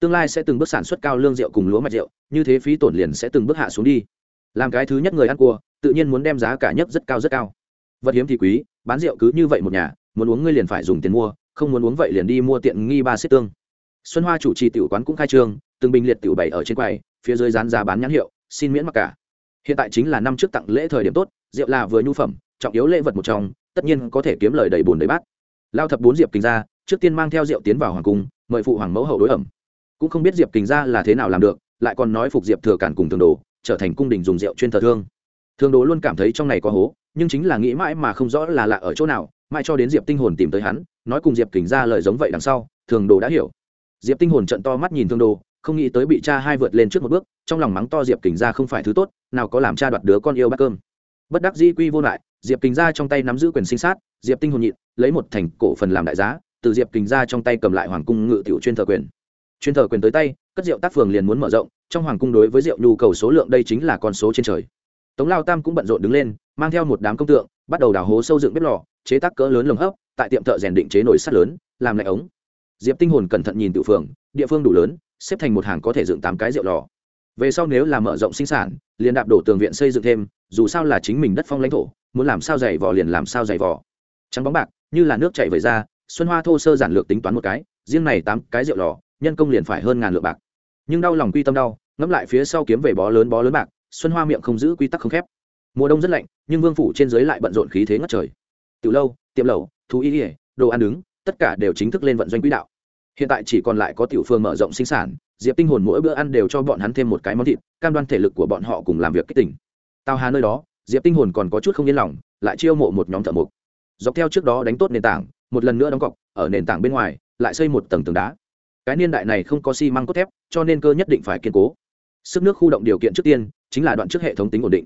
tương lai sẽ từng bước sản xuất cao lương rượu cùng lúa mạch rượu, như thế phí tổn liền sẽ từng bước hạ xuống đi. Làm cái thứ nhất người ăn cua, tự nhiên muốn đem giá cả nhất rất cao rất cao. Vật hiếm thì quý, bán rượu cứ như vậy một nhà, muốn uống ngươi liền phải dùng tiền mua, không muốn uống vậy liền đi mua tiện nghi ba xích tương. Xuân hoa chủ trì tiểu quán cũng khai trương, từng bình liệt tiểu bày ở trên quầy, phía dưới dán giá bán nhãn hiệu, xin miễn mặc cả. Hiện tại chính là năm trước tặng lễ thời điểm tốt, rượu là vừa nhu phẩm, trọng yếu lễ vật một trong, tất nhiên có thể kiếm lời đầy bùn đầy bát. Lao thập bốn diệp kình ra, trước tiên mang theo rượu tiến vào hoàng cung, mời phụ hoàng mẫu hậu đối ẩm cũng không biết diệp kình ra là thế nào làm được, lại còn nói phục diệp thừa cản cùng thường đồ trở thành cung đình dùng rượu chuyên thờ thương. Thường đồ luôn cảm thấy trong này có hố, nhưng chính là nghĩ mãi mà không rõ là lạ ở chỗ nào, mãi cho đến diệp tinh hồn tìm tới hắn, nói cùng diệp kình ra lời giống vậy đằng sau, thường đồ đã hiểu. Diệp tinh hồn trận to mắt nhìn thương đồ, không nghĩ tới bị cha hai vượt lên trước một bước, trong lòng mắng to diệp kình ra không phải thứ tốt, nào có làm cha đoạt đứa con yêu bát cơm. Bất đắc dĩ quy vô lại, diệp kình ra trong tay nắm giữ quyền sinh sát, diệp tinh hồn nhịn, lấy một thành cổ phần làm đại giá, từ diệp kình ra trong tay cầm lại hoàng cung ngự tiểu chuyên thờ quyền chuyên thờ quyền tới tay, cất rượu tác phường liền muốn mở rộng, trong hoàng cung đối với rượu nhu cầu số lượng đây chính là con số trên trời. Tống lao tam cũng bận rộn đứng lên, mang theo một đám công tượng, bắt đầu đào hố sâu dựng bếp lò, chế tác cỡ lớn lồng hấp, tại tiệm thợ rèn định chế nồi sắt lớn, làm lạnh ống. Diệp tinh hồn cẩn thận nhìn tự phường, địa phương đủ lớn, xếp thành một hàng có thể dựng tám cái rượu lò. Về sau nếu là mở rộng sinh sản, liền đạp đổ tường viện xây dựng thêm, dù sao là chính mình đất phong lãnh thổ, muốn làm sao dày vỏ liền làm sao dày vỏ trắng bóng bạc, như là nước chảy về ra, xuân hoa thô sơ giản lược tính toán một cái, riêng này tám cái rượu lò nhân công liền phải hơn ngàn lượng bạc. Nhưng đau lòng quy tâm đau, ngẫm lại phía sau kiếm về bó lớn bó lớn bạc, xuân hoa miệng không giữ quy tắc không khép. Mùa đông rất lạnh, nhưng vương phủ trên dưới lại bận rộn khí thế ngất trời. Từ lâu, tiệm lẩu, thú y ỉa đồ ăn đứng, tất cả đều chính thức lên vận doanh quỹ đạo. Hiện tại chỉ còn lại có tiểu phương mở rộng sinh sản, diệp tinh hồn mỗi bữa ăn đều cho bọn hắn thêm một cái món thịt, cam đoan thể lực của bọn họ cùng làm việc kích tỉnh Tào hà nơi đó, diệp tinh hồn còn có chút không yên lòng, lại chiêu mộ một nhóm thợ mộc. Dọc theo trước đó đánh tốt nền tảng, một lần nữa đóng cọc, ở nền tảng bên ngoài, lại xây một tầng tường đá cái niên đại này không có xi măng cốt thép, cho nên cơ nhất định phải kiên cố. Sức nước khu động điều kiện trước tiên chính là đoạn trước hệ thống tính ổn định.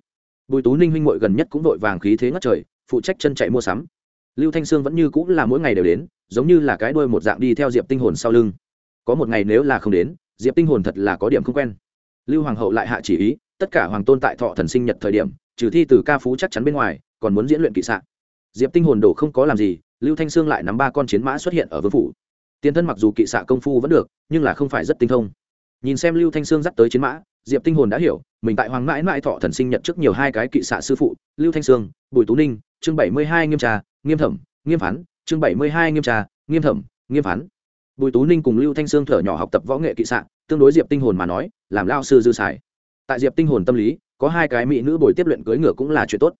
Bùi tú ninh huynh mội gần nhất cũng vội vàng khí thế ngất trời, phụ trách chân chạy mua sắm. Lưu thanh sương vẫn như cũng là mỗi ngày đều đến, giống như là cái đuôi một dạng đi theo diệp tinh hồn sau lưng. Có một ngày nếu là không đến, diệp tinh hồn thật là có điểm không quen. Lưu hoàng hậu lại hạ chỉ ý, tất cả hoàng tôn tại thọ thần sinh nhật thời điểm, trừ thi từ ca phú chắc chắn bên ngoài, còn muốn diễn luyện kỵ sạn diệp tinh hồn đổ không có làm gì, lưu thanh sương lại nắm ba con chiến mã xuất hiện ở vương phủ tiền thân mặc dù kỵ xạ công phu vẫn được, nhưng là không phải rất tinh thông. Nhìn xem lưu thanh sương dắt tới chiến mã, diệp tinh hồn đã hiểu, mình tại hoàng mãi mãi thọ thần sinh nhận trước nhiều hai cái kỵ xạ sư phụ, lưu thanh sương, bùi tú ninh, chương bảy mươi hai nghiêm trà, nghiêm thẩm, nghiêm phán, chương bảy mươi hai nghiêm trà, nghiêm thẩm, nghiêm phán. Bùi tú ninh cùng lưu thanh sương thở nhỏ học tập võ nghệ kỵ xạ, tương đối diệp tinh hồn mà nói, làm lao sư dư xài. Tại diệp tinh hồn tâm lý, có hai cái mỹ nữ bồi tiếp luyện cưỡi ngựa cũng là chuyện tốt.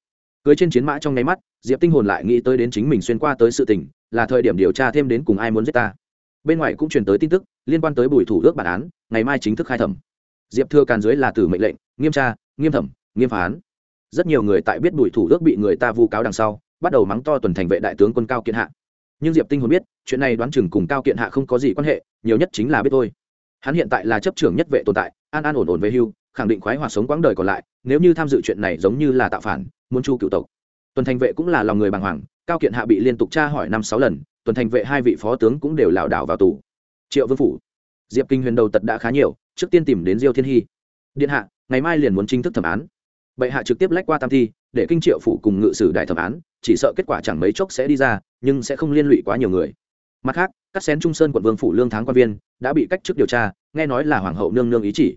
Cưới trên chiến mã trong nháy mắt, diệp tinh hồn lại nghĩ tới đến chính mình xuyên qua tới sự tình, là thời điểm điều tra thêm đến cùng ai muốn giết ta bên ngoài cũng truyền tới tin tức, liên quan tới bùi thủ ước bản án, ngày mai chính thức khai thẩm. Diệp thừa càn dưới là tử mệnh lệnh, nghiêm tra, nghiêm thẩm, nghiêm phán. Rất nhiều người tại biết bùi thủ ước bị người ta vu cáo đằng sau, bắt đầu mắng to tuần thành vệ đại tướng quân cao kiện hạ. Nhưng diệp tinh hồn biết, chuyện này đoán chừng cùng cao kiện hạ không có gì quan hệ, nhiều nhất chính là biết thôi. Hắn hiện tại là chấp trưởng nhất vệ tồn tại, an an ổn ổn về hưu, khẳng định khoái hoạt sống quãng đời còn lại, nếu như tham dự chuyện này giống như là tạo phản, muốn chu cựu tộc. Tuần thành vệ cũng là lòng người bàng hoàng, cao kiện hạ bị liên tục tra hỏi năm sáu lần tuần thành vệ hai vị phó tướng cũng đều lảo đảo vào tù. Triệu vương phủ, diệp kinh huyền đầu tật đã khá nhiều, trước tiên tìm đến diêu thiên hy. Điện hạ, ngày mai liền muốn chính thức thẩm án. Bệ hạ trực tiếp lách qua tam thi, để kinh triệu phủ cùng ngự sử đại thẩm án, chỉ sợ kết quả chẳng mấy chốc sẽ đi ra, nhưng sẽ không liên lụy quá nhiều người. Mặt khác, các xén trung sơn quận vương phủ lương tháng quan viên đã bị cách chức điều tra, nghe nói là hoàng hậu nương nương ý chỉ.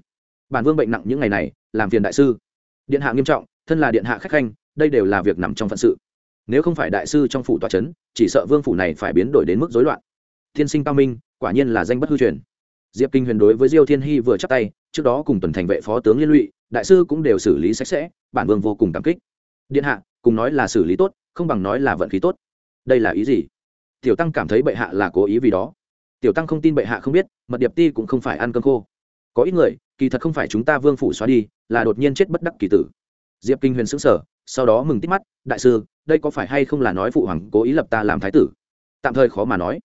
Bản vương bệnh nặng những ngày này, làm phiền đại sư. Điện hạ nghiêm trọng, thân là điện hạ khách khanh, đây đều là việc nằm trong phận sự nếu không phải đại sư trong phủ tòa c h ấ n chỉ sợ vương phủ này phải biến đổi đến mức dối loạn. Thiên sinh cao minh, quả nhiên là danh bất hư truyền. Diệp kinh huyền đối với diêu thiên hy vừa chắc tay, trước đó cùng tuần thành vệ phó tướng liên lụy, đại sư cũng đều xử lý sạch sẽ, bản vương vô cùng cảm kích. Điện hạ, cùng nói là xử lý tốt, không bằng nói là vận khí tốt. Đây là ý gì? Tiểu tăng cảm thấy bệ hạ là cố ý vì đó. Tiểu tăng không tin bệ hạ không biết, mật điệp ti cũng không phải ăn cơm khô. Có ít người, kỳ thật không phải chúng ta vương phủ xóa đi, là đột nhiên chết bất đắc kỳ tử. Diệp kinh huyền xứng sở sau đó mừng tít mắt, đại sư, đây có phải hay không là nói phụ hoàng cố ý lập ta làm thái tử? Tạm thời khó mà nói.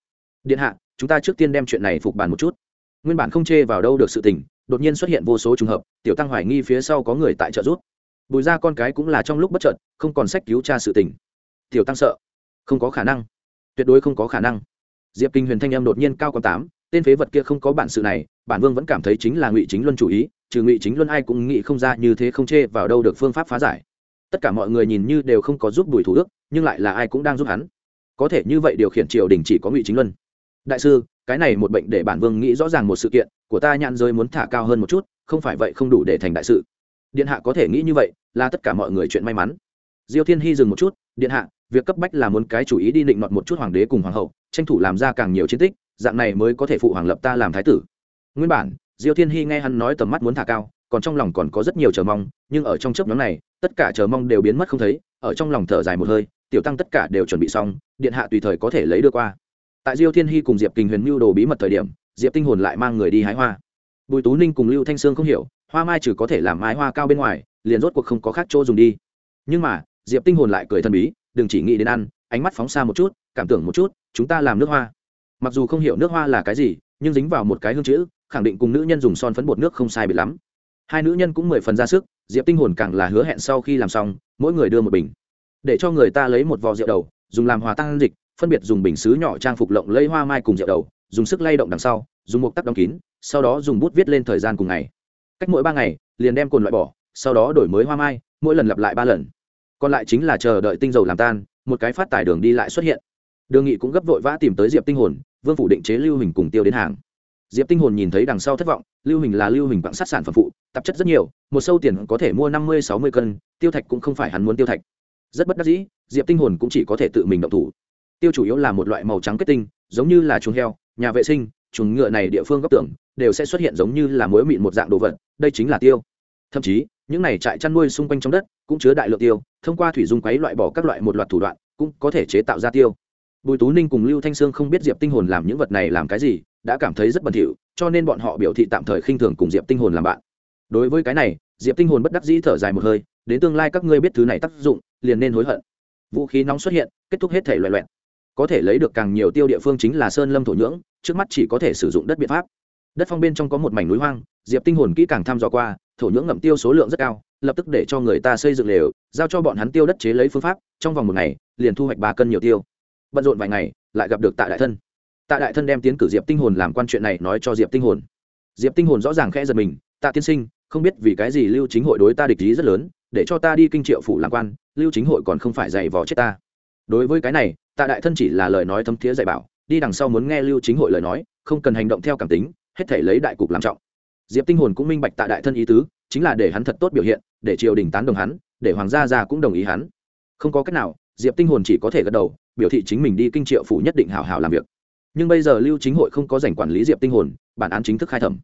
Điện hạ, chúng ta trước tiên đem chuyện này phục bàn một chút. Nguyên bản không chê vào đâu được sự tình, đột nhiên xuất hiện vô số t r n g hợp, tiểu tăng hoài nghi phía sau có người tại trợ rút bùi ra con cái cũng là trong lúc bất trợt không còn sách cứu cha sự tình. Tiểu tăng sợ. Không có khả năng. Tuyệt đối không có khả năng. Diệp kinh huyền thanh em đột nhiên cao còn tám, tên phế vật kia không có bản sự này, bản vương vẫn cảm thấy chính là ngụy chính luân chủ ý, trừ ngụy chính luân ai cũng nghĩ không ra như thế không chê vào đâu được phương pháp phá giải tất cả mọi người nhìn như đều không có giúp bùi thủ đức, nhưng lại là ai cũng đang giúp hắn. Có thể như vậy điều khiển triều đình chỉ có ngụy chính luân. Đại sư, cái này một bệnh để bản vương nghĩ rõ ràng một sự kiện, của ta nhãn giới muốn thả cao hơn một chút, không phải vậy không đủ để thành đại sự. Điện hạ có thể nghĩ như vậy, là tất cả mọi người chuyện may mắn. Diêu thiên hy dừng một chút, điện hạ, việc cấp bách là muốn cái chủ ý đi định nọt một chút hoàng đế cùng hoàng hậu, tranh thủ làm ra càng nhiều chiến tích, dạng này mới có thể phụ hoàng lập ta làm thái tử. Nguyên bản, diêu thiên hy nghe hắn nói tầm mắt muốn thả cao còn trong lòng còn có rất nhiều chờ mong, nhưng ở trong chớp nhóm này, tất cả chờ mong đều biến mất không thấy, ở trong lòng thở dài một hơi, tiểu tăng tất cả đều chuẩn bị xong, điện hạ tùy thời có thể lấy đưa qua. Tại diêu thiên hy cùng diệp kình huyền mưu đồ bí mật thời điểm, diệp tinh hồn lại mang người đi hái hoa. Bùi tú ninh cùng lưu thanh sương không hiểu, hoa mai trừ có thể làm mái hoa cao bên ngoài, liền rốt cuộc không có khác chỗ dùng đi. Nhưng mà, diệp tinh hồn lại cười thần bí, đừng chỉ nghĩ đến ăn, ánh mắt phóng xa một chút, cảm tưởng một chút, chúng ta làm nước hoa. Mặc dù không hiểu nước hoa là cái gì, nhưng dính vào một cái hương chữ, khẳng định cùng nữ nhân dùng son phấn bột nước không sai biệt lắm hai nữ nhân cũng mười phần ra sức, diệp tinh hồn càng là hứa hẹn sau khi làm xong, mỗi người đưa một bình. Để cho người ta lấy một vò rượu đầu, dùng làm hòa tăng dịch, phân biệt dùng bình xứ nhỏ trang phục lộng lấy hoa mai cùng rượu đầu, dùng sức lay động đằng sau, dùng một tắc đóng kín, sau đó dùng bút viết lên thời gian cùng ngày. Cách mỗi ba ngày, liền đem cồn loại bỏ, sau đó đổi mới hoa mai, mỗi lần lặp lại ba lần. Còn lại chính là chờ đợi tinh dầu làm tan, một cái phát tài đường đi lại xuất hiện. Đường nghị cũng gấp vội vã tìm tới diệp tinh hồn, vương phủ định chế lưu hình cùng tiêu đến hàng. Diệp tinh hồn nhìn thấy đằng sau thất vọng, lưu hình là lưu hình bằng sát sản phẩm phụ tạp chất rất nhiều, một sâu tiền có thể mua năm mươi, sáu mươi cân, tiêu thạch cũng không phải hắn muốn tiêu thạch. Rất bất đắc dĩ, diệp tinh hồn cũng chỉ có thể tự mình động thủ. Tiêu chủ yếu là một loại màu trắng kết tinh, giống như là chuồng heo, nhà vệ sinh, chuồng ngựa này địa phương góc tưởng đều sẽ xuất hiện giống như là muối mịn một dạng đồ vật, đây chính là tiêu. Thậm chí, những này trại chăn nuôi xung quanh trong đất cũng chứa đại lượng tiêu, thông qua thủy dung quấy loại bỏ các loại một loạt thủ đoạn cũng có thể chế tạo ra tiêu. Bùi tú ninh cùng lưu thanh sương không biết diệp tinh hồn làm những vật này làm cái gì, đã cảm thấy rất bẩn thỉu, cho nên bọn họ biểu thị tạm thời khinh thường cùng diệp tinh hồn làm bạn đối với cái này, diệp tinh hồn bất đắc dĩ thở dài một hơi, đến tương lai các ngươi biết thứ này tác dụng, liền nên hối hận. Vũ khí nóng xuất hiện, kết thúc hết thể loại loẹn có thể lấy được càng nhiều tiêu địa phương chính là sơn lâm thổ nhưỡng, trước mắt chỉ có thể sử dụng đất biện pháp. Đất phong bên trong có một mảnh núi hoang, diệp tinh hồn kỹ càng thăm dò qua, thổ nhưỡng ngậm tiêu số lượng rất cao, lập tức để cho người ta xây dựng lều, giao cho bọn hắn tiêu đất chế lấy phương pháp, trong vòng một ngày, liền thu hoạch ba cân nhiều tiêu. Bận rộn vài ngày, lại gặp được tạ đại thân. Tạ đại thân đem tiến cử diệp tinh hồn làm quan chuyện này nói cho diệp tinh hồn. Diệp tinh hồn rõ ràng khẽ giật mình, tạ tiên sinh không biết vì cái gì lưu chính hội đối ta địch ý rất lớn, để cho ta đi kinh triệu phủ làm quan, lưu chính hội còn không phải dạy vò chết ta. Đối với cái này tạ đại thân chỉ là lời nói thấm thiế dạy bảo, đi đằng sau muốn nghe lưu chính hội lời nói, không cần hành động theo cảm tính, hết thể lấy đại cục làm trọng. Diệp tinh hồn cũng minh bạch tạ đại thân ý tứ, chính là để hắn thật tốt biểu hiện, để triều đình tán đồng hắn, để hoàng gia gia cũng đồng ý hắn. Không có cách nào, diệp tinh hồn chỉ có thể gật đầu, biểu thị chính mình đi kinh triệu phủ nhất định hào hào làm việc. Nhưng bây giờ lưu chính hội không có giành quản lý diệp tinh hồn, bản án chính thức khai thẩm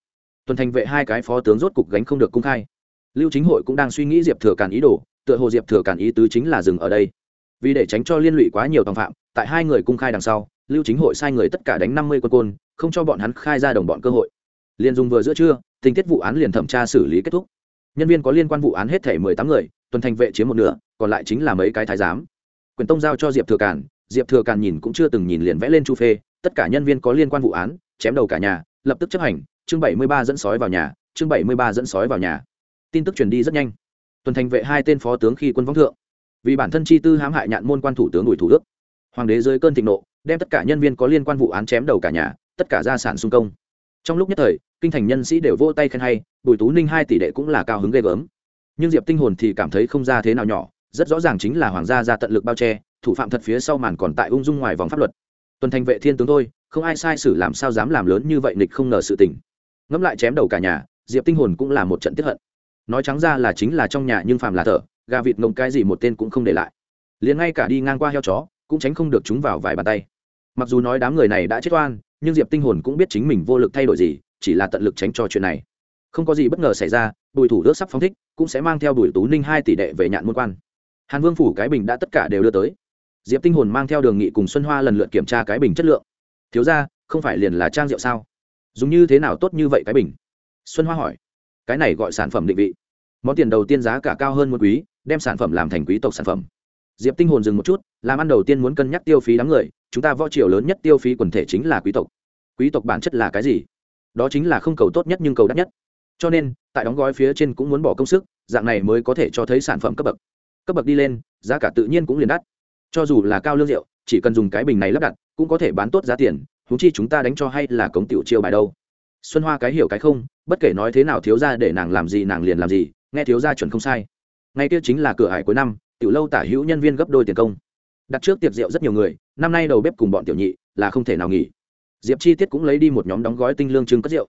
tuần thành vệ hai cái phó tướng rốt cục gánh không được cung khai. Lưu chính hội cũng đang suy nghĩ diệp thừa càn ý đồ, tựa hồ diệp thừa càn ý tứ chính là dừng ở đây. Vì để tránh cho liên lụy quá nhiều tòng phạm, tại hai người cung khai đằng sau, lưu chính hội sai người tất cả đánh năm mươi quân côn, không cho bọn hắn khai ra đồng bọn cơ hội. Liên dung vừa giữa trưa, tình tiết vụ án liền thẩm tra xử lý kết thúc. Nhân viên có liên quan vụ án hết thể mười tám người, tuần thành vệ chiếm một nửa, còn lại chính là mấy cái thái giám. Quyền tông giao cho diệp thừa càn, diệp thừa càn nhìn cũng chưa từng nhìn liền vẽ lên chu phê, tất cả nhân viên có liên quan vụ án, chém đầu cả nhà, lập tức chấp hành chương bảy mươi ba dẫn sói vào nhà, chương bảy mươi ba dẫn sói vào nhà. Tin tức truyền đi rất nhanh. Tuần thành vệ hai tên phó tướng khi quân võng thượng. Vì bản thân chi tư hãm hại nhạn môn quan thủ tướng bùi thủ đức, hoàng đế dưới cơn thịnh nộ, đem tất cả nhân viên có liên quan vụ án chém đầu cả nhà, tất cả gia sản xung công. Trong lúc nhất thời, kinh thành nhân sĩ đều vỗ tay khen hay, bùi tú ninh hai tỷ đệ cũng là cao hứng ghê gớm. Nhưng diệp tinh hồn thì cảm thấy không ra thế nào nhỏ, rất rõ ràng chính là hoàng gia ra tận lực bao che, thủ phạm thật phía sau màn còn tại ung dung ngoài vòng pháp luật. Tuần thành vệ thiên tướng thôi, không ai sai xử làm sao dám làm lớn như vậy nịch không ngờ sự tình ngẫm lại chém đầu cả nhà, diệp tinh hồn cũng là một trận tiếp hận. Nói trắng ra là chính là trong nhà nhưng phàm là thở, gà vịt ngông cái gì một tên cũng không để lại. Liền ngay cả đi ngang qua heo chó, cũng tránh không được chúng vào vài bàn tay. Mặc dù nói đám người này đã chết oan, nhưng diệp tinh hồn cũng biết chính mình vô lực thay đổi gì, chỉ là tận lực tránh cho chuyện này. Không có gì bất ngờ xảy ra, bùi thủ đức sắp phóng thích, cũng sẽ mang theo bùi tú ninh hai tỷ đệ về nhạn môn quan. Hàn vương phủ cái bình đã tất cả đều đưa tới. Diệp tinh hồn mang theo đường nghị cùng xuân hoa lần lượt kiểm tra cái bình chất lượng. Thiếu ra không phải liền là trang rượu sao? Dùng như thế nào tốt như vậy cái bình? Xuân hoa hỏi. Cái này gọi sản phẩm định vị. Món tiền đầu tiên giá cả cao hơn một quý, đem sản phẩm làm thành quý tộc sản phẩm. Diệp tinh hồn dừng một chút, làm ăn đầu tiên muốn cân nhắc tiêu phí đám người, chúng ta võ triều lớn nhất tiêu phí quần thể chính là quý tộc. Quý tộc bản chất là cái gì? Đó chính là không cầu tốt nhất nhưng cầu đắt nhất. Cho nên, tại đóng gói phía trên cũng muốn bỏ công sức, dạng này mới có thể cho thấy sản phẩm cấp bậc. Cấp bậc đi lên, giá cả tự nhiên cũng liền đắt. Cho dù là cao lương rượu, chỉ cần dùng cái bình này lắp đặt, cũng có thể bán tốt giá tiền huống chi chúng ta đánh cho hay là cống tiểu chiêu bài đâu? Xuân hoa cái hiểu cái không, bất kể nói thế nào thiếu ra để nàng làm gì nàng liền làm gì, nghe thiếu ra chuẩn không sai. Ngay kia chính là cửa hải cuối năm, tiểu lâu tả hữu nhân viên gấp đôi tiền công. Đặt trước tiệc rượu rất nhiều người, năm nay đầu bếp cùng bọn tiểu nhị là không thể nào nghỉ. Diệp chi tiết cũng lấy đi một nhóm đóng gói tinh lương trưng cất rượu.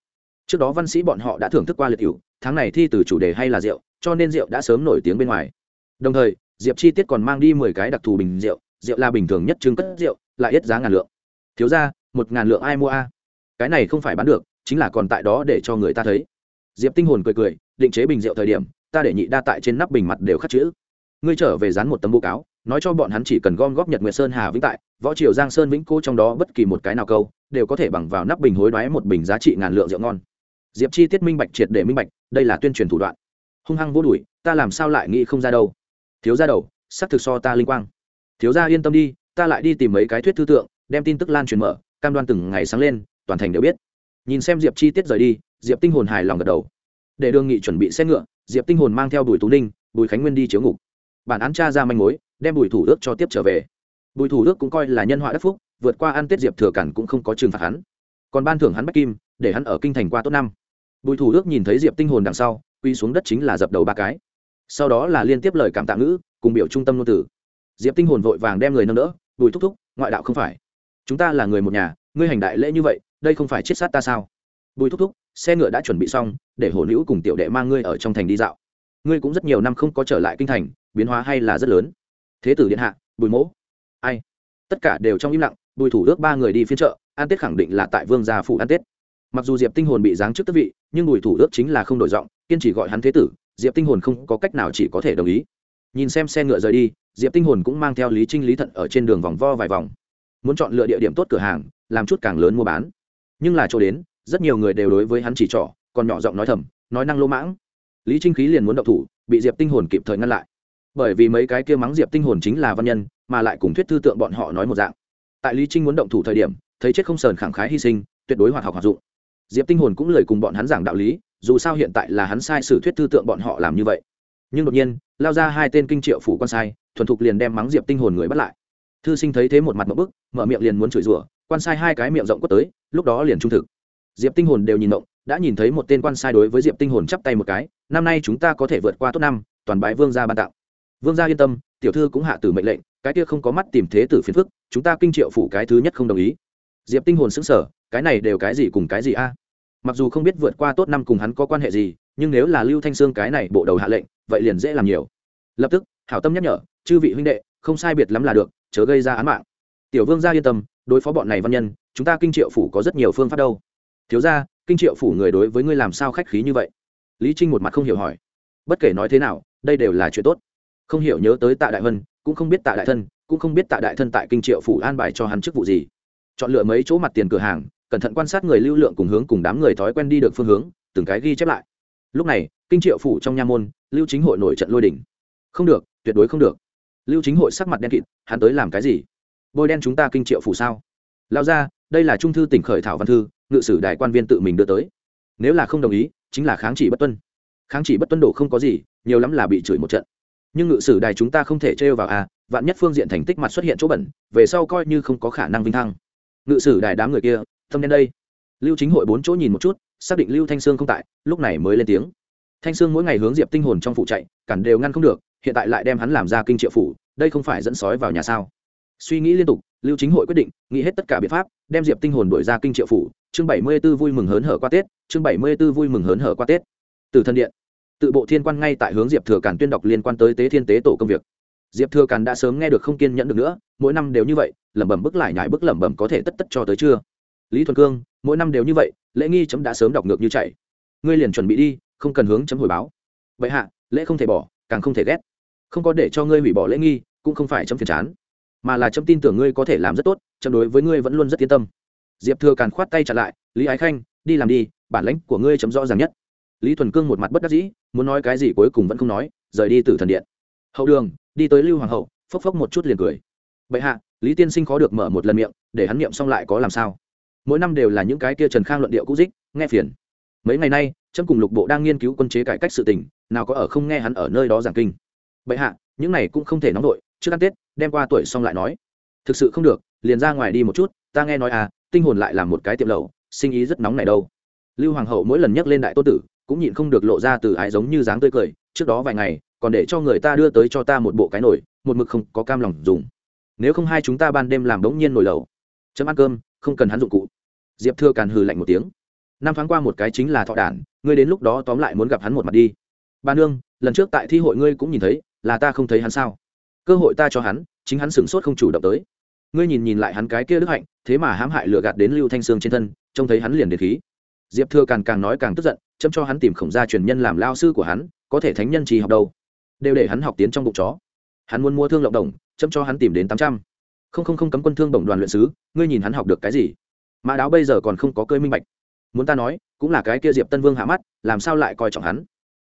Trước đó văn sĩ bọn họ đã thưởng thức qua liệt cựu tháng này thi từ chủ đề hay là rượu, cho nên rượu đã sớm nổi tiếng bên ngoài. Đồng thời, diệp chi tiết còn mang đi mười cái đặc thù bình rượu rượu là bình thường nhất trưng cất rượu, lại ít giá ngàn lượng. Thiếu ra một ngàn lượng ai mua a? Cái này không phải bán được, chính là còn tại đó để cho người ta thấy. Diệp tinh hồn cười cười, định chế bình rượu thời điểm, ta để nhị đa tại trên nắp bình mặt đều khắc chữ. Ngươi trở về dán một tấm bố cáo, nói cho bọn hắn chỉ cần gom góp nhật nguyệt sơn hà vĩnh tại, võ triều giang sơn vĩnh cô trong đó bất kỳ một cái nào câu, đều có thể bằng vào nắp bình hối đoái một bình giá trị ngàn lượng rượu ngon. Diệp chi tiết minh bạch triệt để minh bạch, đây là tuyên truyền thủ đoạn. Hung hăng vô đùi ta làm sao lại nghĩ không ra đâu? Thiếu ra đầu sắc thực so ta linh quang. Thiếu ra yên tâm đi, ta lại đi tìm mấy cái thuyết thư tượng, đem tin tức lan truyền mở cam đoan từng ngày sáng lên, toàn thành đều biết. Nhìn xem diệp chi tiết rời đi, diệp tinh hồn hài lòng gật đầu. Để đường nghị chuẩn bị xe ngựa, diệp tinh hồn mang theo bùi tú ninh, bùi khánh nguyên đi chiếu ngục. Bản án tra ra manh mối, đem bùi thủ ước cho tiếp trở về. Bùi thủ ước cũng coi là nhân họa đất phúc, vượt qua ăn tết diệp thừa cản cũng không có trừng phạt hắn. Còn ban thưởng hắn bách kim, để hắn ở kinh thành qua tốt năm. Bùi thủ ước nhìn thấy diệp tinh hồn đằng sau quy xuống đất chính là dập đầu ba cái. Sau đó là liên tiếp lời cảm tạ ngữ, cùng biểu trung tâm ngôn tử diệp tinh hồn vội vàng đem người nâng đỡ, bùi thúc thúc, ngoại đạo không phải chúng ta là người một nhà, ngươi hành đại lễ như vậy, đây không phải chết sát ta sao? Bùi thúc thúc, xe ngựa đã chuẩn bị xong, để hổ nữ cùng tiểu đệ mang ngươi ở trong thành đi dạo. Ngươi cũng rất nhiều năm không có trở lại kinh thành, biến hóa hay là rất lớn. Thế tử điện hạ, bùi mỗ. Ai? Tất cả đều trong im lặng, bùi thủ ước ba người đi phiên chợ an tết khẳng định là tại vương gia phụ an tết. Mặc dù diệp tinh hồn bị giáng trước tước vị, nhưng bùi thủ ước chính là không đổi giọng, kiên chỉ gọi hắn thế tử, diệp tinh hồn không có cách nào chỉ có thể đồng ý. Nhìn xem xe ngựa rời đi, diệp tinh hồn cũng mang theo lý trinh lý thận ở trên đường vòng vo vài vòng muốn chọn lựa địa điểm tốt cửa hàng, làm chút càng lớn mua bán. Nhưng là chỗ đến, rất nhiều người đều đối với hắn chỉ trỏ, còn nhỏ giọng nói thầm, nói năng lô mãng. Lý trinh khí liền muốn động thủ, bị diệp tinh hồn kịp thời ngăn lại. Bởi vì mấy cái kia mắng diệp tinh hồn chính là văn nhân, mà lại cùng thuyết thư tượng bọn họ nói một dạng. Tại lý trinh muốn động thủ thời điểm, thấy chết không sờn khẳng khái hy sinh, tuyệt đối hoạt học hoạt dụng. Diệp tinh hồn cũng lời cùng bọn hắn giảng đạo lý, dù sao hiện tại là hắn sai sử thuyết thư tượng bọn họ làm như vậy. Nhưng đột nhiên, lao ra hai tên kinh triệu phủ quan sai, thuần thục liền đem mắng diệp tinh hồn người bắt lại thư sinh thấy thế một mặt một bức, mở miệng liền muốn chửi rủa, quan sai hai cái miệng rộng quất tới, lúc đó liền trung thực. Diệp tinh hồn đều nhìn động đã nhìn thấy một tên quan sai đối với diệp tinh hồn chắp tay một cái, năm nay chúng ta có thể vượt qua tốt năm, toàn bãi vương gia ban tặng. Vương gia yên tâm, tiểu thư cũng hạ tử mệnh lệnh, cái kia không có mắt tìm thế tử phiền phức, chúng ta kinh triệu phủ cái thứ nhất không đồng ý. Diệp tinh hồn sững sờ, cái này đều cái gì cùng cái gì a? Mặc dù không biết vượt qua tốt năm cùng hắn có quan hệ gì, nhưng nếu là lưu thanh sương cái này bộ đầu hạ lệnh, vậy liền dễ làm nhiều. Lập tức, hảo tâm nhắc nhở, chư vị huynh đệ, không sai biệt lắm là được chớ gây ra án mạng. Tiểu vương gia yên tâm, đối phó bọn này văn nhân, chúng ta kinh triệu phủ có rất nhiều phương pháp đâu. Thiếu ra kinh triệu phủ người đối với ngươi làm sao khách khí như vậy? Lý trinh một mặt không hiểu hỏi. Bất kể nói thế nào, đây đều là chuyện tốt. Không hiểu nhớ tới tạ đại vân, cũng không biết tạ đại thân, cũng không biết tạ đại thân tại kinh triệu phủ an bài cho hắn chức vụ gì. Chọn lựa mấy chỗ mặt tiền cửa hàng, cẩn thận quan sát người lưu lượng cùng hướng cùng đám người thói quen đi được phương hướng, từng cái ghi chép lại. Lúc này, kinh triệu phủ trong nha môn, lưu chính hội nổi trận lôi đỉnh không được, tuyệt đối không được lưu chính hội sắc mặt đen kịt, hắn tới làm cái gì? Bôi đen chúng ta kinh triệu phủ sao? Lao ra đây là trung thư tỉnh khởi thảo văn thư, ngự sử đại quan viên tự mình đưa tới. Nếu là không đồng ý, chính là kháng chỉ bất tuân. Kháng chỉ bất tuân đổ không có gì, nhiều lắm là bị chửi một trận. Nhưng ngự sử đài chúng ta không thể trêu vào à vạn nhất phương diện thành tích mặt xuất hiện chỗ bẩn, về sau coi như không có khả năng vinh thăng. Ngự sử đài đám người kia, thâm đen đây. Lưu chính hội bốn chỗ nhìn một chút, xác định lưu thanh sương không tại, lúc này mới lên tiếng thanh sương mỗi ngày hướng diệp tinh hồn trong phủ chạy, cản đều ngăn không được, hiện tại lại đem hắn làm ra kinh triệu phủ, đây không phải dẫn sói vào nhà sao? Suy nghĩ liên tục, lưu chính hội quyết định, nghĩ hết tất cả biện pháp, đem diệp tinh hồn đổi ra kinh triệu phủ. Chương bảy mươi 74 vui mừng hớn hở qua tết, chương bảy mươi 74 vui mừng hớn hở qua tết. Từ thân điện, tự bộ thiên quan ngay tại hướng diệp thừa càn tuyên đọc liên quan tới tế thiên tế tổ công việc. Diệp thừa càn đã sớm nghe được không kiên nhẫn được nữa, mỗi năm đều như vậy, lẩm bẩm bức lại nhải bức lẩm bẩm có thể tất tất cho tới chưa lý thuần cương, mỗi năm đều như vậy, lễ nghi chấm đã sớm đọc ngược như chạy. Ngươi liền chuẩn bị đi không cần hướng chấm hồi báo. Vậy hạ, lễ không thể bỏ, càng không thể ghét. Không có để cho ngươi hủy bỏ lễ nghi, cũng không phải chấm phiền chán, mà là chấm tin tưởng ngươi có thể làm rất tốt, chấm đối với ngươi vẫn luôn rất yên tâm. Diệp thừa càn khoát tay trả lại, lý ái khanh, đi làm đi, bản lãnh của ngươi chấm rõ ràng nhất. Lý thuần cương một mặt bất đắc dĩ, muốn nói cái gì cuối cùng vẫn không nói, rời đi từ thần điện. Hậu đường, đi tới lưu hoàng hậu, phốc phốc một chút liền cười. Bệ hạ, lý tiên sinh khó được mở một lần miệng, để hắn niệm xong lại có làm sao? Mỗi năm đều là những cái kia trần khang luận điệu cũ dích, nghe phiền mấy ngày nay trâm cùng lục bộ đang nghiên cứu quân chế cải cách sự tình, nào có ở không nghe hắn ở nơi đó giảng kinh. Bệ hạ, những này cũng không thể nóng đội trước ăn tết, đem qua tuổi xong lại nói. Thực sự không được, liền ra ngoài đi một chút, ta nghe nói à tinh hồn lại làm một cái tiệm lầu sinh ý rất nóng này đâu. Lưu hoàng hậu mỗi lần nhắc lên đại tô tử, cũng nhịn không được lộ ra từ ái giống như dáng tươi cười, trước đó vài ngày, còn để cho người ta đưa tới cho ta một bộ cái nồi, một mực không có cam lòng dùng. Nếu không hai chúng ta ban đêm làm đống nhiên nồi lầu chấm ăn cơm, không cần hắn dụng cụ. Diệp thưa càn hừ lạnh một tiếng năm tháng qua một cái chính là thọ đản, ngươi đến lúc đó tóm lại muốn gặp hắn một mặt đi. Bà nương, lần trước tại thi hội ngươi cũng nhìn thấy, là ta không thấy hắn sao? Cơ hội ta cho hắn, chính hắn sửng sốt không chủ động tới. Ngươi nhìn nhìn lại hắn cái kia đức hạnh, thế mà hãm hại lừa gạt đến lưu thanh sương trên thân, trông thấy hắn liền đến khí. Diệp thừa càng càng nói càng tức giận, chấm cho hắn tìm khổng gia truyền nhân làm lao sư của hắn, có thể thánh nhân trì học đâu. Đều để hắn học tiến trong bụng chó. Hắn muốn mua thương lộng đồng, chấm cho hắn tìm đến tám trăm. Không không không cấm quân thương bổng đoàn luyện sứ, ngươi nhìn hắn học được cái gì? Mã đáo bây giờ còn không có cơi minh bạch muốn ta nói, cũng là cái kia diệp tân vương hạ mắt, làm sao lại coi trọng hắn?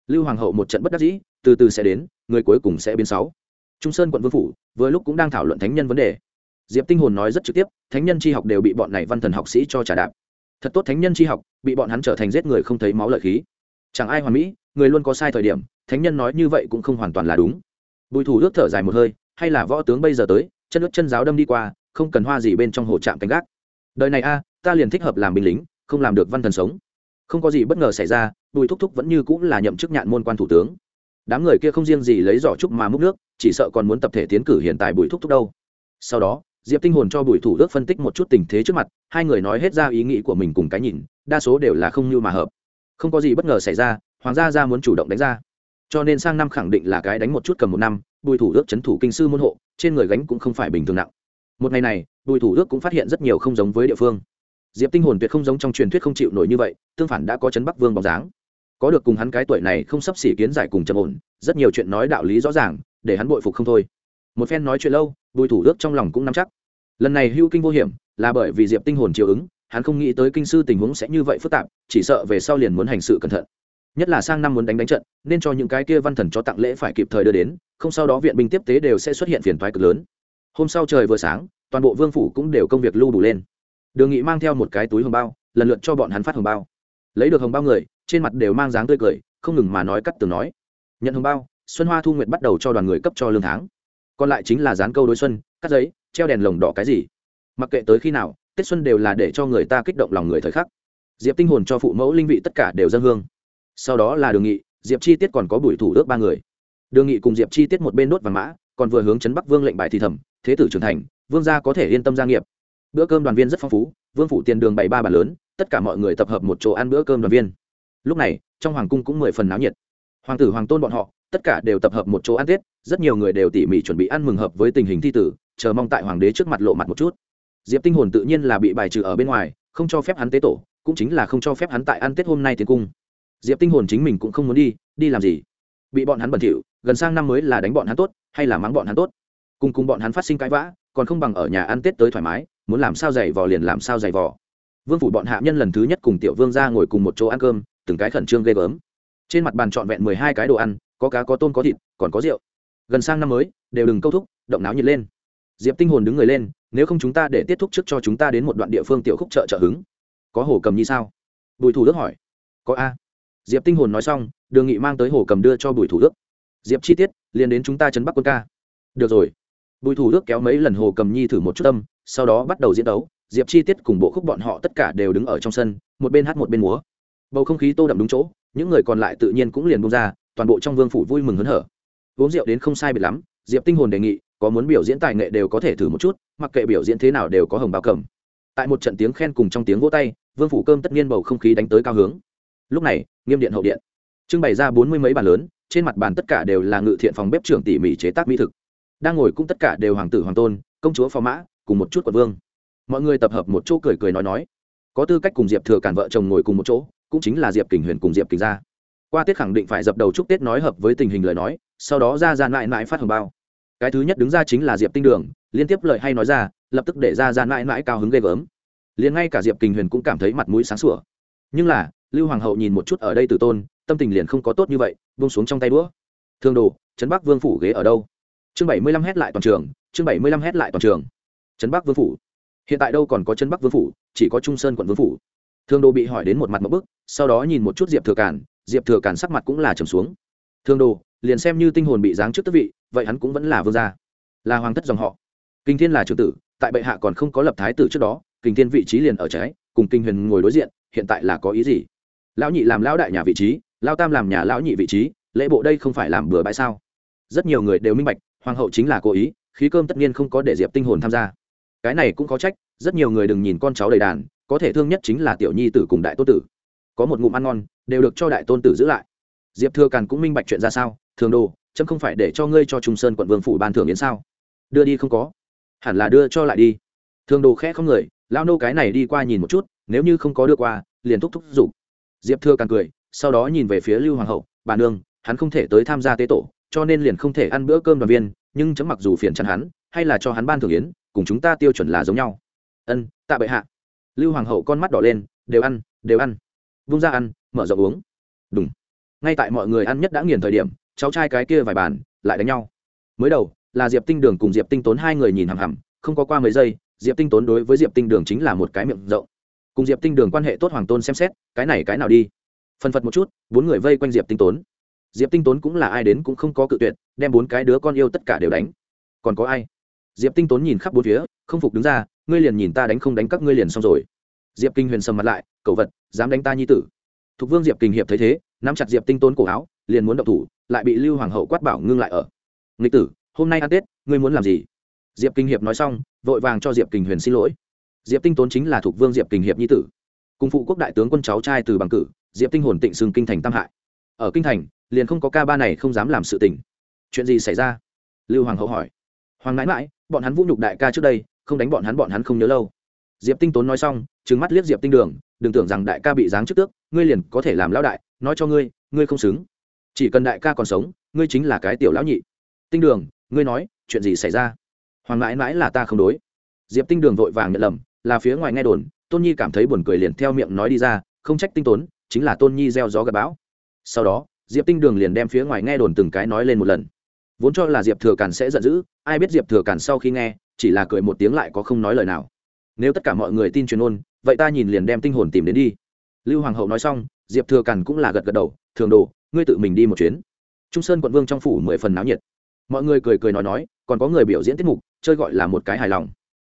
Lưu hoàng hậu một trận bất đắc dĩ, từ từ sẽ đến, người cuối cùng sẽ biến sáu. Trung sơn quận vương phủ, vừa lúc cũng đang thảo luận thánh nhân vấn đề. Diệp tinh hồn nói rất trực tiếp, thánh nhân tri học đều bị bọn này văn thần học sĩ cho trả đạp. Thật tốt thánh nhân tri học, bị bọn hắn trở thành giết người không thấy máu lợi khí. Chẳng ai hoàn mỹ, người luôn có sai thời điểm, thánh nhân nói như vậy cũng không hoàn toàn là đúng. Bùi thủ ước thở dài một hơi, hay là võ tướng bây giờ tới, chân ướt chân giáo đâm đi qua, không cần hoa gì bên trong hồ trạm canh gác. Đời này a, ta liền thích hợp làm binh lính không làm được văn thần sống. Không có gì bất ngờ xảy ra, bùi thúc thúc vẫn như cũng là nhậm chức nhạn môn quan thủ tướng. Đám người kia không riêng gì lấy giỏ trúc mà múc nước, chỉ sợ còn muốn tập thể tiến cử hiện tại bùi thúc thúc đâu. Sau đó, diệp tinh hồn cho bùi thủ ước phân tích một chút tình thế trước mặt, hai người nói hết ra ý nghĩ của mình cùng cái nhìn, đa số đều là không như mà hợp. Không có gì bất ngờ xảy ra, hoàng gia ra muốn chủ động đánh ra. Cho nên sang năm khẳng định là cái đánh một chút cầm một năm, bùi thủ ước chấn thủ kinh sư môn hộ, trên người gánh cũng không phải bình thường nặng. Một ngày này, bùi thủ ước cũng phát hiện rất nhiều không giống với địa phương diệp tinh hồn tuyệt không giống trong truyền thuyết không chịu nổi như vậy, tương phản đã có chấn bắc vương bóng dáng. Có được cùng hắn cái tuổi này không sắp xỉ kiến giải cùng trầm ổn, rất nhiều chuyện nói đạo lý rõ ràng, để hắn bội phục không thôi. Một phen nói chuyện lâu, bùi thủ đức trong lòng cũng nắm chắc. Lần này hưu kinh vô hiểm, là bởi vì diệp tinh hồn chiều ứng, hắn không nghĩ tới kinh sư tình huống sẽ như vậy phức tạp, chỉ sợ về sau liền muốn hành sự cẩn thận. Nhất là sang năm muốn đánh đánh trận, nên cho những cái kia văn thần cho tặng lễ phải kịp thời đưa đến, không sau đó viện binh tiếp tế đều sẽ xuất hiện phiền toái cực lớn. Hôm sau trời vừa sáng, toàn bộ vương phủ cũng đều công việc lưu đủ lên đường nghị mang theo một cái túi hồng bao, lần lượt cho bọn hắn phát hồng bao. Lấy được hồng bao người, trên mặt đều mang dáng tươi cười, không ngừng mà nói cắt từ nói. Nhận hồng bao, xuân hoa thu nguyệt bắt đầu cho đoàn người cấp cho lương tháng. Còn lại chính là dán câu đối xuân, cắt giấy, treo đèn lồng đỏ cái gì. Mặc kệ tới khi nào, tết xuân đều là để cho người ta kích động lòng người thời khắc. Diệp tinh hồn cho phụ mẫu linh vị tất cả đều dân hương. Sau đó là đường nghị, diệp chi tiết còn có buổi thủ ước ba người. Đường nghị cùng diệp chi tiết một bên đốt vàng mã, còn vừa hướng chấn bắc vương lệnh bài thì thầm, thế tử trưởng thành, vương gia có thể yên tâm gia nghiệp bữa cơm đoàn viên rất phong phú, vương phủ tiền đường bày ba bàn lớn, tất cả mọi người tập hợp một chỗ ăn bữa cơm đoàn viên. Lúc này, trong hoàng cung cũng mười phần náo nhiệt. Hoàng tử, hoàng tôn bọn họ, tất cả đều tập hợp một chỗ ăn tết, rất nhiều người đều tỉ mỉ chuẩn bị ăn mừng hợp với tình hình thi tử, chờ mong tại hoàng đế trước mặt lộ mặt một chút. Diệp tinh hồn tự nhiên là bị bài trừ ở bên ngoài, không cho phép hắn tế tổ, cũng chính là không cho phép hắn tại ăn tết hôm nay tiến cung. Diệp tinh hồn chính mình cũng không muốn đi đi làm gì? Bị bọn hắn bẩn thỉu, gần sang năm mới là đánh bọn hắn tốt, hay là mắng bọn hắn tốt? Cùng cùng bọn hắn phát sinh cãi vã, còn không bằng ở nhà ăn tết tới thoải mái muốn làm sao giày vò liền làm sao giày vò. Vương phủ bọn hạ nhân lần thứ nhất cùng tiểu vương ra ngồi cùng một chỗ ăn cơm, từng cái khẩn trương ghê gớm. Trên mặt bàn trọn vẹn mười hai cái đồ ăn, có cá, có tôm, có thịt, còn có rượu. Gần sang năm mới, đều đừng câu thúc, động náo nhiệt lên. Diệp tinh hồn đứng người lên, nếu không chúng ta để tiết thúc trước cho chúng ta đến một đoạn địa phương tiểu khúc chợ trợ hứng. Có hồ cầm như sao? Bùi thủ đức hỏi. Có a. Diệp tinh hồn nói xong, đường nghị mang tới hồ cầm đưa cho bùi thủ đức. Diệp chi tiết, liền đến chúng ta chấn bắc quân ca. Được rồi. Bùi thủ đức kéo mấy lần hồ cầm nhi thử một chút tâm sau đó bắt đầu diễn đấu, diệp chi tiết cùng bộ khúc bọn họ tất cả đều đứng ở trong sân, một bên hát một bên múa. Bầu không khí tô đậm đúng chỗ, những người còn lại tự nhiên cũng liền bung ra, toàn bộ trong vương phủ vui mừng hớn hở. Uống rượu đến không sai biệt lắm, diệp tinh hồn đề nghị, có muốn biểu diễn tài nghệ đều có thể thử một chút, mặc kệ biểu diễn thế nào đều có hồng bao cầm. Tại một trận tiếng khen cùng trong tiếng vỗ tay, vương phủ cơm tất nhiên bầu không khí đánh tới cao hướng. Lúc này, nghiêm điện hậu điện. Trưng bày ra bốn mươi mấy bàn lớn, trên mặt bàn tất cả đều là ngự thiện phòng bếp trưởng tỉ mỉ chế tác mỹ thực. Đang ngồi cũng tất cả đều hoàng tử hoàng tôn, công chúa phò mã cùng một chút quận vương. Mọi người tập hợp một chỗ cười cười nói nói. Có tư cách cùng diệp thừa cản vợ chồng ngồi cùng một chỗ, cũng chính là diệp kình huyền cùng diệp kình gia. Qua tết khẳng định phải dập đầu chúc tết nói hợp với tình hình lời nói, sau đó ra ra mãi mãi phát hồng bao. Cái thứ nhất đứng ra chính là diệp tinh đường, liên tiếp lời hay nói ra, lập tức để ra ra mãi mãi cao hứng ghê gớm. Liền ngay cả diệp kình huyền cũng cảm thấy mặt mũi sáng sủa. Nhưng là, lưu hoàng hậu nhìn một chút ở đây từ tôn, tâm tình liền không có tốt như vậy, buông xuống trong tay đũa. Thương đồ, trấn bắc vương phủ ghế ở đâu? Chương bảy mươi lăm hét lại toàn trường, chương bảy mươi lăm hét lại toàn trường trấn bắc vương phủ. Hiện tại đâu còn có trấn bắc vương phủ, chỉ có trung sơn quận vương phủ. Thương đồ bị hỏi đến một mặt một bức, sau đó nhìn một chút diệp thừa cản diệp thừa cản sắc mặt cũng là trầm xuống. Thương đồ liền xem như tinh hồn bị giáng trước tức vị, vậy hắn cũng vẫn là vương gia. Là hoàng thất dòng họ. Kinh thiên là trưởng tử, tại bệ hạ còn không có lập thái tử trước đó, kinh thiên vị trí liền ở trái, cùng kinh huyền ngồi đối diện, hiện tại là có ý gì? Lão nhị làm lão đại nhà vị trí lao tam làm nhà lão nhị vị trí, lễ bộ đây không phải làm bừa bãi sao? Rất nhiều người đều minh bạch, hoàng hậu chính là cố ý, khí cơm tất nhiên không có để diệp tinh hồn tham gia cái này cũng có trách, rất nhiều người đừng nhìn con cháu đầy đàn, có thể thương nhất chính là tiểu nhi tử cùng đại tôn tử. Có một ngụm ăn ngon, đều được cho đại tôn tử giữ lại. Diệp thừa càn cũng minh bạch chuyện ra sao, thường đồ, chấm không phải để cho ngươi cho trung sơn quận vương phủ ban thưởng đến sao? Đưa đi không có. Hẳn là đưa cho lại đi. Thường đồ khẽ không người lao nô cái này đi qua nhìn một chút, nếu như không có đưa qua, liền thúc thúc giục diệp thừa càng cười, sau đó nhìn về phía lưu hoàng hậu, bà nương, hắn không thể tới tham gia tế tổ, cho nên liền không thể ăn bữa cơm đoàn viên, nhưng chấm mặc dù phiền chắn hắn, hay là cho hắn ban thưởng yến cùng chúng ta tiêu chuẩn là giống nhau. Ân, tạ bệ hạ. Lưu hoàng hậu con mắt đỏ lên, đều ăn đều ăn. Vung ra ăn, mở rộng uống. Đúng ngay tại mọi người ăn nhất đã nghiền thời điểm, cháu trai cái kia vài bàn lại đánh nhau. Mới đầu, là diệp tinh đường cùng diệp tinh tốn hai người nhìn hằm hằm, không có qua mấy giây, diệp tinh tốn đối với diệp tinh đường chính là một cái miệng rộng. Cùng diệp tinh đường quan hệ tốt hoàng tôn xem xét, cái này cái nào đi? Phân phật một chút, bốn người vây quanh diệp tinh tốn. Diệp tinh tốn cũng là ai đến cũng không có cự tuyệt, đem bốn cái đứa con yêu tất cả đều đánh. Còn có ai? Diệp tinh tốn nhìn khắp bốn phía, không phục đứng ra, ngươi liền nhìn ta đánh không đánh các ngươi liền xong rồi. Diệp kinh huyền sầm mặt lại cậu vật, dám đánh ta nhi tử. Thục vương diệp kinh hiệp thấy thế, nắm chặt diệp tinh tốn cổ áo, liền muốn động thủ, lại bị lưu hoàng hậu quát bảo ngưng lại ở. Nghịch tử, hôm nay ăn tết, ngươi muốn làm gì? Diệp kinh hiệp nói xong, vội vàng cho diệp kinh huyền xin lỗi. Diệp tinh tốn chính là thuộc vương diệp kinh hiệp nhi tử. Cùng phụ quốc đại tướng quân cháu trai từ bằng cử, diệp tinh hồn tịnh xưng kinh thành tam hại. Ở kinh thành, liền không có ca ba này không dám làm sự tình. Chuyện gì xảy ra? Lưu hoàng hậu hỏi. Hoàng mãi mãi bọn hắn vũ nhục đại ca trước đây, không đánh bọn hắn bọn hắn không nhớ lâu. Diệp tinh tốn nói xong, trừng mắt liếc diệp tinh đường, đừng tưởng rằng đại ca bị giáng trước tước, ngươi liền có thể làm lão đại, nói cho ngươi ngươi không xứng. Chỉ cần đại ca còn sống, ngươi chính là cái tiểu lão nhị. Tinh đường, ngươi nói, chuyện gì xảy ra? Hoàng mãi mãi là ta không đối. Diệp tinh đường vội vàng nhận lầm, là phía ngoài nghe đồn, tôn nhi cảm thấy buồn cười liền theo miệng nói đi ra, không trách tinh tốn, chính là tôn nhi gieo gió gặp bão. Sau đó, diệp tinh đường liền đem phía ngoài nghe đồn từng cái nói lên một lần vốn cho là diệp thừa càn sẽ giận dữ, ai biết diệp thừa càn sau khi nghe, chỉ là cười một tiếng lại có không nói lời nào. Nếu tất cả mọi người tin truyền ôn, vậy ta nhìn liền đem tinh hồn tìm đến đi. Lưu hoàng hậu nói xong, diệp thừa càn cũng là gật gật đầu, thường đồ, ngươi tự mình đi một chuyến. Trung sơn quận vương trong phủ mười phần náo nhiệt. Mọi người cười cười nói nói, còn có người biểu diễn tiết mục, chơi gọi là một cái hài lòng.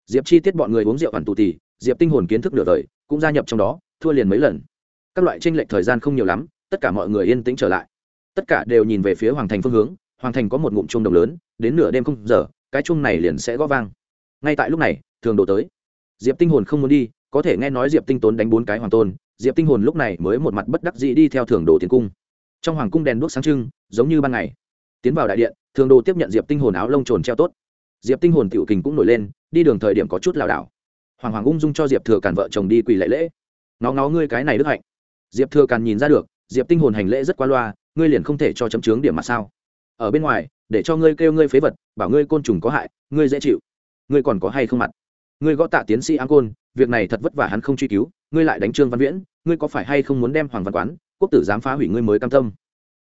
Diệp chi tiết bọn người uống rượu ẩn tù tì, diệp tinh hồn kiến thức nửa đời cũng gia nhập trong đó, thua liền mấy lần. Các loại tranh lệch thời gian không nhiều lắm, tất cả mọi người yên tĩnh trở lại. Tất cả đều nhìn về phía hoàng thành phương hướng hoàng thành có một ngụm chuông đồng lớn, đến nửa đêm không giờ, cái chuông này liền sẽ gõ vang. Ngay tại lúc này, thường đổ tới. Diệp tinh hồn không muốn đi, có thể nghe nói diệp tinh tốn đánh bốn cái hoàng tôn, diệp tinh hồn lúc này mới một mặt bất đắc dĩ đi theo thường đồ tiến cung. Trong hoàng cung đèn đuốc sáng trưng, giống như ban ngày. Tiến vào đại điện, thường đồ tiếp nhận diệp tinh hồn áo lông trồn treo tốt. Diệp tinh hồn tiểu kình cũng nổi lên, đi đường thời điểm có chút lảo đảo. Hoàng hoàng ung dung cho diệp thừa càn vợ chồng đi quỳ lễ lễ. Ngó ngó ngươi cái này đức hạnh. Diệp thừa càn nhìn ra được, diệp tinh hồn hành lễ rất qua loa, ngươi liền không thể cho chấm chướng điểm mà sao? Ở bên ngoài, để cho ngươi kêu ngươi phế vật, bảo ngươi côn trùng có hại, ngươi dễ chịu. Ngươi còn có hay không mặt? Ngươi gõ tạ tiến sĩ an côn, việc này thật vất vả hắn không truy cứu, ngươi lại đánh trương văn viễn, ngươi có phải hay không muốn đem hoàng văn quán, quốc tử dám phá hủy ngươi mới cam tâm?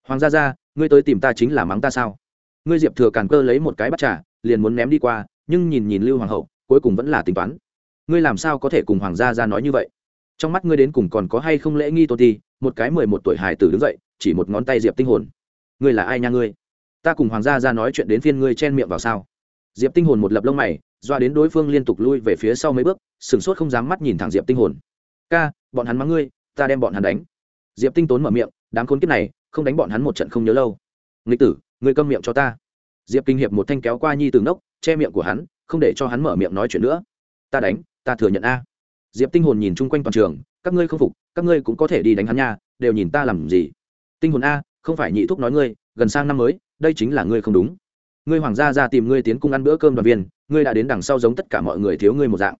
Hoàng gia gia, ngươi tới tìm ta chính là mắng ta sao? Ngươi diệp thừa càn cơ lấy một cái bắt trả liền muốn ném đi qua, nhưng nhìn nhìn lưu hoàng hậu, cuối cùng vẫn là tính toán. Ngươi làm sao có thể cùng hoàng gia gia nói như vậy? Trong mắt ngươi đến cùng còn có hay không lễ nghi tôn ti, một cái mười một tuổi hài tử đứng dậy, chỉ một ngón tay diệp tinh hồn. Ngươi là ai nha ngươi? Ta cùng hoàng gia ra nói chuyện đến phiên ngươi chen miệng vào sao? Diệp tinh hồn một lập lông mày, doa đến đối phương liên tục lui về phía sau mấy bước, sửng sốt không dám mắt nhìn thẳng diệp tinh hồn. Ca, bọn hắn mắng ngươi, ta đem bọn hắn đánh. Diệp tinh tốn mở miệng, đám khốn kiếp này, không đánh bọn hắn một trận không nhớ lâu. Nghịch tử, ngươi câm miệng cho ta. Diệp kinh hiệp một thanh kéo qua nhi từ nốc, che miệng của hắn, không để cho hắn mở miệng nói chuyện nữa. Ta đánh, ta thừa nhận a. Diệp tinh hồn nhìn chung quanh toàn trường, các ngươi không phục, các ngươi cũng có thể đi đánh hắn nha, đều nhìn ta làm gì? Tinh hồn a, không phải nhị thúc nói ngươi, gần sang năm mới đây chính là ngươi không đúng. Ngươi hoàng gia ra tìm ngươi tiến cung ăn bữa cơm đoàn viên, ngươi đã đến đằng sau giống tất cả mọi người thiếu ngươi một dạng.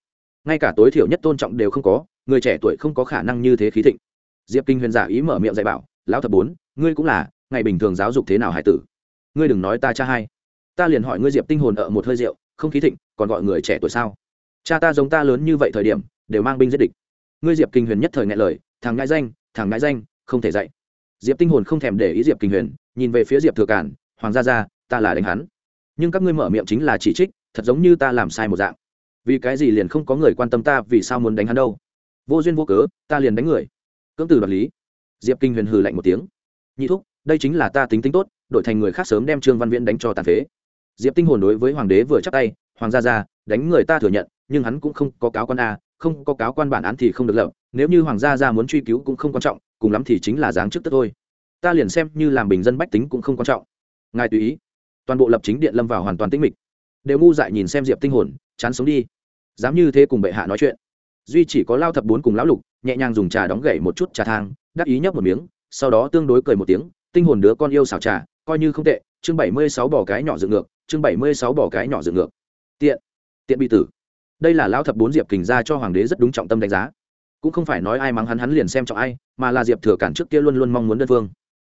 Ngay cả tối thiểu nhất tôn trọng đều không có, người trẻ tuổi không có khả năng như thế khí thịnh. Diệp kinh huyền giả ý mở miệng dạy bảo, lão thập bốn, ngươi cũng là, ngày bình thường giáo dục thế nào hải tử? Ngươi đừng nói ta cha hai. Ta liền hỏi ngươi diệp tinh hồn ở một hơi rượu, không khí thịnh, còn gọi người trẻ tuổi sao? Cha ta giống ta lớn như vậy thời điểm, đều mang binh giết địch. Ngươi diệp kinh huyền nhất thời ngại lời, thằng ngại danh, thằng ngại danh, không thể dạy. Diệp tinh hồn không thèm để ý diệp kinh huyền, nhìn về phía diệp thừa cản hoàng gia gia, ta là đánh hắn. Nhưng các ngươi mở miệng chính là chỉ trích, thật giống như ta làm sai một dạng. Vì cái gì liền không có người quan tâm ta, vì sao muốn đánh hắn đâu? Vô duyên vô cớ, ta liền đánh người. Cưỡng từ đoạt lý. Diệp kinh huyền hừ lạnh một tiếng. Nhị thúc, đây chính là ta tính tính tốt, đổi thành người khác sớm đem trương văn viễn đánh cho tàn phế. Diệp tinh hồn đối với hoàng đế vừa chắc tay, hoàng gia gia, đánh người ta thừa nhận, nhưng hắn cũng không có cáo quan a, không có cáo quan bản án thì không được lập nếu như hoàng gia gia muốn truy cứu cũng không quan trọng, cùng lắm thì chính là giáng chức tức thôi. Ta liền xem như làm bình dân bách tính cũng không quan trọng ngài tùy ý. Toàn bộ lập chính điện lâm vào hoàn toàn tĩnh mịch. Đều ngu dại nhìn xem diệp tinh hồn, chán sống đi. Dám như thế cùng bệ hạ nói chuyện. Duy chỉ có lao thập bốn cùng lão lục, nhẹ nhàng dùng trà đóng gậy một chút trà thang, đắc ý nhấp một miếng, sau đó tương đối cười một tiếng, tinh hồn đứa con yêu xào trà, coi như không tệ, chương bảy mươi sáu bỏ cái nhỏ dựng ngược, chương bảy mươi sáu bỏ cái nhỏ dựng ngược. Tiện tiện bị tử. Đây là lão thập bốn diệp kình ra cho hoàng đế rất đúng trọng tâm đánh giá. Cũng không phải nói ai mắng hắn hắn liền xem trọng ai, mà là diệp thừa cản trước kia luôn luôn mong muốn đơn phương.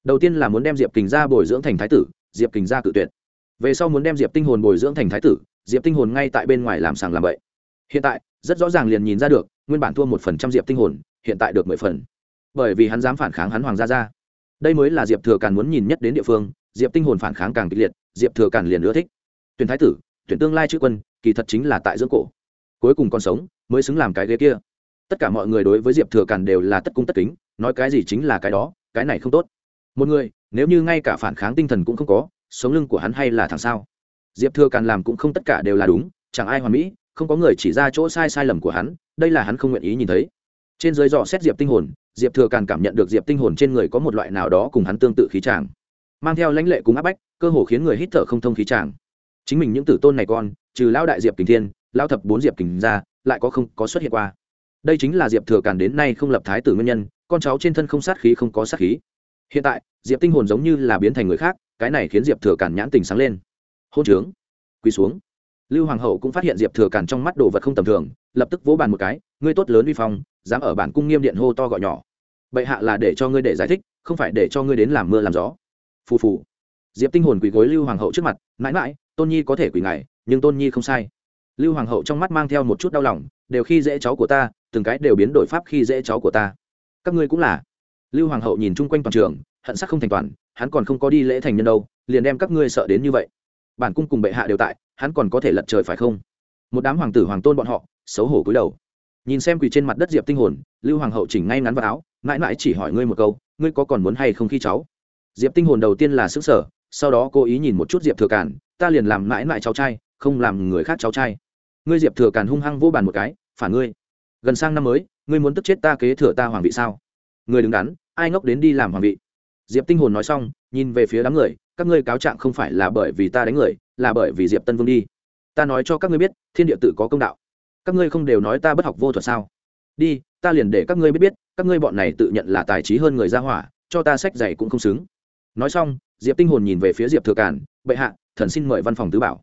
Đầu tiên là muốn đem diệp kình ra bồi dưỡng thành thái tử diệp kình ra cự tuyệt. Về sau muốn đem diệp tinh hồn bồi dưỡng thành thái tử, diệp tinh hồn ngay tại bên ngoài làm sàng làm bậy. Hiện tại, rất rõ ràng liền nhìn ra được, nguyên bản thua một phần trăm diệp tinh hồn, hiện tại được mười phần. Bởi vì hắn dám phản kháng hắn hoàng gia ra đây mới là diệp thừa càn muốn nhìn nhất đến địa phương, diệp tinh hồn phản kháng càng kịch liệt, diệp thừa càn liền ưa thích. Tuyển thái tử, tuyển tương lai chữ quân, kỳ thật chính là tại dưỡng cổ. Cuối cùng còn sống, mới xứng làm cái ghế kia. Tất cả mọi người đối với diệp thừa càn đều là tất cung tất kính, nói cái gì chính là cái đó, cái này không tốt một người, nếu như ngay cả phản kháng tinh thần cũng không có, sống lưng của hắn hay là thằng sao? Diệp thừa càn làm cũng không tất cả đều là đúng, chẳng ai hoàn mỹ, không có người chỉ ra chỗ sai sai lầm của hắn, đây là hắn không nguyện ý nhìn thấy. Trên dưới dò xét diệp tinh hồn, diệp thừa càn cảm nhận được diệp tinh hồn trên người có một loại nào đó cùng hắn tương tự khí tràng mang theo lãnh lệ cùng áp bách, cơ hồ khiến người hít thở không thông khí tràng chính mình những tử tôn này con, trừ lão đại diệp kình thiên, lão thập bốn diệp kình ra, lại có không có xuất hiện qua. Đây chính là diệp thừa càn đến nay không lập thái tử nguyên nhân, con cháu trên thân không sát khí không có sát khí hiện tại, diệp tinh hồn giống như là biến thành người khác, cái này khiến diệp thừa cản nhãn tình sáng lên. Hôn trướng. Quỳ xuống. Lưu hoàng hậu cũng phát hiện diệp thừa cản trong mắt đồ vật không tầm thường, lập tức vỗ bàn một cái, ngươi tốt lớn vi phong, dám ở bản cung nghiêm điện hô to gọi nhỏ. Bệ hạ là để cho ngươi để giải thích, không phải để cho ngươi đến làm mưa làm gió. Phù phù. Diệp tinh hồn quỳ gối lưu hoàng hậu trước mặt, mãi mãi, tôn nhi có thể quỳ ngài, nhưng tôn nhi không sai. Lưu hoàng hậu trong mắt mang theo một chút đau lòng, đều khi dễ cháu của ta, từng cái đều biến đổi pháp khi dễ cháu của ta. Các ngươi cũng là lưu hoàng hậu nhìn chung quanh toàn trường, hận sắc không thành toàn, hắn còn không có đi lễ thành nhân đâu, liền đem các ngươi sợ đến như vậy. Bản cung cùng bệ hạ đều tại, hắn còn có thể lật trời phải không? Một đám hoàng tử hoàng tôn bọn họ, xấu hổ cúi đầu. Nhìn xem quỳ trên mặt đất diệp tinh hồn, lưu hoàng hậu chỉnh ngay ngắn vào áo, mãi mãi chỉ hỏi ngươi một câu, ngươi có còn muốn hay không khi cháu? Diệp tinh hồn đầu tiên là sức sở sau đó cố ý nhìn một chút diệp thừa cản ta liền làm mãi mãi cháu trai, không làm người khác cháu trai. Ngươi diệp thừa cản hung hăng vô bàn một cái, phản ngươi, gần sang năm mới, ngươi muốn tức chết ta kế thừa ta hoàng vị sao? Người đứng đắn ai ngốc đến đi làm hoàng vị. Diệp tinh hồn nói xong, nhìn về phía đám người, các ngươi cáo trạng không phải là bởi vì ta đánh người, là bởi vì diệp tân vương đi. Ta nói cho các ngươi biết, thiên địa tự có công đạo. Các ngươi không đều nói ta bất học vô thuật sao? Đi, ta liền để các ngươi biết biết, các ngươi bọn này tự nhận là tài trí hơn người ra hỏa, cho ta sách dày cũng không xứng. Nói xong, diệp tinh hồn nhìn về phía diệp thừa cản bệ hạ, thần xin mời văn phòng tứ bảo.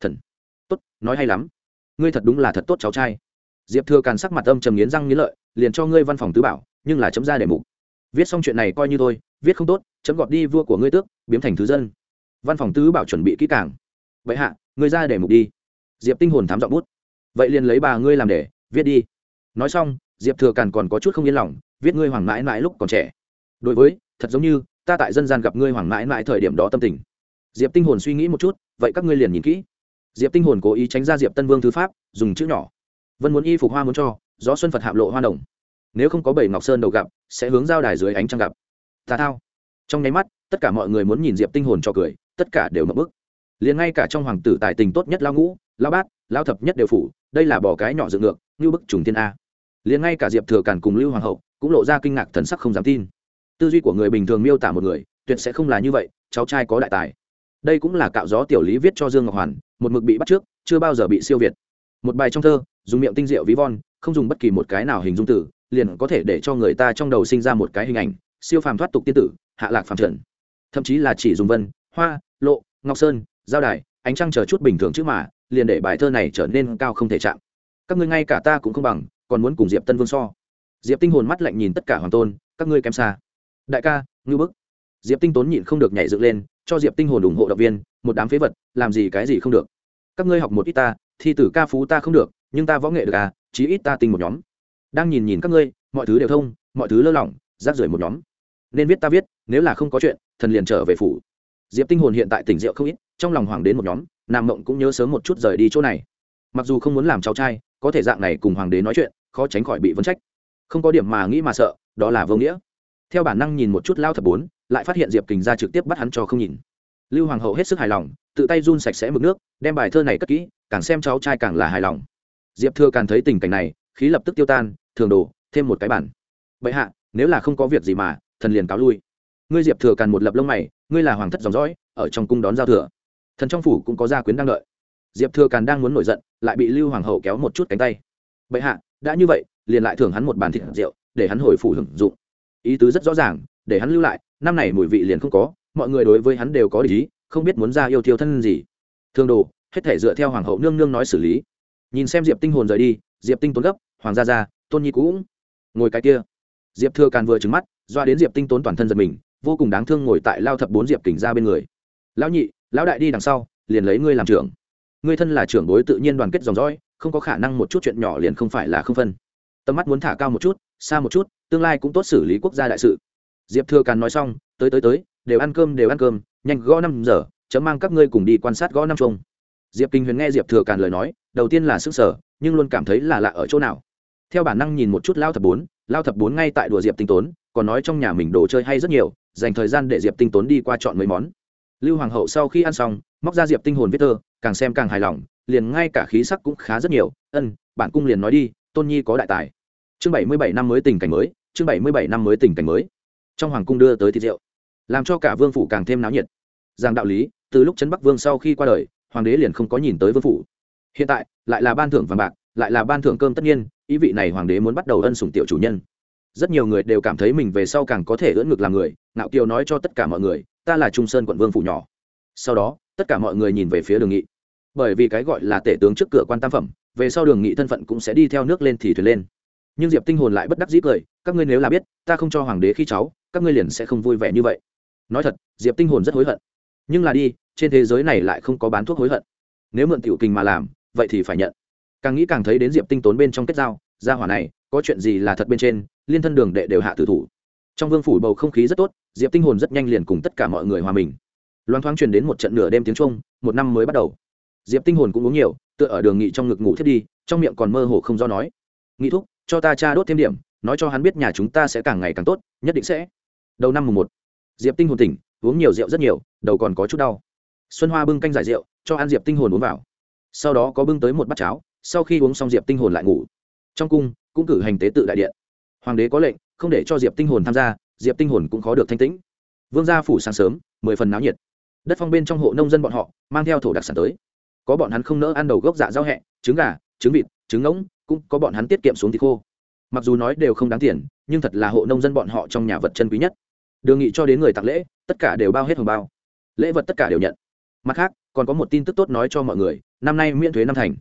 Thần. Tốt, nói hay lắm. Ngươi thật đúng là thật tốt cháu trai. Diệp thừa càn sắc mặt âm trầm nghiến răng nghiến lợi, liền cho ngươi văn phòng tứ bảo, nhưng là chấm ra để mục viết xong chuyện này coi như thôi, viết không tốt, chấm gọt đi vua của ngươi tước, biếm thành thứ dân. Văn phòng tứ bảo chuẩn bị kỹ càng. Vậy hạ, ngươi ra để mục đi. Diệp tinh hồn thám dọn bút. Vậy liền lấy bà ngươi làm để, viết đi. Nói xong, diệp thừa càn còn có chút không yên lòng, viết ngươi hoàng mãi mãi lúc còn trẻ. Đối với, thật giống như, ta tại dân gian gặp ngươi hoàng mãi mãi thời điểm đó tâm tình. Diệp tinh hồn suy nghĩ một chút, vậy các ngươi liền nhìn kỹ. Diệp tinh hồn cố ý tránh ra diệp tân vương thứ pháp, dùng chữ nhỏ. Vân muốn y phục hoa muốn cho, gió xuân phật hạm lộ hoa đồng nếu không có bảy ngọc sơn đầu gặp, sẽ hướng giao đài dưới ánh trăng gặp. Tà thao. Trong nháy mắt, tất cả mọi người muốn nhìn diệp tinh hồn cho cười, tất cả đều mập bức. Liền ngay cả trong hoàng tử tài tình tốt nhất lao ngũ lao bát lao thập nhất đều phủ, đây là bỏ cái nhỏ dựng ngược, như bức trùng thiên a. Liền ngay cả diệp thừa cản cùng lưu hoàng hậu cũng lộ ra kinh ngạc thần sắc không dám tin. Tư duy của người bình thường miêu tả một người, tuyệt sẽ không là như vậy, cháu trai có đại tài. Đây cũng là cạo gió tiểu lý viết cho dương ngọc hoàn, một mực bị bắt trước, chưa bao giờ bị siêu việt. Một bài trong thơ, dùng miệng tinh diệu ví von, không dùng bất kỳ một cái nào hình dung tử liền có thể để cho người ta trong đầu sinh ra một cái hình ảnh, siêu phàm thoát tục tiên tử, hạ lạc phàm trần. Thậm chí là chỉ dùng vân, hoa, lộ, ngọc sơn, giao đài, ánh trăng chờ chút bình thường chứ mà, liền để bài thơ này trở nên cao không thể chạm. Các ngươi ngay cả ta cũng không bằng, còn muốn cùng diệp tân vương so. Diệp tinh hồn mắt lạnh nhìn tất cả hoàng tôn, các ngươi kém xa. Đại ca, ngưu bức. Diệp tinh tốn nhịn không được nhảy dựng lên, cho diệp tinh hồn ủng hộ động viên, một đám phế vật, làm gì cái gì không được. Các ngươi học một ít ta, thi tử ca phú ta không được, nhưng ta võ nghệ được à chí ít ta tinh một nhóm đang nhìn nhìn các ngươi, mọi thứ đều thông, mọi thứ lơ lỏng, rác rưởi một nhóm. Nên viết ta viết, nếu là không có chuyện, thần liền trở về phủ. Diệp tinh hồn hiện tại tỉnh rượu không ít, trong lòng hoàng đến một nhóm, nam mộng cũng nhớ sớm một chút rời đi chỗ này. Mặc dù không muốn làm cháu trai, có thể dạng này cùng hoàng đế nói chuyện, khó tránh khỏi bị vấn trách. Không có điểm mà nghĩ mà sợ, đó là vô nghĩa. Theo bản năng nhìn một chút lao thập bốn, lại phát hiện diệp kình ra trực tiếp bắt hắn cho không nhìn. Lưu hoàng hậu hết sức hài lòng, tự tay run sạch sẽ mực nước, đem bài thơ này cất kỹ, càng xem cháu trai càng là hài lòng. Diệp thừa càng thấy tình cảnh này, khí lập tức tiêu tan thường đồ thêm một cái bản. Bệ hạ nếu là không có việc gì mà thần liền cáo lui. Ngươi diệp thừa càn một lập lông mày ngươi là hoàng thất dòng dõi ở trong cung đón giao thừa. Thần trong phủ cũng có gia quyến đang đợi. Diệp thừa càn đang muốn nổi giận lại bị lưu hoàng hậu kéo một chút cánh tay. Bệ hạ đã như vậy liền lại thưởng hắn một bàn thịt rượu để hắn hồi phủ hưởng dụng. Ý tứ rất rõ ràng để hắn lưu lại năm này mùi vị liền không có mọi người đối với hắn đều có ý, không biết muốn ra yêu thiêu thân gì. Thương đồ hết thể dựa theo hoàng hậu nương nương nói xử lý. Nhìn xem diệp tinh hồn rời đi diệp tinh tốn gấp hoàng gia gia tôn nhi cũng ngồi cái kia. Diệp thừa càn vừa trứng mắt, doa đến diệp tinh tốn toàn thân giật mình, vô cùng đáng thương ngồi tại lao thập bốn diệp kình ra bên người. Lão nhị, lão đại đi đằng sau, liền lấy ngươi làm trưởng. Ngươi thân là trưởng bối tự nhiên đoàn kết dòng dõi, không có khả năng một chút chuyện nhỏ liền không phải là không phân. Tầm mắt muốn thả cao một chút, xa một chút, tương lai cũng tốt xử lý quốc gia đại sự. Diệp thừa càn nói xong, tới tới tới, đều ăn cơm, đều ăn cơm, nhanh gõ năm giờ, chấm mang các ngươi cùng đi quan sát gõ năm trung diệp kinh huyền nghe diệp thừa càn lời nói, đầu tiên là sức sở nhưng luôn cảm thấy là lạ ở chỗ nào theo bản năng nhìn một chút lao thập bốn, lao thập bốn ngay tại đùa diệp tinh tốn, còn nói trong nhà mình đồ chơi hay rất nhiều, dành thời gian để diệp tinh tốn đi qua chọn mấy món. Lưu hoàng hậu sau khi ăn xong, móc ra diệp tinh hồn viết thơ, càng xem càng hài lòng, liền ngay cả khí sắc cũng khá rất nhiều. Ân bản cung liền nói đi, tôn nhi có đại tài. Chương bảy mươi bảy năm mới tình cảnh mới, chương bảy mươi bảy năm mới tình cảnh mới. Trong hoàng cung đưa tới thịt rượu, làm cho cả vương phủ càng thêm náo nhiệt. Rằng đạo lý, từ lúc trấn bắc vương sau khi qua đời, hoàng đế liền không có nhìn tới vương phủ. Hiện tại, lại là ban thưởng vàng bạc, lại là ban thưởng cơm tất nhiên ý vị này hoàng đế muốn bắt đầu ân sủng tiểu chủ nhân. Rất nhiều người đều cảm thấy mình về sau càng có thể ưỡn ngực làm người, ngạo kiều nói cho tất cả mọi người, ta là trung sơn quận vương phủ nhỏ. Sau đó, tất cả mọi người nhìn về phía đường nghị. Bởi vì cái gọi là tể tướng trước cửa quan tam phẩm, về sau đường nghị thân phận cũng sẽ đi theo nước lên thì thuyền lên. Nhưng diệp tinh hồn lại bất đắc dĩ cười, các ngươi nếu là biết, ta không cho hoàng đế khi cháu, các ngươi liền sẽ không vui vẻ như vậy. Nói thật, diệp tinh hồn rất hối hận. Nhưng là đi, trên thế giới này lại không có bán thuốc hối hận. Nếu mượn tiểu kình mà làm, vậy thì phải nhận càng nghĩ càng thấy đến diệp tinh tốn bên trong kết giao gia hỏa này có chuyện gì là thật bên trên liên thân đường đệ đều hạ tử thủ trong vương phủ bầu không khí rất tốt diệp tinh hồn rất nhanh liền cùng tất cả mọi người hòa mình loan thoáng truyền đến một trận nửa đêm tiếng trung một năm mới bắt đầu diệp tinh hồn cũng uống nhiều tựa ở đường nghị trong ngực ngủ thiết đi trong miệng còn mơ hồ không do nói nghị thúc cho ta cha đốt thêm điểm nói cho hắn biết nhà chúng ta sẽ càng ngày càng tốt nhất định sẽ đầu năm mùng một diệp tinh hồn tỉnh uống nhiều rượu rất nhiều đầu còn có chút đau xuân hoa bưng canh giải rượu cho ăn diệp tinh hồn uống vào sau đó có bưng tới một bát cháo sau khi uống xong diệp tinh hồn lại ngủ. Trong cung, cũng cử hành tế tự đại điện. Hoàng đế có lệnh, không để cho diệp tinh hồn tham gia, diệp tinh hồn cũng khó được thanh tĩnh. Vương gia phủ sáng sớm, mười phần náo nhiệt. Đất phong bên trong hộ nông dân bọn họ, mang theo thổ đặc sản tới. Có bọn hắn không nỡ ăn đầu gốc dạ rau hẹ, trứng gà, trứng vịt, trứng ngỗng, cũng có bọn hắn tiết kiệm xuống thịt khô. Mặc dù nói đều không đáng tiền, nhưng thật là hộ nông dân bọn họ trong nhà vật chân quý nhất. Đường nghị cho đến người tặng lễ, tất cả đều bao hết hồng bao. Lễ vật tất cả đều nhận. Mặt khác, còn có một tin tức tốt nói cho mọi người, năm nay miễn thuế năm thành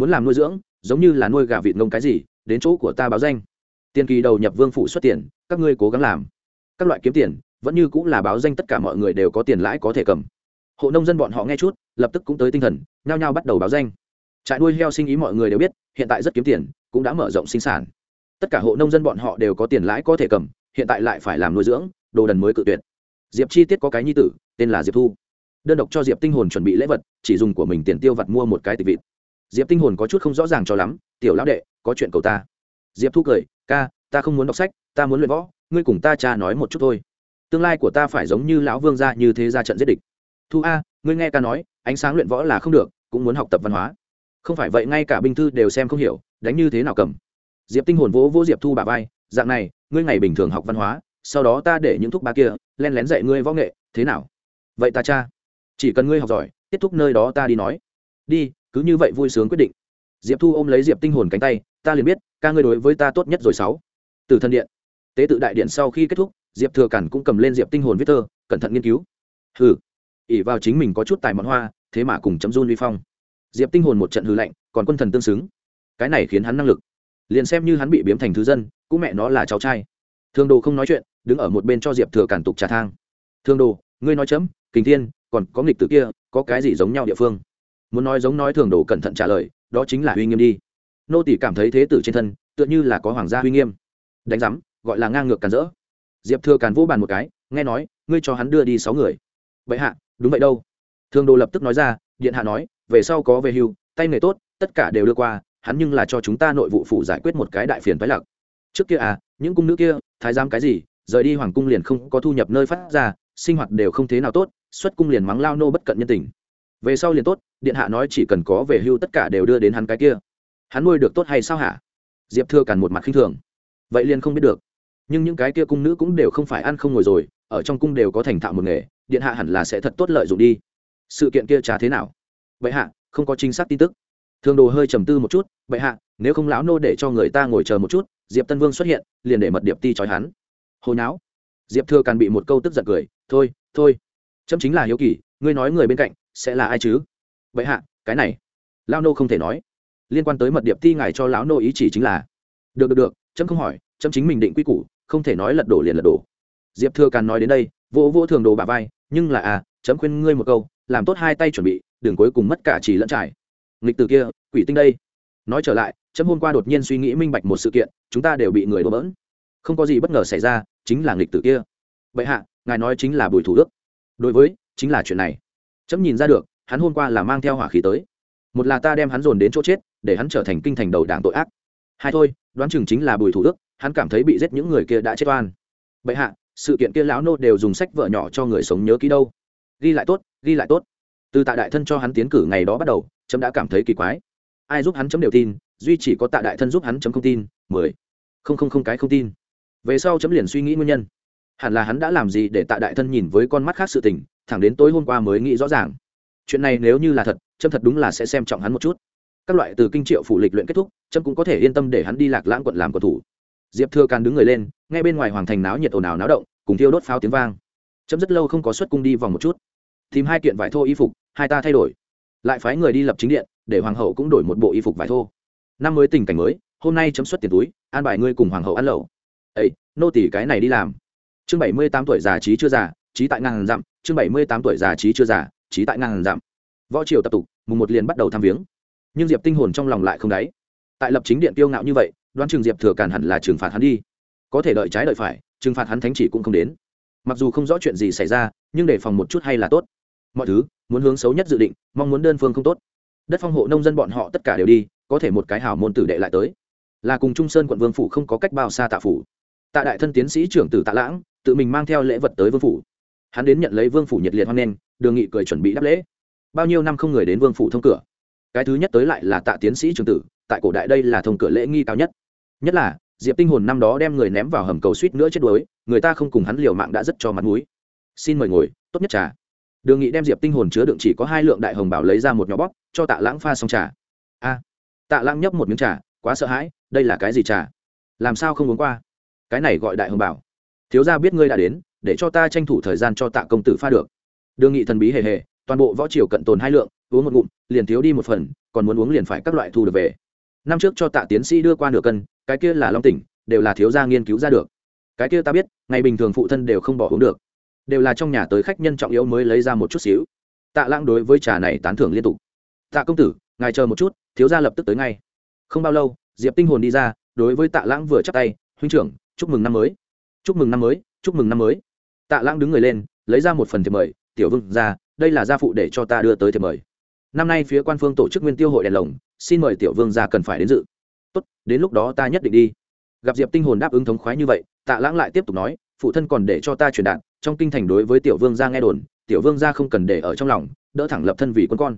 muốn làm nuôi dưỡng, giống như là nuôi gà vịt ngông cái gì, đến chỗ của ta báo danh. Tiền kỳ đầu nhập vương phủ xuất tiền, các ngươi cố gắng làm. Các loại kiếm tiền, vẫn như cũng là báo danh tất cả mọi người đều có tiền lãi có thể cầm. Hộ nông dân bọn họ nghe chút, lập tức cũng tới tinh thần, nhao nhao bắt đầu báo danh. Trại nuôi heo sinh ý mọi người đều biết, hiện tại rất kiếm tiền, cũng đã mở rộng sinh sản. Tất cả hộ nông dân bọn họ đều có tiền lãi có thể cầm, hiện tại lại phải làm nuôi dưỡng, đồ đần mới cự tuyệt. Diệp chi tiết có cái nhi tử, tên là diệp thu. Đơn độc cho diệp tinh hồn chuẩn bị lễ vật, chỉ dùng của mình tiền tiêu vặt mua một cái tịch vịt diệp tinh hồn có chút không rõ ràng cho lắm tiểu lão đệ có chuyện cầu ta diệp thu cười ca ta không muốn đọc sách ta muốn luyện võ ngươi cùng ta cha nói một chút thôi tương lai của ta phải giống như lão vương gia như thế ra trận giết địch thu a ngươi nghe ta nói ánh sáng luyện võ là không được cũng muốn học tập văn hóa không phải vậy ngay cả binh thư đều xem không hiểu đánh như thế nào cầm diệp tinh hồn vỗ vỗ diệp thu bà vai dạng này ngươi ngày bình thường học văn hóa sau đó ta để những thúc ba kia len lén dạy ngươi võ nghệ thế nào vậy ta cha chỉ cần ngươi học giỏi kết thúc nơi đó ta đi nói đi cứ như vậy vui sướng quyết định. Diệp thu ôm lấy diệp tinh hồn cánh tay, ta liền biết, ca ngươi đối với ta tốt nhất rồi sáu. Từ thân điện. Tế tự đại điện sau khi kết thúc, diệp thừa cản cũng cầm lên diệp tinh hồn viết thơ, cẩn thận nghiên cứu. Hừ ỉ vào chính mình có chút tài mọn hoa, thế mà cùng chấm run vi phong. Diệp tinh hồn một trận hư lạnh, còn quân thần tương xứng. Cái này khiến hắn năng lực. Liền xem như hắn bị biếm thành thứ dân, cũng mẹ nó là cháu trai. Thương đồ không nói chuyện, đứng ở một bên cho diệp thừa cản tục trà thang. Thương đồ, ngươi nói chấm, kình thiên, còn có nghịch tử kia, có cái gì giống nhau địa phương? Muốn nói giống nói thường đồ cẩn thận trả lời, đó chính là uy nghiêm đi. Nô tỷ cảm thấy thế tử trên thân, tựa như là có hoàng gia uy nghiêm. Đánh giám, gọi là ngang ngược càn rỡ. Diệp thừa càn vỗ bàn một cái, nghe nói, ngươi cho hắn đưa đi sáu người. Vậy hạ, đúng vậy đâu. Thường đồ lập tức nói ra, điện hạ nói, về sau có về hưu, tay nghề tốt, tất cả đều đưa qua, hắn nhưng là cho chúng ta nội vụ phủ giải quyết một cái đại phiền phái lặc. Trước kia à những cung nữ kia, thái giám cái gì, rời đi hoàng cung liền không có thu nhập nơi phát ra, sinh hoạt đều không thế nào tốt, xuất cung liền mắng lao nô bất cận nhân tình về sau liền tốt, điện hạ nói chỉ cần có về hưu tất cả đều đưa đến hắn cái kia. Hắn nuôi được tốt hay sao hả? Diệp thừa càn một mặt khinh thường. Vậy liền không biết được. Nhưng những cái kia cung nữ cũng đều không phải ăn không ngồi rồi, ở trong cung đều có thành thạo một nghề, điện hạ hẳn là sẽ thật tốt lợi dụng đi. Sự kiện kia trả thế nào? Vậy hạ, không có chính xác tin tức. Thường đồ hơi trầm tư một chút, vậy hạ, nếu không lão nô để cho người ta ngồi chờ một chút, diệp tân vương xuất hiện, liền để mật điệp ti trói hắn. Hồi não diệp thừa càn bị một câu tức giận cười, thôi thôi, chấm chính là hiếu kỳ, ngươi nói người bên cạnh sẽ là ai chứ? Vậy hạ, cái này lao nô không thể nói. Liên quan tới mật điệp thi ngài cho lão nô ý chỉ chính là, được được được trâm không hỏi trâm chính mình định quy củ, không thể nói lật đổ liền lật đổ. Diệp thừa càn nói đến đây, vỗ vỗ thường đồ bà vai, nhưng là à trâm khuyên ngươi một câu, làm tốt hai tay chuẩn bị đừng cuối cùng mất cả chỉ lẫn trải. Nghịch từ kia, quỷ tinh đây. Nói trở lại trâm hôm qua đột nhiên suy nghĩ minh bạch một sự kiện, chúng ta đều bị người đổ bỡn. Không có gì bất ngờ xảy ra, chính là nghịch tử kia. Vậy hạ, ngài nói chính là bùi thủ đức. Đối với, chính là chuyện này chấm nhìn ra được, hắn hôm qua là mang theo hỏa khí tới. Một là ta đem hắn dồn đến chỗ chết, để hắn trở thành kinh thành đầu đảng tội ác. Hai thôi, đoán chừng chính là bùi thủ đức hắn cảm thấy bị giết những người kia đã chết oan. Bệ hạ, sự kiện kia lão nô đều dùng sách vợ nhỏ cho người sống nhớ kỹ đâu. Ghi lại tốt, ghi lại tốt. Từ tạ đại thân cho hắn tiến cử ngày đó bắt đầu, chấm đã cảm thấy kỳ quái. Ai giúp hắn chấm đều tin, duy chỉ có tạ đại thân giúp hắn chấm không tin, mười. Không không không cái không tin. Về sau chấm liền suy nghĩ nguyên nhân hẳn là hắn đã làm gì để tạ đại thân nhìn với con mắt khác sự tình, thẳng đến tối hôm qua mới nghĩ rõ ràng. Chuyện này nếu như là thật, trâm thật đúng là sẽ xem trọng hắn một chút. Các loại từ kinh triệu phủ lịch luyện kết thúc, trâm cũng có thể yên tâm để hắn đi lạc lãng quận làm cầu thủ. Diệp thừa càn đứng người lên, ngay bên ngoài hoàng thành náo nhiệt ồn ào náo động, cùng thiêu đốt pháo tiếng vang. Trâm rất lâu không có xuất cung đi vòng một chút. Tìm hai kiện vải thô y phục, hai ta thay đổi. Lại phái người đi lập chính điện, để hoàng hậu cũng đổi một bộ y phục vải thô. Năm mới tình cảnh mới, hôm nay chấm xuất tiền túi, an bài ngươi cùng hoàng hậu ăn lẩu. Ấy nô tỷ cái này đi làm chương bảy mươi tám tuổi già trí chưa già, trí tại ngàn dặm. Chương bảy mươi tám tuổi già trí chưa già, trí tại ngàn dặm. Võ triều tập tục, mùng một liền bắt đầu tham viếng. Nhưng diệp tinh hồn trong lòng lại không đáy. Tại lập chính điện kiêu ngạo như vậy, đoán trường diệp thừa cản hẳn là trừng phạt hắn đi. Có thể đợi trái đợi phải, trừng phạt hắn thánh chỉ cũng không đến. Mặc dù không rõ chuyện gì xảy ra, nhưng để phòng một chút hay là tốt. Mọi thứ, muốn hướng xấu nhất dự định, mong muốn đơn phương không tốt. Đất phong hộ nông dân bọn họ tất cả đều đi, có thể một cái hào môn tử đệ lại tới. Là cùng trung sơn quận vương phủ không có cách bao xa tạ phủ. Tạ đại thân tiến sĩ trưởng tử tạ lãng tự mình mang theo lễ vật tới vương phủ. Hắn đến nhận lấy vương phủ nhiệt liệt hoan nghênh, đường nghị cười chuẩn bị đáp lễ. Bao nhiêu năm không người đến vương phủ thông cửa? Cái thứ nhất tới lại là tạ tiến sĩ trường tử, tại cổ đại đây là thông cửa lễ nghi cao nhất. Nhất là, diệp tinh hồn năm đó đem người ném vào hầm cầu suýt nữa chết đuối, người ta không cùng hắn liều mạng đã rất cho mặt mũi. Xin mời ngồi, tốt nhất trà. Đường nghị đem diệp tinh hồn chứa đựng chỉ có hai lượng đại hồng bảo lấy ra một nhỏ bóp, cho tạ lãng pha xong trà. A, tạ lãng nhấp một miếng trà, quá sợ hãi, đây là cái gì trà? Làm sao không uống qua? Cái này gọi đại hồng bảo thiếu gia biết ngươi đã đến, để cho ta tranh thủ thời gian cho tạ công tử pha được. Đường nghị thần bí hề hề, toàn bộ võ triều cận tồn hai lượng, uống một ngụm, liền thiếu đi một phần, còn muốn uống liền phải các loại thu được về. Năm trước cho tạ tiến sĩ đưa qua nửa cân, cái kia là long tỉnh, đều là thiếu gia nghiên cứu ra được. Cái kia ta biết, ngày bình thường phụ thân đều không bỏ uống được. Đều là trong nhà tới khách nhân trọng yếu mới lấy ra một chút xíu. Tạ lãng đối với trà này tán thưởng liên tục. Tạ công tử, ngài chờ một chút, thiếu gia lập tức tới ngay. Không bao lâu, diệp tinh hồn đi ra, đối với tạ lãng vừa chắp tay, huynh trưởng, chúc mừng năm mới chúc mừng năm mới, chúc mừng năm mới. Tạ lãng đứng người lên, lấy ra một phần thiệp mời. Tiểu vương ra, đây là gia phụ để cho ta đưa tới thiệp mời. Năm nay phía quan phương tổ chức nguyên tiêu hội đèn lồng, xin mời tiểu vương ra cần phải đến dự. Tốt, đến lúc đó ta nhất định đi. Gặp diệp tinh hồn đáp ứng thống khoái như vậy, tạ lãng lại tiếp tục nói, phụ thân còn để cho ta truyền đạt, trong kinh thành đối với tiểu vương gia nghe đồn, tiểu vương gia không cần để ở trong lòng, đỡ thẳng lập thân vì quân con.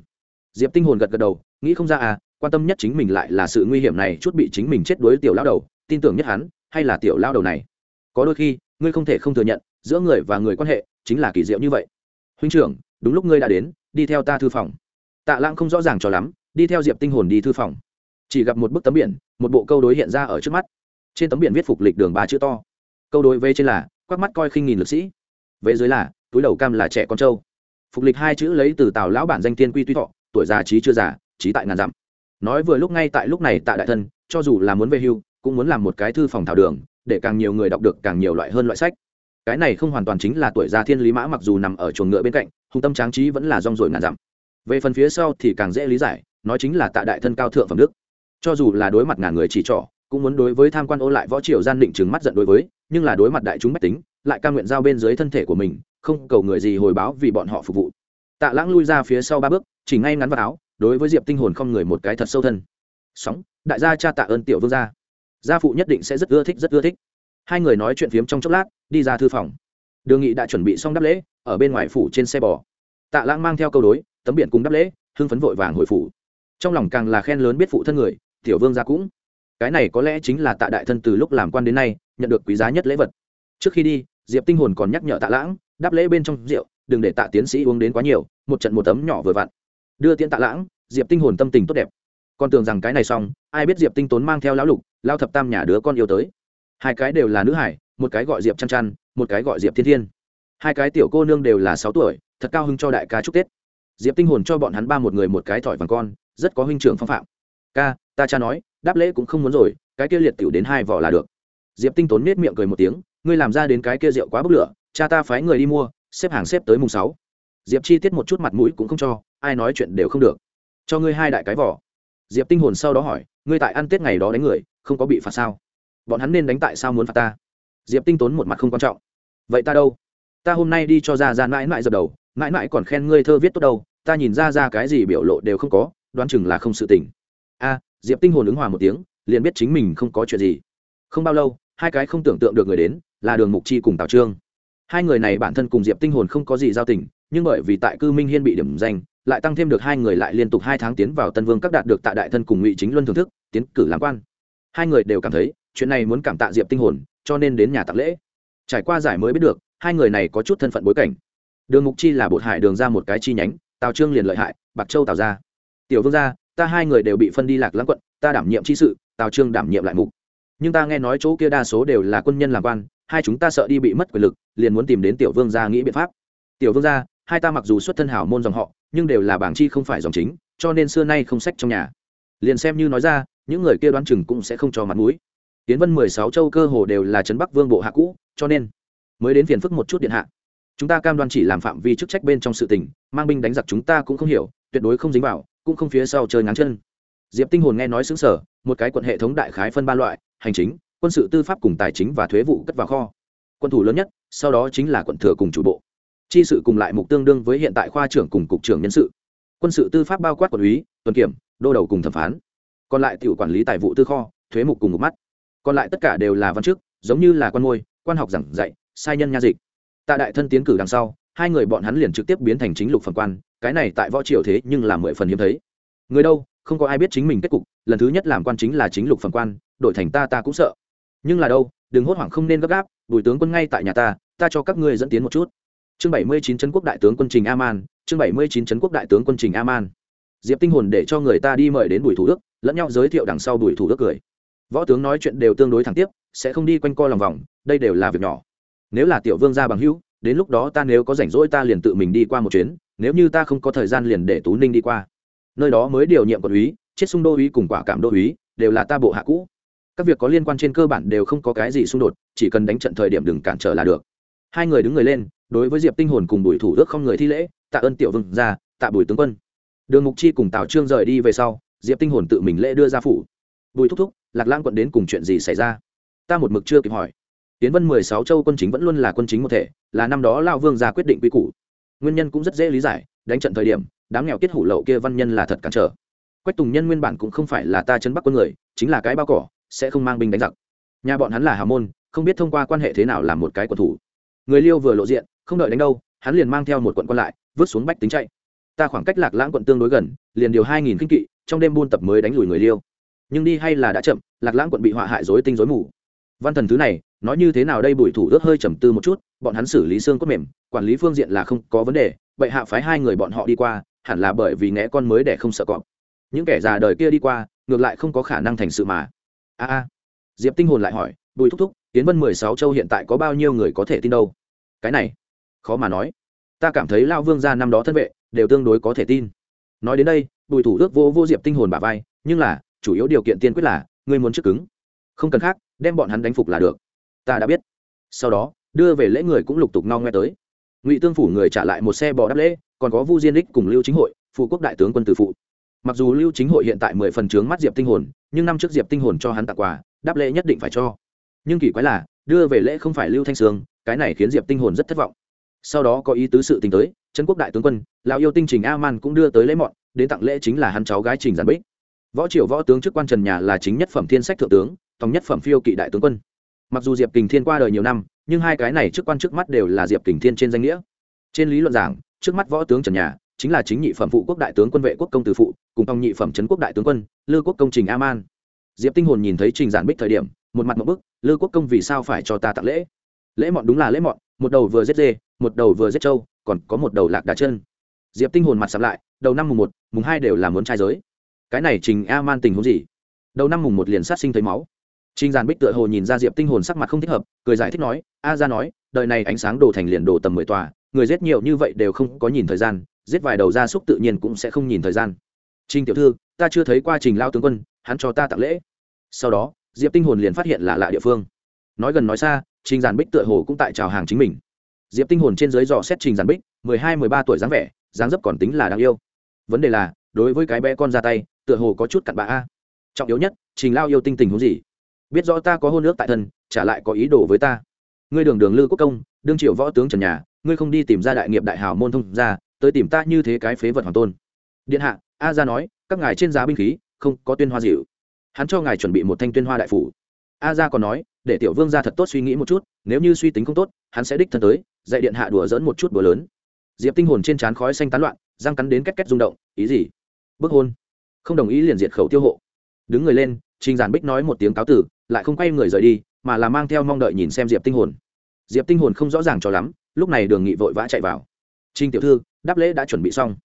Diệp tinh hồn gật gật đầu, nghĩ không ra à quan tâm nhất chính mình lại là sự nguy hiểm này, chút bị chính mình chết đuối tiểu lao đầu, tin tưởng nhất hắn, hay là tiểu lao đầu này? Có đôi khi, ngươi không thể không thừa nhận, giữa người và người quan hệ chính là kỳ diệu như vậy. Huynh trưởng, đúng lúc ngươi đã đến, đi theo ta thư phòng. Tạ lãng không rõ ràng cho lắm, đi theo diệp tinh hồn đi thư phòng. Chỉ gặp một bức tấm biển, một bộ câu đối hiện ra ở trước mắt. Trên tấm biển viết phục lịch đường ba chữ to. Câu đối về trên là, quắc mắt coi khinh nghìn lực sĩ. Về dưới là, túi đầu cam là trẻ con trâu. Phục lịch hai chữ lấy từ tào lão bản danh tiên quy tuy thọ, tuổi già trí chưa già, trí tại ngàn dặm. Nói vừa lúc ngay tại lúc này tạ đại thân cho dù là muốn về hưu, cũng muốn làm một cái thư phòng thảo đường để càng nhiều người đọc được càng nhiều loại hơn loại sách. Cái này không hoàn toàn chính là tuổi già thiên lý mã mặc dù nằm ở chuồng ngựa bên cạnh hùng tâm tráng trí vẫn là rong rồi ngàn dặm. Về phần phía sau thì càng dễ lý giải, nói chính là tạ đại thân cao thượng phẩm đức. Cho dù là đối mặt ngàn người chỉ trỏ, cũng muốn đối với tham quan ô lại võ triều gian định chứng mắt giận đối với, nhưng là đối mặt đại chúng mách tính, lại ca nguyện giao bên dưới thân thể của mình, không cầu người gì hồi báo vì bọn họ phục vụ. Tạ lãng lui ra phía sau ba bước, chỉ ngay ngắn vào áo, đối với diệp tinh hồn không người một cái thật sâu thân. Sóng, đại gia cha tạ ơn tiểu vương gia gia phụ nhất định sẽ rất ưa thích, rất ưa thích. Hai người nói chuyện phiếm trong chốc lát, đi ra thư phòng. Đường nghị đã chuẩn bị xong đáp lễ, ở bên ngoài phủ trên xe bò. Tạ lãng mang theo câu đối, tấm biển cùng đáp lễ, hưng phấn vội vàng hồi phủ. Trong lòng càng là khen lớn biết phụ thân người, tiểu vương gia cũng. Cái này có lẽ chính là tạ đại thân từ lúc làm quan đến nay, nhận được quý giá nhất lễ vật. Trước khi đi, diệp tinh hồn còn nhắc nhở tạ lãng, đáp lễ bên trong rượu, đừng để tạ tiến sĩ uống đến quá nhiều, một trận một tấm nhỏ vừa vặn. Đưa tiễn tạ lãng, diệp tinh hồn tâm tình tốt đẹp con tưởng rằng cái này xong, ai biết diệp tinh tốn mang theo lão lục lao thập tam nhà đứa con yêu tới. Hai cái đều là nữ hải, một cái gọi diệp chăn chăn, một cái gọi diệp thiên thiên. Hai cái tiểu cô nương đều là sáu tuổi, thật cao hưng cho đại ca chúc tết. Diệp tinh hồn cho bọn hắn ba một người một cái thỏi vàng con, rất có huynh trưởng phong phạm. Ca, ta cha nói, đáp lễ cũng không muốn rồi, cái kia liệt tiểu đến hai vỏ là được. Diệp tinh tốn nết miệng cười một tiếng, ngươi làm ra đến cái kia rượu quá bức lửa, cha ta phái người đi mua, xếp hàng xếp tới mùng sáu. Diệp chi tiết một chút mặt mũi cũng không cho, ai nói chuyện đều không được. Cho ngươi hai đại cái vỏ diệp tinh hồn sau đó hỏi, ngươi tại ăn tết ngày đó đánh người, không có bị phạt sao? Bọn hắn nên đánh tại sao muốn phạt ta? Diệp tinh tốn một mặt không quan trọng. Vậy ta đâu? Ta hôm nay đi cho ra ra mãi mãi dập đầu, mãi mãi còn khen ngươi thơ viết tốt đâu, ta nhìn ra ra cái gì biểu lộ đều không có, đoán chừng là không sự tình. A, diệp tinh hồn ứng hòa một tiếng, liền biết chính mình không có chuyện gì. Không bao lâu, hai cái không tưởng tượng được người đến, là đường mục chi cùng tào trương. Hai người này bản thân cùng diệp tinh hồn không có gì giao tình, nhưng bởi vì tại cư minh hiên bị điểm danh lại tăng thêm được hai người lại liên tục hai tháng tiến vào tân vương các đạt được tại đại thân cùng ngụy chính luân thưởng thức, tiến cử làm quan. Hai người đều cảm thấy, chuyện này muốn cảm tạ diệp tinh hồn, cho nên đến nhà tặng lễ. Trải qua giải mới biết được, hai người này có chút thân phận bối cảnh. Đường mục chi là bột hải đường ra một cái chi nhánh, tào trương liền lợi hại, bạc châu tào ra. Tiểu vương gia, ta hai người đều bị phân đi lạc lãng quận, ta đảm nhiệm chi sự, tào trương đảm nhiệm lại mục. Nhưng ta nghe nói chỗ kia đa số đều là quân nhân làm quan, hai chúng ta sợ đi bị mất quyền lực, liền muốn tìm đến tiểu vương gia nghĩ biện pháp. Tiểu vương gia hai ta mặc dù xuất thân hảo môn dòng họ, nhưng đều là bảng chi không phải dòng chính, cho nên xưa nay không sách trong nhà. Liền xem như nói ra, những người kia đoán chừng cũng sẽ không cho mặt mũi. Tiến vân mười sáu châu cơ hồ đều là trấn bắc vương bộ hạ cũ, cho nên mới đến phiền phức một chút điện hạ. Chúng ta cam đoan chỉ làm phạm vi chức trách bên trong sự tình, mang binh đánh giặc chúng ta cũng không hiểu, tuyệt đối không dính vào, cũng không phía sau chơi ngắn chân. Diệp tinh hồn nghe nói xứng sở một cái quận hệ thống đại khái phân ba loại, hành chính, quân sự tư pháp cùng tài chính và thuế vụ cất vào kho. Quân thủ lớn nhất, sau đó chính là quận thừa cùng chủ bộ chi sự cùng lại mục tương đương với hiện tại khoa trưởng cùng cục trưởng nhân sự. Quân sự tư pháp bao quát quản lý, tuần kiểm, đô đầu cùng thẩm phán. Còn lại tiểu quản lý tài vụ tư kho, thuế mục cùng một mắt. Còn lại tất cả đều là văn chức, giống như là quan môi, quan học giảng dạy, sai nhân nha dịch. Tại đại thân tiến cử đằng sau, hai người bọn hắn liền trực tiếp biến thành chính lục phần quan, cái này tại võ triều thế nhưng là mười phần hiếm thấy. Người đâu, không có ai biết chính mình kết cục, lần thứ nhất làm quan chính là chính lục phần quan, đổi thành ta ta cũng sợ. Nhưng là đâu, đừng hốt hoảng không nên gấp gáp, bùi tướng quân ngay tại nhà ta ta cho các ngươi dẫn tiến một chút chương bảy mươi chín trấn quốc đại tướng quân trình aman, chương bảy mươi chín trấn quốc đại tướng quân trình aman. Diệp tinh hồn để cho người ta đi mời đến bùi thủ đức, lẫn nhau giới thiệu đằng sau bùi thủ đức cười. Võ tướng nói chuyện đều tương đối thẳng tiếp, sẽ không đi quanh co lòng vòng, đây đều là việc nhỏ. Nếu là tiểu vương gia bằng hữu, đến lúc đó ta nếu có rảnh rỗi ta liền tự mình đi qua một chuyến, nếu như ta không có thời gian liền để tú ninh đi qua. Nơi đó mới điều nhiệm quận úy chết xung đô úy cùng quả cảm đô úy, đều là ta bộ hạ cũ. Các việc có liên quan trên cơ bản đều không có cái gì xung đột, chỉ cần đánh trận thời điểm đừng cản trở là được. Hai người đứng người lên đối với diệp tinh hồn cùng bùi thủ đức không người thi lễ, tạ ơn tiểu vương ra tạ bùi tướng quân. Đường mục chi cùng tào trương rời đi về sau, diệp tinh hồn tự mình lễ đưa ra phủ. Bùi thúc thúc, lạc Lang quận đến cùng chuyện gì xảy ra? Ta một mực chưa kịp hỏi. Tiến vân mười sáu châu quân chính vẫn luôn là quân chính một thể, là năm đó lao vương ra quyết định quy củ. Nguyên nhân cũng rất dễ lý giải, đánh trận thời điểm, đám nghèo kết hủ lậu kia văn nhân là thật cản trở. Quách tùng nhân nguyên bản cũng không phải là ta chân bắc quân người, chính là cái bao cỏ, sẽ không mang binh đánh giặc. Nhà bọn hắn là hào môn, không biết thông qua quan hệ thế nào làm một cái quần thủ. Người liêu vừa lộ diện không đợi đánh đâu, hắn liền mang theo một quận quân lại, vứt xuống bách tính chạy. Ta khoảng cách lạc lãng quận tương đối gần, liền điều hai nghìn kinh kỵ, trong đêm buôn tập mới đánh lùi người liêu. Nhưng đi hay là đã chậm, lạc lãng quận bị họa hại dối tinh dối mù. Văn thần thứ này, nói như thế nào đây bùi thủ ước hơi trầm tư một chút, bọn hắn xử lý xương cốt mềm, quản lý phương diện là không có vấn đề, vậy hạ phái hai người bọn họ đi qua, hẳn là bởi vì né con mới để không sợ cọp. Những kẻ già đời kia đi qua, ngược lại không có khả năng thành sự mà. A a. Diệp tinh hồn lại hỏi, bùi thúc thúc tiến vân mười sáu châu hiện tại có bao nhiêu người có thể tin đâu? Cái này khó mà nói. Ta cảm thấy lao vương gia năm đó thân vệ đều tương đối có thể tin. Nói đến đây, bùi thủ ước vô vô diệp tinh hồn bà vai, nhưng là, chủ yếu điều kiện tiên quyết là, ngươi muốn trước cứng. Không cần khác, đem bọn hắn đánh phục là được. Ta đã biết. Sau đó, đưa về lễ người cũng lục tục no nghe tới. Ngụy tương phủ người trả lại một xe bò đáp lễ, còn có vu diên đích cùng lưu chính hội, phụ quốc đại tướng quân tử phụ. Mặc dù lưu chính hội hiện tại mười phần trướng mắt diệp tinh hồn, nhưng năm trước diệp tinh hồn cho hắn tặng quà, đáp lễ nhất định phải cho. Nhưng kỳ quái là, đưa về lễ không phải lưu thanh sương, cái này khiến diệp tinh hồn rất thất vọng sau đó có ý tứ sự tình tới, trấn quốc đại tướng quân, lão yêu tinh trình a man cũng đưa tới lễ mọn, đến tặng lễ chính là hắn cháu gái trình giản bích. Võ triều võ tướng chức quan trần nhà là chính nhất phẩm thiên sách thượng tướng, tòng nhất phẩm phiêu kỵ đại tướng quân. Mặc dù diệp kình thiên qua đời nhiều năm, nhưng hai cái này chức quan trước mắt đều là diệp kình thiên trên danh nghĩa. Trên lý luận giảng, trước mắt võ tướng trần nhà chính là chính nhị phẩm phụ quốc đại tướng quân vệ quốc công từ phụ, cùng tòng nhị phẩm trấn quốc đại tướng quân, lư quốc công trình a man diệp tinh hồn nhìn thấy trình giản bích thời điểm, một mặt một bức, lư quốc công vì sao phải cho ta tặng lễ? Lễ mọn đúng là lễ mọn một đầu vừa giết dê một đầu vừa giết trâu còn có một đầu lạc đá chân diệp tinh hồn mặt sắm lại đầu năm mùng một mùng hai đều là muốn trai giới cái này trình a man tình huống gì đầu năm mùng một liền sát sinh thấy máu Trình Giản Bích tựa hồ nhìn ra Diệp Tinh Hồn sắc mặt không thích hợp, cười giải thích nói, "A gia nói, đời này ánh sáng đổ thành liền đổ tầm mười tòa, người giết nhiều như vậy đều không có nhìn thời gian, giết vài đầu gia súc tự nhiên cũng sẽ không nhìn thời gian." Trình tiểu thư, ta chưa thấy qua Trình lao tướng quân, hắn cho ta tặng lễ. Sau đó, Diệp Tinh Hồn liền phát hiện là lạ địa phương. Nói gần nói xa, Trình Giản Bích tựa hồ cũng tại chào hàng chính mình. Diệp Tinh Hồn trên dưới dò xét Trình Giản Bích, mười hai mười ba tuổi dáng vẻ, dáng dấp còn tính là đáng yêu. Vấn đề là, đối với cái bé con ra tay, tựa hồ có chút cặn bã a. Trọng yếu nhất, Trình lao yêu tinh tình huống gì? biết rõ ta có hôn ước tại thân trả lại có ý đồ với ta ngươi đường đường lư quốc công đương triệu võ tướng trần nhà ngươi không đi tìm ra đại nghiệp đại hào môn thông ra tới tìm ta như thế cái phế vật hoàng tôn điện hạ a ra nói các ngài trên giá binh khí không có tuyên hoa dịu hắn cho ngài chuẩn bị một thanh tuyên hoa đại phủ a ra còn nói để tiểu vương ra thật tốt suy nghĩ một chút, nếu như suy tính không tốt, hắn sẽ đích thân tới, dạy điện hạ đùa dỡn một chút bữa lớn. Diệp tinh hồn trên trán khói xanh tán loạn, răng cắn đến két két rung động, ý gì? Bức hôn. Không đồng ý liền diệt khẩu tiêu hộ. Đứng người lên, trình giản bích nói một tiếng cáo tử, lại không quay người rời đi, mà là mang theo mong đợi nhìn xem diệp tinh hồn. Diệp tinh hồn không rõ ràng cho lắm, lúc này đường nghị vội vã chạy vào. Trinh tiểu thư, đáp lễ đã chuẩn bị xong.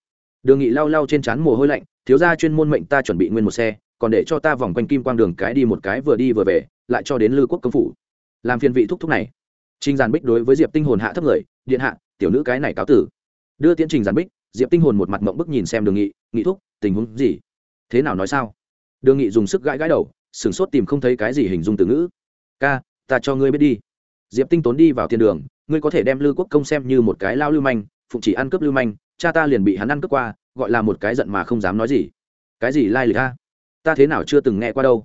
Đường nghị lau lau trên trán mồ hôi lạnh, thiếu gia chuyên môn mệnh ta chuẩn bị nguyên một xe còn để cho ta vòng quanh kim quang đường cái đi một cái vừa đi vừa về, lại cho đến lư quốc công phủ. Làm phiền vị thúc thúc này. Trình giàn bích đối với diệp tinh hồn hạ thấp người, điện hạ, tiểu nữ cái này cáo tử. Đưa tiến trình giàn bích, diệp tinh hồn một mặt mộng bức nhìn xem đường nghị nghị thúc, tình huống gì? Thế nào nói sao? Đường nghị dùng sức gãi gãi đầu, sửng sốt tìm không thấy cái gì hình dung từ ngữ. Ca, ta cho ngươi biết đi. Diệp tinh tốn đi vào thiên đường, ngươi có thể đem lư quốc công xem như một cái lao lưu manh, phụng chỉ ăn cướp lưu manh, cha ta liền bị hắn ăn cướp qua, gọi là một cái giận mà không dám nói gì. Cái gì lai lịch ca ta thế nào chưa từng nghe qua đâu.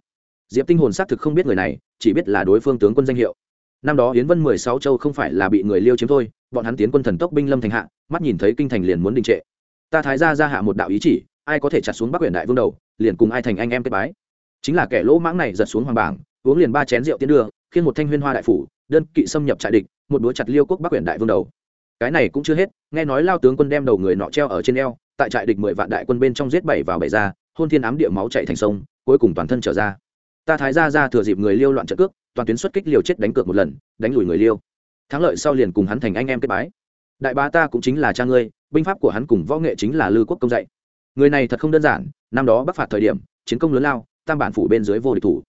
Diệp tinh hồn xác thực không biết người này, chỉ biết là đối phương tướng quân danh hiệu. Năm đó hiến vân mười sáu châu không phải là bị người liêu chiếm thôi, bọn hắn tiến quân thần tốc binh lâm thành hạ, mắt nhìn thấy kinh thành liền muốn đình trệ. Ta thái ra ra hạ một đạo ý chỉ, ai có thể chặt xuống bắc huyện đại vương đầu, liền cùng ai thành anh em kết bái. Chính là kẻ lỗ mãng này giật xuống hoàng bảng, uống liền ba chén rượu tiến đưa khiến một thanh huyên hoa đại phủ, đơn kỵ xâm nhập trại địch, một đũa chặt liêu quốc bắc huyện đại vương đầu. Cái này cũng chưa hết, nghe nói lao tướng quân đem đầu người nọ treo ở trên eo, tại trại địch mười vạn đại quân bên trong giết bảy vào bảy ra hôn thiên ám địa máu chạy thành sông, cuối cùng toàn thân trở ra. Ta thái ra ra thừa dịp người liêu loạn trận cước, toàn tuyến xuất kích liều chết đánh cược một lần, đánh lùi người liêu. Thắng lợi sau liền cùng hắn thành anh em kết bái. Đại bá ta cũng chính là cha ngươi, binh pháp của hắn cùng võ nghệ chính là lư quốc công dạy. Người này thật không đơn giản, năm đó bắc phạt thời điểm, chiến công lớn lao, tam bản phủ bên dưới vô địch thủ.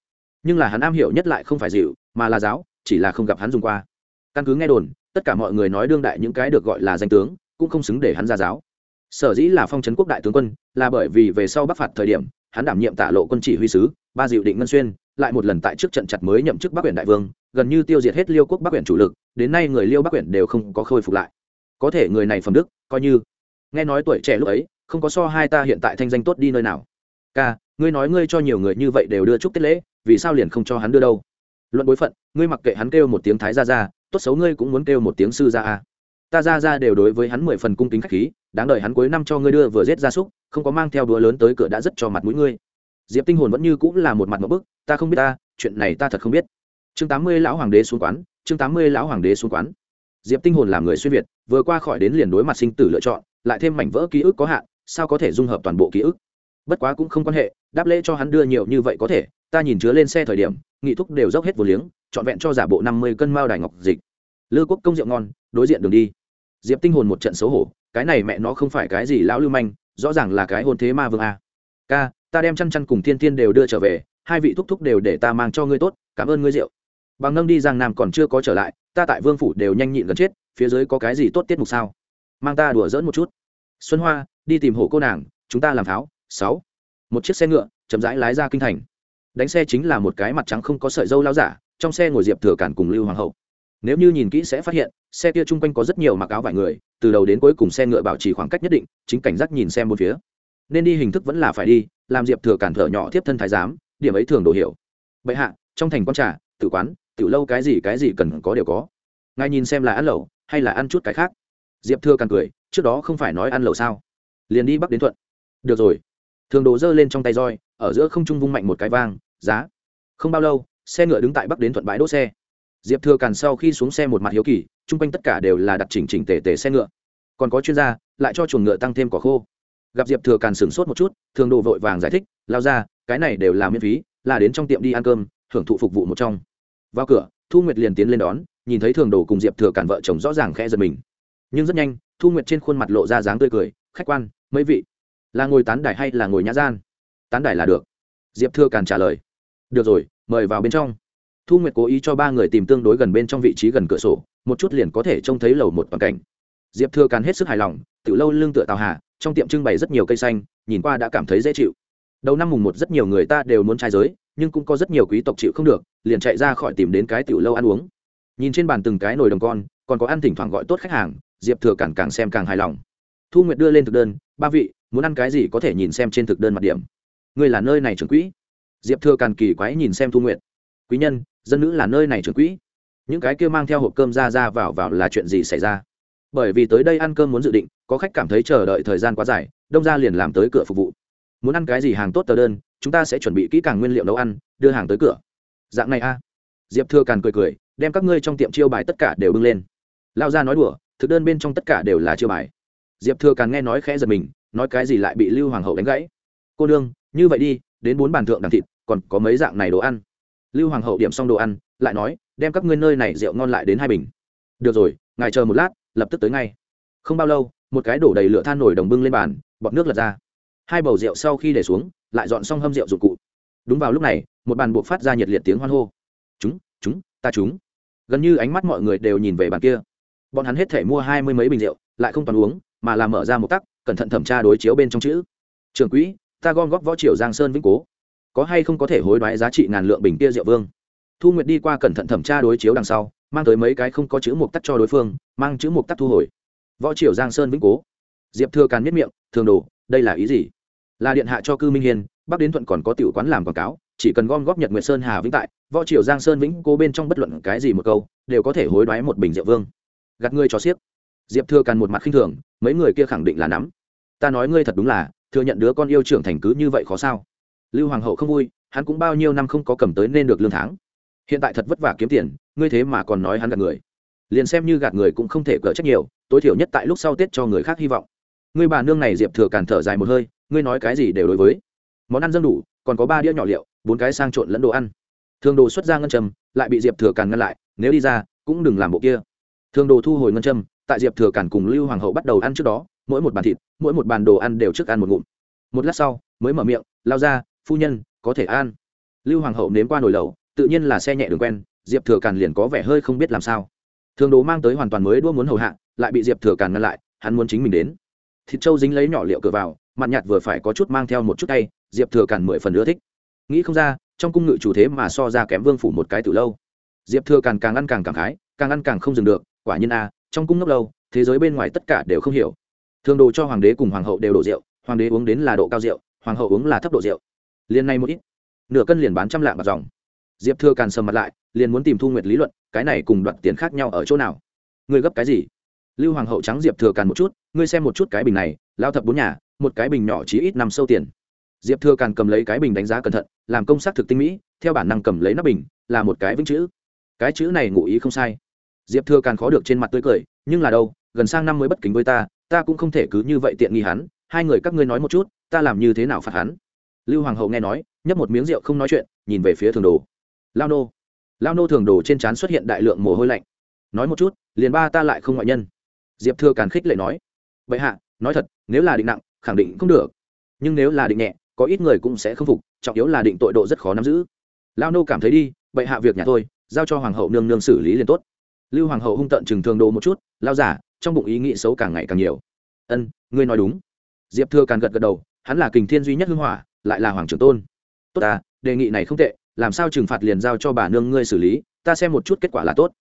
Nhưng là hắn am hiểu nhất lại không phải dịu, mà là giáo, chỉ là không gặp hắn dùng qua. Căn cứ nghe đồn, tất cả mọi người nói đương đại những cái được gọi là danh tướng, cũng không xứng để hắn ra giáo sở dĩ là phong trấn quốc đại tướng quân, là bởi vì về sau bắc phạt thời điểm, hắn đảm nhiệm tạ lộ quân chỉ huy sứ, ba diệu định ngân xuyên, lại một lần tại trước trận chặt mới nhậm chức bắc huyện đại vương, gần như tiêu diệt hết liêu quốc bắc huyện chủ lực, đến nay người liêu bắc huyện đều không có khôi phục lại. Có thể người này phẩm đức, coi như. Nghe nói tuổi trẻ lúc ấy, không có so hai ta hiện tại thanh danh tốt đi nơi nào. Ca, ngươi nói ngươi cho nhiều người như vậy đều đưa chúc tết lễ, vì sao liền không cho hắn đưa đâu? Luận bối phận, ngươi mặc kệ hắn kêu một tiếng thái ra ra tốt xấu ngươi cũng muốn kêu một tiếng sư ra a ta ra ra đều đối với hắn mười phần cung kính khách khí, đáng đợi hắn cuối năm cho ngươi đưa vừa giết a súc, không có mang theo đũa lớn tới cửa đã rất cho mặt mũi ngươi. Diệp tinh hồn vẫn như cũng là một mặt một bức, ta không biết ta, chuyện này ta thật không biết. Chương tám mươi lão hoàng đế xuống quán, chương tám mươi lão hoàng đế xuống quán. Diệp tinh hồn làm người xuyên việt, vừa qua khỏi đến liền đối mặt sinh tử lựa chọn, lại thêm mảnh vỡ ký ức có hạn, sao có thể dung hợp toàn bộ ký ức? Bất quá cũng không quan hệ, đáp lễ cho hắn đưa nhiều như vậy có thể, ta nhìn chứa lên xe thời điểm, nghị thúc đều dốc hết vô liếng, trọn vẹn cho giả bộ năm mươi cân mao đài ngọc dịch. Lư quốc công rượu ngon, đối diện đường đi diệp tinh hồn một trận xấu hổ, cái này mẹ nó không phải cái gì lão lưu manh, rõ ràng là cái hôn thế ma vương a. Ca, ta đem chăn chăn cùng thiên thiên đều đưa trở về, hai vị thúc thúc đều để ta mang cho ngươi tốt, cảm ơn ngươi rượu. Bằng nâng đi giang nam còn chưa có trở lại, ta tại vương phủ đều nhanh nhịn gần chết, phía dưới có cái gì tốt tiết mục sao? Mang ta đùa dỡn một chút. Xuân hoa, đi tìm hổ cô nàng, chúng ta làm pháo. Sáu. Một chiếc xe ngựa, chậm rãi lái ra kinh thành. Đánh xe chính là một cái mặt trắng không có sợi dâu lao giả, trong xe ngồi diệp thừa cản cùng lưu hoàng hậu nếu như nhìn kỹ sẽ phát hiện, xe kia chung quanh có rất nhiều mặc áo vải người, từ đầu đến cuối cùng xe ngựa bảo trì khoảng cách nhất định, chính cảnh giác nhìn xem một phía. Nên đi hình thức vẫn là phải đi, làm diệp thừa cản thở nhỏ tiếp thân thái giám, điểm ấy thường đồ hiểu. Bệ hạ, trong thành quan trà tự quán tự lâu cái gì cái gì cần có đều có. Ngài nhìn xem là ăn lẩu, hay là ăn chút cái khác? Diệp thừa càng cười, trước đó không phải nói ăn lẩu sao? Liền đi bắc đến thuận. Được rồi. Thường đồ giơ lên trong tay roi, ở giữa không trung vung mạnh một cái vang, giá. Không bao lâu, xe ngựa đứng tại bắc đến thuận bãi đỗ xe diệp thừa càn sau khi xuống xe một mặt hiếu kỳ, chung quanh tất cả đều là đặt chỉnh chỉnh tề tề xe ngựa. Còn có chuyên gia, lại cho chuồng ngựa tăng thêm cỏ khô. Gặp diệp thừa càn sửng sốt một chút, thường đồ vội vàng giải thích, lao ra, cái này đều là miễn phí, là đến trong tiệm đi ăn cơm hưởng thụ phục vụ một trong. Vào cửa, thu nguyệt liền tiến lên đón, nhìn thấy thường đồ cùng diệp thừa càn vợ chồng rõ ràng khẽ giật mình. Nhưng rất nhanh, thu nguyệt trên khuôn mặt lộ ra dáng tươi cười, khách quan, mấy vị? Là ngồi tán đài hay là ngồi nhã gian? Tán đài là được. Diệp thừa càn trả lời, được rồi, mời vào bên trong thu nguyệt cố ý cho ba người tìm tương đối gần bên trong vị trí gần cửa sổ, một chút liền có thể trông thấy lầu một toàn cảnh. Diệp thừa càn hết sức hài lòng, tự lâu lương tựa tàu hà, trong tiệm trưng bày rất nhiều cây xanh, nhìn qua đã cảm thấy dễ chịu. Đầu năm mùng một rất nhiều người ta đều muốn trai giới, nhưng cũng có rất nhiều quý tộc chịu không được, liền chạy ra khỏi tìm đến cái tiểu lâu ăn uống. Nhìn trên bàn từng cái nồi đồng con, còn có ăn thỉnh thoảng gọi tốt khách hàng, diệp thừa càng càng xem càng hài lòng. Thu nguyệt đưa lên thực đơn, ba vị, muốn ăn cái gì có thể nhìn xem trên thực đơn mặt điểm. Người là nơi này trưởng quỹ. Diệp thừa càn kỳ quái nhìn xem thu nguyệt. Quý nhân dân nữ là nơi này trưởng quỹ. Những cái kia mang theo hộp cơm ra ra vào vào là chuyện gì xảy ra? Bởi vì tới đây ăn cơm muốn dự định, có khách cảm thấy chờ đợi thời gian quá dài, đông ra liền làm tới cửa phục vụ. Muốn ăn cái gì hàng tốt tờ đơn, chúng ta sẽ chuẩn bị kỹ càng nguyên liệu nấu ăn, đưa hàng tới cửa. Dạng này a. Diệp thưa càn cười cười, đem các ngươi trong tiệm chiêu bài tất cả đều bưng lên. Lao ra nói đùa, thực đơn bên trong tất cả đều là chiêu bài. Diệp thưa càn nghe nói khẽ giật mình, nói cái gì lại bị lưu hoàng hậu đánh gãy. Cô đương như vậy đi, đến bốn bàn thượng đằng thịt, còn có mấy dạng này đồ ăn? Lưu hoàng hậu điểm xong đồ ăn, lại nói, đem các ngươi nơi này rượu ngon lại đến hai bình. Được rồi, ngài chờ một lát, lập tức tới ngay. Không bao lâu, một cái đổ đầy lửa than nổi đồng bưng lên bàn, bọt nước lật ra. Hai bầu rượu sau khi để xuống, lại dọn xong hâm rượu dụng cụ. Đúng vào lúc này, một bàn buộc phát ra nhiệt liệt tiếng hoan hô. Chúng chúng, ta chúng. Gần như ánh mắt mọi người đều nhìn về bàn kia. Bọn hắn hết thể mua hai mươi mấy bình rượu, lại không toàn uống, mà làm mở ra một tắc, cẩn thận thẩm tra đối chiếu bên trong chữ. Trường quỹ, ta gom góp võ triều giang sơn vĩnh cố có hay không có thể hối đoái giá trị ngàn lượng bình kia rượu vương? Thu nguyệt đi qua cẩn thận thẩm tra đối chiếu đằng sau, mang tới mấy cái không có chữ mục tắc cho đối phương, mang chữ mục tắc thu hồi. Võ triều giang sơn vĩnh cố. Diệp thừa càn miết miệng, thường đồ, đây là ý gì? Là điện hạ cho cư minh hiền bắc đến thuận còn có tiểu quán làm quảng cáo, chỉ cần gom góp nhật nguyệt sơn hà vĩnh tại, võ triều giang sơn vĩnh cố bên trong bất luận cái gì một câu, đều có thể hối đoái một bình rượu vương. Gạt ngươi cho xiếc. Diệp thừa càn một mặt khinh thường, mấy người kia khẳng định là nắm. Ta nói ngươi thật đúng là, thừa nhận đứa con yêu trưởng thành cứ như vậy khó sao? Lưu hoàng hậu không vui, hắn cũng bao nhiêu năm không có cầm tới nên được lương tháng. Hiện tại thật vất vả kiếm tiền, ngươi thế mà còn nói hắn gạt người. Liền xem như gạt người cũng không thể cỡ trách nhiều, tối thiểu nhất tại lúc sau tết cho người khác hy vọng. Ngươi bà nương này diệp thừa càn thở dài một hơi, ngươi nói cái gì đều đối với. Món ăn dân đủ, còn có ba đĩa nhỏ liệu, bốn cái sang trộn lẫn đồ ăn. Thường đồ xuất ra ngân châm, lại bị diệp thừa càn ngăn lại, nếu đi ra, cũng đừng làm bộ kia. Thường đồ thu hồi ngân châm, tại diệp thừa càn cùng lưu hoàng hậu bắt đầu ăn trước đó, mỗi một bàn thịt, mỗi một bàn đồ ăn đều trước ăn một ngụm. Một lát sau, mới mở miệng, lao ra phu nhân, có thể an. lưu hoàng hậu nếm qua nồi lẩu, tự nhiên là xe nhẹ đường quen, diệp thừa càn liền có vẻ hơi không biết làm sao. Thường đồ mang tới hoàn toàn mới đua muốn hầu hạ, lại bị diệp thừa càn ngăn lại, hắn muốn chính mình đến. Thịt trâu dính lấy nhỏ liệu cửa vào mặt nhạt vừa phải có chút mang theo một chút tay diệp thừa càn mười phần ưa thích. Nghĩ không ra, trong cung ngự chủ thế mà so ra kém vương phủ một cái từ lâu. Diệp thừa càn càng ăn càng cảm khái, càng ăn càng không dừng được, quả nhiên a, trong cung ngốc lâu, thế giới bên ngoài tất cả đều không hiểu. Thường đồ cho hoàng đế cùng hoàng hậu đều đổ rượu, hoàng đế uống đến là độ cao rượu, hoàng hậu uống là thấp độ rượu liền này một ít. Nửa cân liền bán trăm lạng bạc dòng. Diệp thừa càn sầm mặt lại, liền muốn tìm thu nguyệt lý luận, cái này cùng đoạt tiền khác nhau ở chỗ nào? Ngươi gấp cái gì? Lưu hoàng hậu trắng diệp thừa càn một chút, ngươi xem một chút cái bình này, lao thập bốn nhà, một cái bình nhỏ chỉ ít năm sâu tiền. Diệp thừa càn cầm lấy cái bình đánh giá cẩn thận, làm công xác thực tinh mỹ, theo bản năng cầm lấy nắp bình, là một cái vĩnh chữ. Cái chữ này ngụ ý không sai. Diệp thừa càn khó được trên mặt tươi cười, nhưng là đâu, gần sang năm mới bất kính với ta ta cũng không thể cứ như vậy tiện nghi hắn. Hai người các ngươi nói một chút, ta làm như thế nào phạt hắn? Lưu hoàng hậu nghe nói, nhấp một miếng rượu không nói chuyện, nhìn về phía thường đồ. Lao nô lao nô thường đồ trên trán xuất hiện đại lượng mồ hôi lạnh. Nói một chút, liền ba ta lại không ngoại nhân. Diệp thừa càn khích lệ nói vậy hạ, nói thật, nếu là định nặng, khẳng định không được. Nhưng nếu là định nhẹ, có ít người cũng sẽ không phục, trọng yếu là định tội độ rất khó nắm giữ. Lao nô cảm thấy đi vậy hạ việc nhà tôi giao cho hoàng hậu nương nương xử lý liền tốt. Lưu hoàng hậu hung tận chừng thường đồ một chút, lao giả, trong bụng ý nghĩ xấu càng ngày càng nhiều. Ân, ngươi nói đúng. Diệp thừa càn gật gật đầu, hắn là kình thiên duy nhất hưng hỏa lại là hoàng trưởng tôn. Tốt ta, đề nghị này không tệ, làm sao trừng phạt liền giao cho bà nương ngươi xử lý, ta xem một chút kết quả là tốt.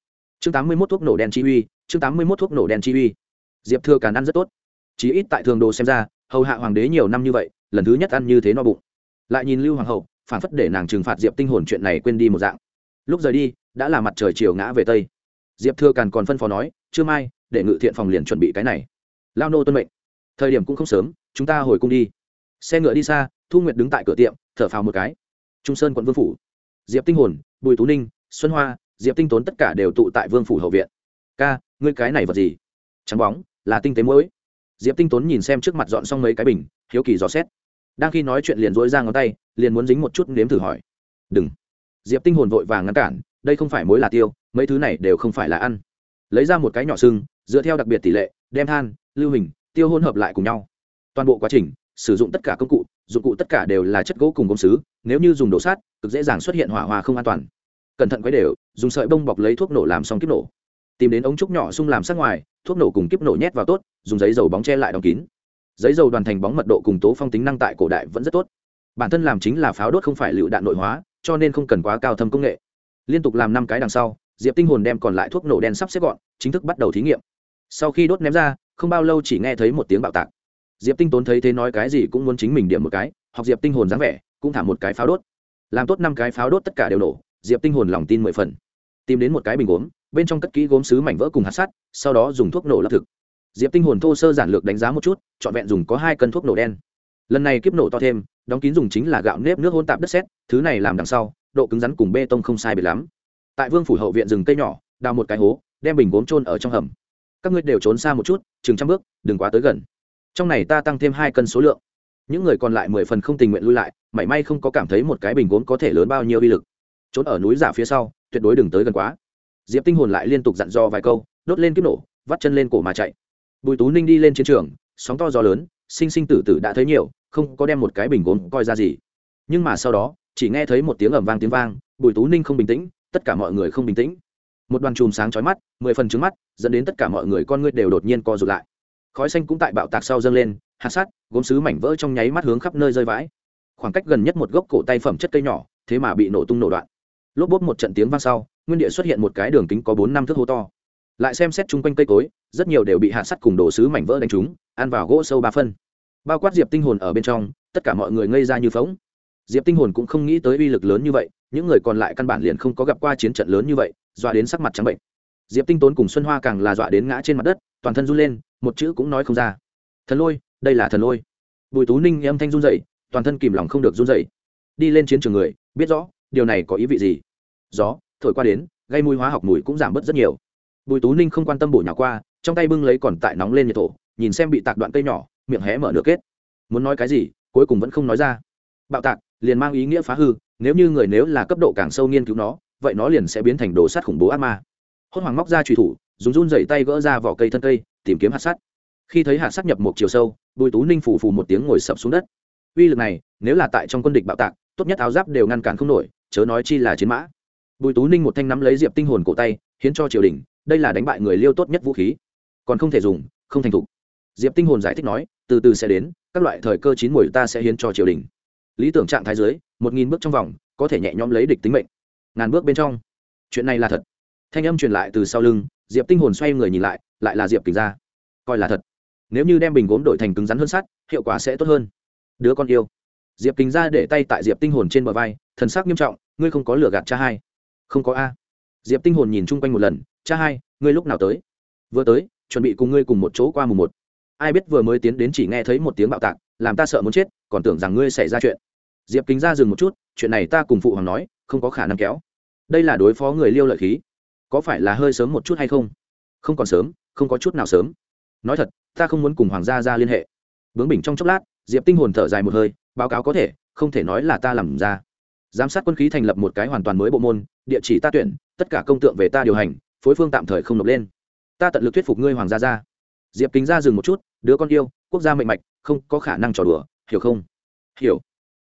Chương tám mươi mốt thuốc nổ đen chi uy, chương tám mươi mốt thuốc nổ đen chi uy. Diệp thừa càn ăn rất tốt. Chí ít tại thường đồ xem ra, hầu hạ hoàng đế nhiều năm như vậy, lần thứ nhất ăn như thế no bụng. Lại nhìn lưu hoàng hậu, phản phất để nàng trừng phạt diệp tinh hồn chuyện này quên đi một dạng. Lúc rời đi, đã là mặt trời chiều ngã về tây. Diệp thừa càn còn phân phó nói chưa mai, để ngự thiện phòng liền chuẩn bị cái này. Lao nô tuân mệnh. Thời điểm cũng không sớm, chúng ta hồi cung đi xe ngựa đi xa, thu nguyệt đứng tại cửa tiệm, thở phào một cái. Trung sơn quận vương phủ. Diệp tinh hồn, bùi tú ninh, xuân hoa, diệp tinh tốn tất cả đều tụ tại vương phủ hậu viện. Ca, ngươi cái này vật gì? Trắng bóng, là tinh tế mũi diệp tinh tốn nhìn xem trước mặt dọn xong mấy cái bình, hiếu kỳ dò xét. Đang khi nói chuyện liền dối ra ngón tay, liền muốn dính một chút nếm thử hỏi. Đừng. Diệp tinh hồn vội vàng ngăn cản, đây không phải mối là tiêu, mấy thứ này đều không phải là ăn. Lấy ra một cái nhỏ sưng dựa theo đặc biệt tỷ lệ, đem than, lưu hình, tiêu hôn hợp lại cùng nhau. Toàn bộ quá trình sử dụng tất cả công cụ, dụng cụ tất cả đều là chất gỗ cùng công sứ, nếu như dùng đổ sát, cực dễ dàng xuất hiện hỏa hoa không an toàn. Cẩn thận quấy đều, dùng sợi bông bọc lấy thuốc nổ làm xong kiếp nổ. Tìm đến ống trúc nhỏ xung làm sát ngoài, thuốc nổ cùng kiếp nổ nhét vào tốt, dùng giấy dầu bóng che lại đóng kín. Giấy dầu đoàn thành bóng mật độ cùng tố phong tính năng tại cổ đại vẫn rất tốt. Bản thân làm chính là pháo đốt không phải lựu đạn nội hóa, cho nên không cần quá cao thâm công nghệ. Liên tục làm năm cái đằng sau, diệp tinh hồn đem còn lại thuốc nổ đen sắp xếp gọn, chính thức bắt đầu thí nghiệm. Sau khi đốt ném ra, không bao lâu chỉ nghe thấy một tiếng bạo tạc diệp tinh tốn thấy thế nói cái gì cũng muốn chính mình điểm một cái, học diệp tinh hồn dáng vẻ, cũng thả một cái pháo đốt. Làm tốt năm cái pháo đốt tất cả đều nổ, diệp tinh hồn lòng tin mười phần. Tìm đến một cái bình gốm, bên trong cất kỹ gốm sứ mảnh vỡ cùng hạt sắt, sau đó dùng thuốc nổ lắp thực. Diệp tinh hồn thô sơ giản lược đánh giá một chút, trọn vẹn dùng có hai cân thuốc nổ đen. Lần này kiếp nổ to thêm, đóng kín dùng chính là gạo nếp nước hôn tạp đất sét, thứ này làm đằng sau, độ cứng rắn cùng bê tông không sai biệt lắm. Tại vương phủ hậu viện rừng cây nhỏ, đào một cái hố, đem bình gốm trôn ở trong hầm. Các ngươi đều trốn xa một chút, chừng trăm bước, đừng quá tới gần trong này ta tăng thêm hai cân số lượng. Những người còn lại mười phần không tình nguyện lui lại, mảy may không có cảm thấy một cái bình gốm có thể lớn bao nhiêu uy lực. Trốn ở núi giả phía sau, tuyệt đối đừng tới gần quá. Diệp tinh hồn lại liên tục dặn dò vài câu, đốt lên kiếp nổ, vắt chân lên cổ mà chạy. Bùi tú ninh đi lên chiến trường, sóng to gió lớn, sinh sinh tử tử đã thấy nhiều, không có đem một cái bình gốm coi ra gì. Nhưng mà sau đó, chỉ nghe thấy một tiếng ầm vang tiếng vang, bùi tú ninh không bình tĩnh, tất cả mọi người không bình tĩnh. Một đoàn chùm sáng chói mắt, mười phần trứng mắt, dẫn đến tất cả mọi người con ngươi đều đột nhiên co rụt lại khói xanh cũng tại bạo tạc sau dâng lên, hạt sát gốm sứ mảnh vỡ trong nháy mắt hướng khắp nơi rơi vãi. Khoảng cách gần nhất một gốc cổ tay phẩm chất cây nhỏ, thế mà bị nổ tung nổ đoạn. Lốp bốp một trận tiếng vang sau, nguyên địa xuất hiện một cái đường kính có bốn năm thước hố to. Lại xem xét chung quanh cây cối, rất nhiều đều bị hạ sắt cùng đồ sứ mảnh vỡ đánh trúng, ăn vào gỗ sâu ba phân. Bao quát diệp tinh hồn ở bên trong, tất cả mọi người ngây ra như phóng diệp tinh hồn cũng không nghĩ tới uy lực lớn như vậy, những người còn lại căn bản liền không có gặp qua chiến trận lớn như vậy, dọa đến sắc mặt trắng bệnh. Diệp tinh tốn cùng xuân hoa càng là dọa đến ngã trên mặt đất toàn thân run lên, một chữ cũng nói không ra. Thần lôi, đây là thần lôi. Bùi tú ninh âm thanh run dậy toàn thân kìm lòng không được run dậy đi lên chiến trường người, biết rõ, điều này có ý vị gì. Gió, thổi qua đến, gây mùi hóa học mùi cũng giảm bớt rất nhiều. Bùi tú ninh không quan tâm bổ nhỏ qua, trong tay bưng lấy còn tại nóng lên nhiệt thổ, nhìn xem bị tạc đoạn cây nhỏ, miệng hé mở nửa kết. Muốn nói cái gì, cuối cùng vẫn không nói ra. Bạo tạc, liền mang ý nghĩa phá hư, nếu như người nếu là cấp độ càng sâu nghiên cứu nó, vậy nó liền sẽ biến thành đồ sắt khủng bố ác ma. Hốt hoàng móc ra trùy thủ dùng run dày tay gỡ ra vỏ cây thân cây, tìm kiếm hạt sắt. Khi thấy hạt sắt nhập một chiều sâu, bùi tú ninh phủ phù một tiếng ngồi sập xuống đất. Uy lực này, nếu là tại trong quân địch bạo tạc, tốt nhất áo giáp đều ngăn cản không nổi, chớ nói chi là chiến mã. Bùi tú ninh một thanh nắm lấy diệp tinh hồn cổ tay, hiến cho triều đình, đây là đánh bại người liêu tốt nhất vũ khí. Còn không thể dùng, không thành thục. Diệp tinh hồn giải thích nói, từ từ sẽ đến, các loại thời cơ chín mùi ta sẽ hiến cho triều đình. Lý tưởng trạng thái dưới, một nghìn bước trong vòng, có thể nhẹ nhõm lấy địch tính mệnh. Ngàn bước bên trong. Chuyện này là thật. Thanh âm truyền lại từ sau lưng diệp tinh hồn xoay người nhìn lại lại là diệp kình ra coi là thật nếu như đem bình gốm đổi thành cứng rắn hơn sắt hiệu quả sẽ tốt hơn đứa con yêu diệp kính ra để tay tại diệp tinh hồn trên bờ vai thần sắc nghiêm trọng ngươi không có lửa gạt cha hai không có a diệp tinh hồn nhìn chung quanh một lần cha hai ngươi lúc nào tới vừa tới chuẩn bị cùng ngươi cùng một chỗ qua mùng một ai biết vừa mới tiến đến chỉ nghe thấy một tiếng bạo tạc làm ta sợ muốn chết còn tưởng rằng ngươi xảy ra chuyện diệp kính ra dừng một chút chuyện này ta cùng phụ hoàng nói không có khả năng kéo đây là đối phó người liêu lợi khí có phải là hơi sớm một chút hay không? Không còn sớm, không có chút nào sớm. Nói thật, ta không muốn cùng hoàng gia ra liên hệ. Bướng bỉnh trong chốc lát, diệp tinh hồn thở dài một hơi, báo cáo có thể, không thể nói là ta làm ra. Giám sát quân khí thành lập một cái hoàn toàn mới bộ môn, địa chỉ ta tuyển, tất cả công tượng về ta điều hành, phối phương tạm thời không nộp lên. Ta tận lực thuyết phục ngươi hoàng gia ra. Diệp kính ra dừng một chút, đứa con yêu, quốc gia mệnh mạch, không có khả năng trò đùa, hiểu không? Hiểu.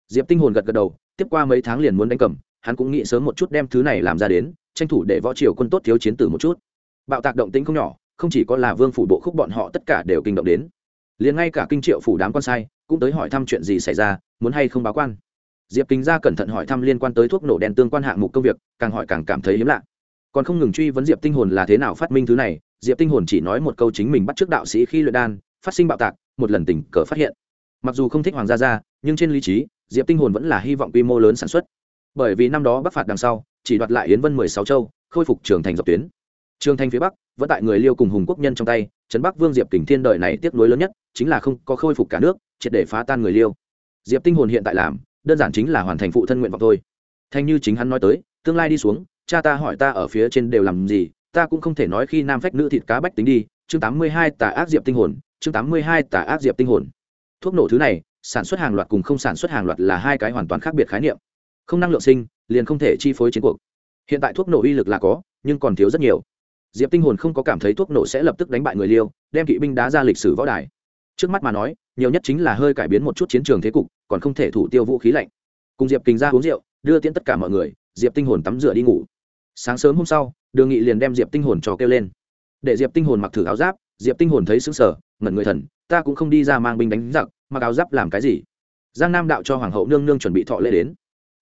Diệp tinh hồn gật gật đầu, tiếp qua mấy tháng liền muốn đánh cầm, hắn cũng nghĩ sớm một chút đem thứ này làm ra đến tranh thủ để võ triều quân tốt thiếu chiến tử một chút. Bạo tạc động tĩnh không nhỏ, không chỉ có là vương phủ bộ khúc bọn họ tất cả đều kinh động đến. Liền ngay cả kinh triệu phủ đám quan sai cũng tới hỏi thăm chuyện gì xảy ra, muốn hay không báo quan. Diệp kính gia cẩn thận hỏi thăm liên quan tới thuốc nổ đen tương quan hạng mục công việc, càng hỏi càng cảm thấy hiếm lạ. Còn không ngừng truy vấn diệp tinh hồn là thế nào phát minh thứ này, diệp tinh hồn chỉ nói một câu chính mình bắt trước đạo sĩ khi luyện đan, phát sinh bạo tạc, một lần tình cờ phát hiện. Mặc dù không thích hoàng gia gia, nhưng trên lý trí, diệp tinh hồn vẫn là hy vọng quy mô lớn sản xuất. Bởi vì năm đó bắc phạt đằng sau chỉ đoạt lại yến vân mười sáu châu, khôi phục trường thành dọc tuyến. Trường thành phía bắc, vẫn tại người liêu cùng hùng quốc nhân trong tay, trấn bắc vương diệp kình thiên đời này tiếc nuối lớn nhất, chính là không có khôi phục cả nước, triệt để phá tan người liêu. Diệp tinh hồn hiện tại làm, đơn giản chính là hoàn thành phụ thân nguyện vọng thôi. Thanh như chính hắn nói tới, tương lai đi xuống, cha ta hỏi ta ở phía trên đều làm gì, ta cũng không thể nói khi nam phách nữ thịt cá bách tính đi. Chương tám mươi hai tà ác diệp tinh hồn, chương tám mươi hai tà ác diệp tinh hồn. Thuốc nổ thứ này, sản xuất hàng loạt cùng không sản xuất hàng loạt là hai cái hoàn toàn khác biệt khái niệm không năng lượng sinh, liền không thể chi phối chiến cuộc. Hiện tại thuốc nổ uy lực là có, nhưng còn thiếu rất nhiều. Diệp tinh hồn không có cảm thấy thuốc nổ sẽ lập tức đánh bại người liêu, đem kỵ binh đá ra lịch sử võ đài. Trước mắt mà nói, nhiều nhất chính là hơi cải biến một chút chiến trường thế cục, còn không thể thủ tiêu vũ khí lạnh. Cùng diệp kình ra uống rượu, đưa tiễn tất cả mọi người, diệp tinh hồn tắm rửa đi ngủ. Sáng sớm hôm sau, đường nghị liền đem diệp tinh hồn trò kêu lên. Để diệp tinh hồn mặc thử áo giáp, diệp tinh hồn thấy sững sờ, ngẩn người thần, ta cũng không đi ra mang binh đánh giặc, mặc áo giáp làm cái gì? Giang nam đạo cho hoàng hậu nương nương chuẩn bị thọ lễ đến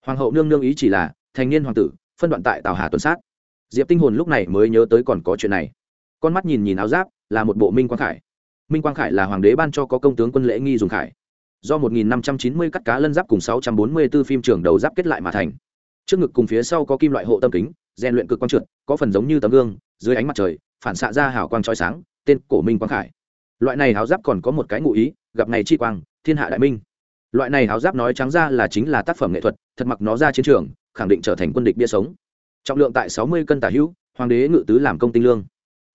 hoàng hậu nương nương ý chỉ là, thành niên hoàng tử, phân đoạn tại tào hà tuần sát. Diệp tinh hồn lúc này mới nhớ tới còn có chuyện này. Con mắt nhìn nhìn áo giáp, là một bộ minh quang khải. Minh quang khải là hoàng đế ban cho có công tướng quân lễ nghi dùng khải. Do 1590 cắt cá lân giáp cùng 644 phim trường đầu giáp kết lại mà thành. Trước ngực cùng phía sau có kim loại hộ tâm kính, rèn luyện cực quang trượt, có phần giống như tấm gương, dưới ánh mặt trời, phản xạ ra hào quang trói sáng, tên cổ minh quang khải. Loại này áo giáp còn có một cái ngụ ý, gặp ngày chi quang, thiên hạ đại minh loại này áo giáp nói trắng ra là chính là tác phẩm nghệ thuật, thật mặc nó ra chiến trường, khẳng định trở thành quân địch bia sống. Trọng lượng tại sáu mươi cân tả hữu, hoàng đế ngự tứ làm công tinh lương.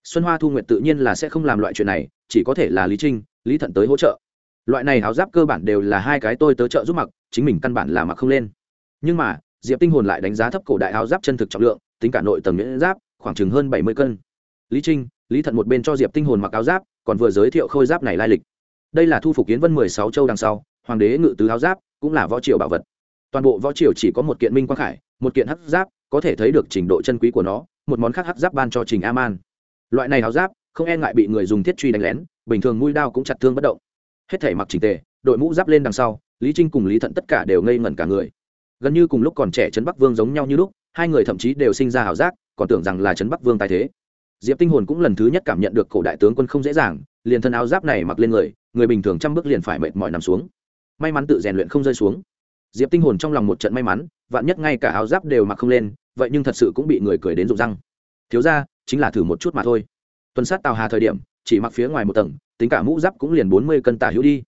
Xuân hoa thu nguyện tự nhiên là sẽ không làm loại chuyện này, chỉ có thể là lý trinh, lý thận tới hỗ trợ. Loại này áo giáp cơ bản đều là hai cái tôi tớ trợ giúp mặc, chính mình căn bản là mặc không lên. Nhưng mà, diệp tinh hồn lại đánh giá thấp cổ đại áo giáp chân thực trọng lượng, tính cả nội tầng miễn giáp, khoảng chừng hơn bảy mươi cân. Lý trinh, lý thận một bên cho diệp tinh hồn mặc áo giáp, còn vừa giới thiệu khôi giáp này lai lịch. Đây là thu phục kiến vân mười sáu châu đằng sau hoàng đế ngự tứ áo giáp cũng là võ triều bảo vật. Toàn bộ võ triều chỉ có một kiện minh quang khải, một kiện hắc giáp, có thể thấy được trình độ chân quý của nó, một món khác hắc giáp ban cho trình a man loại này áo giáp, không e ngại bị người dùng thiết truy đánh lén, bình thường mũi đao cũng chặt thương bất động. Hết thể mặc trình tề, đội mũ giáp lên đằng sau, lý trinh cùng lý thận tất cả đều ngây ngẩn cả người. Gần như cùng lúc còn trẻ trấn bắc vương giống nhau như lúc, hai người thậm chí đều sinh ra ảo giác, còn tưởng rằng là trấn bắc vương tài thế. Diệp tinh hồn cũng lần thứ nhất cảm nhận được cổ đại tướng quân không dễ dàng, liền thân áo giáp này mặc lên người người bình thường trăm bước liền phải mệt mỏi nằm xuống may mắn tự rèn luyện không rơi xuống. Diệp tinh hồn trong lòng một trận may mắn, vạn nhất ngay cả áo giáp đều mặc không lên, vậy nhưng thật sự cũng bị người cười đến rụng răng. Thiếu ra chính là thử một chút mà thôi. Tuần sát tàu hà thời điểm, chỉ mặc phía ngoài một tầng, tính cả mũ giáp cũng liền bốn mươi cân tả hữu đi.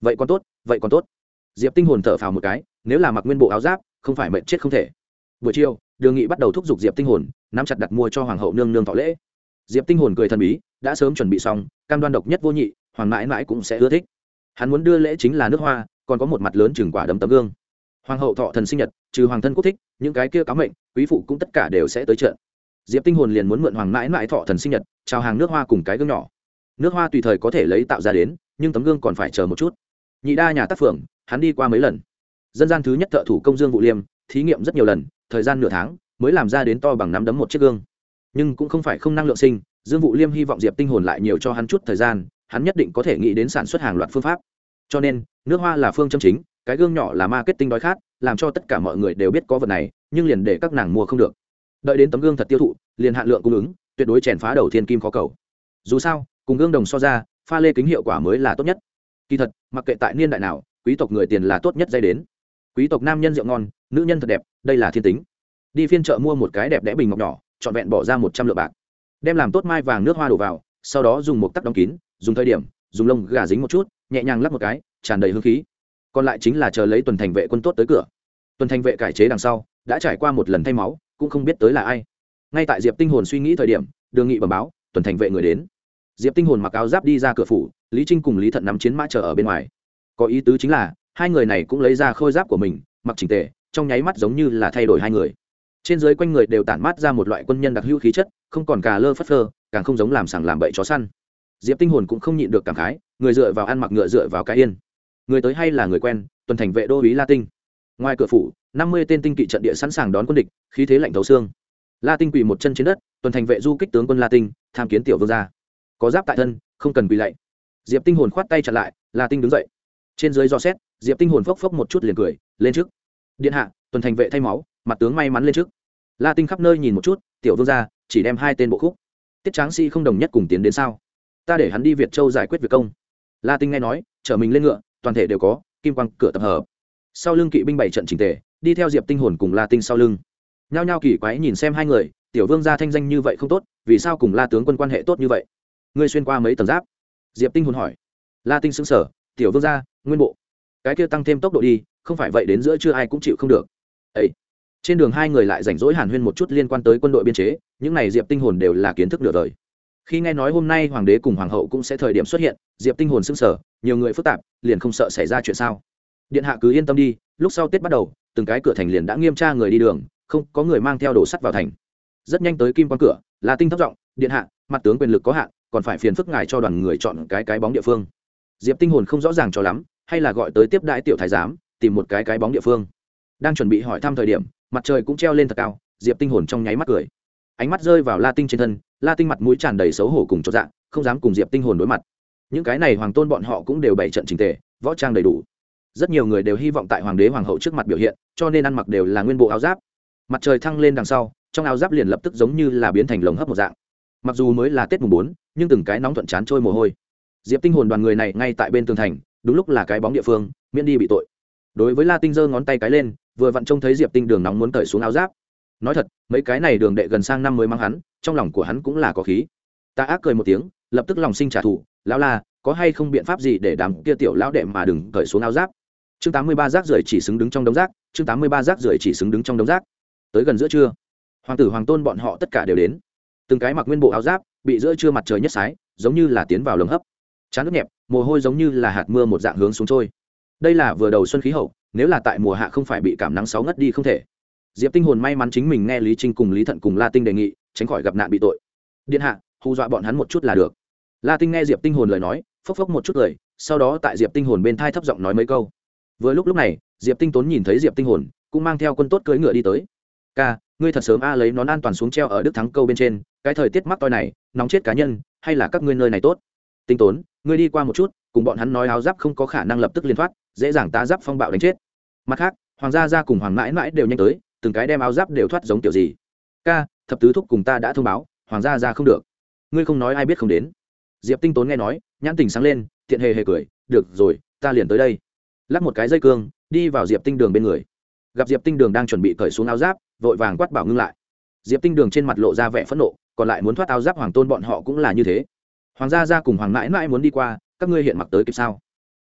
Vậy còn tốt, vậy còn tốt. Diệp tinh hồn thở phào một cái, nếu là mặc nguyên bộ áo giáp, không phải mệnh chết không thể. Buổi chiều, đường nghị bắt đầu thúc giục diệp tinh hồn, nắm chặt đặt mua cho hoàng hậu nương nương thọ lễ. Diệp tinh hồn cười thần bí, đã sớm chuẩn bị xong, cam đoan độc nhất vô nhị, hoàng mãi mãi cũng sẽ ưa thích. Hắn muốn đưa lễ chính là nước hoa còn có một mặt lớn chừng quả đấm tấm gương. Hoàng hậu thọ thần sinh nhật, trừ hoàng thân quốc thích, những cái kia cáo mệnh, quý phụ cũng tất cả đều sẽ tới trận. Diệp tinh hồn liền muốn mượn hoàng mãi mãi thọ thần sinh nhật trao hàng nước hoa cùng cái gương nhỏ. Nước hoa tùy thời có thể lấy tạo ra đến, nhưng tấm gương còn phải chờ một chút. Nhị đa nhà tác phường hắn đi qua mấy lần. Dân gian thứ nhất thợ thủ công dương vụ liêm, thí nghiệm rất nhiều lần, thời gian nửa tháng, mới làm ra đến to bằng nắm đấm một chiếc gương. Nhưng cũng không phải không năng lượng sinh, dương vụ liêm hy vọng diệp tinh hồn lại nhiều cho hắn chút thời gian, hắn nhất định có thể nghĩ đến sản xuất hàng loạt phương pháp cho nên, nước hoa là phương châm chính, cái gương nhỏ là marketing đói khát, làm cho tất cả mọi người đều biết có vật này, nhưng liền để các nàng mua không được. Đợi đến tấm gương thật tiêu thụ, liền hạn lượng cung ứng, tuyệt đối chèn phá đầu thiên kim khó cầu. Dù sao, cùng gương đồng so ra, pha lê kính hiệu quả mới là tốt nhất. Kỳ thật, mặc kệ tại niên đại nào, quý tộc người tiền là tốt nhất dây đến. Quý tộc nam nhân rượu ngon, nữ nhân thật đẹp, đây là thiên tính. Đi phiên chợ mua một cái đẹp đẽ bình ngọc nhỏ, trọn vẹn bỏ ra một trăm lượng bạc. Đem làm tốt mai vàng nước hoa đổ vào, sau đó dùng một tắc đóng kín, dùng thời điểm, dùng lông gà dính một chút nhẹ nhàng lắp một cái, tràn đầy hương khí. Còn lại chính là chờ lấy tuần thành vệ quân tốt tới cửa. Tuần thành vệ cải chế đằng sau, đã trải qua một lần thay máu, cũng không biết tới là ai. Ngay tại diệp tinh hồn suy nghĩ thời điểm, đường nghị bẩm báo, tuần thành vệ người đến. Diệp tinh hồn mặc áo giáp đi ra cửa phủ, lý trinh cùng lý thận nắm chiến mã chờ ở bên ngoài. Có ý tứ chính là, hai người này cũng lấy ra khôi giáp của mình, mặc chỉnh tề, trong nháy mắt giống như là thay đổi hai người. Trên dưới quanh người đều tản mát ra một loại quân nhân đặc hữu khí chất, không còn cà lơ phất phơ, càng không giống làm sảng làm bậy chó săn diệp tinh hồn cũng không nhịn được cảm khái, người dựa vào ăn mặc ngựa dựa vào cái yên. Người tới hay là người quen, tuần thành vệ đô ý la tinh. Ngoài cửa phủ, năm mươi tên tinh kỵ trận địa sẵn sàng đón quân địch, khí thế lạnh thấu xương. La tinh quỳ một chân trên đất, tuần thành vệ du kích tướng quân la tinh, tham kiến tiểu vương gia. Có giáp tại thân, không cần quỳ lạy. Diệp tinh hồn khoát tay chặn lại, la tinh đứng dậy. Trên dưới do xét, diệp tinh hồn phốc phốc một chút liền cười, lên trước. Điện hạ, tuần thành vệ thay máu, mặt tướng may mắn lên trước. La tinh khắp nơi nhìn một chút, tiểu vương gia, chỉ đem hai tên bộ khúc. Tiết tráng sĩ không đồng nhất cùng tiến đến sao? Ta để hắn đi việt châu giải quyết việc công. La tinh nghe nói, chở mình lên ngựa, toàn thể đều có, kim quang cửa tập hợp. Sau lưng kỵ binh bảy trận trình tề, đi theo diệp tinh hồn cùng la tinh sau lưng. Nhao nhao kỳ quái nhìn xem hai người, tiểu vương gia thanh danh như vậy không tốt, vì sao cùng la tướng quân quan hệ tốt như vậy? Ngươi xuyên qua mấy tầng giáp? Diệp tinh hồn hỏi. La tinh xứng sở tiểu vương gia, nguyên bộ. Cái kia tăng thêm tốc độ đi, không phải vậy đến giữa chưa ai cũng chịu không được. Ấy trên đường hai người lại rảnh rỗi hàn huyên một chút liên quan tới quân đội biên chế, những này diệp tinh hồn đều là kiến thức nửa đời khi nghe nói hôm nay hoàng đế cùng hoàng hậu cũng sẽ thời điểm xuất hiện, diệp tinh hồn s ư n g sở nhiều người phức tạp, liền không sợ xảy ra chuyện sao? Điện hạ cứ yên tâm đi, lúc sau tết bắt đầu, từng cái cửa thành liền đã nghiêm tra người đi đường, không có người mang theo đồ sắt vào thành. Rất nhanh tới kim quan cửa là tinh thấp giọng, điện hạ, mặt tướng quyền lực có hạn, còn phải phiền phức ngài cho đoàn người chọn cái cái bóng địa phương. Diệp tinh hồn không rõ ràng cho lắm, hay là gọi tới tiếp đại tiểu thái giám, tìm một cái cái bóng địa phương. Đang chuẩn bị hỏi thăm thời điểm, mặt trời cũng treo lên thật cao, diệp tinh hồn trong nháy mắt cười. Ánh mắt rơi vào la tinh trên thân la tinh mặt mũi tràn đầy xấu hổ cùng chột dạ không dám cùng diệp tinh hồn đối mặt. Những cái này hoàng tôn bọn họ cũng đều bày trận trình tề, võ trang đầy đủ. Rất nhiều người đều hy vọng tại hoàng đế, hoàng hậu trước mặt biểu hiện, cho nên ăn mặc đều là nguyên bộ áo giáp. Mặt trời thăng lên đằng sau, trong áo giáp liền lập tức giống như là biến thành lồng hấp một dạng. Mặc dù mới là tết mùng bốn, nhưng từng cái nóng thuận chán trôi mồ hôi. Diệp tinh hồn đoàn người này ngay tại bên tường thành, đúng lúc là cái bóng địa phương, miễn đi bị tội. Đối với la tinh giơ ngón tay cái lên, vừa vặn trông thấy diệp tinh đường nóng muốn cởi xuống áo giáp nói thật, mấy cái này đường đệ gần sang năm mới mang hắn, trong lòng của hắn cũng là có khí. Ta ác cười một tiếng, lập tức lòng sinh trả thù, lão la, có hay không biện pháp gì để đám kia tiểu lão đệ mà đừng cởi xuống áo giáp? Chương tám mươi ba rác rưởi chỉ xứng đứng trong đống rác, chương tám mươi ba rác rưởi chỉ xứng đứng trong đống rác. Tới gần giữa trưa, hoàng tử, hoàng tôn bọn họ tất cả đều đến. Từng cái mặc nguyên bộ áo giáp, bị giữa trưa mặt trời nhất sái, giống như là tiến vào lồng hấp. Chán nước nhẹp, mồ hôi giống như là hạt mưa một dạng hướng xuống trôi. Đây là vừa đầu xuân khí hậu, nếu là tại mùa hạ không phải bị cảm nắng sáu ngất đi không thể diệp tinh hồn may mắn chính mình nghe lý trinh cùng lý thận cùng la tinh đề nghị, tránh khỏi gặp nạn bị tội. Điện hạ, hù dọa bọn hắn một chút là được. La tinh nghe diệp tinh hồn lời nói, phốc phốc một chút lời, sau đó tại diệp tinh hồn bên thai thấp giọng nói mấy câu. Vừa lúc lúc này, diệp tinh tốn nhìn thấy diệp tinh hồn, cũng mang theo quân tốt cưỡi ngựa đi tới. Ca, ngươi thật sớm a lấy nón an toàn xuống treo ở đức thắng câu bên trên, cái thời tiết mắc toi này, nóng chết cá nhân, hay là các ngươi nơi này tốt? Tinh tốn, ngươi đi qua một chút, cùng bọn hắn nói áo giáp không có khả năng lập tức liên thoát, dễ dàng ta giáp phong bạo đánh chết. Mặt khác, hoàng gia gia cùng hoàng mãi mãi đều nhanh tới từng cái đem áo giáp đều thoát giống kiểu gì. Ca, thập tứ thúc cùng ta đã thông báo, hoàng gia ra không được. Ngươi không nói ai biết không đến. Diệp tinh tốn nghe nói, nhãn tình sáng lên, tiện hề hề cười, được rồi, ta liền tới đây. Lắc một cái dây cương, đi vào diệp tinh đường bên người. Gặp diệp tinh đường đang chuẩn bị cởi xuống áo giáp, vội vàng quát bảo ngưng lại. Diệp tinh đường trên mặt lộ ra vẻ phẫn nộ, còn lại muốn thoát áo giáp hoàng tôn bọn họ cũng là như thế. Hoàng gia ra cùng hoàng mãi mãi muốn đi qua, các ngươi hiện mặc tới kịp sao?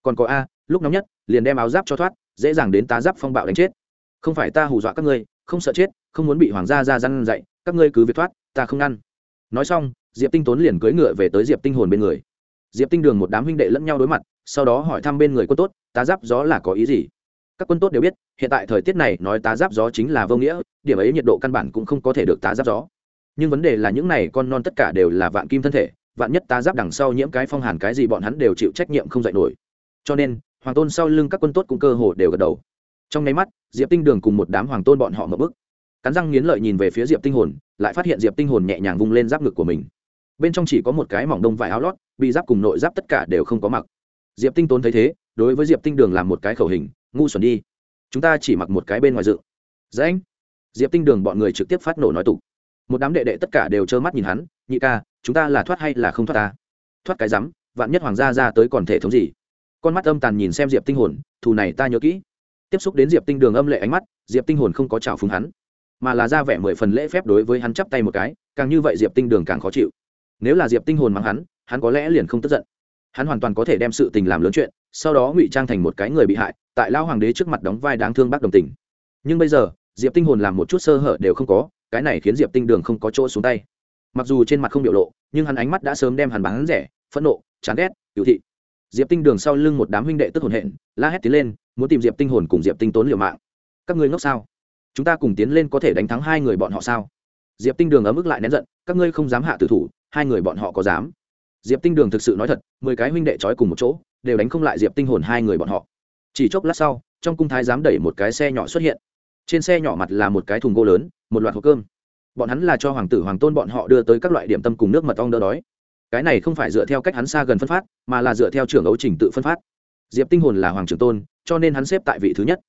Còn có a, lúc nóng nhất, liền đem áo giáp cho thoát, dễ dàng đến tá giáp phong bạo đánh chết không phải ta hù dọa các ngươi, không sợ chết, không muốn bị hoàng gia ra răn dậy các ngươi cứ việc thoát, ta không ngăn. Nói xong, diệp tinh tốn liền cưỡi ngựa về tới diệp tinh hồn bên người. Diệp tinh đường một đám huynh đệ lẫn nhau đối mặt, sau đó hỏi thăm bên người quân tốt, tá giáp gió là có ý gì? Các quân tốt đều biết, hiện tại thời tiết này nói tá giáp gió chính là vô nghĩa, điểm ấy nhiệt độ căn bản cũng không có thể được tá giáp gió. Nhưng vấn đề là những này con non tất cả đều là vạn kim thân thể, vạn nhất tá giáp đằng sau nhiễm cái phong hàn cái gì bọn hắn đều chịu trách nhiệm không dạy nổi. Cho nên, hoàng tôn sau lưng các quân tốt cũng cơ hồ đều gật đầu trong nháy mắt, diệp tinh đường cùng một đám hoàng tôn bọn họ mở bức. Cắn răng nghiến lợi nhìn về phía diệp tinh hồn, lại phát hiện diệp tinh hồn nhẹ nhàng vung lên giáp ngực của mình. Bên trong chỉ có một cái mỏng đông vải áo lót, bị giáp cùng nội giáp tất cả đều không có mặc. Diệp tinh tốn thấy thế, đối với diệp tinh đường làm một cái khẩu hình, ngu xuẩn đi. Chúng ta chỉ mặc một cái bên ngoài dự. Dễ anh. Diệp tinh đường bọn người trực tiếp phát nổ nói tục. Một đám đệ đệ tất cả đều trơ mắt nhìn hắn, nhị ca, chúng ta là thoát hay là không thoát ta? Thoát cái rắm, vạn nhất hoàng gia ra tới còn thể thống gì? Con mắt âm tàn nhìn xem diệp tinh hồn, thù này ta nhớ kỹ tiếp xúc đến diệp tinh đường âm lệ ánh mắt, diệp tinh hồn không có trào phúng hắn, mà là ra vẻ mười phần lễ phép đối với hắn chắp tay một cái, càng như vậy diệp tinh đường càng khó chịu. Nếu là diệp tinh hồn mắng hắn hắn có lẽ liền không tức giận. Hắn hoàn toàn có thể đem sự tình làm lớn chuyện, sau đó ngụy trang thành một cái người bị hại, tại lao hoàng đế trước mặt đóng vai đáng thương bác đồng tình. Nhưng bây giờ, diệp tinh hồn làm một chút sơ hở đều không có, cái này khiến diệp tinh đường không có chỗ xuống tay. Mặc dù trên mặt không biểu lộ, nhưng hắn ánh mắt đã sớm đem hắn bán rẻ, phẫn nộ, chán ghét cựu thị. Diệp tinh đường sau lưng một đám huynh đệ tức hồn hện, la hét tiến lên muốn tìm diệp tinh hồn cùng diệp tinh tốn liều mạng. Các ngươi ngốc sao? Chúng ta cùng tiến lên có thể đánh thắng hai người bọn họ sao? Diệp tinh đường ở mức lại nén giận, các ngươi không dám hạ tử thủ, hai người bọn họ có dám? Diệp tinh đường thực sự nói thật, mười cái huynh đệ trói cùng một chỗ, đều đánh không lại diệp tinh hồn hai người bọn họ. Chỉ chốc lát sau, trong cung thái dám đẩy một cái xe nhỏ xuất hiện. Trên xe nhỏ mặt là một cái thùng gỗ lớn, một loạt hộp cơm. Bọn hắn là cho hoàng tử, hoàng tôn bọn họ đưa tới các loại điểm tâm cùng nước mật ong đỡ đói. Cái này không phải dựa theo cách hắn xa gần phân phát, mà là dựa theo trưởng ấu trình tự phân phát. Diệp tinh hồn là hoàng trưởng tôn cho nên hắn xếp tại vị thứ nhất.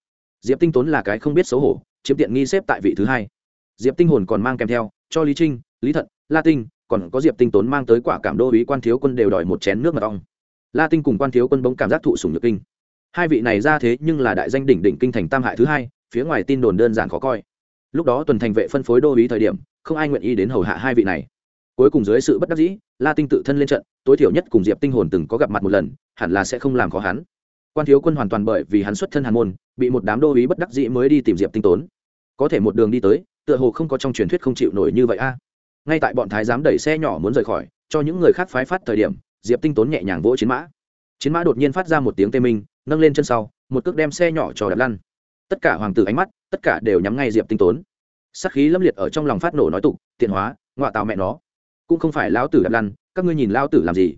Diệp tinh tốn là cái không biết xấu hổ, chiếm tiện nghi xếp tại vị thứ hai. Diệp tinh hồn còn mang kèm theo, cho lý trinh, lý thận, la tinh, còn có diệp tinh tốn mang tới quả cảm đô ý quan thiếu quân đều đòi một chén nước mật ong. La tinh cùng quan thiếu quân bỗng cảm giác thụ sùng nhược kinh. Hai vị này ra thế nhưng là đại danh đỉnh đỉnh kinh thành tam hại thứ hai, phía ngoài tin đồn đơn giản khó coi. Lúc đó tuần thành vệ phân phối đô ý thời điểm, không ai nguyện ý đến hầu hạ hai vị này. Cuối cùng dưới sự bất đắc dĩ, la tinh tự thân lên trận, tối thiểu nhất cùng diệp tinh hồn từng có gặp mặt một lần, hẳn là sẽ không làm khó hắn quan thiếu quân hoàn toàn bởi vì hắn xuất thân hàn môn, bị một đám đô ý bất đắc dĩ mới đi tìm diệp tinh tốn. Có thể một đường đi tới, tựa hồ không có trong truyền thuyết không chịu nổi như vậy a. Ngay tại bọn thái giám đẩy xe nhỏ muốn rời khỏi, cho những người khác phái phát thời điểm, diệp tinh tốn nhẹ nhàng vỗ chiến mã. Chiến mã đột nhiên phát ra một tiếng tê minh, nâng lên chân sau, một cước đem xe nhỏ cho đập lăn. Tất cả hoàng tử ánh mắt, tất cả đều nhắm ngay diệp tinh tốn. Sắc khí lâm liệt ở trong lòng phát nổ nói tục, tiện hóa ngoại tạo mẹ nó. Cũng không phải lão tử đập lăn, các ngươi nhìn lao tử làm gì?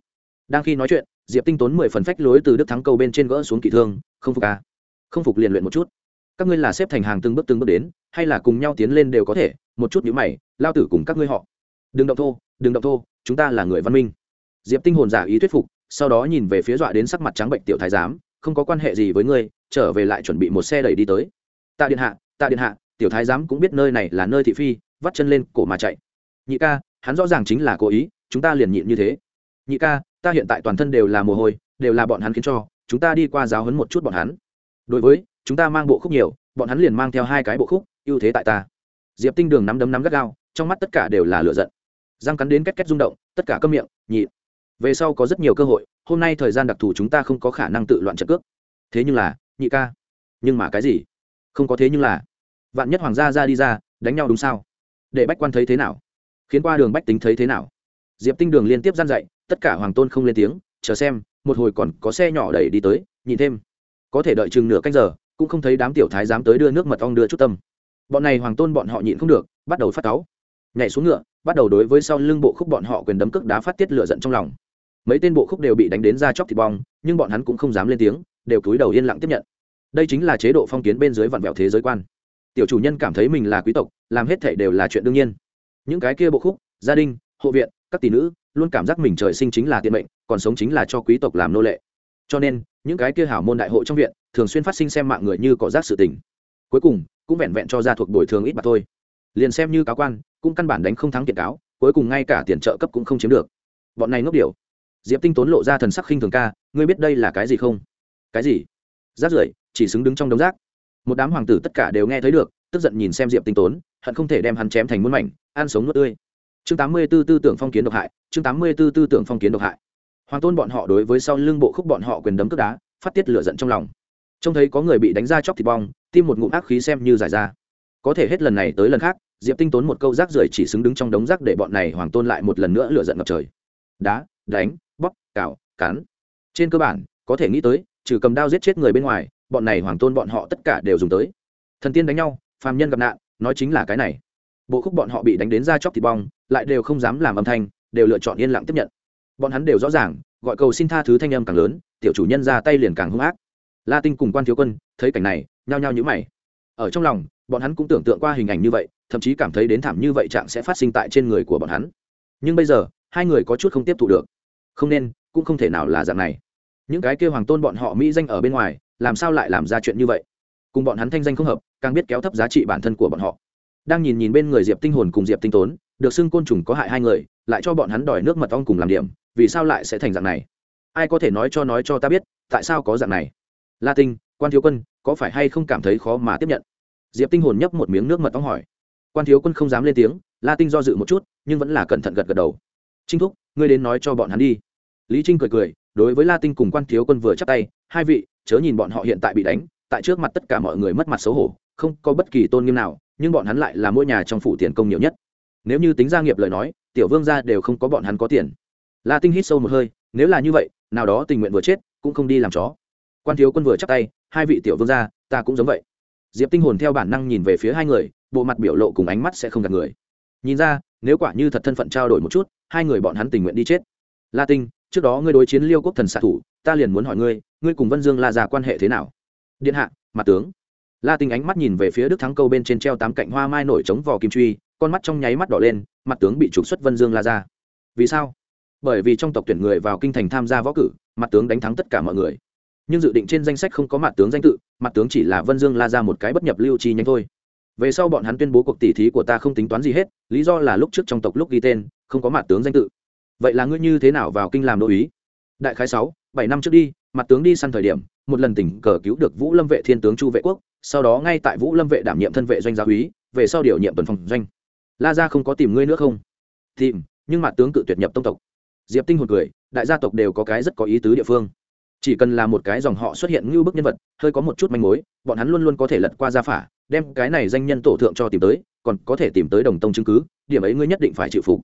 Đang khi nói chuyện diệp tinh tốn mười phần phách lối từ đức thắng câu bên trên gỡ xuống kỵ thương, không phục à? Không phục liền luyện một chút. Các ngươi là xếp thành hàng từng bước từng bước đến, hay là cùng nhau tiến lên đều có thể, một chút nhữ mày, lao tử cùng các ngươi họ. Đừng động thô, đừng động thô, chúng ta là người văn minh. Diệp tinh hồn giả ý thuyết phục, sau đó nhìn về phía dọa đến sắc mặt trắng bệnh tiểu thái giám, không có quan hệ gì với ngươi, trở về lại chuẩn bị một xe đẩy đi tới. Tạ điện hạ, tạ điện hạ, tiểu thái giám cũng biết nơi này là nơi thị phi, vắt chân lên cổ mà chạy. Nhị ca, hắn rõ ràng chính là cố ý, chúng ta liền nhịn như thế. Nhị ca ta hiện tại toàn thân đều là mồ hôi, đều là bọn hắn khiến cho, chúng ta đi qua giáo hấn một chút bọn hắn. Đối với, chúng ta mang bộ khúc nhiều, bọn hắn liền mang theo hai cái bộ khúc, ưu thế tại ta. Diệp tinh đường nắm đấm nắm gắt gao, trong mắt tất cả đều là lửa giận. Răng cắn đến két két rung động, tất cả cơm miệng nhị về sau có rất nhiều cơ hội, hôm nay thời gian đặc thù chúng ta không có khả năng tự loạn trận cước. Thế nhưng là, nhị ca. Nhưng mà cái gì? Không có thế nhưng là. Vạn nhất hoàng gia ra đi ra, đánh nhau đúng sao? Để bách quan thấy thế nào? Khiến qua đường bách tính thấy thế nào? Diệp tinh đường liên tiếp gian dạy tất cả hoàng tôn không lên tiếng, chờ xem, một hồi còn có xe nhỏ đẩy đi tới, nhìn thêm. Có thể đợi chừng nửa canh giờ, cũng không thấy đám tiểu thái dám tới đưa nước mật ong đưa chút tâm. Bọn này hoàng tôn bọn họ nhịn không được, bắt đầu phát cáu. Nhảy xuống ngựa, bắt đầu đối với sau lưng bộ khúc bọn họ quyền đấm cước đá phát tiết lửa giận trong lòng. Mấy tên bộ khúc đều bị đánh đến ra chóc thịt bong, nhưng bọn hắn cũng không dám lên tiếng, đều cúi đầu yên lặng tiếp nhận. Đây chính là chế độ phong kiến bên dưới vạn vẹo thế giới quan. Tiểu chủ nhân cảm thấy mình là quý tộc, làm hết thể đều là chuyện đương nhiên. Những cái kia bộ khúc, gia đình, hộ viện các tỷ nữ luôn cảm giác mình trời sinh chính là tiện mệnh, còn sống chính là cho quý tộc làm nô lệ. Cho nên, những cái kia hảo môn đại hội trong viện thường xuyên phát sinh xem mạng người như có rác sự tình. Cuối cùng, cũng vẹn vẹn cho ra thuộc bồi thường ít bạc thôi. Liền xem như cáo quan, cũng căn bản đánh không thắng kiện cáo, cuối cùng ngay cả tiền trợ cấp cũng không chiếm được. Bọn này ngốc điều diệp tinh tốn lộ ra thần sắc khinh thường ca, ngươi biết đây là cái gì không? Cái gì? Rác rưởi, chỉ xứng đứng trong đống rác. Một đám hoàng tử tất cả đều nghe thấy được, tức giận nhìn xem diệp tinh tốn, hận không thể đem hắn chém thành muôn mảnh, ăn sống nuốt tươi chương tám mươi 84 tư tưởng phong kiến độc hại, chương tám mươi 84 tư tưởng phong kiến độc hại. Hoàng tôn bọn họ đối với sau lưng bộ khúc bọn họ quyền đấm cướp đá, phát tiết lửa giận trong lòng. Trông thấy có người bị đánh ra chóc thịt bong, tim một ngụm ác khí xem như giải ra. Có thể hết lần này tới lần khác, diệp tinh tốn một câu rác rưởi chỉ xứng đứng trong đống rác để bọn này hoàng tôn lại một lần nữa lửa giận ngập trời. Đá, đánh, bóp, cào, cắn. Trên cơ bản, có thể nghĩ tới, trừ cầm đao giết chết người bên ngoài, bọn này hoàng tôn bọn họ tất cả đều dùng tới. Thần tiên đánh nhau, phàm nhân gặp nạn, nói chính là cái này bộ khúc bọn họ bị đánh đến ra chóc thịt bong, lại đều không dám làm âm thanh, đều lựa chọn yên lặng tiếp nhận. Bọn hắn đều rõ ràng, gọi cầu xin tha thứ thanh âm càng lớn, tiểu chủ nhân ra tay liền càng hung ác. La tinh cùng quan thiếu quân, thấy cảnh này, nhao nhao nhữ mày. Ở trong lòng, bọn hắn cũng tưởng tượng qua hình ảnh như vậy, thậm chí cảm thấy đến thảm như vậy trạng sẽ phát sinh tại trên người của bọn hắn. Nhưng bây giờ, hai người có chút không tiếp thụ được. Không nên, cũng không thể nào là dạng này. Những cái kêu hoàng tôn bọn họ mỹ danh ở bên ngoài, làm sao lại làm ra chuyện như vậy? Cùng bọn hắn thanh danh không hợp, càng biết kéo thấp giá trị bản thân của bọn họ đang nhìn nhìn bên người diệp tinh hồn cùng diệp tinh tốn, được xưng côn trùng có hại hai người, lại cho bọn hắn đòi nước mật ong cùng làm điểm, vì sao lại sẽ thành dạng này? Ai có thể nói cho nói cho ta biết, tại sao có dạng này? La tinh, quan thiếu quân, có phải hay không cảm thấy khó mà tiếp nhận? Diệp tinh hồn nhấp một miếng nước mật ong hỏi. Quan thiếu quân không dám lên tiếng, la tinh do dự một chút, nhưng vẫn là cẩn thận gật gật đầu. Trinh thúc, ngươi đến nói cho bọn hắn đi. Lý trinh cười cười, đối với la tinh cùng quan thiếu quân vừa chắp tay, hai vị, chớ nhìn bọn họ hiện tại bị đánh, tại trước mặt tất cả mọi người mất mặt xấu hổ, không có bất kỳ tôn nghiêm nào nhưng bọn hắn lại là mỗi nhà trong phủ tiền công nhiều nhất. Nếu như tính gia nghiệp lời nói, tiểu vương gia đều không có bọn hắn có tiền. La tinh hít sâu một hơi, nếu là như vậy, nào đó tình nguyện vừa chết, cũng không đi làm chó. Quan thiếu quân vừa chắp tay, hai vị tiểu vương gia, ta cũng giống vậy. Diệp tinh hồn theo bản năng nhìn về phía hai người, bộ mặt biểu lộ cùng ánh mắt sẽ không gạt người. Nhìn ra, nếu quả như thật thân phận trao đổi một chút, hai người bọn hắn tình nguyện đi chết. La tinh, trước đó ngươi đối chiến liêu quốc thần xạ thủ, ta liền muốn hỏi ngươi ngươi cùng vân dương la già quan hệ thế nào? Điện hạ, mặt tướng la tinh ánh mắt nhìn về phía đức thắng câu bên trên treo tám cạnh hoa mai nổi trống vò kim truy, con mắt trong nháy mắt đỏ lên, mặt tướng bị trục xuất vân dương la ra. Vì sao? Bởi vì trong tộc tuyển người vào kinh thành tham gia võ cử, mặt tướng đánh thắng tất cả mọi người. Nhưng dự định trên danh sách không có mặt tướng danh tự, mặt tướng chỉ là vân dương la ra một cái bất nhập lưu chi nhanh thôi. Về sau bọn hắn tuyên bố cuộc tỉ thí của ta không tính toán gì hết, lý do là lúc trước trong tộc lúc ghi tên, không có mặt tướng danh tự. Vậy là ngươi như thế nào vào kinh làm đô ý? Đại khái sáu, bảy năm trước đi, mặt tướng đi săn thời điểm một lần tình cờ cứu được vũ lâm vệ thiên tướng chu vệ quốc, sau đó ngay tại vũ lâm vệ đảm nhiệm thân vệ doanh gia úy, về sau điều nhiệm tuần phòng doanh. La gia không có tìm ngươi nữa không? Tìm, nhưng mặt tướng cự tuyệt nhập tông tộc. Diệp tinh hồn cười, đại gia tộc đều có cái rất có ý tứ địa phương. Chỉ cần là một cái dòng họ xuất hiện như bức nhân vật, hơi có một chút manh mối, bọn hắn luôn luôn có thể lật qua gia phả, đem cái này danh nhân tổ thượng cho tìm tới, còn có thể tìm tới đồng tông chứng cứ, điểm ấy ngươi nhất định phải chịu phục.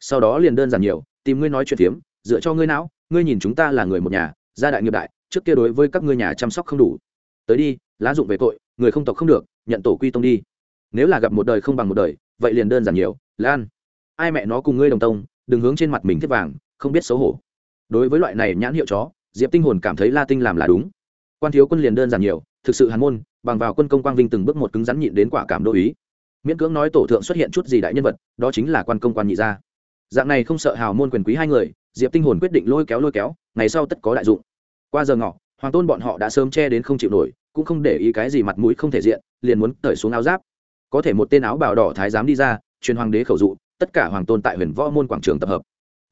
Sau đó liền đơn giản nhiều, tìm ngươi nói chuyện phiếm, dựa cho ngươi não, ngươi nhìn chúng ta là người một nhà gia đại nghiệp đại, trước kia đối với các ngươi nhà chăm sóc không đủ. Tới đi, lá dụng về tội, người không tộc không được, nhận tổ quy tông đi. Nếu là gặp một đời không bằng một đời, vậy liền đơn giản nhiều, lan. Ai mẹ nó cùng ngươi đồng tông, đừng hướng trên mặt mình thiết vàng, không biết xấu hổ. Đối với loại này nhãn hiệu chó, diệp tinh hồn cảm thấy la tinh làm là đúng. Quan thiếu quân liền đơn giản nhiều, thực sự hàn môn, bằng vào quân công quang vinh từng bước một cứng rắn nhịn đến quả cảm đô ý. Miễn cưỡng nói tổ thượng xuất hiện chút gì đại nhân vật, đó chính là quan công quan nhị gia. Dạng này không sợ hào môn quyền quý hai người, diệp tinh hồn quyết định lôi kéo lôi kéo, ngày sau tất có đại dụng qua giờ ngọ, hoàng tôn bọn họ đã sớm che đến không chịu nổi, cũng không để ý cái gì mặt mũi không thể diện, liền muốn cởi xuống áo giáp. Có thể một tên áo bào đỏ thái giám đi ra, truyền hoàng đế khẩu dụ, tất cả hoàng tôn tại huyền võ môn quảng trường tập hợp.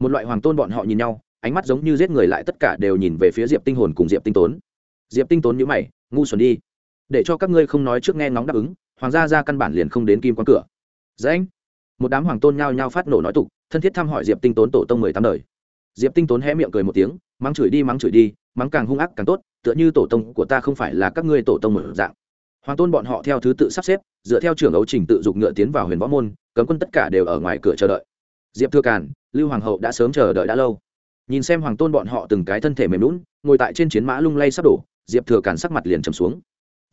Một loại hoàng tôn bọn họ nhìn nhau, ánh mắt giống như giết người lại tất cả đều nhìn về phía diệp tinh hồn cùng diệp tinh tốn. Diệp tinh tốn nhíu mày, ngu xuẩn đi. Để cho các ngươi không nói trước nghe ngóng đáp ứng, hoàng gia ra căn bản liền không đến kim quan cửa. Dễ anh một đám hoàng tôn nhao nhao phát nổ nói tục, thân thiết thăm hỏi diệp tinh tốn tổ tông mười tám đời. Diệp tinh tốn hé miệng cười một tiếng, mắng chửi đi, mắng chửi đi mắng càng hung ác càng tốt, tựa như tổ tông của ta không phải là các ngươi tổ tông mở dạng. Hoàng tôn bọn họ theo thứ tự sắp xếp, dựa theo trưởng ấu trình tự dục ngựa tiến vào huyền võ môn, cấm quân tất cả đều ở ngoài cửa chờ đợi. Diệp thừa càn, lưu hoàng hậu đã sớm chờ đợi đã lâu. Nhìn xem hoàng tôn bọn họ từng cái thân thể mềm lún ngồi tại trên chiến mã lung lay sắp đổ, diệp thừa càn sắc mặt liền trầm xuống.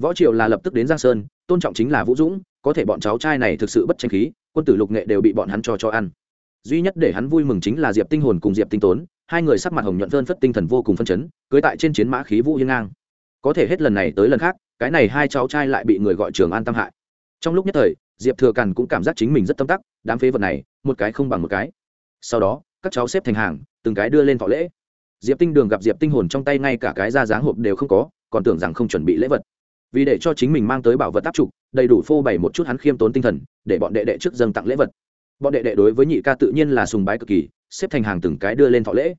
Võ triều là lập tức đến giang sơn, tôn trọng chính là vũ dũng, có thể bọn cháu trai này thực sự bất tranh khí, quân tử lục nghệ đều bị bọn hắn cho cho ăn duy nhất để hắn vui mừng chính là diệp tinh hồn cùng diệp tinh tốn, hai người sắc mặt hồng nhuận phơn phất, tinh thần vô cùng phân chấn, cưới tại trên chiến mã khí vũ hiên ngang. Có thể hết lần này tới lần khác, cái này hai cháu trai lại bị người gọi trường an tam hại. Trong lúc nhất thời, diệp thừa càn cũng cảm giác chính mình rất tâm tắc, đám phế vật này, một cái không bằng một cái. Sau đó, các cháu xếp thành hàng, từng cái đưa lên thọ lễ. Diệp tinh đường gặp diệp tinh hồn trong tay ngay cả cái ra dáng hộp đều không có, còn tưởng rằng không chuẩn bị lễ vật. Vì để cho chính mình mang tới bảo vật áp trục đầy đủ phô bày một chút hắn khiêm tốn tinh thần, để bọn đệ đệ trước dâng tặng lễ vật bọn đệ đệ đối với nhị ca tự nhiên là sùng bái cực kỳ, xếp thành hàng từng cái đưa lên thọ lễ.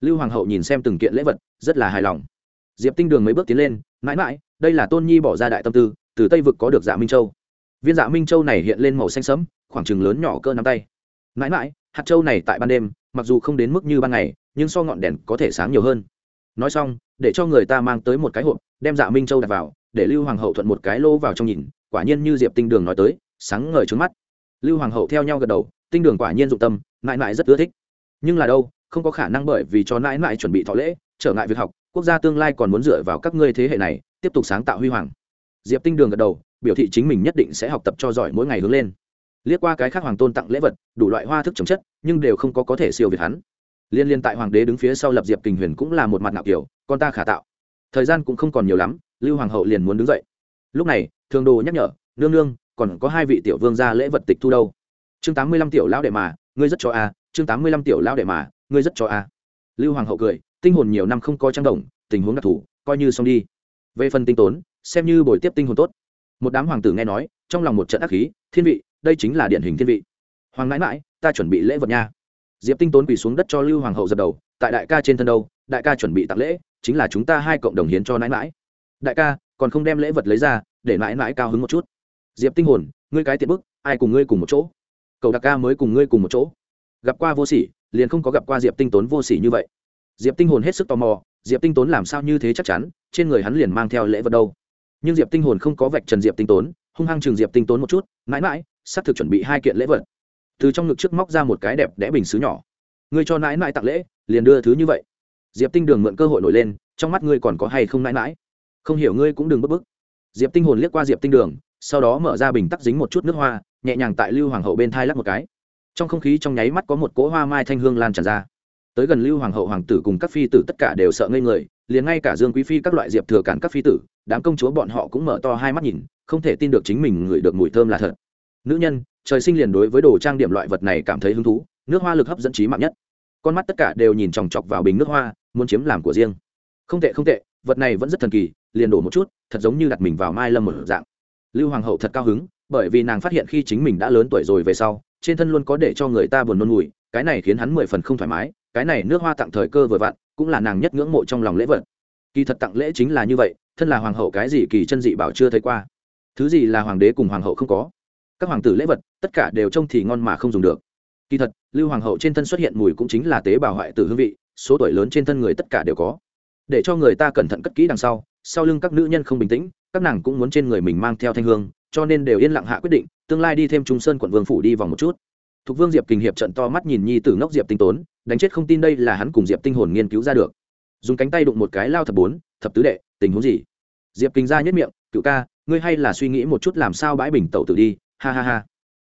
Lưu hoàng hậu nhìn xem từng kiện lễ vật, rất là hài lòng. Diệp tinh đường mấy bước tiến lên, mãi mãi, đây là tôn nhi bỏ ra đại tâm tư, từ tây vực có được dạ minh châu. Viên dạ minh châu này hiện lên màu xanh sẫm, khoảng chừng lớn nhỏ cỡ nắm tay. Mãi mãi, hạt châu này tại ban đêm, mặc dù không đến mức như ban ngày, nhưng so ngọn đèn có thể sáng nhiều hơn. Nói xong, để cho người ta mang tới một cái hộp, đem dạ minh châu đặt vào, để lưu hoàng hậu thuận một cái lô vào trong nhìn, quả nhiên như diệp tinh đường nói tới, sáng ngời trước mắt lưu hoàng hậu theo nhau gật đầu, tinh đường quả nhiên dụng tâm, mãi mãi rất ưa thích. Nhưng là đâu, không có khả năng bởi vì cho mãi mãi chuẩn bị thọ lễ, trở ngại việc học, quốc gia tương lai còn muốn dựa vào các ngươi thế hệ này, tiếp tục sáng tạo huy hoàng. Diệp tinh đường gật đầu, biểu thị chính mình nhất định sẽ học tập cho giỏi mỗi ngày hướng lên. Liếc qua cái khác hoàng tôn tặng lễ vật, đủ loại hoa thức trồng chất, nhưng đều không có có thể siêu việt hắn. Liên liên tại hoàng đế đứng phía sau lập diệp kình huyền cũng là một mặt nạo kiểu con ta khả tạo. Thời gian cũng không còn nhiều lắm, lưu hoàng hậu liền muốn đứng dậy. Lúc này, thường đồ nhắc nhở, nương nương còn có hai vị tiểu vương ra lễ vật tịch thu đâu? Chương tám mươi lăm tiểu lão đệ mà, ngươi rất cho a, chương tám mươi lăm tiểu lão đệ mà, ngươi rất cho a. Lưu hoàng hậu cười, tinh hồn nhiều năm không có trang đồng, tình huống đặc thù, coi như xong đi. Về phần tinh tốn, xem như buổi tiếp tinh hồn tốt. Một đám hoàng tử nghe nói, trong lòng một trận ác khí, thiên vị, đây chính là điển hình thiên vị. Hoàng mãi mãi ta chuẩn bị lễ vật nha. Diệp tinh tốn quỳ xuống đất cho lưu hoàng hậu dập đầu, tại đại ca trên thân đâu, đại ca chuẩn bị tặng lễ, chính là chúng ta hai cộng đồng hiến cho nãi mãi đại ca, còn không đem lễ vật lấy ra, để mãi mãi cao hứng một chút diệp tinh hồn ngươi cái tiện bức ai cùng ngươi cùng một chỗ cậu đặc ca mới cùng ngươi cùng một chỗ gặp qua vô sỉ liền không có gặp qua diệp tinh tốn vô sỉ như vậy diệp tinh hồn hết sức tò mò diệp tinh tốn làm sao như thế chắc chắn trên người hắn liền mang theo lễ vật đâu nhưng diệp tinh hồn không có vạch trần diệp tinh tốn hung hăng chừng diệp tinh tốn một chút mãi mãi sắp thực chuẩn bị hai kiện lễ vật từ trong ngực trước móc ra một cái đẹp đẽ bình xứ nhỏ ngươi cho mãi mãi tặng lễ liền đưa thứ như vậy diệp tinh đường mượn cơ hội nổi lên trong mắt ngươi còn có hay không mãi mãi không hiểu ngươi cũng đừng bức bức diệp tinh hồn liếc qua diệp tinh đường sau đó mở ra bình tắc dính một chút nước hoa, nhẹ nhàng tại lưu hoàng hậu bên thai lắc một cái. Trong không khí trong nháy mắt có một cỗ hoa mai thanh hương lan tràn ra. Tới gần lưu hoàng hậu, hoàng tử cùng các phi tử tất cả đều sợ ngây người, liền ngay cả dương quý phi các loại diệp thừa cản các phi tử, đám công chúa bọn họ cũng mở to hai mắt nhìn, không thể tin được chính mình ngửi được mùi thơm là thật. Nữ nhân, trời sinh liền đối với đồ trang điểm loại vật này cảm thấy hứng thú, nước hoa lực hấp dẫn trí mạng nhất. Con mắt tất cả đều nhìn chòng chọc vào bình nước hoa, muốn chiếm làm của riêng. Không tệ không tệ, vật này vẫn rất thần kỳ, liền đổ một chút, thật giống như đặt mình vào mai lâm một dạng lưu hoàng hậu thật cao hứng, bởi vì nàng phát hiện khi chính mình đã lớn tuổi rồi về sau, trên thân luôn có để cho người ta buồn nôn mùi, cái này khiến hắn mười phần không thoải mái, cái này nước hoa tặng thời cơ vừa vặn, cũng là nàng nhất ngưỡng mộ trong lòng lễ vật. Kỳ thật tặng lễ chính là như vậy, thân là hoàng hậu cái gì kỳ chân dị bảo chưa thấy qua. Thứ gì là hoàng đế cùng hoàng hậu không có. Các hoàng tử lễ vật, tất cả đều trông thì ngon mà không dùng được. Kỳ thật, lưu hoàng hậu trên thân xuất hiện mùi cũng chính là tế bào hoại tử hương vị, số tuổi lớn trên thân người tất cả đều có. Để cho người ta cẩn thận cất kỹ đằng sau sau lưng các nữ nhân không bình tĩnh các nàng cũng muốn trên người mình mang theo thanh hương, cho nên đều yên lặng hạ quyết định, tương lai đi thêm trung sơn quận vương phủ đi vòng một chút. Thục vương diệp kình hiệp trận to mắt nhìn nhi tử ngốc diệp tinh tốn, đánh chết không tin đây là hắn cùng diệp tinh hồn nghiên cứu ra được. Dùng cánh tay đụng một cái lao thập bốn, thập tứ đệ, tình huống gì? Diệp kình ra nhất miệng, cựu ca, ngươi hay là suy nghĩ một chút làm sao bãi bình tẩu tử đi, ha ha ha.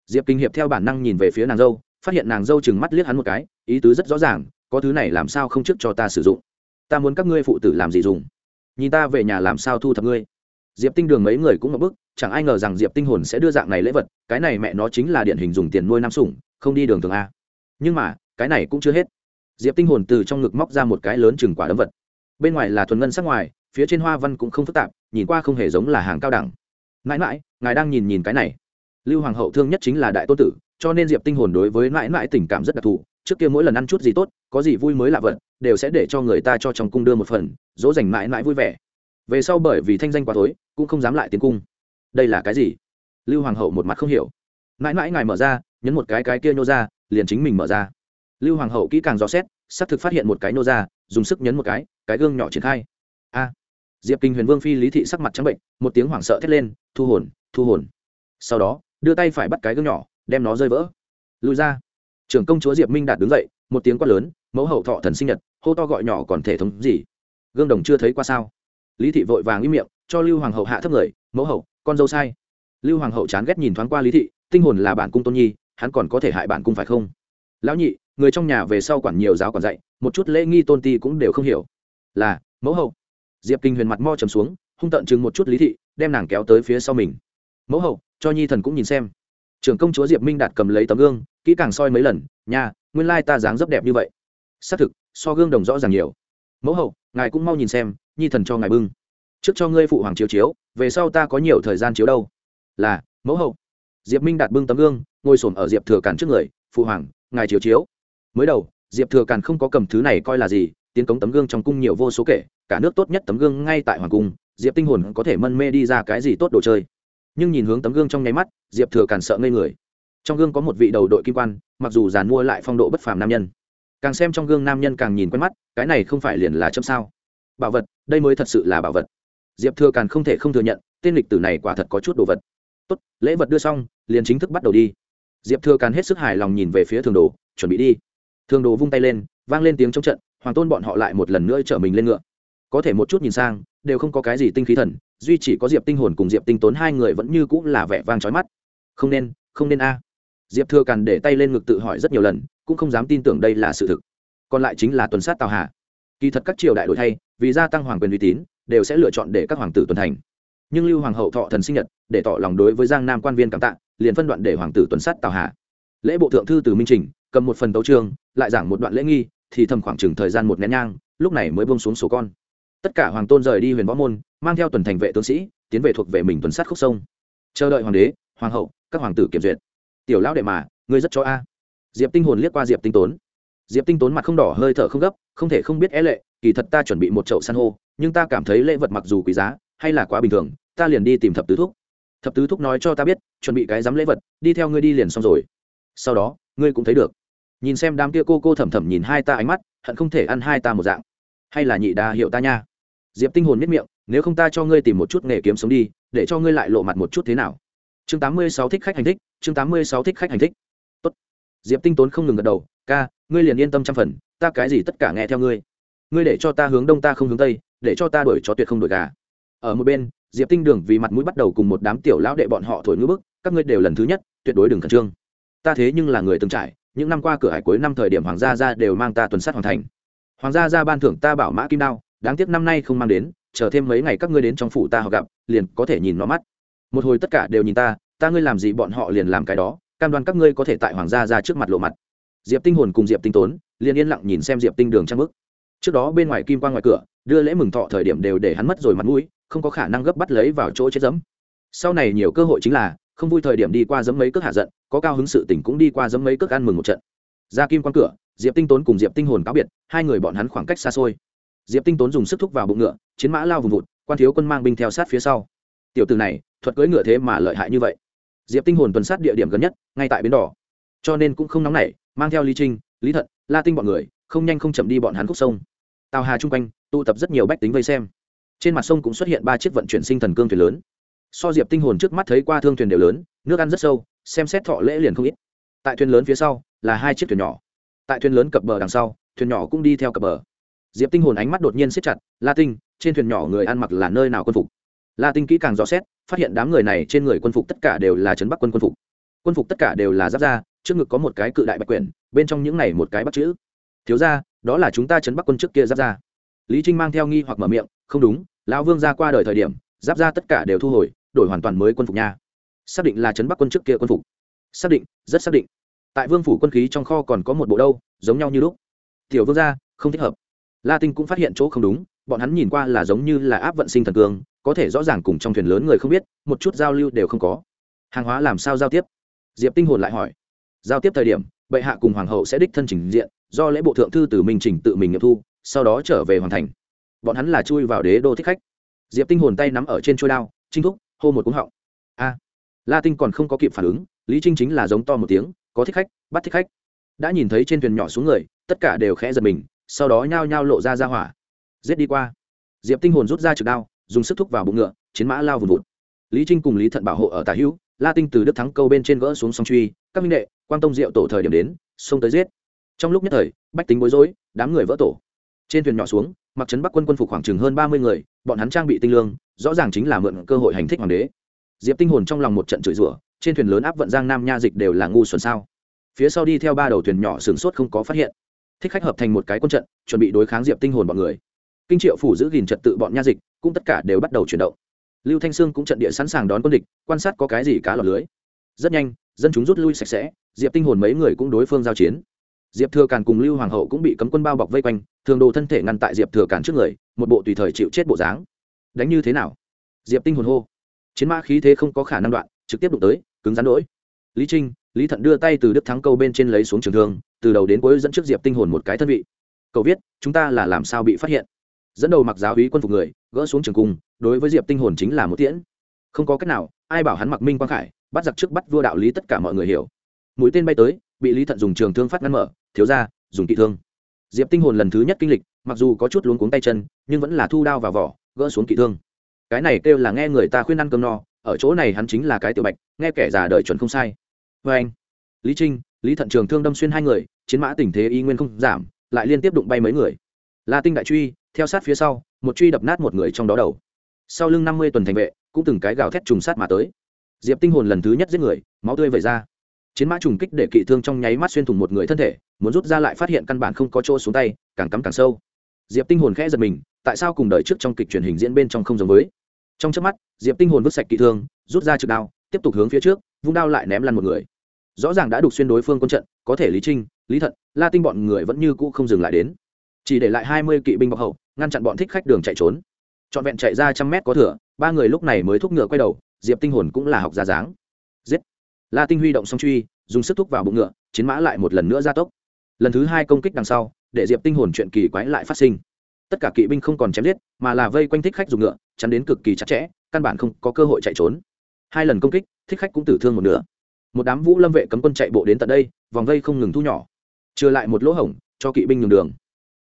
Diệp kình hiệp theo bản năng nhìn về phía nàng dâu, phát hiện nàng dâu chừng mắt liếc hắn một cái, ý tứ rất rõ ràng, có thứ này làm sao không trước cho ta sử dụng? Ta muốn các ngươi phụ tử làm gì dùng? Nhìn ta về nhà làm sao thu thập ngươi? Diệp tinh đường mấy người cũng ngập bức, chẳng ai ngờ rằng diệp tinh hồn sẽ đưa dạng này lễ vật, cái này mẹ nó chính là điển hình dùng tiền nuôi nam sủng, không đi đường thường a. Nhưng mà, cái này cũng chưa hết. Diệp tinh hồn từ trong ngực móc ra một cái lớn chừng quả đấm vật. Bên ngoài là thuần ngân sắc ngoài, phía trên hoa văn cũng không phức tạp, nhìn qua không hề giống là hàng cao đẳng. Mãi mãi, ngài đang nhìn nhìn cái này. Lưu hoàng hậu thương nhất chính là đại tô tử, cho nên diệp tinh hồn đối với mãi mãi tình cảm rất đặc thù. Trước kia mỗi lần ăn chút gì tốt, có gì vui mới lạ vật, đều sẽ để cho người ta cho trong cung đưa một phần, dỗ dành mãi mãi vui vẻ về sau bởi vì thanh danh quá tối cũng không dám lại tiến cung. Đây là cái gì? Lưu hoàng hậu một mặt không hiểu. Mãi mãi ngài mở ra, nhấn một cái cái kia nhô ra, liền chính mình mở ra. Lưu hoàng hậu kỹ càng dò xét, xác thực phát hiện một cái nhô ra, dùng sức nhấn một cái cái gương nhỏ triển khai. A! Diệp kinh huyền vương phi lý thị sắc mặt trắng bệnh, một tiếng hoảng sợ thét lên, thu hồn thu hồn. Sau đó, đưa tay phải bắt cái gương nhỏ, đem nó rơi vỡ. Lùi ra. Trưởng công chúa diệp minh đạt đứng dậy, một tiếng quát lớn, mẫu hậu thọ thần sinh nhật, hô to gọi nhỏ còn thể thống gì? Gương đồng chưa thấy qua sao? Lý thị vội vàng im miệng, cho lưu hoàng hậu hạ thấp người mẫu hậu, con dâu sai. Lưu hoàng hậu chán ghét nhìn thoáng qua lý thị, tinh hồn là bản cung tôn nhi, hắn còn có thể hại bản cung phải không? Lão nhị, người trong nhà về sau quản nhiều giáo quản dạy, một chút lễ nghi tôn ti cũng đều không hiểu. Là, mẫu hậu. Diệp kinh huyền mặt mo trầm xuống, hung tận chừng một chút lý thị, đem nàng kéo tới phía sau mình. Mẫu hậu, cho nhi thần cũng nhìn xem. Trưởng công chúa diệp minh đạt cầm lấy tấm gương, kỹ càng soi mấy lần nhà nguyên lai ta dáng dấp đẹp như vậy. Xác thực, so gương đồng rõ ràng nhiều mẫu hậu, ngài cũng mau nhìn xem, nhi thần cho ngài bưng. Trước cho ngươi phụ hoàng chiếu chiếu, về sau ta có nhiều thời gian chiếu đâu. Là, mẫu hậu. Diệp minh đạt bưng tấm gương, ngồi s ổ m ở diệp thừa càn trước người, phụ hoàng, ngài chiếu chiếu. Mới đầu, diệp thừa càn không có cầm thứ này coi là gì, tiến cống tấm gương trong cung nhiều vô số kể, cả nước tốt nhất tấm gương ngay tại hoàng cung, diệp tinh hồn có thể mân mê đi ra cái gì tốt đồ chơi. Nhưng nhìn hướng tấm gương trong nháy mắt, diệp thừa càn sợ ngây người. Trong gương có một vị đầu đội kim quan, mặc dù giàn mua lại phong độ bất phàm nam nhân càng xem trong gương nam nhân càng nhìn quen mắt, cái này không phải liền là châm sao? Bảo vật, đây mới thật sự là bảo vật. Diệp thừa càng không thể không thừa nhận, tên lịch tử này quả thật có chút đồ vật. Tốt, lễ vật đưa xong, liền chính thức bắt đầu đi. Diệp thừa càng hết sức hài lòng nhìn về phía thường đồ, chuẩn bị đi. Thường đồ vung tay lên, vang lên tiếng trong trận, hoàng tôn bọn họ lại một lần nữa chở mình lên ngựa. Có thể một chút nhìn sang, đều không có cái gì tinh khí thần, duy chỉ có diệp tinh hồn cùng diệp tinh tốn hai người vẫn như cũng là vẻ vang trói mắt. Không nên không nên a. Diệp thừa càn để tay lên ngực tự hỏi rất nhiều lần cũng không dám tin tưởng đây là sự thực. Còn lại chính là tuần sát tào hà kỳ thật các triều đại đổi thay, vì gia tăng hoàng quyền uy tín, đều sẽ lựa chọn để các hoàng tử tuần thành. Nhưng lưu hoàng hậu thọ thần sinh nhật, để tỏ lòng đối với giang nam quan viên cảm tạ, liền phân đoạn để hoàng tử tuần sát tào hà lễ bộ thượng thư từ minh trình, cầm một phần tấu trương lại giảng một đoạn lễ nghi, thì thầm khoảng chừng thời gian một nén nhang, lúc này mới bông xuống số con. Tất cả hoàng tôn rời đi huyền võ môn, mang theo tuần thành vệ tướng sĩ, tiến về thuộc về mình tuần sát khúc sông. Chờ đợi hoàng đế, hoàng hậu, các hoàng tử kiểm duyệt. Tiểu lão đệ mà, ngươi rất cho a diệp tinh hồn liếc qua diệp tinh tốn. Diệp tinh tốn mặt không đỏ, hơi thở không gấp, không thể không biết é lệ, kỳ thật ta chuẩn bị một chậu san hô, nhưng ta cảm thấy lễ vật mặc dù quý giá, hay là quá bình thường, ta liền đi tìm thập tứ thúc. Thập tứ thúc nói cho ta biết, chuẩn bị cái dám lễ vật, đi theo ngươi đi liền xong rồi. Sau đó, ngươi cũng thấy được. Nhìn xem đám kia cô cô thầm thầm nhìn hai ta ánh mắt, hận không thể ăn hai ta một dạng. Hay là nhị đa hiệu ta nha. Diệp tinh hồn miết miệng, nếu không ta cho ngươi tìm một chút nghề kiếm sống đi, để cho ngươi lại lộ mặt một chút thế nào. Chương tám mươi sáu thích khách hành thích, chương tám mươi sáu thích khách hành thích diệp tinh tốn không ngừng gật đầu, ca, ngươi liền yên tâm trăm phần, ta cái gì tất cả nghe theo ngươi. Ngươi để cho ta hướng đông ta không hướng tây, để cho ta đuổi chó tuyệt không đuổi gà. Ở một bên, diệp tinh đường vì mặt mũi bắt đầu cùng một đám tiểu lão đệ bọn họ thổi ngữ bức, các ngươi đều lần thứ nhất, tuyệt đối đừng khẩn trương. Ta thế nhưng là người từng trải, những năm qua cửa hải cuối năm thời điểm hoàng gia ra đều mang ta tuần sát hoàn thành. Hoàng gia ra ban thưởng ta bảo mã kim đao, đáng tiếc năm nay không mang đến, chờ thêm mấy ngày các ngươi đến trong phủ ta họ gặp, liền có thể nhìn nó mắt. Một hồi tất cả đều nhìn ta ta ngươi làm gì bọn họ liền làm cái đó cam đoan các ngươi có thể tại hoàng gia ra trước mặt lộ mặt. Diệp tinh hồn cùng diệp tinh tốn liền yên lặng nhìn xem diệp tinh đường trang bức. Trước đó bên ngoài kim quan ngoài cửa, đưa lễ mừng thọ thời điểm đều để hắn mất rồi mặt mũi, không có khả năng gấp bắt lấy vào chỗ chết dẫm sau này nhiều cơ hội chính là, không vui thời điểm đi qua dẫm mấy cước hạ giận, có cao hứng sự tỉnh cũng đi qua dẫm mấy cước ăn mừng một trận. Ra kim quan cửa, diệp tinh tốn cùng diệp tinh hồn cáo biệt, hai người bọn hắn khoảng cách xa xôi. Diệp tinh tốn dùng sức thúc vào bụng ngựa, chiến mã lao vùng vụt, quan thiếu quân mang binh theo sát phía sau. Tiểu từ này, thuật cưỡi ngựa thế mà lợi hại như vậy diệp tinh hồn tuần sát địa điểm gần nhất, ngay tại bến đỏ. Cho nên cũng không nóng nảy, mang theo lý trinh, lý thận, la tinh bọn người, không nhanh không chậm đi bọn hắn khúc sông. Tàu hà chung quanh, tụ tập rất nhiều bách tính vây xem. Trên mặt sông cũng xuất hiện ba chiếc vận chuyển sinh thần cương thuyền lớn. So diệp tinh hồn trước mắt thấy qua thương thuyền đều lớn, nước ăn rất sâu, xem xét thọ lễ liền không ít. Tại thuyền lớn phía sau, là hai chiếc thuyền nhỏ. Tại thuyền lớn cập bờ đằng sau, thuyền nhỏ cũng đi theo cập bờ. Diệp tinh hồn ánh mắt đột nhiên siết chặt, la tinh, trên thuyền nhỏ người ăn mặc là nơi nào quân phục? La tinh kỹ càng rõ xét phát hiện đám người này trên người quân phục tất cả đều là trấn bắc quân quân phục. Quân phục tất cả đều là giáp da, trước ngực có một cái cự đại bạch quyển, bên trong những này một cái bắt chữ. Thiếu ra đó là chúng ta trấn bắc quân trước kia giáp da. Lý trinh mang theo nghi hoặc mở miệng, không đúng, lão vương ra qua đời thời điểm, giáp ra tất cả đều thu hồi, đổi hoàn toàn mới quân phục nha. Xác định là trấn bắc quân trước kia quân phục. Xác định, rất xác định. Tại vương phủ quân khí trong kho còn có một bộ đâu, giống nhau như lúc. Tiểu vương gia, không thích hợp. La tinh cũng phát hiện chỗ không đúng, bọn hắn nhìn qua là giống như là áp vận sinh thần cường có thể rõ ràng cùng trong thuyền lớn người không biết, một chút giao lưu đều không có. Hàng hóa làm sao giao tiếp? Diệp tinh hồn lại hỏi. Giao tiếp thời điểm, bệ hạ cùng hoàng hậu sẽ đích thân trình diện, do lễ bộ thượng thư từ minh trình tự mình nghiệm thu, sau đó trở về hoàn thành. Bọn hắn là chui vào đế đô thích khách. Diệp tinh hồn tay nắm ở trên trôi đao, trinh thúc, hô một cúng họng. A. La tinh còn không có kịp phản ứng, lý trinh chính là giống to một tiếng, có thích khách, bắt thích khách. Đã nhìn thấy trên thuyền nhỏ xuống người, tất cả đều khẽ giật mình, sau đó nhao nhao lộ ra ra hỏa. Giết đi qua. Diệp tinh hồn rút ra trực đao dùng sức thúc vào bụng ngựa, chiến mã lao vùn vụt. Lý trinh cùng lý thận bảo hộ ở tà hữu, la tinh từ đức thắng câu bên trên gỡ xuống sông truy, các minh đệ quan tông diệu tổ thời điểm đến sông tới giết. Trong lúc nhất thời, bách tính bối rối, đám người vỡ tổ. Trên thuyền nhỏ xuống, mặc trấn bắc quân quân phục khoảng chừng hơn ba mươi người, bọn hắn trang bị tinh lương, rõ ràng chính là mượn cơ hội hành thích hoàng đế. Diệp tinh hồn trong lòng một trận chửi rủa, trên thuyền lớn áp vận giang nam nha dịch đều là ngu xuẩn sao? Phía sau đi theo ba đầu thuyền nhỏ sửng sốt không có phát hiện. Thích khách hợp thành một cái quân trận, chuẩn bị đối kháng diệp tinh hồn bọn người kinh triệu phủ giữ gìn trật tự bọn nha dịch, cũng tất cả đều bắt đầu chuyển động. Lưu thanh sương cũng trận địa sẵn sàng đón quân địch, quan sát có cái gì cá lọt lưới. Rất nhanh, dân chúng rút lui sạch sẽ, diệp tinh hồn mấy người cũng đối phương giao chiến. Diệp thừa càn cùng lưu hoàng hậu cũng bị cấm quân bao bọc vây quanh, thường đồ thân thể ngăn tại diệp thừa càn trước người, một bộ tùy thời chịu chết bộ dáng. Đánh như thế nào? Diệp tinh hồn hô. Chiến mã khí thế không có khả năng đoạn, trực tiếp đụng tới, cứng rắn đỗi. Lý trinh, lý thận đưa tay từ đức thắng câu bên trên lấy xuống trường thương, từ đầu đến cuối dẫn trước diệp tinh hồn một cái thân vị. Cậu viết, chúng ta là làm sao bị phát hiện? Dẫn đầu mặc giáo hí quân phục người, gỡ xuống trường cung, đối với diệp tinh hồn chính là một tiễn. Không có cách nào, ai bảo hắn mặc minh quang khải, bắt giặc trước bắt vua đạo lý tất cả mọi người hiểu. Mũi tên bay tới, bị lý thận dùng trường thương phát ngăn mở, thiếu ra dùng kỵ thương. Diệp tinh hồn lần thứ nhất kinh lịch, mặc dù có chút luống cuống tay chân, nhưng vẫn là thu đao vào vỏ, gỡ xuống kỵ thương. Cái này kêu là nghe người ta khuyên ăn cơm no, ở chỗ này hắn chính là cái tiểu bạch, nghe kẻ già đời chuẩn không sai. Với anh, lý trinh, lý thận trường thương đâm xuyên hai người, chiến mã tình thế y nguyên không giảm, lại liên tiếp đụng bay mấy người. La tinh đại truy theo sát phía sau, một truy đập nát một người trong đó đầu. Sau lưng năm mươi tuần thành vệ, cũng từng cái gào thét trùng sát mà tới. Diệp tinh hồn lần thứ nhất giết người, máu tươi vẩy ra. Chiến mã trùng kích để kỵ thương trong nháy mắt xuyên thủng một người thân thể, muốn rút ra lại phát hiện căn bản không có chỗ xuống tay, càng cắm càng sâu. Diệp tinh hồn khẽ giật mình, tại sao cùng đời trước trong kịch truyền hình diễn bên trong không giống với? Trong chớp mắt, diệp tinh hồn vứt sạch kỵ thương, rút ra trực đao, tiếp tục hướng phía trước, vung đao lại ném lăn một người. Rõ ràng đã đục xuyên đối phương quân trận, có thể lý trinh, lý thận, la tinh bọn người vẫn như cũ không dừng lại đến. Chỉ để lại hai mươi kỵ binh bọc hậu ngăn chặn bọn thích khách đường chạy trốn. Trọn vẹn chạy ra trăm mét có thửa ba người lúc này mới thúc ngựa quay đầu, diệp tinh hồn cũng là học ra dáng. Giết! La tinh huy động song truy, dùng sức thúc vào bụng ngựa, chiến mã lại một lần nữa ra tốc. Lần thứ hai công kích đằng sau, để diệp tinh hồn chuyện kỳ quái lại phát sinh. Tất cả kỵ binh không còn chém giết, mà là vây quanh thích khách dùng ngựa, chắn đến cực kỳ chặt chẽ, căn bản không có cơ hội chạy trốn. Hai lần công kích, thích khách cũng tử thương một nửa. Một đám vũ lâm vệ cấm quân chạy bộ đến tận đây, vòng vây không ngừng thu nhỏ. Trừ lại một lỗ hổng, cho kỵ binh nhường đường.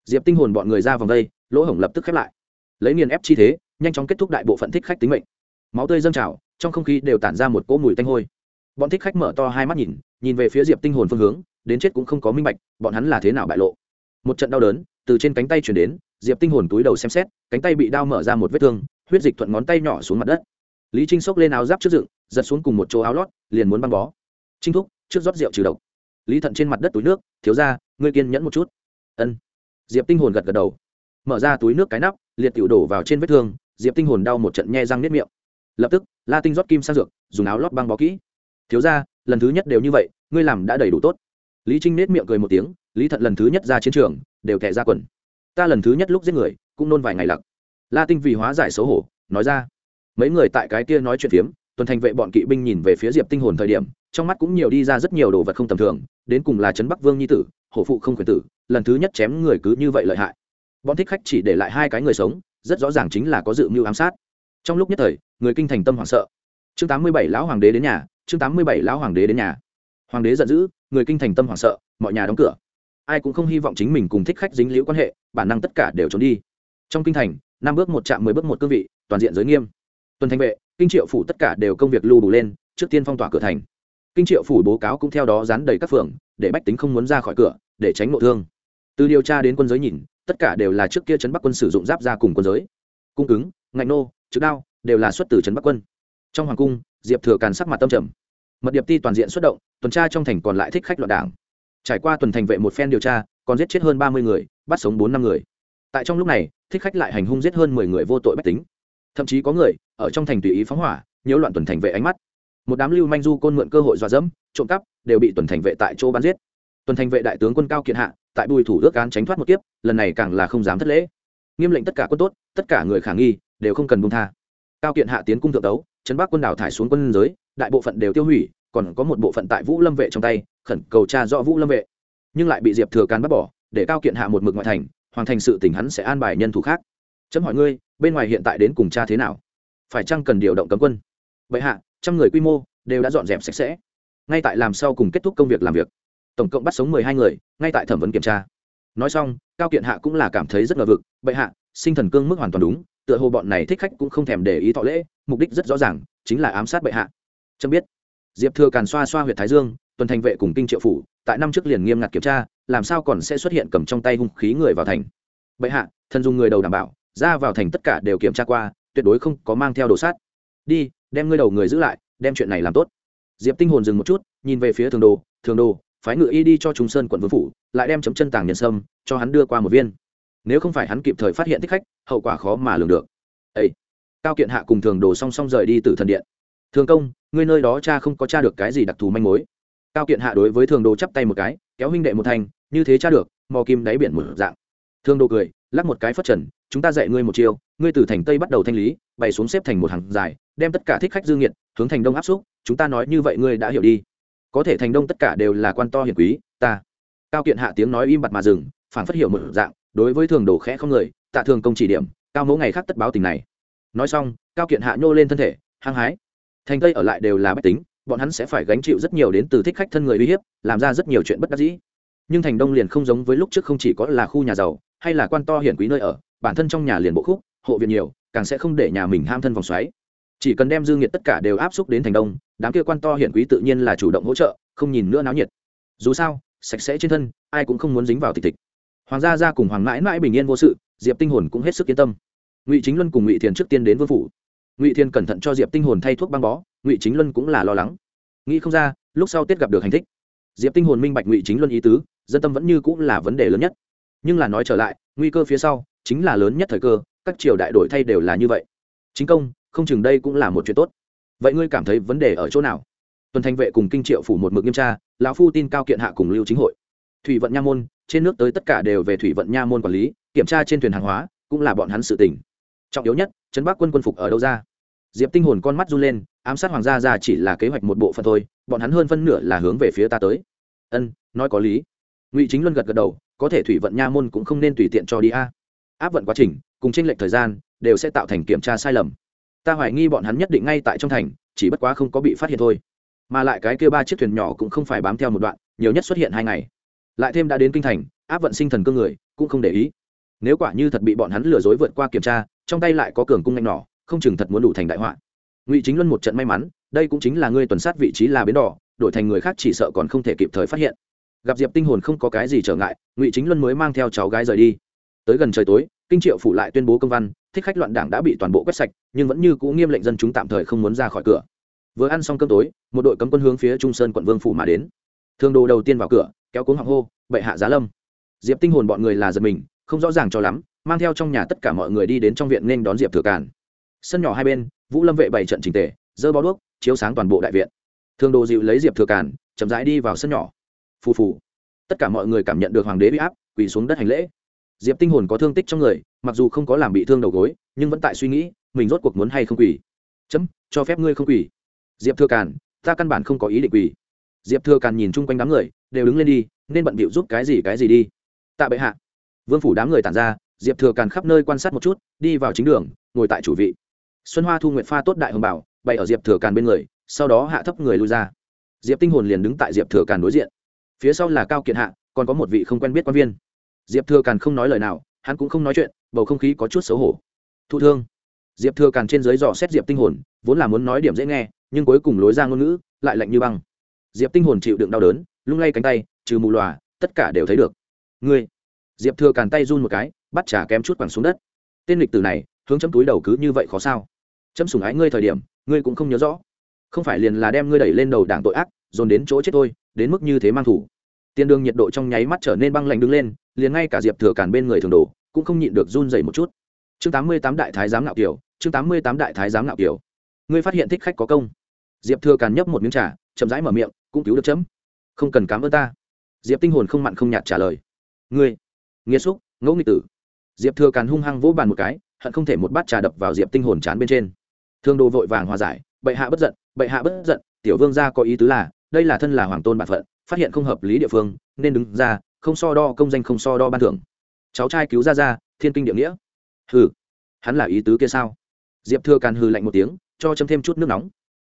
Diệp tinh hồn bọn người ra vòng vây lỗ hổng lập tức khép lại. Lấy nghiền ép chi thế, nhanh chóng kết thúc đại bộ phận thích khách tính mệnh. Máu tươi dâng trào, trong không khí đều tản ra một cỗ mùi tanh hôi. Bọn thích khách mở to hai mắt nhìn nhìn về phía diệp tinh hồn phương hướng, đến chết cũng không có minh bạch, bọn hắn là thế nào bại lộ. Một trận đau đớn, từ trên cánh tay chuyển đến, diệp tinh hồn túi đầu xem xét, cánh tay bị đau mở ra một vết thương, huyết dịch thuận ngón tay nhỏ xuống mặt đất. Lý trinh xốc lên áo giáp trước dựng, giật xuống cùng một chỗ áo lót, liền muốn băng bó. Trinh thúc, trước rót rượu trừ độc. Lý thận trên mặt đất túi nước, thiếu ra ngươi kiên nhẫn một chút. Ân. Diệp tinh hồn gật gật đầu mở ra túi nước cái nắp, liệt tiểu đổ vào trên vết thương, diệp tinh hồn đau một trận nhe răng nếp miệng. Lập tức, la tinh rót kim sang dược, dùng áo lót băng bó kỹ. Thiếu ra lần thứ nhất đều như vậy, ngươi làm đã đầy đủ tốt. Lý trinh nết miệng cười một tiếng, lý thận lần thứ nhất ra chiến trường, đều thẻ ra quần. Ta lần thứ nhất lúc giết người, cũng nôn vài ngày lặc. La tinh vì hóa giải xấu hổ, nói ra. Mấy người tại cái kia nói chuyện phiếm, tuần thành vệ bọn kỵ binh nhìn về phía diệp tinh hồn thời điểm, trong mắt cũng nhiều đi ra rất nhiều đồ vật không tầm thường, đến cùng là trấn bắc vương nhi tử, hổ phụ không quyền tử, lần thứ nhất chém người cứ như vậy lợi hại bọn thích khách chỉ để lại hai cái người sống, rất rõ ràng chính là có dự mưu ám sát. Trong lúc nhất thời, người kinh thành tâm hoảng sợ. Chương tám mươi bảy lão hoàng đế đến nhà, chương tám mươi bảy lão hoàng đế đến nhà. Hoàng đế giận dữ, người kinh thành tâm hoảng sợ, mọi nhà đóng cửa. Ai cũng không hy vọng chính mình cùng thích khách dính liễu quan hệ, bản năng tất cả đều trốn đi. Trong kinh thành, năm bước một chạm mười bước một cương vị, toàn diện giới nghiêm. Tuần thanh vệ, kinh triệu phủ tất cả đều công việc lưu đủ lên, trước tiên phong tỏa cửa thành. Kinh triệu phủ bố cáo cũng theo đó dán đầy các phường, để bách tính không muốn ra khỏi cửa, để tránh nội thương. Từ điều tra đến quân giới nhìn tất cả đều là trước kia trấn bắc quân sử dụng giáp ra cùng quân giới. Cung cứng, ngạnh nô, trực đao, đều là xuất từ trấn bắc quân. Trong hoàng cung, diệp thừa càn sắc mặt tâm trầm. Mật điệp ti toàn diện xuất động, tuần tra trong thành còn lại thích khách loạn đảng. Trải qua tuần thành vệ một phen điều tra, còn giết chết hơn ba mươi người, bắt sống bốn năm người. Tại trong lúc này, thích khách lại hành hung giết hơn mười người vô tội bách tính. Thậm chí có người, ở trong thành tùy ý phóng hỏa, nhiễu loạn tuần thành vệ ánh mắt. Một đám lưu manh du côn mượn cơ hội dọa dẫm, trộm cắp, đều bị tuần thành vệ tại chỗ bắn giết tuần thành vệ đại tướng quân cao kiện hạ, tại bùi thủ ước án tránh thoát một kiếp, lần này càng là không dám thất lễ. Nghiêm lệnh tất cả quân tốt, tất cả người khả nghi, đều không cần buông tha. Cao kiện hạ tiến cung thượng tấu trấn bắc quân đảo thải xuống quân giới, đại bộ phận đều tiêu hủy, còn có một bộ phận tại vũ lâm vệ trong tay, khẩn cầu tra rõ vũ lâm vệ. Nhưng lại bị diệp thừa càn bắt bỏ, để cao kiện hạ một mực ngoại thành, hoàn thành sự tình hắn sẽ an bài nhân thủ khác. Chấm hỏi ngươi, bên ngoài hiện tại đến cùng cha thế nào? Phải chăng cần điều động cấm quân? Vậy hạ, trăm người quy mô, đều đã dọn dẹp sạch sẽ. Ngay tại làm sau cùng kết thúc công việc làm việc tổng cộng bắt sống mười hai người, ngay tại thẩm vấn kiểm tra. Nói xong, cao kiện hạ cũng là cảm thấy rất ngờ vực, bệ hạ, sinh thần cương mức hoàn toàn đúng, tựa hồ bọn này thích khách cũng không thèm để ý thọ lễ, mục đích rất rõ ràng, chính là ám sát bệ hạ. Trâm biết, diệp thừa càn xoa xoa h u y ệ t thái dương, tuần thành vệ cùng kinh triệu phủ, tại năm trước liền nghiêm ngặt kiểm tra, làm sao còn sẽ xuất hiện cầm trong tay hung khí người vào thành. Bệ hạ, thần dùng người đầu đảm bảo, ra vào thành tất cả đều kiểm tra qua, tuyệt đối không có mang theo đồ sát. Đi, đem ngươi đầu người giữ lại, đem chuyện này làm tốt. Diệp tinh hồn dừng một chút, nhìn về phía thường đồ thường đồ phái ngự y đi cho trung sơn quận vương phủ, lại đem chấm chân tàng nhân sâm cho hắn đưa qua một viên. Nếu không phải hắn kịp thời phát hiện thích khách, hậu quả khó mà lường được. Ấy cao kiện hạ cùng thường đồ song song rời đi từ thần điện. Thường công, ngươi nơi đó cha không có cha được cái gì đặc thù manh mối. Cao kiện hạ đối với thường đồ chắp tay một cái, kéo huynh đệ một thành, như thế cha được, mò kim đáy biển một dạng. Thường đồ cười, lắc một cái phất trần, chúng ta dạy ngươi một chiêu, ngươi từ thành tây bắt đầu thanh lý, bày xuống xếp thành một hàng dài, đem tất cả thích khách dư nghiệt, hướng thành đông áp xúc, chúng ta nói như vậy ngươi đã hiểu đi có thể thành đông tất cả đều là quan to hiền quý, ta. Cao kiện hạ tiếng nói im bặt mà dừng phản phát hiểu một dạng, đối với thường đồ khẽ không người, tạ thường công chỉ điểm, cao mẫu ngày khác tất báo tình này. Nói xong, cao kiện hạ nhô lên thân thể, hăng hái. Thành tây ở lại đều là bách tính, bọn hắn sẽ phải gánh chịu rất nhiều đến từ thích khách thân người uy hiếp, làm ra rất nhiều chuyện bất đắc dĩ. Nhưng thành đông liền không giống với lúc trước không chỉ có là khu nhà giàu, hay là quan to hiển quý nơi ở, bản thân trong nhà liền bộ khúc, hộ viện nhiều, càng sẽ không để nhà mình ham thân vòng xoáy chỉ cần đem dư nghiệt tất cả đều áp xúc đến thành đông, đám kia quan to hiển quý tự nhiên là chủ động hỗ trợ, không nhìn nữa náo nhiệt. Dù sao, sạch sẽ trên thân, ai cũng không muốn dính vào thịt thịt. Hoàng gia ra cùng hoàng mãi mãi bình yên vô sự, diệp tinh hồn cũng hết sức yên tâm. Ngụy chính luân cùng ngụy thiền trước tiên đến vương phủ. Ngụy thiền cẩn thận cho diệp tinh hồn thay thuốc băng bó, ngụy chính luân cũng là lo lắng. Nghĩ không ra, lúc sau tết gặp được hành thích. Diệp tinh hồn minh bạch ngụy chính luân ý tứ, dân tâm vẫn như cũng là vấn đề lớn nhất. Nhưng là nói trở lại, nguy cơ phía sau chính là lớn nhất thời cơ, các triều đại đổi thay đều là như vậy. Chính công không chừng đây cũng là một chuyện tốt. Vậy ngươi cảm thấy vấn đề ở chỗ nào? Tuần thanh vệ cùng kinh triệu phủ một mực nghiêm tra, lão phu tin cao kiện hạ cùng lưu chính hội. Thủy vận nha môn, trên nước tới tất cả đều về thủy vận nha môn quản lý, kiểm tra trên thuyền hàng hóa, cũng là bọn hắn sự tình. trọng yếu nhất, trấn bắc quân quân phục ở đâu ra? Diệp tinh hồn con mắt run lên, ám sát hoàng gia ra chỉ là kế hoạch một bộ phận thôi, bọn hắn hơn phân nửa là hướng về phía ta tới. Ân, nói có lý. Ngụy chính luân gật gật đầu, có thể thủy vận nha môn cũng không nên tùy tiện cho đi a. Áp vận quá trình, cùng tranh lệch thời gian, đều sẽ tạo thành kiểm tra sai lầm ta hoài nghi bọn hắn nhất định ngay tại trong thành, chỉ bất quá không có bị phát hiện thôi. Mà lại cái kia ba chiếc thuyền nhỏ cũng không phải bám theo một đoạn, nhiều nhất xuất hiện hai ngày. Lại thêm đã đến kinh thành, áp vận sinh thần cơ người, cũng không để ý. Nếu quả như thật bị bọn hắn lừa dối vượt qua kiểm tra, trong tay lại có cường cung nhanh nỏ, không chừng thật muốn đủ thành đại họa. Ngụy chính luân một trận may mắn, đây cũng chính là ngươi tuần sát vị trí là bến đỏ, đổi thành người khác chỉ sợ còn không thể kịp thời phát hiện. Gặp diệp tinh hồn không có cái gì trở ngại, ngụy chính luân mới mang theo cháu gái rời đi. Tới gần trời tối, kinh triệu phủ lại tuyên bố công văn thích khách loạn đảng đã bị toàn bộ quét sạch, nhưng vẫn như cũ nghiêm lệnh dân chúng tạm thời không muốn ra khỏi cửa. Vừa ăn xong cơm tối, một đội cấm quân hướng phía trung sơn quận vương phủ mà đến. Thương đồ đầu tiên vào cửa, kéo cuống hoàng hô, bệ hạ giá lâm. Diệp tinh hồn bọn người là giật mình, không rõ ràng cho lắm, mang theo trong nhà tất cả mọi người đi đến trong viện nên đón diệp thừa càn. Sân nhỏ hai bên, vũ lâm vệ bảy trận trình tề, dơ bó đuốc, chiếu sáng toàn bộ đại viện. Thương đồ dịu lấy diệp thừa càn, chậm rãi đi vào sân nhỏ. Phù phù. Tất cả mọi người cảm nhận được hoàng đế bị áp, quỳ xuống đất hành lễ diệp tinh hồn có thương tích trong người, mặc dù không có làm bị thương đầu gối, nhưng vẫn tại suy nghĩ, mình rốt cuộc muốn hay không quỳ. Chấm, cho phép ngươi không quỳ. Diệp thừa càn, ta căn bản không có ý định quỳ. Diệp thừa càn nhìn chung quanh đám người, đều đứng lên đi, nên bận bịu giúp cái gì cái gì đi. Tạ bệ hạ. Vương phủ đám người tản ra, diệp thừa càn khắp nơi quan sát một chút, đi vào chính đường, ngồi tại chủ vị. Xuân hoa thu nguyện pha tốt đại hồng bảo, bày ở diệp thừa càn bên người, sau đó hạ thấp người lui ra. Diệp tinh hồn liền đứng tại diệp thừa càn đối diện. Phía sau là cao kiện hạ, còn có một vị không quen biết quan viên diệp thừa càn không nói lời nào, hắn cũng không nói chuyện, bầu không khí có chút xấu hổ. Thụ thương. Diệp thừa càn trên dưới dò xét diệp tinh hồn, vốn là muốn nói điểm dễ nghe, nhưng cuối cùng lối ra ngôn ngữ lại lạnh như băng. Diệp tinh hồn chịu đựng đau đớn, lung lay cánh tay, trừ mù lòa, tất cả đều thấy được. Ngươi. Diệp thừa càn tay run một cái, bắt trả kém chút quẳng xuống đất. Tên lịch tử này, hướng chấm túi đầu cứ như vậy khó sao? Chấm sủng ái ngươi thời điểm, ngươi cũng không nhớ rõ. Không phải liền là đem ngươi đẩy lên đầu đảng tội ác, dồn đến chỗ chết tôi, đến mức như thế mang thủ. Tiền đường nhiệt độ trong nháy mắt trở nên băng lạnh đứng lên liền ngay cả diệp thừa càn bên người thường đồ cũng không nhịn được run dày một chút. Chương tám mươi tám đại thái giám ngạo kiều, chương tám mươi tám đại thái giám ngạo kiều. Ngươi phát hiện thích khách có công. Diệp thừa càn nhấp một miếng trà, chậm rãi mở miệng, cũng cứu được chấm. Không cần cám ơn ta. Diệp tinh hồn không mặn không nhạt trả lời. Ngươi nghĩa xúc, ngẫu nghị tử. Diệp thừa càn hung hăng vỗ bàn một cái, hận không thể một bát trà đập vào diệp tinh hồn chán bên trên. Thương đồ vội vàng hòa giải, bệ hạ bất giận, bệ hạ bất giận, tiểu vương gia có ý tứ là, đây là thân là hoàng tôn bản phận, phát hiện không hợp lý địa phương, nên đứng ra không so đo công danh không so đo ban thưởng. Cháu trai cứu ra ra thiên kinh địa nghĩa. Hừ, hắn là ý tứ kia sao? Diệp thừa càn hừ lạnh một tiếng, cho châm thêm chút nước nóng.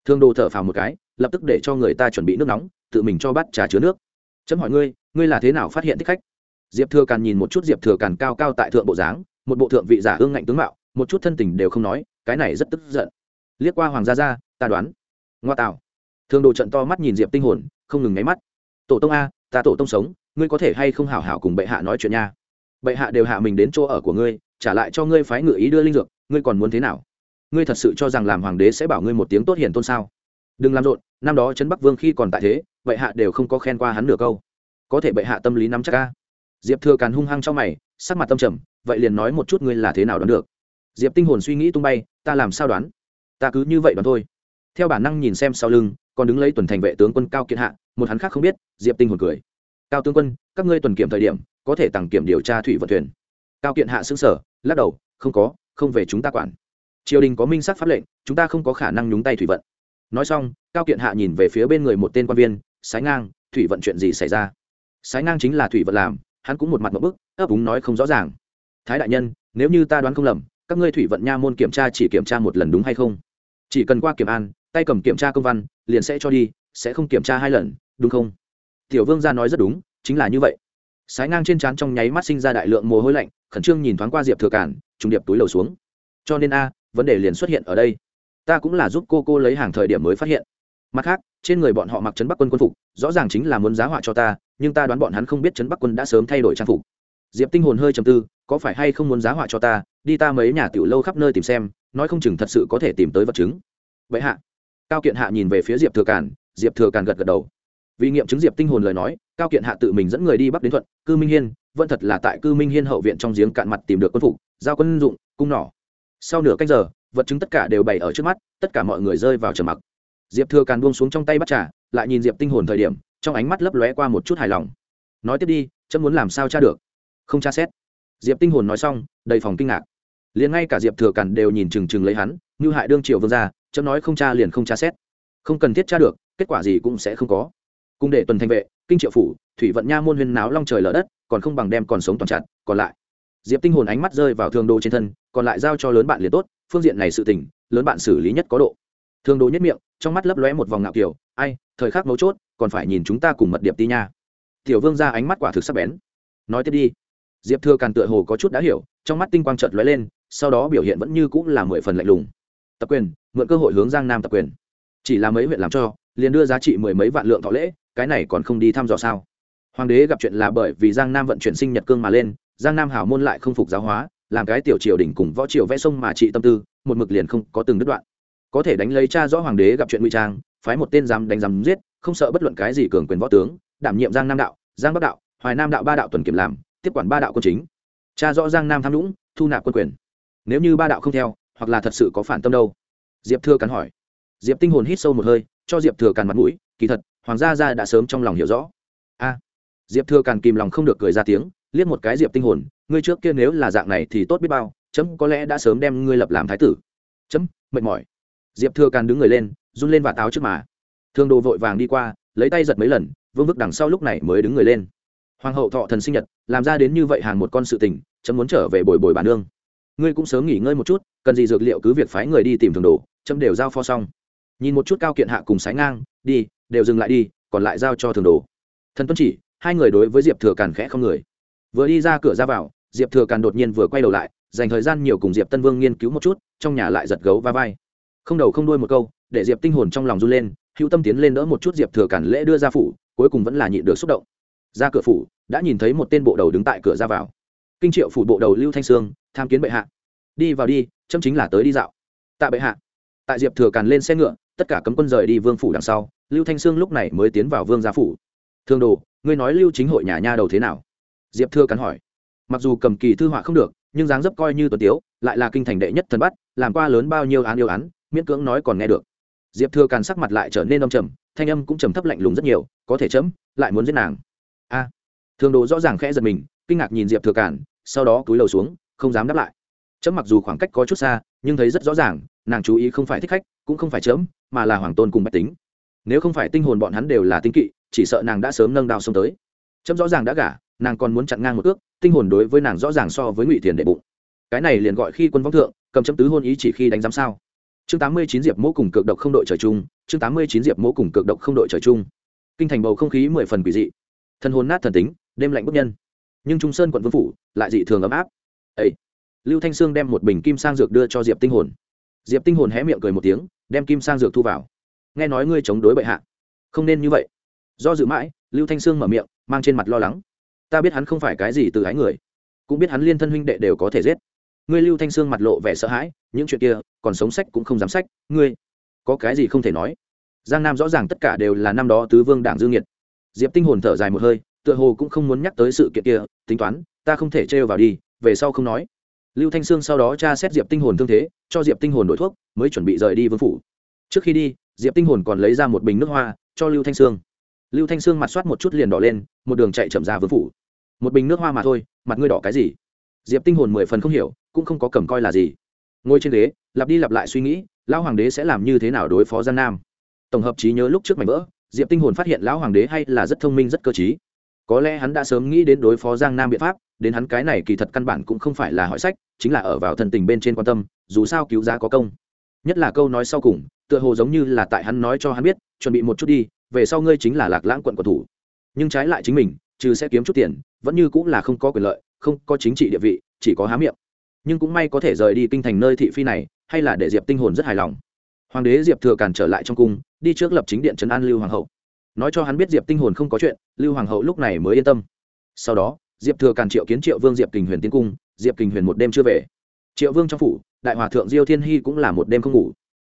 Thương đồ thở phào một cái, lập tức để cho người ta chuẩn bị nước nóng, tự mình cho bắt trà chứa nước. Chấm hỏi ngươi ngươi là thế nào phát hiện thích khách? Diệp thừa càn nhìn một chút diệp thừa càn cao cao tại thượng bộ dáng, một bộ thượng vị giả hương ngạnh tướng mạo, một chút thân tình đều không nói, cái này rất tức giận. Liếc qua hoàng gia gia, ta đoán. Ngoa tạo thương đồ trận to mắt nhìn diệp tinh hồn, không ngừng nháy mắt. Tổ tông a, ta tổ tông sống ngươi có thể hay không hảo hảo cùng bệ hạ nói chuyện nha. Bệ hạ đều hạ mình đến chỗ ở của ngươi, trả lại cho ngươi phái ngự ý đưa linh dược, ngươi còn muốn thế nào? Ngươi thật sự cho rằng làm hoàng đế sẽ bảo ngươi một tiếng tốt hiền tôn sao? Đừng làm rộn, năm đó trấn bắc vương khi còn tại thế, bệ hạ đều không có khen qua hắn nửa câu. Có thể bệ hạ tâm lý nắm chắc ca diệp thừa càn hung hăng trong mày, sắc mặt tâm trầm, vậy liền nói một chút ngươi là thế nào đoán được. Diệp tinh hồn suy nghĩ tung bay, ta làm sao đoán? Ta cứ như vậy đoán thôi. Theo bản năng nhìn xem sau lưng, còn đứng lấy tuần thành vệ tướng quân cao kiệt hạ, một hắn khác không biết, diệp tinh hồn cười cao tướng quân, các ngươi tuần kiểm thời điểm, có thể tăng kiểm điều tra thủy vận thuyền. Cao kiện hạ xứng sở, lắc đầu, không có, không về chúng ta quản. Triều đình có minh sắc pháp lệnh, chúng ta không có khả năng nhúng tay thủy vận. Nói xong, cao kiện hạ nhìn về phía bên người một tên quan viên, sái ngang, thủy vận chuyện gì xảy ra? Sái ngang chính là thủy vận làm, hắn cũng một mặt một bức, ấp úng nói không rõ ràng. Thái đại nhân, nếu như ta đoán không lầm, các ngươi thủy vận nha môn kiểm tra chỉ kiểm tra một lần đúng hay không? Chỉ cần qua kiểm an, tay cầm kiểm tra công văn, liền sẽ cho đi, sẽ không kiểm tra hai lần, đúng không? Tiểu vương gia nói rất đúng, chính là như vậy. Sái ngang trên trán trong nháy mắt sinh ra đại lượng mồ hôi lạnh, khẩn trương nhìn thoáng qua diệp thừa cản, trùng điệp túi lầu xuống. Cho nên a, vấn đề liền xuất hiện ở đây. Ta cũng là giúp cô cô lấy hàng thời điểm mới phát hiện. Mặt khác, trên người bọn họ mặc trấn bắc quân quân phục, rõ ràng chính là muốn giá họa cho ta, nhưng ta đoán bọn hắn không biết trấn bắc quân đã sớm thay đổi trang phục. Diệp tinh hồn hơi trầm tư, có phải hay không muốn giá họa cho ta, đi ta mấy nhà tiểu lâu khắp nơi tìm xem, nói không chừng thật sự có thể tìm tới vật chứng. Vậy hạ. Cao kiện hạ nhìn về phía diệp thừa cản, diệp thừa cản gật gật đầu vì nghiệm chứng diệp tinh hồn lời nói, cao kiện hạ tự mình dẫn người đi bắc đến thuận, cư minh hiên, vẫn thật là tại cư minh hiên hậu viện trong giếng cạn mặt tìm được quân phục, giao quân dụng, cung nỏ. Sau nửa canh giờ, vật chứng tất cả đều bày ở trước mắt, tất cả mọi người rơi vào trầm mặc. Diệp thừa càn buông xuống trong tay bắt trà, lại nhìn diệp tinh hồn thời điểm, trong ánh mắt lấp lóe qua một chút hài lòng. Nói tiếp đi, chấm muốn làm sao tra được? Không tra xét. Diệp tinh hồn nói xong, đầy phòng kinh ngạc. Liền ngay cả diệp thừa càn đều nhìn chừng chừng lấy hắn, như hại đương triều vương gia, chấm nói không tra liền không tra xét. Không cần thiết tra được, kết quả gì cũng sẽ không có cùng để tuần thanh vệ, kinh triệu phủ, thủy vận nha môn huyên náo long trời lở đất, còn không bằng đem còn sống toàn chặt, còn lại. Diệp tinh hồn ánh mắt rơi vào thương đô trên thân, còn lại giao cho lớn bạn liền tốt, phương diện này sự tình, lớn bạn xử lý nhất có độ. Thương đô nhất miệng, trong mắt lấp lóe một vòng ngạo kiều, ai, thời khắc mấu chốt, còn phải nhìn chúng ta cùng mật điệp ti nha. Tiểu vương ra ánh mắt quả thực sắc bén. Nói tiếp đi. Diệp thừa càn tựa hồ có chút đã hiểu, trong mắt tinh quang trợt lóe lên, sau đó biểu hiện vẫn như cũng là mười phần lạnh lùng. Tập quyền, mượn cơ hội hướng giang nam tập quyền. Chỉ là mấy huyện làm cho, liền đưa giá trị mười mấy vạn lượng thọ lễ cái này còn không đi thăm dò sao? Hoàng đế gặp chuyện là bởi vì giang nam vận chuyển sinh nhật cương mà lên, giang nam hảo môn lại không phục giáo hóa, làm cái tiểu triều đỉnh cùng võ triều vẽ sông mà trị tâm tư, một mực liền không có từng đứt đoạn. Có thể đánh lấy cha rõ hoàng đế gặp chuyện nguy trang, phái một tên dám đánh dám giết, không sợ bất luận cái gì cường quyền võ tướng, đảm nhiệm giang nam đạo, giang bắc đạo, hoài nam đạo ba đạo tuần kiểm làm, tiếp quản ba đạo quân chính. Cha rõ giang nam tham nhũng, thu nạp quân quyền. Nếu như ba đạo không theo, hoặc là thật sự có phản tâm đâu? Diệp thừa cắn hỏi. Diệp tinh hồn hít sâu một hơi, cho diệp thừa càn mặt mũi kỳ thật, hoàng gia gia đã sớm trong lòng hiểu rõ. A, diệp thừa càn kìm lòng không được cười ra tiếng, liếc một cái diệp tinh hồn, ngươi trước kia nếu là dạng này thì tốt biết bao, chấm có lẽ đã sớm đem ngươi lập làm thái tử. Chấm, mệt mỏi. Diệp thừa càn đứng người lên, run lên và táo trước mà. Thương đồ vội vàng đi qua, lấy tay giật mấy lần, vương vức đằng sau lúc này mới đứng người lên. Hoàng hậu thọ thần sinh nhật, làm ra đến như vậy hàng một con sự tình, chấm muốn trở về bồi bồi bản nương. Ngươi cũng sớm nghỉ ngơi một chút, cần gì dược liệu cứ việc phái người đi tìm thường đồ, chấm đều giao pho xong. Nhìn một chút cao kiện hạ cùng sái ngang, đi đều dừng lại đi, còn lại giao cho thường đồ. Thần tuân chỉ, hai người đối với diệp thừa càn khẽ không người. Vừa đi ra cửa ra vào, diệp thừa càn đột nhiên vừa quay đầu lại, dành thời gian nhiều cùng diệp tân vương nghiên cứu một chút, trong nhà lại giật gấu va vai. Không đầu không đuôi một câu, để diệp tinh hồn trong lòng run lên, hữu tâm tiến lên đỡ một chút diệp thừa càn lễ đưa ra phủ, cuối cùng vẫn là nhịn được xúc động. Ra cửa phủ, đã nhìn thấy một tên bộ đầu đứng tại cửa ra vào. Kinh triệu phủ bộ đầu lưu thanh sương, tham kiến bệ hạ. Đi vào đi châm chính là tới đi dạo. Tạ bệ hạ. Tại diệp thừa càn lên xe ngựa tất cả cấm quân rời đi vương phủ đằng sau, lưu thanh sương lúc này mới tiến vào vương gia phủ. Thương đồ, ngươi nói lưu chính hội nhà nha đầu thế nào? Diệp thừa cắn hỏi. Mặc dù cầm kỳ thư họa không được, nhưng dáng dấp coi như tuần tiếu, lại là kinh thành đệ nhất thần bắt làm qua lớn bao nhiêu án yêu án, miễn cưỡng nói còn nghe được. Diệp thừa càn sắc mặt lại trở nên âm trầm, thanh âm cũng trầm thấp lạnh lùng rất nhiều, có thể chấm, lại muốn giết nàng. A. Thường đồ rõ ràng khẽ giật mình, kinh ngạc nhìn diệp thừa càn sau đó cúi đầu xuống, không dám đáp lại. Chấm mặc dù khoảng cách có chút xa, nhưng thấy rất rõ ràng, nàng chú ý không phải thích khách cũng không phải chớm, mà là hoàng tôn cùng bách tính. Nếu không phải tinh hồn bọn hắn đều là tinh kỵ, chỉ sợ nàng đã sớm nâng đao xông tới. Chấm rõ ràng đã gả, nàng còn muốn chặn ngang một ước, tinh hồn đối với nàng rõ ràng so với ngụy tiền đệ bụng. Cái này liền gọi khi quân vong thượng, cầm chấm tứ hôn ý chỉ khi đánh giám sao. Chương tám mươi chín diệp mỗ cùng cực độc không đội trời chung, chương tám mươi chín diệp mỗ cùng cực độc không đội trời chung. Kinh thành bầu không khí mười phần quỷ dị. Thân hồn nát thần tính, đêm lạnh bức nhân. Nhưng trung sơn quận vương phủ lại dị thường ấm áp. Ấy lưu thanh sương đem một bình kim sang dược đưa cho diệp tinh hồn. Diệp tinh hồn hé miệng cười một tiếng đem kim sang dược thu vào. Nghe nói ngươi chống đối bệ hạ. Không nên như vậy. Do dự mãi, lưu thanh sương mở miệng, mang trên mặt lo lắng. Ta biết hắn không phải cái gì từ ái người. Cũng biết hắn liên thân huynh đệ đều có thể giết. Ngươi lưu thanh sương mặt lộ vẻ sợ hãi, những chuyện kia, còn sống sách cũng không dám sách. Ngươi, có cái gì không thể nói? Giang nam rõ ràng tất cả đều là năm đó tứ vương đảng dương nhiệt. Diệp tinh hồn thở dài một hơi, tựa hồ cũng không muốn nhắc tới sự kiện kia. Tính toán, ta không thể trêu vào đi, về sau không nói lưu thanh sương sau đó tra xét diệp tinh hồn thương thế, cho diệp tinh hồn đổi thuốc, mới chuẩn bị rời đi vương phủ. Trước khi đi, diệp tinh hồn còn lấy ra một bình nước hoa, cho lưu thanh sương. Lưu thanh sương mặt soát một chút liền đỏ lên, một đường chạy chậm ra vương phủ. Một bình nước hoa mà thôi, mặt ngươi đỏ cái gì? Diệp tinh hồn mười phần không hiểu, cũng không có cầm coi là gì. Ngồi trên ghế, lặp đi lặp lại suy nghĩ, lão hoàng đế sẽ làm như thế nào đối phó gian nam? Tổng hợp trí nhớ lúc trước mảnh vỡ, diệp tinh hồn phát hiện lão hoàng đế hay là rất thông minh, rất cơ trí có lẽ hắn đã sớm nghĩ đến đối phó giang nam biện pháp, đến hắn cái này kỳ thật căn bản cũng không phải là hỏi sách, chính là ở vào thần tình bên trên quan tâm, dù sao cứu giá có công. Nhất là câu nói sau cùng, tựa hồ giống như là tại hắn nói cho hắn biết, chuẩn bị một chút đi, về sau ngươi chính là lạc lãng quận của thủ. Nhưng trái lại chính mình, trừ sẽ kiếm chút tiền, vẫn như cũng là không có quyền lợi, không có chính trị địa vị, chỉ có há miệng. Nhưng cũng may có thể rời đi kinh thành nơi thị phi này, hay là để diệp tinh hồn rất hài lòng. Hoàng đế diệp thừa càn trở lại trong cung, đi trước lập chính điện trấn an lưu hoàng hậu nói cho hắn biết diệp tinh hồn không có chuyện, lưu hoàng hậu lúc này mới yên tâm. Sau đó, diệp thừa càn triệu kiến triệu vương diệp kình huyền tiến cung, diệp kình huyền một đêm chưa về. Triệu vương trong phủ, đại hòa thượng diêu thiên hy cũng là một đêm không ngủ.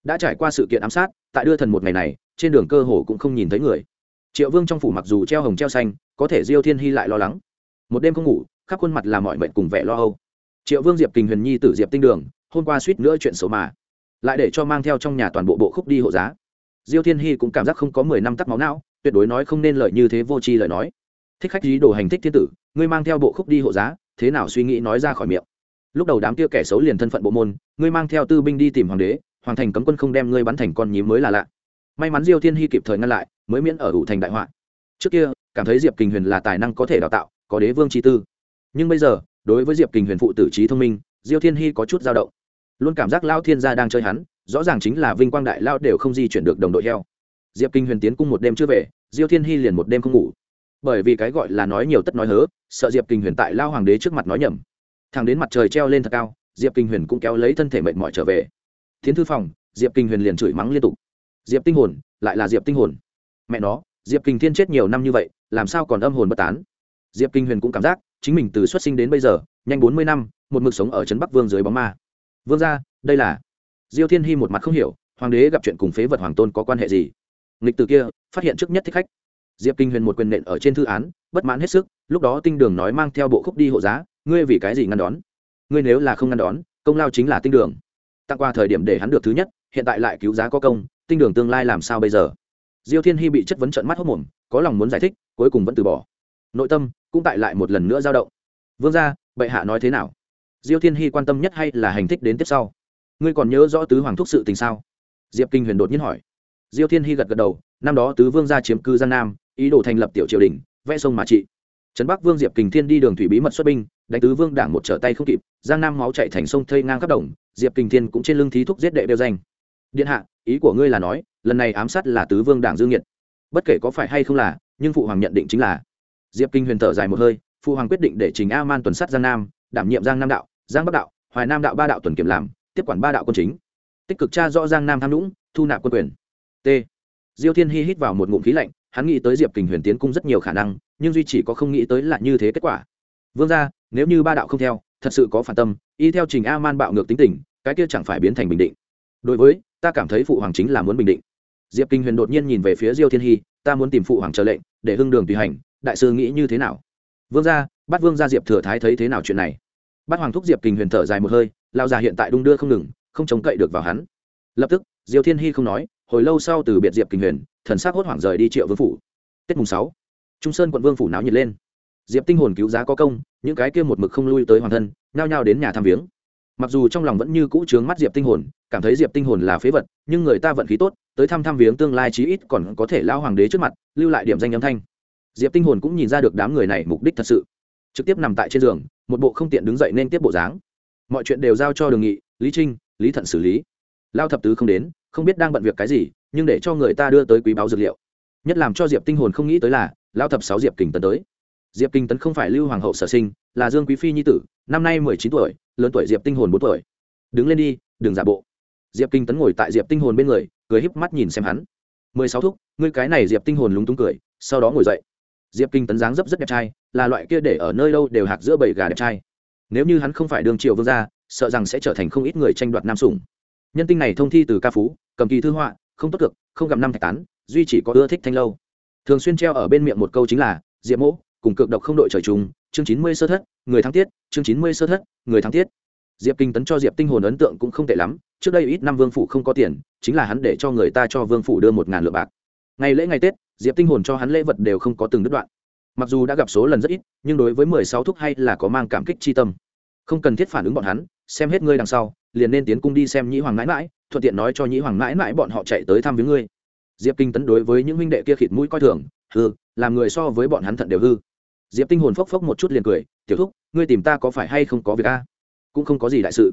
Đã trải qua sự kiện ám sát, tại đưa thần một ngày này, trên đường cơ hồ cũng không nhìn thấy người. Triệu vương trong phủ mặc dù treo hồng treo xanh, có thể diêu thiên hy lại lo lắng. Một đêm không ngủ, khắp khuôn mặt là mọi mệnh cùng vẻ lo âu. Triệu vương diệp kình huyền nhi tử diệp tinh đường, hôm qua suýt nữa chuyện xấu mà. Lại để cho mang theo trong nhà toàn bộ bộ khúc đi hộ giá diêu thiên hy cũng cảm giác không có mười năm tắc máu não, tuyệt đối nói không nên lợi như thế vô tri lời nói. Thích khách ý đồ hành thích thiên tử, ngươi mang theo bộ khúc đi hộ giá, thế nào suy nghĩ nói ra khỏi miệng. Lúc đầu đám kia kẻ xấu liền thân phận bộ môn, ngươi mang theo tư binh đi tìm hoàng đế, hoàng thành cấm quân không đem ngươi bắn thành con nhím mới là lạ. May mắn diêu thiên hy kịp thời ngăn lại, mới miễn ở ủ thành đại họa. Trước kia, cảm thấy diệp kình huyền là tài năng có thể đào tạo, có đế vương chi tư. Nhưng bây giờ, đối với diệp kình huyền phụ tử trí thông minh, diêu thiên hy có chút dao động luôn cảm giác lao thiên gia đang chơi hắn, rõ ràng chính là vinh quang đại lao đều không di chuyển được đồng đội heo. Diệp kinh huyền tiến cung một đêm chưa về, diêu thiên hy liền một đêm không ngủ. Bởi vì cái gọi là nói nhiều tất nói hớ, sợ diệp kinh huyền tại lao hoàng đế trước mặt nói nhầm. Thằng đến mặt trời treo lên thật cao, diệp kinh huyền cũng kéo lấy thân thể mệt mỏi trở về. Tiến thư phòng, diệp kinh huyền liền chửi mắng liên tục. Diệp tinh hồn, lại là diệp tinh hồn. Mẹ nó, diệp kinh thiên chết nhiều năm như vậy, làm sao còn âm hồn bất tán? Diệp kinh huyền cũng cảm giác, chính mình từ xuất sinh đến bây giờ, nhanh bốn mươi năm, một mực sống ở trấn bắc vương dưới bóng ma vương ra đây là. Diêu thiên hy một mặt không hiểu, hoàng đế gặp chuyện cùng phế vật hoàng tôn có quan hệ gì? Nghịch từ kia, phát hiện trước nhất thích khách. Diệp kinh huyền một quyền nện ở trên thư án, bất mãn hết sức, lúc đó tinh đường nói mang theo bộ khúc đi hộ giá, ngươi vì cái gì ngăn đón? Ngươi nếu là không ngăn đón, công lao chính là tinh đường. Tặng qua thời điểm để hắn được thứ nhất, hiện tại lại cứu giá có công, tinh đường tương lai làm sao bây giờ? Diêu thiên hy bị chất vấn trận mắt hốc mồm, có lòng muốn giải thích, cuối cùng vẫn từ bỏ. Nội tâm cũng tại lại một lần nữa dao động. Vương gia, bệ hạ nói thế nào? Diêu thiên hy quan tâm nhất hay là hành thích đến tiếp sau? Ngươi còn nhớ rõ tứ hoàng thúc sự tình sao? Diệp kinh huyền đột nhiên hỏi. Diêu thiên hy gật gật đầu, năm đó tứ vương gia chiếm cư giang nam, ý đồ thành lập tiểu triều đình, vẽ sông mà trị. Trấn bắc vương diệp kình thiên đi đường thủy bí mật xuất binh, đánh tứ vương đảng một trở tay không kịp, giang nam máu chạy thành sông thây ngang khắp đồng, diệp kình thiên cũng trên lưng thí thúc giết đệ đeo danh. Điện hạ, ý của ngươi là nói, lần này ám sát là tứ vương đảng dương nhiệt bất kể có phải hay không là, nhưng phụ hoàng nhận định chính là. Diệp kinh huyền thở dài một hơi, phụ hoàng quyết định để trình a man tuần sát giang nam, đảm nhiệm giang nam đạo giang bắc đạo, hoài nam đạo ba đạo tuần kiểm làm, tiếp quản ba đạo quân chính. Tích cực tra rõ giang nam tham nhũng, thu nạp quân quyền. T. Diêu thiên hy hít vào một ngụm khí lạnh, hắn nghĩ tới diệp kình huyền tiến cung rất nhiều khả năng, nhưng duy chỉ có không nghĩ tới là như thế kết quả. Vương ra nếu như ba đạo không theo, thật sự có phản tâm, y theo trình a man bạo ngược tính tình, cái kia chẳng phải biến thành bình định. Đối với, ta cảm thấy phụ hoàng chính là muốn bình định. Diệp kinh huyền đột nhiên nhìn về phía diêu thiên hy ta muốn tìm phụ hoàng chờ lệnh, để hưng đường tùy hành, đại sư nghĩ như thế nào? Vương gia, bắt vương gia diệp thừa thái thấy thế nào chuyện này? Bát hoàng thúc diệp Kình huyền thở dài một hơi lao già hiện tại đung đưa không ngừng, không chống cậy được vào hắn. Lập tức, diêu thiên hy không nói, hồi lâu sau từ biệt diệp Kình huyền, thần sắc hốt hoảng rời đi triệu vương phủ. Tết mùng sáu, trung sơn quận vương phủ náo nhiệt lên. Diệp tinh hồn cứu giá có công, những cái kia một mực không lui tới hoàng thân, nhao nhao đến nhà thăm viếng. Mặc dù trong lòng vẫn như cũ trướng mắt diệp tinh hồn, cảm thấy diệp tinh hồn là phế vật, nhưng người ta vận khí tốt, tới thăm thăm viếng tương lai chí ít còn có thể lao hoàng đế trước mặt, lưu lại điểm danh âm thanh. Diệp tinh hồn cũng nhìn ra được đám người này mục đích thật sự. Trực tiếp nằm tại trên giường một bộ không tiện đứng dậy nên tiếp bộ dáng. Mọi chuyện đều giao cho đường nghị, lý trinh, lý thận xử lý. Lao thập tứ không đến, không biết đang bận việc cái gì, nhưng để cho người ta đưa tới quý báo dược liệu. Nhất làm cho diệp tinh hồn không nghĩ tới là, lao thập sáu diệp kình tấn tới. Diệp kinh tấn không phải lưu hoàng hậu sở sinh, là dương quý phi nhi tử, năm nay mười chín tuổi, lớn tuổi diệp tinh hồn bốn tuổi. Đứng lên đi, đừng giả bộ. Diệp kinh tấn ngồi tại diệp tinh hồn bên người, cười híp mắt nhìn xem hắn. Mười sáu thúc, ngươi cái này diệp tinh hồn lúng túng cười, sau đó ngồi dậy. Diệp kinh tấn dáng dấp rất đẹp trai là loại kia để ở nơi đâu đều hạc giữa bầy gà đẹp trai. Nếu như hắn không phải đương triều vương gia, sợ rằng sẽ trở thành không ít người tranh đoạt nam sủng. Nhân tinh này thông thi từ ca phú, cầm kỳ thư họa, không tốt cực, không gặp năm thạch tán, duy chỉ có ưa thích thanh lâu. Thường xuyên treo ở bên miệng một câu chính là, diệp mỗ, cùng cực độc không đội trời chung, chương chín mươi sơ thất, người thắng tiết, chương chín mươi sơ thất, người thắng tiết. Diệp kinh tấn cho diệp tinh hồn ấn tượng cũng không tệ lắm, trước đây ít năm vương phủ không có tiền, chính là hắn để cho người ta cho vương phủ đưa một ngàn lượng bạc. Ngày lễ ngày tết, diệp tinh hồn cho hắn lễ vật đều không có từng đứt đoạn mặc dù đã gặp số lần rất ít, nhưng đối với mười sáu thúc hay là có mang cảm kích chi tâm. Không cần thiết phản ứng bọn hắn, xem hết ngươi đằng sau, liền nên tiến cung đi xem nhĩ hoàng mãi mãi, thuận tiện nói cho nhĩ hoàng mãi mãi bọn họ chạy tới thăm với ngươi. Diệp kinh tấn đối với những huynh đệ kia khịt mũi coi thường hư làm người so với bọn hắn thận đều hư. Diệp tinh hồn phốc phốc một chút liền cười, tiểu thúc, ngươi tìm ta có phải hay không có việc a? Cũng không có gì đại sự.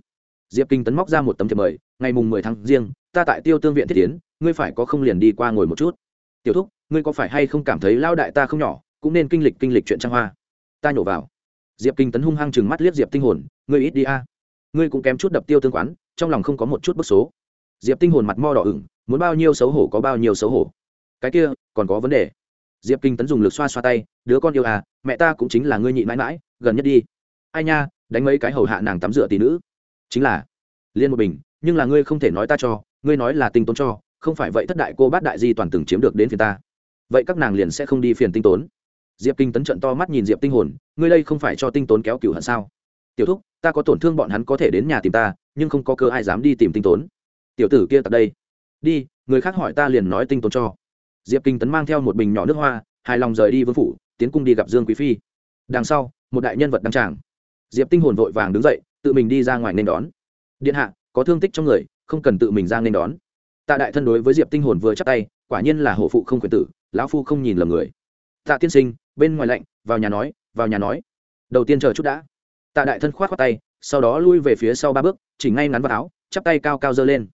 Diệp kinh tấn móc ra một tấm thiệp mời, ngày mùng mười tháng riêng, ta tại tiêu tương viện thiết tiến ngươi phải có không liền đi qua ngồi một chút. Tiểu thúc, ngươi có phải hay không cảm thấy lao đại ta không nhỏ cũng nên kinh lịch kinh lịch chuyện trang hoa. Ta nhổ vào. Diệp kinh tấn hung hăng chừng mắt liếc diệp tinh hồn, ngươi ít đi a. Ngươi cũng kém chút đập tiêu tương quán, trong lòng không có một chút bức số. Diệp tinh hồn mặt mo đỏ ửng, muốn bao nhiêu xấu hổ có bao nhiêu xấu hổ. Cái kia, còn có vấn đề. Diệp kinh tấn dùng lực xoa xoa tay, đứa con yêu à mẹ ta cũng chính là ngươi nhị mãi mãi, gần nhất đi. Ai nha, đánh mấy cái hầu hạ nàng tắm rửa tỷ nữ. Chính là. Liên một bình, nhưng là ngươi không thể nói ta cho, ngươi nói là tinh tốn cho, không phải vậy thất đại cô bát đại di toàn từng chiếm được đến phiền ta. Vậy các nàng liền sẽ không đi phiền tinh tốn diệp kinh tấn trận to mắt nhìn diệp tinh hồn, ngươi đây không phải cho tinh tốn kéo cửu hận sao? Tiểu thúc, ta có tổn thương bọn hắn có thể đến nhà tìm ta, nhưng không có cơ ai dám đi tìm tinh tốn. Tiểu tử kia tại đây. Đi, người khác hỏi ta liền nói tinh tốn cho. Diệp kinh tấn mang theo một bình nhỏ nước hoa, hài lòng rời đi vương phủ, tiến cung đi gặp dương quý phi. Đằng sau, một đại nhân vật đăng tràng. Diệp tinh hồn vội vàng đứng dậy, tự mình đi ra ngoài nên đón. Điện hạ, có thương tích trong người, không cần tự mình ra nên đón. Tạ đại thân đối với diệp tinh hồn vừa chắc tay, quả nhiên là hộ phụ không quyền tử, lão phu không nhìn lầm người tạ tiên sinh, bên ngoài lạnh, vào nhà nói, vào nhà nói. Đầu tiên chờ chút đã. Tạ đại thân khoát khoát tay, sau đó lui về phía sau ba bước, chỉ ngay ngắn vào áo, chắp tay cao cao dơ lên.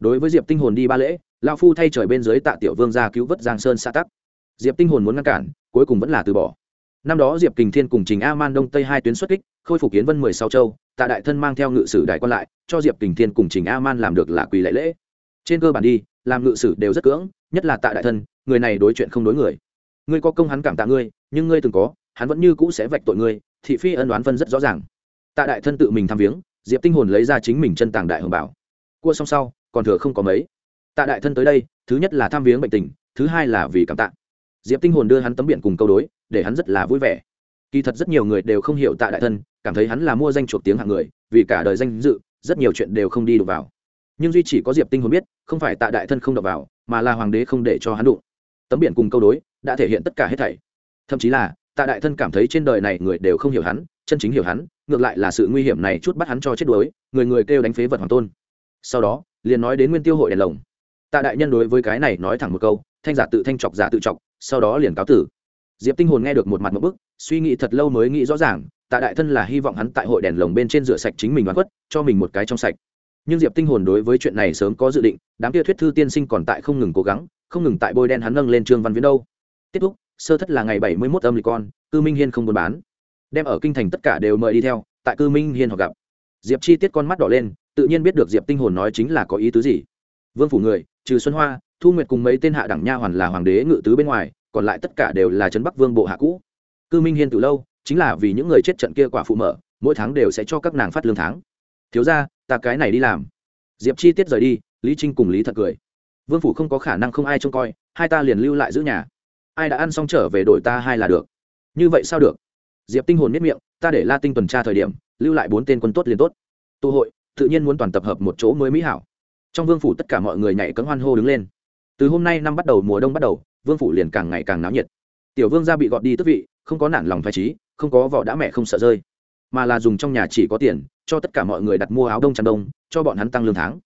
Đối với diệp tinh hồn đi ba lễ lao phu thay trời bên dưới tạ tiểu vương ra cứu vớt giang sơn xã tắc. Diệp tinh hồn muốn ngăn cản, cuối cùng vẫn là từ bỏ. Năm đó diệp kình thiên cùng trình a man đông tây hai tuyến xuất kích, khôi phục kiến vân mười sáu châu, tạ đại thân mang theo ngự sử đại quan lại, cho diệp kình thiên cùng trình a man làm được là quỳ lễ lễ. Trên cơ bản đi, làm ngự sử đều rất cưỡng, nhất là tạ đại thân, người này đối chuyện không đối người ngươi có công hắn cảm tạ ngươi, nhưng ngươi từng có, hắn vẫn như cũ sẽ vạch tội ngươi, thị phi ân đoán phân rất rõ ràng. Tạ đại thân tự mình tham viếng, diệp tinh hồn lấy ra chính mình chân tàng đại hồng bảo. Cua xong sau, còn thừa không có mấy. Tạ đại thân tới đây, thứ nhất là tham viếng bệnh tình, thứ hai là vì cảm tạ. Diệp tinh hồn đưa hắn tấm biển cùng câu đối, để hắn rất là vui vẻ. Kỳ thật rất nhiều người đều không hiểu tạ đại thân, cảm thấy hắn là mua danh chuộc tiếng hạng người, vì cả đời danh dự, rất nhiều chuyện đều không đi được vào. Nhưng duy chỉ có diệp tinh hồn biết, không phải tạ đại thân không đập vào, mà là hoàng đế không để cho hắn đụng. Tấm biển cùng câu đối đã thể hiện tất cả hết thảy. Thậm chí là, tạ đại thân cảm thấy trên đời này người đều không hiểu hắn, chân chính hiểu hắn, ngược lại là sự nguy hiểm này chút bắt hắn cho chết đuối, người người kêu đánh phế vật hoàng tôn. Sau đó, liền nói đến nguyên tiêu hội đèn lồng. Tạ đại nhân đối với cái này nói thẳng một câu, thanh giả tự thanh chọc giả tự chọc, sau đó liền cáo tử. Diệp tinh hồn nghe được một mặt một bức, suy nghĩ thật lâu mới nghĩ rõ ràng, tạ đại thân là hy vọng hắn tại hội đèn lồng bên trên rửa sạch chính mình đoán quất cho mình một cái trong sạch. Nhưng diệp tinh hồn đối với chuyện này sớm có dự định, đám kia thuyết thư tiên sinh còn tại không ngừng cố gắng, không ngừng tại bôi đen hắn nâng lên trương văn viễn đâu tiếp thúc sơ thất là ngày bảy mươi 71 âm lịch con cư minh hiên không buôn bán. Đem ở kinh thành tất cả đều mời đi theo tại cư minh hiên họ gặp. Diệp chi tiết con mắt đỏ lên tự nhiên biết được diệp tinh hồn nói chính là có ý tứ gì. Vương phủ người trừ xuân hoa thu nguyệt cùng mấy tên hạ đẳng nha hoàn là hoàng đế ngự tứ bên ngoài còn lại tất cả đều là trấn bắc vương bộ hạ cũ. Cư minh hiên từ lâu chính là vì những người chết trận kia quả phụ mở mỗi tháng đều sẽ cho các nàng phát lương tháng. Thiếu gia, ta cái này đi làm. Diệp chi tiết rời đi lý trinh cùng lý thật cười. Vương phủ không có khả năng không ai trông coi hai ta liền lưu lại giữ nhà ai đã ăn xong trở về đổi ta hai là được. Như vậy sao được? Diệp tinh hồn miết miệng, ta để la tinh tuần tra thời điểm, lưu lại bốn tên quân tốt liền tốt. Tụ hội, tự nhiên muốn toàn tập hợp một chỗ mới mỹ hảo. Trong vương phủ tất cả mọi người nhảy cấm hoan hô đứng lên. Từ hôm nay năm bắt đầu mùa đông bắt đầu, vương phủ liền càng ngày càng náo nhiệt. Tiểu vương gia bị gọt đi tức vị, không có nản lòng phải trí không có vỏ đã mẹ không sợ rơi. Mà là dùng trong nhà chỉ có tiền, cho tất cả mọi người đặt mua áo đông chăn đông, cho bọn hắn tăng lương tháng.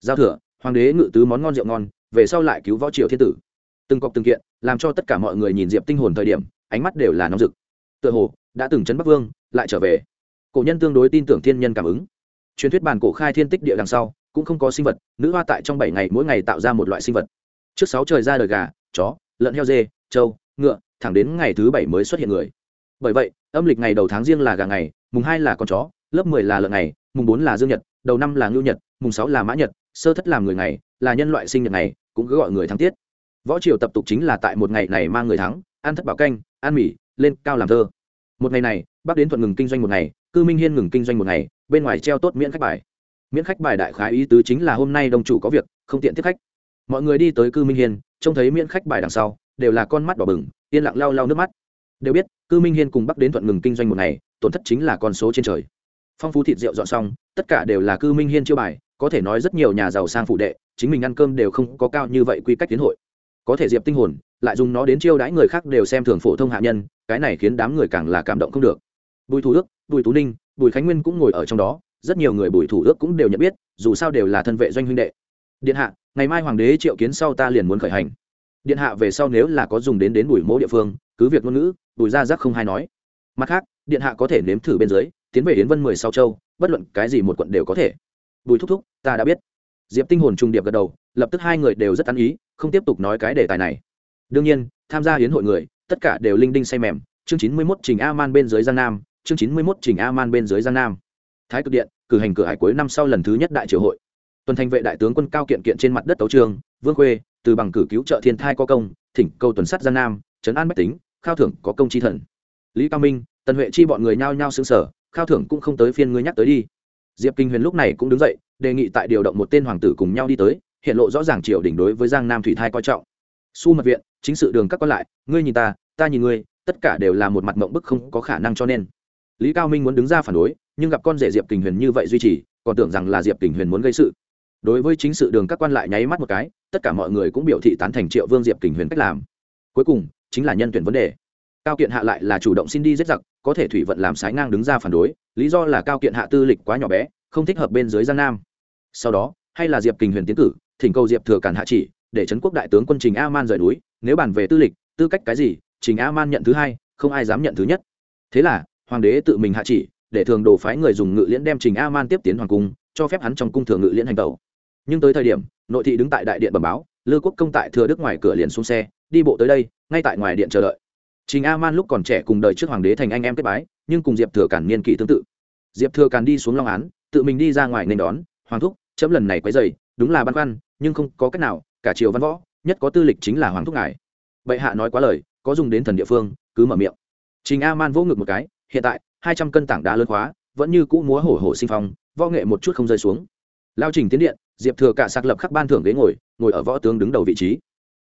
Giao thừa, hoàng đế ngự tứ món ngon rượu ngon, về sau lại cứu võ triều thiên tử từng cọc từng kiện, làm cho tất cả mọi người nhìn diệp tinh hồn thời điểm, ánh mắt đều là nóng rực. Tựa hồ, đã từng chấn bắc vương, lại trở về. Cổ nhân tương đối tin tưởng thiên nhân cảm ứng. Truyền thuyết bản cổ khai thiên tích địa đằng sau, cũng không có sinh vật, nữ hoa tại trong bảy ngày mỗi ngày tạo ra một loại sinh vật. Trước sáu trời ra đời gà, chó, lợn heo dê, trâu, ngựa, thẳng đến ngày thứ bảy mới xuất hiện người. Bởi vậy, âm lịch ngày đầu tháng riêng là gà ngày, mùng hai là con chó, lớp mười là lợn ngày, mùng bốn là dương nhật, đầu năm là ngưu nhật, mùng sáu là mã nhật, sơ thất làm người ngày, là nhân loại sinh nhật ngày, cũng cứ gọi người tháng tiết võ triều tập tục chính là tại một ngày này mang người thắng, ăn thất bảo canh, ăn mì, lên cao làm thơ. Một ngày này bác đến thuận ngừng kinh doanh một ngày, cư minh hiên ngừng kinh doanh một ngày, bên ngoài treo tốt miễn khách bài. Miễn khách bài đại khái ý tứ chính là hôm nay đông chủ có việc, không tiện tiếp khách. Mọi người đi tới cư minh hiên, trông thấy miễn khách bài đằng sau, đều là con mắt đỏ bừng, yên lặng lau lau nước mắt. Đều biết, cư minh hiên cùng bắc đến thuận ngừng kinh doanh một ngày, tổn thất chính là con số trên trời. Phong phú thịt rượu dọn xong, tất cả đều là cư minh hiên chiêu bài, có thể nói rất nhiều nhà giàu sang phụ đệ, chính mình ăn cơm đều không có cao như vậy quy cách tiến hội có thể diệp tinh hồn, lại dùng nó đến chiêu đãi người khác đều xem thường phổ thông hạ nhân, cái này khiến đám người càng là cảm động không được. Bùi thủ đức bùi tú ninh, bùi khánh nguyên cũng ngồi ở trong đó, rất nhiều người bùi thủ đức cũng đều nhận biết, dù sao đều là thân vệ doanh huynh đệ. Điện hạ, ngày mai hoàng đế triệu kiến sau ta liền muốn khởi hành. Điện hạ về sau nếu là có dùng đến đến bùi mỗ địa phương, cứ việc ngôn ngữ, bùi ra rắc không hay nói. Mặt khác, điện hạ có thể nếm thử bên dưới, tiến về yến vân mười sau châu, bất luận cái gì một quận đều có thể. Bùi thúc thúc, ta đã biết diệp tinh hồn trung điệp gật đầu, lập tức hai người đều rất ăn ý, không tiếp tục nói cái đề tài này. Đương nhiên, tham gia hiến hội người, tất cả đều linh đinh say mềm. Chương chín mươi mốt trình a man bên dưới giang nam, chương chín mươi mốt trình a man bên dưới giang nam. Thái cực điện, cử hành cửa hải cuối năm sau lần thứ nhất đại triều hội. Tuần thành vệ đại tướng quân cao kiện kiện trên mặt đất tấu trường, vương khuê, từ bằng cử cứu trợ thiên thai có công, thỉnh cầu tuần sát giang nam, trấn an bách tính, khao thưởng có công chi thần. Lý cao minh, tần huệ chi bọn người nhao nhao xứng sở khao thưởng cũng không tới phiên ngươi nhắc tới đi. Diệp kinh huyền lúc này cũng đứng dậy đề nghị tại điều động một tên hoàng tử cùng nhau đi tới, hiện lộ rõ ràng triều đỉnh đối với giang nam thủy thai coi trọng. Su mật viện, chính sự đường các con lại, ngươi nhìn ta ta nhìn ngươi, tất cả đều là một mặt mộng bức không có khả năng cho nên. Lý cao minh muốn đứng ra phản đối, nhưng gặp con rể diệp kình huyền như vậy duy trì, còn tưởng rằng là diệp kình huyền muốn gây sự. Đối với chính sự đường các quan lại nháy mắt một cái, tất cả mọi người cũng biểu thị tán thành triệu vương diệp kình huyền cách làm. Cuối cùng, chính là nhân tuyển vấn đề. Cao kiện hạ lại là chủ động xin đi giết giặc, có thể thủy vận làm sái ngang đứng ra phản đối, lý do là cao kiện hạ tư lịch quá nhỏ bé, không thích hợp bên dưới giang nam sau đó, hay là diệp kình huyền tiến cử, thỉnh cầu diệp thừa cản hạ chỉ, để trấn quốc đại tướng quân trình a man rời núi, nếu bàn về tư lịch, tư cách cái gì, trình a man nhận thứ hai, không ai dám nhận thứ nhất. Thế là, hoàng đế tự mình hạ chỉ, để thường đồ phái người dùng ngự liễn đem trình a man tiếp tiến hoàng cung, cho phép hắn trong cung thường ngự liễn hành tẩu. Nhưng tới thời điểm, nội thị đứng tại đại điện bẩm báo, lư quốc công tại thừa đức ngoài cửa liền xuống xe, đi bộ tới đây, ngay tại ngoài điện chờ đợi. Trình a man lúc còn trẻ cùng đời trước hoàng đế thành anh em kết bái, nhưng cùng diệp thừa cản niên kỷ tương tự. Diệp thừa cản đi xuống long án, tự mình đi ra ngoài nên đón, hoàng thúc chấm lần này quấy dày đúng là băn khoăn, nhưng không có cách nào, cả triều văn võ, nhất có tư lịch chính là hoàng thúc ngài. Bệ hạ nói quá lời, có dùng đến thần địa phương, cứ mở miệng. Trình a man vỗ ngực một cái, hiện tại, hai trăm cân tảng đá lớn khóa, vẫn như cũ múa hổ hổ sinh phong, võ nghệ một chút không rơi xuống. Lao trình tiến điện, diệp thừa cả sạc lập khắc ban thưởng ghế ngồi ngồi ở võ tướng đứng đầu vị trí.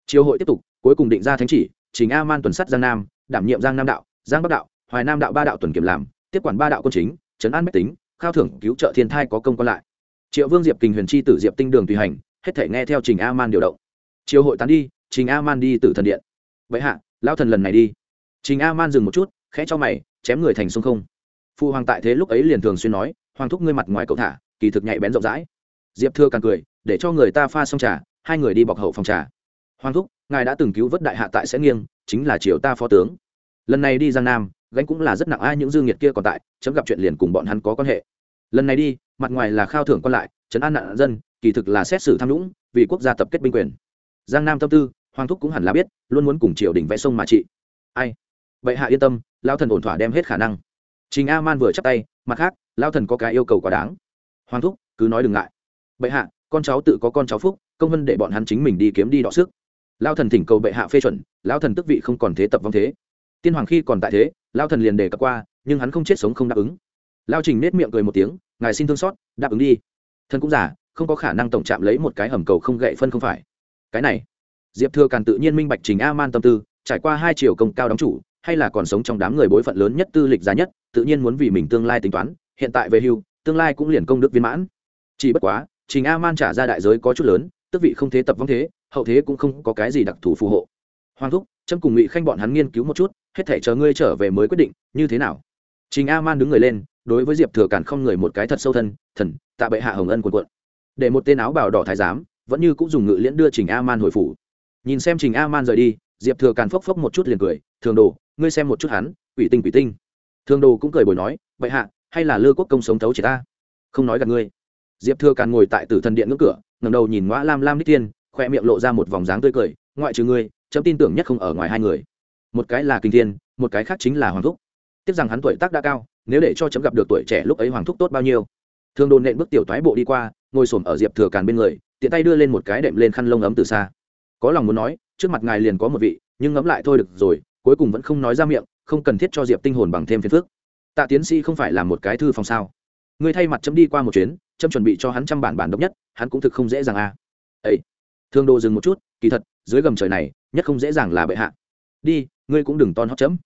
Triều hội tiếp tục, cuối cùng định ra thánh chỉ, trình a man tuần sắt giang nam, đảm nhiệm giang nam đạo, giang bắc đạo, hoài nam đạo ba đạo tuần kiểm làm, tiếp quản ba đạo quân chính, trấn an bách tính, khao thưởng cứu trợ thiên thai có công còn lại triệu vương diệp kình huyền chi tử diệp tinh đường tùy hành, hết thể nghe theo trình a man điều động. Chiều hội tán đi, trình a man đi từ thần điện. Vậy hạ lao thần lần này đi. Trình a man dừng một chút, khẽ cho mày, chém người thành sông không. Phụ hoàng tại thế lúc ấy liền thường xuyên nói, hoàng thúc ngươi mặt ngoài cậu thả, kỳ thực nhạy bén rộng rãi. Diệp thưa càng cười, để cho người ta pha xong trà, hai người đi bọc hậu phòng trà. Hoàng thúc, ngài đã từng cứu vớt đại hạ tại sẽ nghiêng, chính là triều ta phó tướng. Lần này đi giang nam, gánh cũng là rất nặng, ai những dương nhiệt kia còn tại, chấm gặp chuyện liền cùng bọn hắn có quan hệ. Lần này đi mặt ngoài là khao thưởng quan lại chấn an nạn dân, kỳ thực là xét xử tham nhũng, vì quốc gia tập kết binh quyền. Giang nam tâm tư, hoàng thúc cũng hẳn là biết, luôn muốn cùng triều đình vẽ sông mà trị. Ai? Vậy hạ yên tâm lao thần ổn thỏa đem hết khả năng. Trình a man vừa chắp tay, mặt khác lao thần có cái yêu cầu quá đáng. Hoàng thúc, cứ nói đừng ngại. Bệ hạ, con cháu tự có con cháu phúc, công vân để bọn hắn chính mình đi kiếm đi đọ sức. Lao thần thỉnh cầu bệ hạ phê chuẩn lao thần tức vị không còn thế tập vong thế. Tiên hoàng khi còn tại thế lao thần liền đề cập qua, nhưng hắn không chết sống không đáp ứng lao trình nết miệng cười một tiếng, ngài xin thương xót, đáp ứng đi. Thân cũng giả, không có khả năng tổng chạm lấy một cái hầm cầu không gậy phân không phải. Cái này, diệp thừa càn tự nhiên minh bạch trình a man tâm tư, trải qua hai chiều công cao đóng chủ, hay là còn sống trong đám người bối phận lớn nhất tư lịch giá nhất, tự nhiên muốn vì mình tương lai tính toán, hiện tại về hưu, tương lai cũng liền công đức viên mãn. Chỉ bất quá, trình a man trả ra đại giới có chút lớn, tức vị không thế tập vong thế, hậu thế cũng không có cái gì đặc thù phù hộ. Hoàng thúc trâm cùng ngụy khanh bọn hắn nghiên cứu một chút, hết thể chờ ngươi trở về mới quyết định, như thế nào? Trình a man đứng người lên, đối với diệp thừa càn không người một cái thật sâu thân, thần, tạ bệ hạ hồng ân quần quận. Để một tên áo bào đỏ thái giám, vẫn như cũng dùng ngự liễn đưa trình a man hồi phủ. Nhìn xem trình a man rời đi, diệp thừa càn phốc phốc một chút liền cười, thường đồ, ngươi xem một chút hắn, quỷ tinh quỷ tinh. Thường đồ cũng cười bồi nói, bệ hạ, hay là lư quốc công sống thấu chỉ ta? Không nói gạt ngươi. Diệp thừa càn ngồi tại tử thần điện ngưỡng cửa, ngẩng đầu nhìn ngõ lam lam nít tiên khóe miệng lộ ra một vòng dáng tươi cười, ngoại trừ ngươi, chấm tin tưởng nhất không ở ngoài hai người. Một cái là kinh thiên, một cái khác chính là hoàng thúc tiếc rằng hắn tuổi tác đã cao, nếu để cho chấm gặp được tuổi trẻ lúc ấy hoàng thúc tốt bao nhiêu. Thường đồn nện bước tiểu toái bộ đi qua, ngồi xổm ở diệp thừa càn bên người, tiện tay đưa lên một cái đệm lên khăn lông ấm từ xa. Có lòng muốn nói, trước mặt ngài liền có một vị, nhưng ngẫm lại thôi được rồi, cuối cùng vẫn không nói ra miệng, không cần thiết cho diệp tinh hồn bằng thêm phiền phước tạ tiến sĩ không phải là một cái thư phòng sao? Ngươi thay mặt chấm đi qua một chuyến, chấm chuẩn bị cho hắn trăm bản bản độc nhất, hắn cũng thực không dễ dàng à. ấy thương đô dừng một chút, kỳ thật, dưới gầm trời này, nhất không dễ dàng là bệ hạ. Đi, ngươi cũng đừng ton hót chấm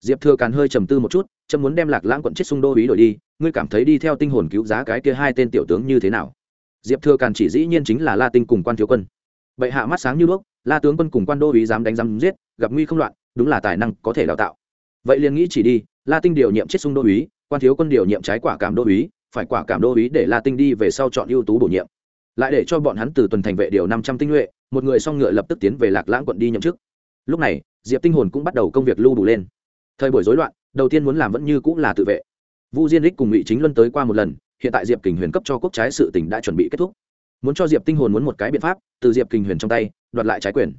diệp thừa càn hơi trầm tư một chút, chấm muốn đem lạc lãng quận chết xung đô ý đổi đi, ngươi cảm thấy đi theo tinh hồn cứu giá cái kia hai tên tiểu tướng như thế nào? Diệp thừa càn chỉ dĩ nhiên chính là la tinh cùng quan thiếu quân. Bệ hạ mắt sáng như đuốc, la tướng quân cùng quan đô ý dám đánh dám giết, gặp nguy không loạn, đúng là tài năng có thể đào tạo. Vậy liền nghĩ chỉ đi, la tinh điều nhiệm chết xung đô ý quan thiếu quân điều nhiệm trái quả cảm đô ý phải quả cảm đô ý để la tinh đi về sau chọn ưu tú bổ nhiệm. Lại để cho bọn hắn từ tuần thành vệ điều năm trăm tinh nhuệ, một người song ngựa lập tức tiến về lạc lãng quận đi nhậm chức. Lúc này, diệp tinh hồn cũng bắt đầu công việc lưu đủ lên thời buổi rối loạn, đầu tiên muốn làm vẫn như cũng là tự vệ. Vu diên đích cùng ngụy chính luân tới qua một lần, hiện tại diệp kình huyền cấp cho quốc trái sự tỉnh đã chuẩn bị kết thúc. Muốn cho diệp tinh hồn muốn một cái biện pháp, từ diệp kình huyền trong tay, đoạt lại trái quyền.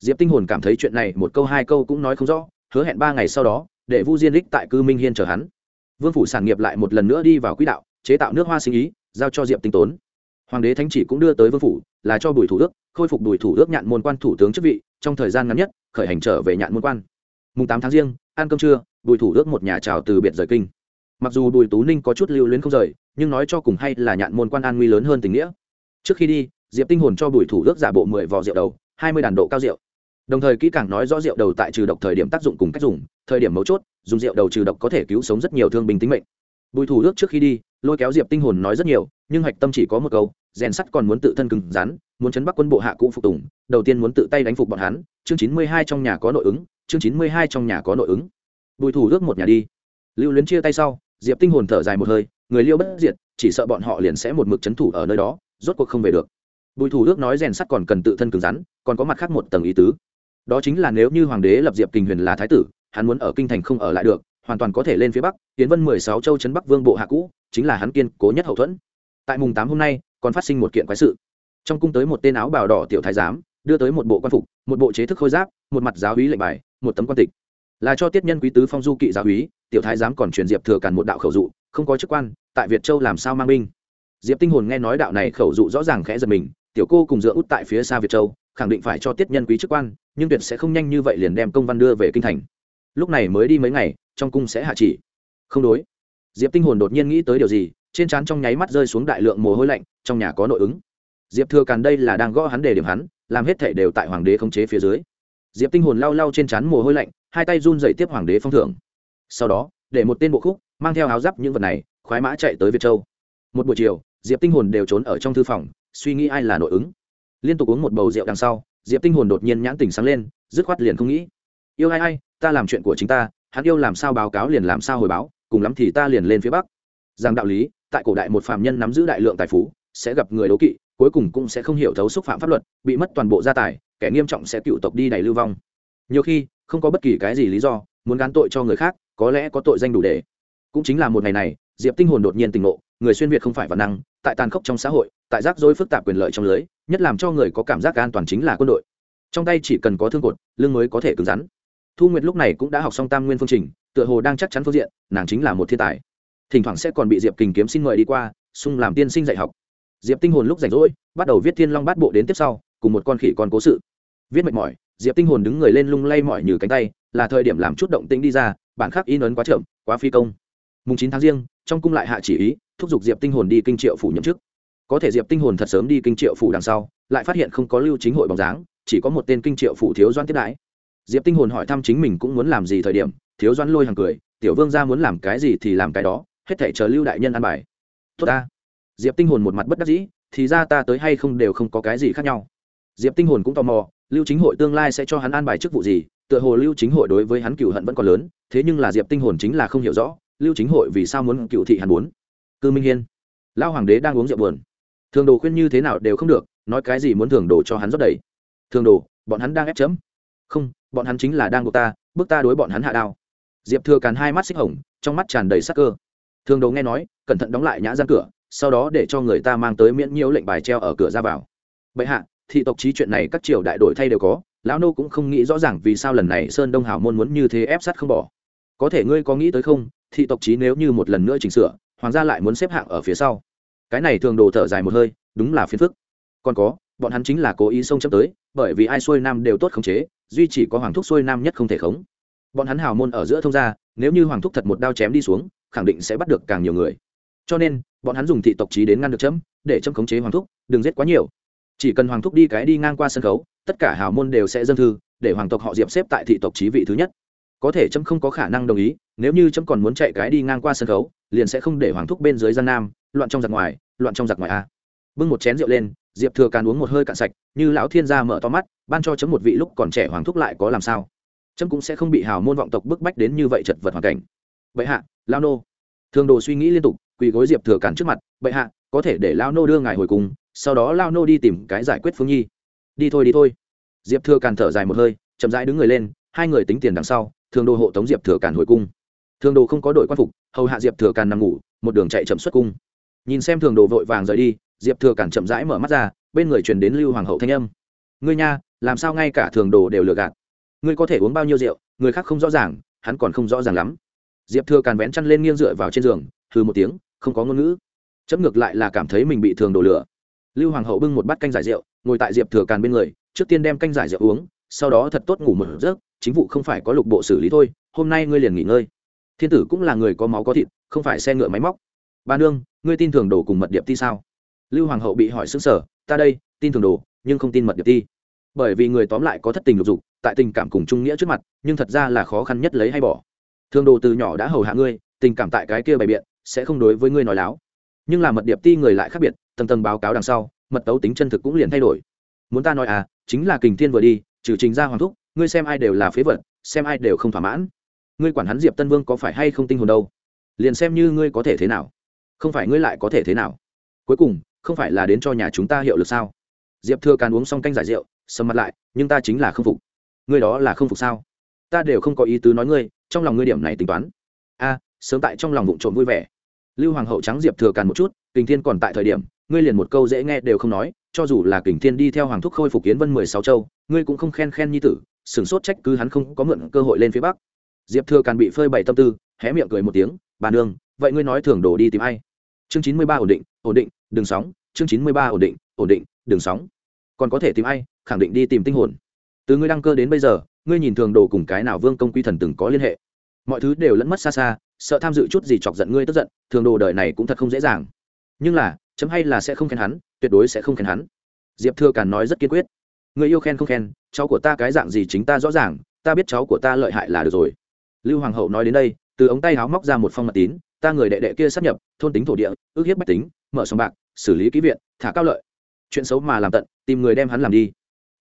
Diệp tinh hồn cảm thấy chuyện này một câu hai câu cũng nói không rõ, hứa hẹn ba ngày sau đó, để vu diên đích tại cư minh hiên chờ hắn. Vương phủ sản nghiệp lại một lần nữa đi vào quỹ đạo, chế tạo nước hoa sinh ý, giao cho diệp tinh tốn. Hoàng đế thánh chỉ cũng đưa tới vương phủ, là cho bùi thủ ước, khôi phục bùi thủ ước nhạn môn quan thủ tướng chức vị, trong thời gian ngắn nhất, khởi hành trở về nhạn môn quan mùng tám tháng riêng, ăn cơm trưa, bùi thủ ước một nhà trào từ biệt rời kinh. Mặc dù bùi tú ninh có chút lưu luyến không rời, nhưng nói cho cùng hay là nhạn môn quan an nguy lớn hơn tình nghĩa. Trước khi đi, diệp tinh hồn cho bùi thủ ước giả bộ mười vò rượu đầu, hai mươi đàn độ cao rượu. Đồng thời kỹ càng nói rõ rượu đầu tại trừ độc thời điểm tác dụng cùng cách dùng, thời điểm mấu chốt, dùng rượu đầu trừ độc có thể cứu sống rất nhiều thương binh tính mệnh. Bùi thủ ước trước khi đi, lôi kéo diệp tinh hồn nói rất nhiều, nhưng hạch tâm chỉ có một câu, rèn sắt còn muốn tự thân cứng rắn, muốn chấn bắc quân bộ hạ cũ phục tùng, đầu tiên muốn tự tay đánh phục bọn hắn, chương chín mươi hai trong nhà có nội ứng chương chín mươi hai trong nhà có nội ứng. Bùi thủ ước một nhà đi. Lưu luyến chia tay sau, diệp tinh hồn thở dài một hơi, người liêu bất diệt, chỉ sợ bọn họ liền sẽ một mực chấn thủ ở nơi đó, rốt cuộc không về được. Bùi thủ ước nói rèn sắt còn cần tự thân cứng rắn, còn có mặt khác một tầng ý tứ. Đó chính là nếu như hoàng đế lập diệp kình huyền là thái tử, hắn muốn ở kinh thành không ở lại được, hoàn toàn có thể lên phía bắc tiến vân mười sáu châu trấn bắc vương bộ hạ cũ, chính là hắn kiên cố nhất hậu thuẫn. Tại mùng tám hôm nay, còn phát sinh một kiện quái sự. Trong cung tới một tên áo bào đỏ tiểu thái giám, đưa tới một bộ quan phục, một bộ chế thức khôi giáp, một mặt giáo hí lệnh bài một tấm quan tịch. Là cho tiết nhân quý tứ phong du kỵ giáo úy tiểu thái giám còn truyền diệp thừa càn một đạo khẩu dụ, không có chức quan, tại việt châu làm sao mang binh. Diệp tinh hồn nghe nói đạo này khẩu dụ rõ ràng khẽ giật mình, tiểu cô cùng dựa út tại phía xa việt châu, khẳng định phải cho tiết nhân quý chức quan, nhưng tuyệt sẽ không nhanh như vậy liền đem công văn đưa về kinh thành. Lúc này mới đi mấy ngày, trong cung sẽ hạ chỉ. Không đối. Diệp tinh hồn đột nhiên nghĩ tới điều gì, trên trán trong nháy mắt rơi xuống đại lượng mồ hôi lạnh, trong nhà có nội ứng. Diệp thừa càn đây là đang gõ hắn để điểm hắn, làm hết thể đều tại hoàng đế khống chế phía dưới diệp tinh hồn lau lau trên trán mồ hôi lạnh, hai tay run dậy tiếp hoàng đế phong thưởng. Sau đó, để một tên bộ khúc, mang theo áo giáp những vật này, khoái mã chạy tới việt châu. Một buổi chiều, diệp tinh hồn đều trốn ở trong thư phòng, suy nghĩ ai là nội ứng. Liên tục uống một bầu rượu đằng sau, diệp tinh hồn đột nhiên nhãn tình sáng lên, dứt khoát liền không nghĩ. Yêu ai ai, ta làm chuyện của chính ta, hắn yêu làm sao báo cáo liền làm sao hồi báo, cùng lắm thì ta liền lên phía bắc. Rằng đạo lý, tại cổ đại một phạm nhân nắm giữ đại lượng tài phú, sẽ gặp người đố kỵ, cuối cùng cũng sẽ không hiểu thấu xúc phạm pháp luật, bị mất toàn bộ gia tài kẻ nghiêm trọng sẽ cựu tộc đi đầy lưu vong. Nhiều khi, không có bất kỳ cái gì lý do, muốn gán tội cho người khác, có lẽ có tội danh đủ để. Cũng chính là một ngày này, diệp tinh hồn đột nhiên tỉnh ngộ, người xuyên việt không phải văn năng, tại tàn khốc trong xã hội, tại rắc rối phức tạp quyền lợi trong lưới, nhất làm cho người có cảm giác an toàn chính là quân đội. Trong tay chỉ cần có thương cột lương mới có thể cứng rắn. Thu nguyệt lúc này cũng đã học xong tam nguyên phương trình, tựa hồ đang chắc chắn phương diện, nàng chính là một thiên tài. Thỉnh thoảng sẽ còn bị diệp kình kiếm xin mời đi qua, xung làm tiên sinh dạy học. Diệp tinh hồn lúc rảnh rỗi, bắt đầu viết thiên long bát bộ đến tiếp sau, cùng một con khỉ con cố sự viết mệt mỏi, diệp tinh hồn đứng người lên lung lay mỏi như cánh tay, là thời điểm làm chút động tĩnh đi ra, bản khắc in ấn quá chậm, quá phi công. Mùng chín tháng riêng, trong cung lại hạ chỉ ý, thúc giục diệp tinh hồn đi kinh triệu phủ nhậm chức. Có thể diệp tinh hồn thật sớm đi kinh triệu phủ đằng sau, lại phát hiện không có lưu chính hội bóng dáng, chỉ có một tên kinh triệu phủ thiếu doan tiếp đãi. Diệp tinh hồn hỏi thăm chính mình cũng muốn làm gì thời điểm, thiếu doan lôi hàng cười, tiểu vương gia muốn làm cái gì thì làm cái đó, hết thảy chờ lưu đại nhân ăn bài. Tốt ta. Diệp tinh hồn một mặt bất đắc dĩ, thì ra ta tới hay không đều không có cái gì khác nhau. Diệp tinh hồn cũng tò mò lưu chính hội tương lai sẽ cho hắn an bài chức vụ gì, tựa hồ lưu chính hội đối với hắn cựu hận vẫn còn lớn, thế nhưng là diệp tinh hồn chính là không hiểu rõ, lưu chính hội vì sao muốn cựu thị hắn muốn? Cư minh hiên, lao hoàng đế đang uống rượu buồn. Thường đồ khuyên như thế nào đều không được, nói cái gì muốn thường đồ cho hắn rót đầy. Thường đồ, bọn hắn đang ép chấm. Không, bọn hắn chính là đang buộc ta, bước ta đối bọn hắn hạ đao. Diệp thừa càn hai mắt xích hồng, trong mắt tràn đầy sắc cơ. Thường đồ nghe nói, cẩn thận đóng lại nhã gian cửa, sau đó để cho người ta mang tới miễn nhiễu lệnh bài treo ở cửa ra vào. Bệ hạ thị tộc trí chuyện này các triều đại đổi thay đều có, lão nô cũng không nghĩ rõ ràng vì sao lần này sơn đông hào môn muốn như thế ép sát không bỏ. Có thể ngươi có nghĩ tới không, thị tộc trí nếu như một lần nữa chỉnh sửa, hoàng gia lại muốn xếp hạng ở phía sau. Cái này thường đồ thở dài một hơi, đúng là phiền phức. Còn có, bọn hắn chính là cố ý xông chấm tới, bởi vì ai xuôi nam đều tốt khống chế, duy chỉ có hoàng thúc xuôi nam nhất không thể khống. Bọn hắn hào môn ở giữa thông gia, nếu như hoàng thúc thật một đao chém đi xuống, khẳng định sẽ bắt được càng nhiều người. Cho nên, bọn hắn dùng thị tộc trí đến ngăn được chấm, để chấm khống chế hoàng thúc, đừng giết quá nhiều chỉ cần hoàng thúc đi cái đi ngang qua sân khấu, tất cả hào môn đều sẽ dâng thư, để hoàng tộc họ diệp xếp tại thị tộc trí vị thứ nhất. Có thể trâm không có khả năng đồng ý, nếu như trâm còn muốn chạy cái đi ngang qua sân khấu, liền sẽ không để hoàng thúc bên dưới gian nam, loạn trong giặc ngoài, loạn trong giặc ngoài a. Bưng một chén rượu lên, diệp thừa càn uống một hơi cạn sạch, như lão thiên gia mở to mắt, ban cho chấm một vị lúc còn trẻ hoàng thúc lại có làm sao? Chấm cũng sẽ không bị hào môn vọng tộc bức bách đến như vậy chật vật hoàn cảnh. Vậy hạ lao nô. Thường đồ suy nghĩ liên tục, quỳ gối diệp thừa càn trước mặt, bệ hạ, có thể để lao nô đưa ngài hồi cùng sau đó lao nô đi tìm cái giải quyết phương nhi. Đi thôi đi thôi. Diệp thừa càn thở dài một hơi, chậm rãi đứng người lên, hai người tính tiền đằng sau, thường đồ hộ tống diệp thừa càn hồi cung. Thường đồ không có đội quan phục, hầu hạ diệp thừa càn nằm ngủ, một đường chạy chậm xuất cung. Nhìn xem thường đồ vội vàng rời đi, diệp thừa càn chậm rãi mở mắt ra, bên người truyền đến lưu hoàng hậu thanh âm. Ngươi nha, làm sao ngay cả thường đồ đều lừa gạt? Ngươi có thể uống bao nhiêu rượu, người khác không rõ ràng, hắn còn không rõ ràng lắm. Diệp thừa càn vén chăn lên nghiêng dựa vào trên giường thừ một tiếng, không có ngôn ngữ. Chấm ngược lại là cảm thấy mình bị thường đồ lửa lưu hoàng hậu bưng một bát canh giải rượu, ngồi tại diệp thừa càn bên người, trước tiên đem canh giải rượu uống, sau đó thật tốt ngủ một giấc, chính vụ không phải có lục bộ xử lý thôi, hôm nay ngươi liền nghỉ ngơi. Thiên tử cũng là người có máu có thịt, không phải xe ngựa máy móc. Ba nương, ngươi tin thường đồ cùng mật điệp ti sao? Lưu hoàng hậu bị hỏi xứng sở ta đây, tin thường đồ, nhưng không tin mật điệp ti. Bởi vì người tóm lại có thất tình lục dục, tại tình cảm cùng trung nghĩa trước mặt, nhưng thật ra là khó khăn nhất lấy hay bỏ. Thường đồ từ nhỏ đã hầu hạ ngươi, tình cảm tại cái kia bày biện, sẽ không đối với ngươi nói láo. Nhưng là mật điệp ti người lại khác biệt tầng tầng báo cáo đằng sau, mật tấu tính chân thực cũng liền thay đổi. Muốn ta nói à chính là kình thiên vừa đi, trừ trình ra hoàng thúc, ngươi xem ai đều là phế vật, xem ai đều không thỏa mãn. Ngươi quản hắn diệp tân vương có phải hay không tinh hồn đâu? Liền xem như ngươi có thể thế nào. Không phải ngươi lại có thể thế nào? Cuối cùng, không phải là đến cho nhà chúng ta hiệu lực sao? Diệp thừa càn uống xong canh giải rượu, sầm mặt lại, nhưng ta chính là không phục. Ngươi đó là không phục sao? Ta đều không có ý tứ nói ngươi, trong lòng ngươi điểm này tính toán. A, sớm tại trong lòng vụng trộm vui vẻ. Lưu hoàng hậu trắng diệp thừa càn một chút, kình thiên còn tại thời điểm ngươi liền một câu dễ nghe đều không nói, cho dù là kình thiên đi theo hoàng thúc khôi phục kiến vân mười sáu châu, ngươi cũng không khen khen nhi tử sửng sốt trách cứ hắn không có mượn cơ hội lên phía bắc. Diệp thừa càn bị phơi bày tâm tư, hé miệng cười một tiếng, bà nương, vậy ngươi nói thường đổ đi tìm ai? Chương chín mươi ba ổn định ổn định, đừng sóng, chương chín mươi ba ổn định ổn định, đừng sóng. Còn có thể tìm ai, khẳng định đi tìm tinh hồn. Từ ngươi đăng cơ đến bây giờ, ngươi nhìn thường đồ cùng cái nào vương công quy thần từng có liên hệ. Mọi thứ đều lẫn mất xa xa, sợ tham dự chút gì chọc giận ngươi tức giận thường đồ đời này cũng thật không dễ dàng nhưng là, chấm hay là sẽ không khen hắn, tuyệt đối sẽ không khen hắn. Diệp thừa càn nói rất kiên quyết. Người yêu khen không khen, cháu của ta cái dạng gì chính ta rõ ràng, ta biết cháu của ta lợi hại là được rồi. Lưu hoàng hậu nói đến đây, từ ống tay háo móc ra một phong mật tín, ta người đệ đệ kia sắp nhập, thôn tính thổ địa, ước hiếp bách tính, mở sòng bạc, xử lý ký viện, thả cao lợi. Chuyện xấu mà làm tận, tìm người đem hắn làm đi.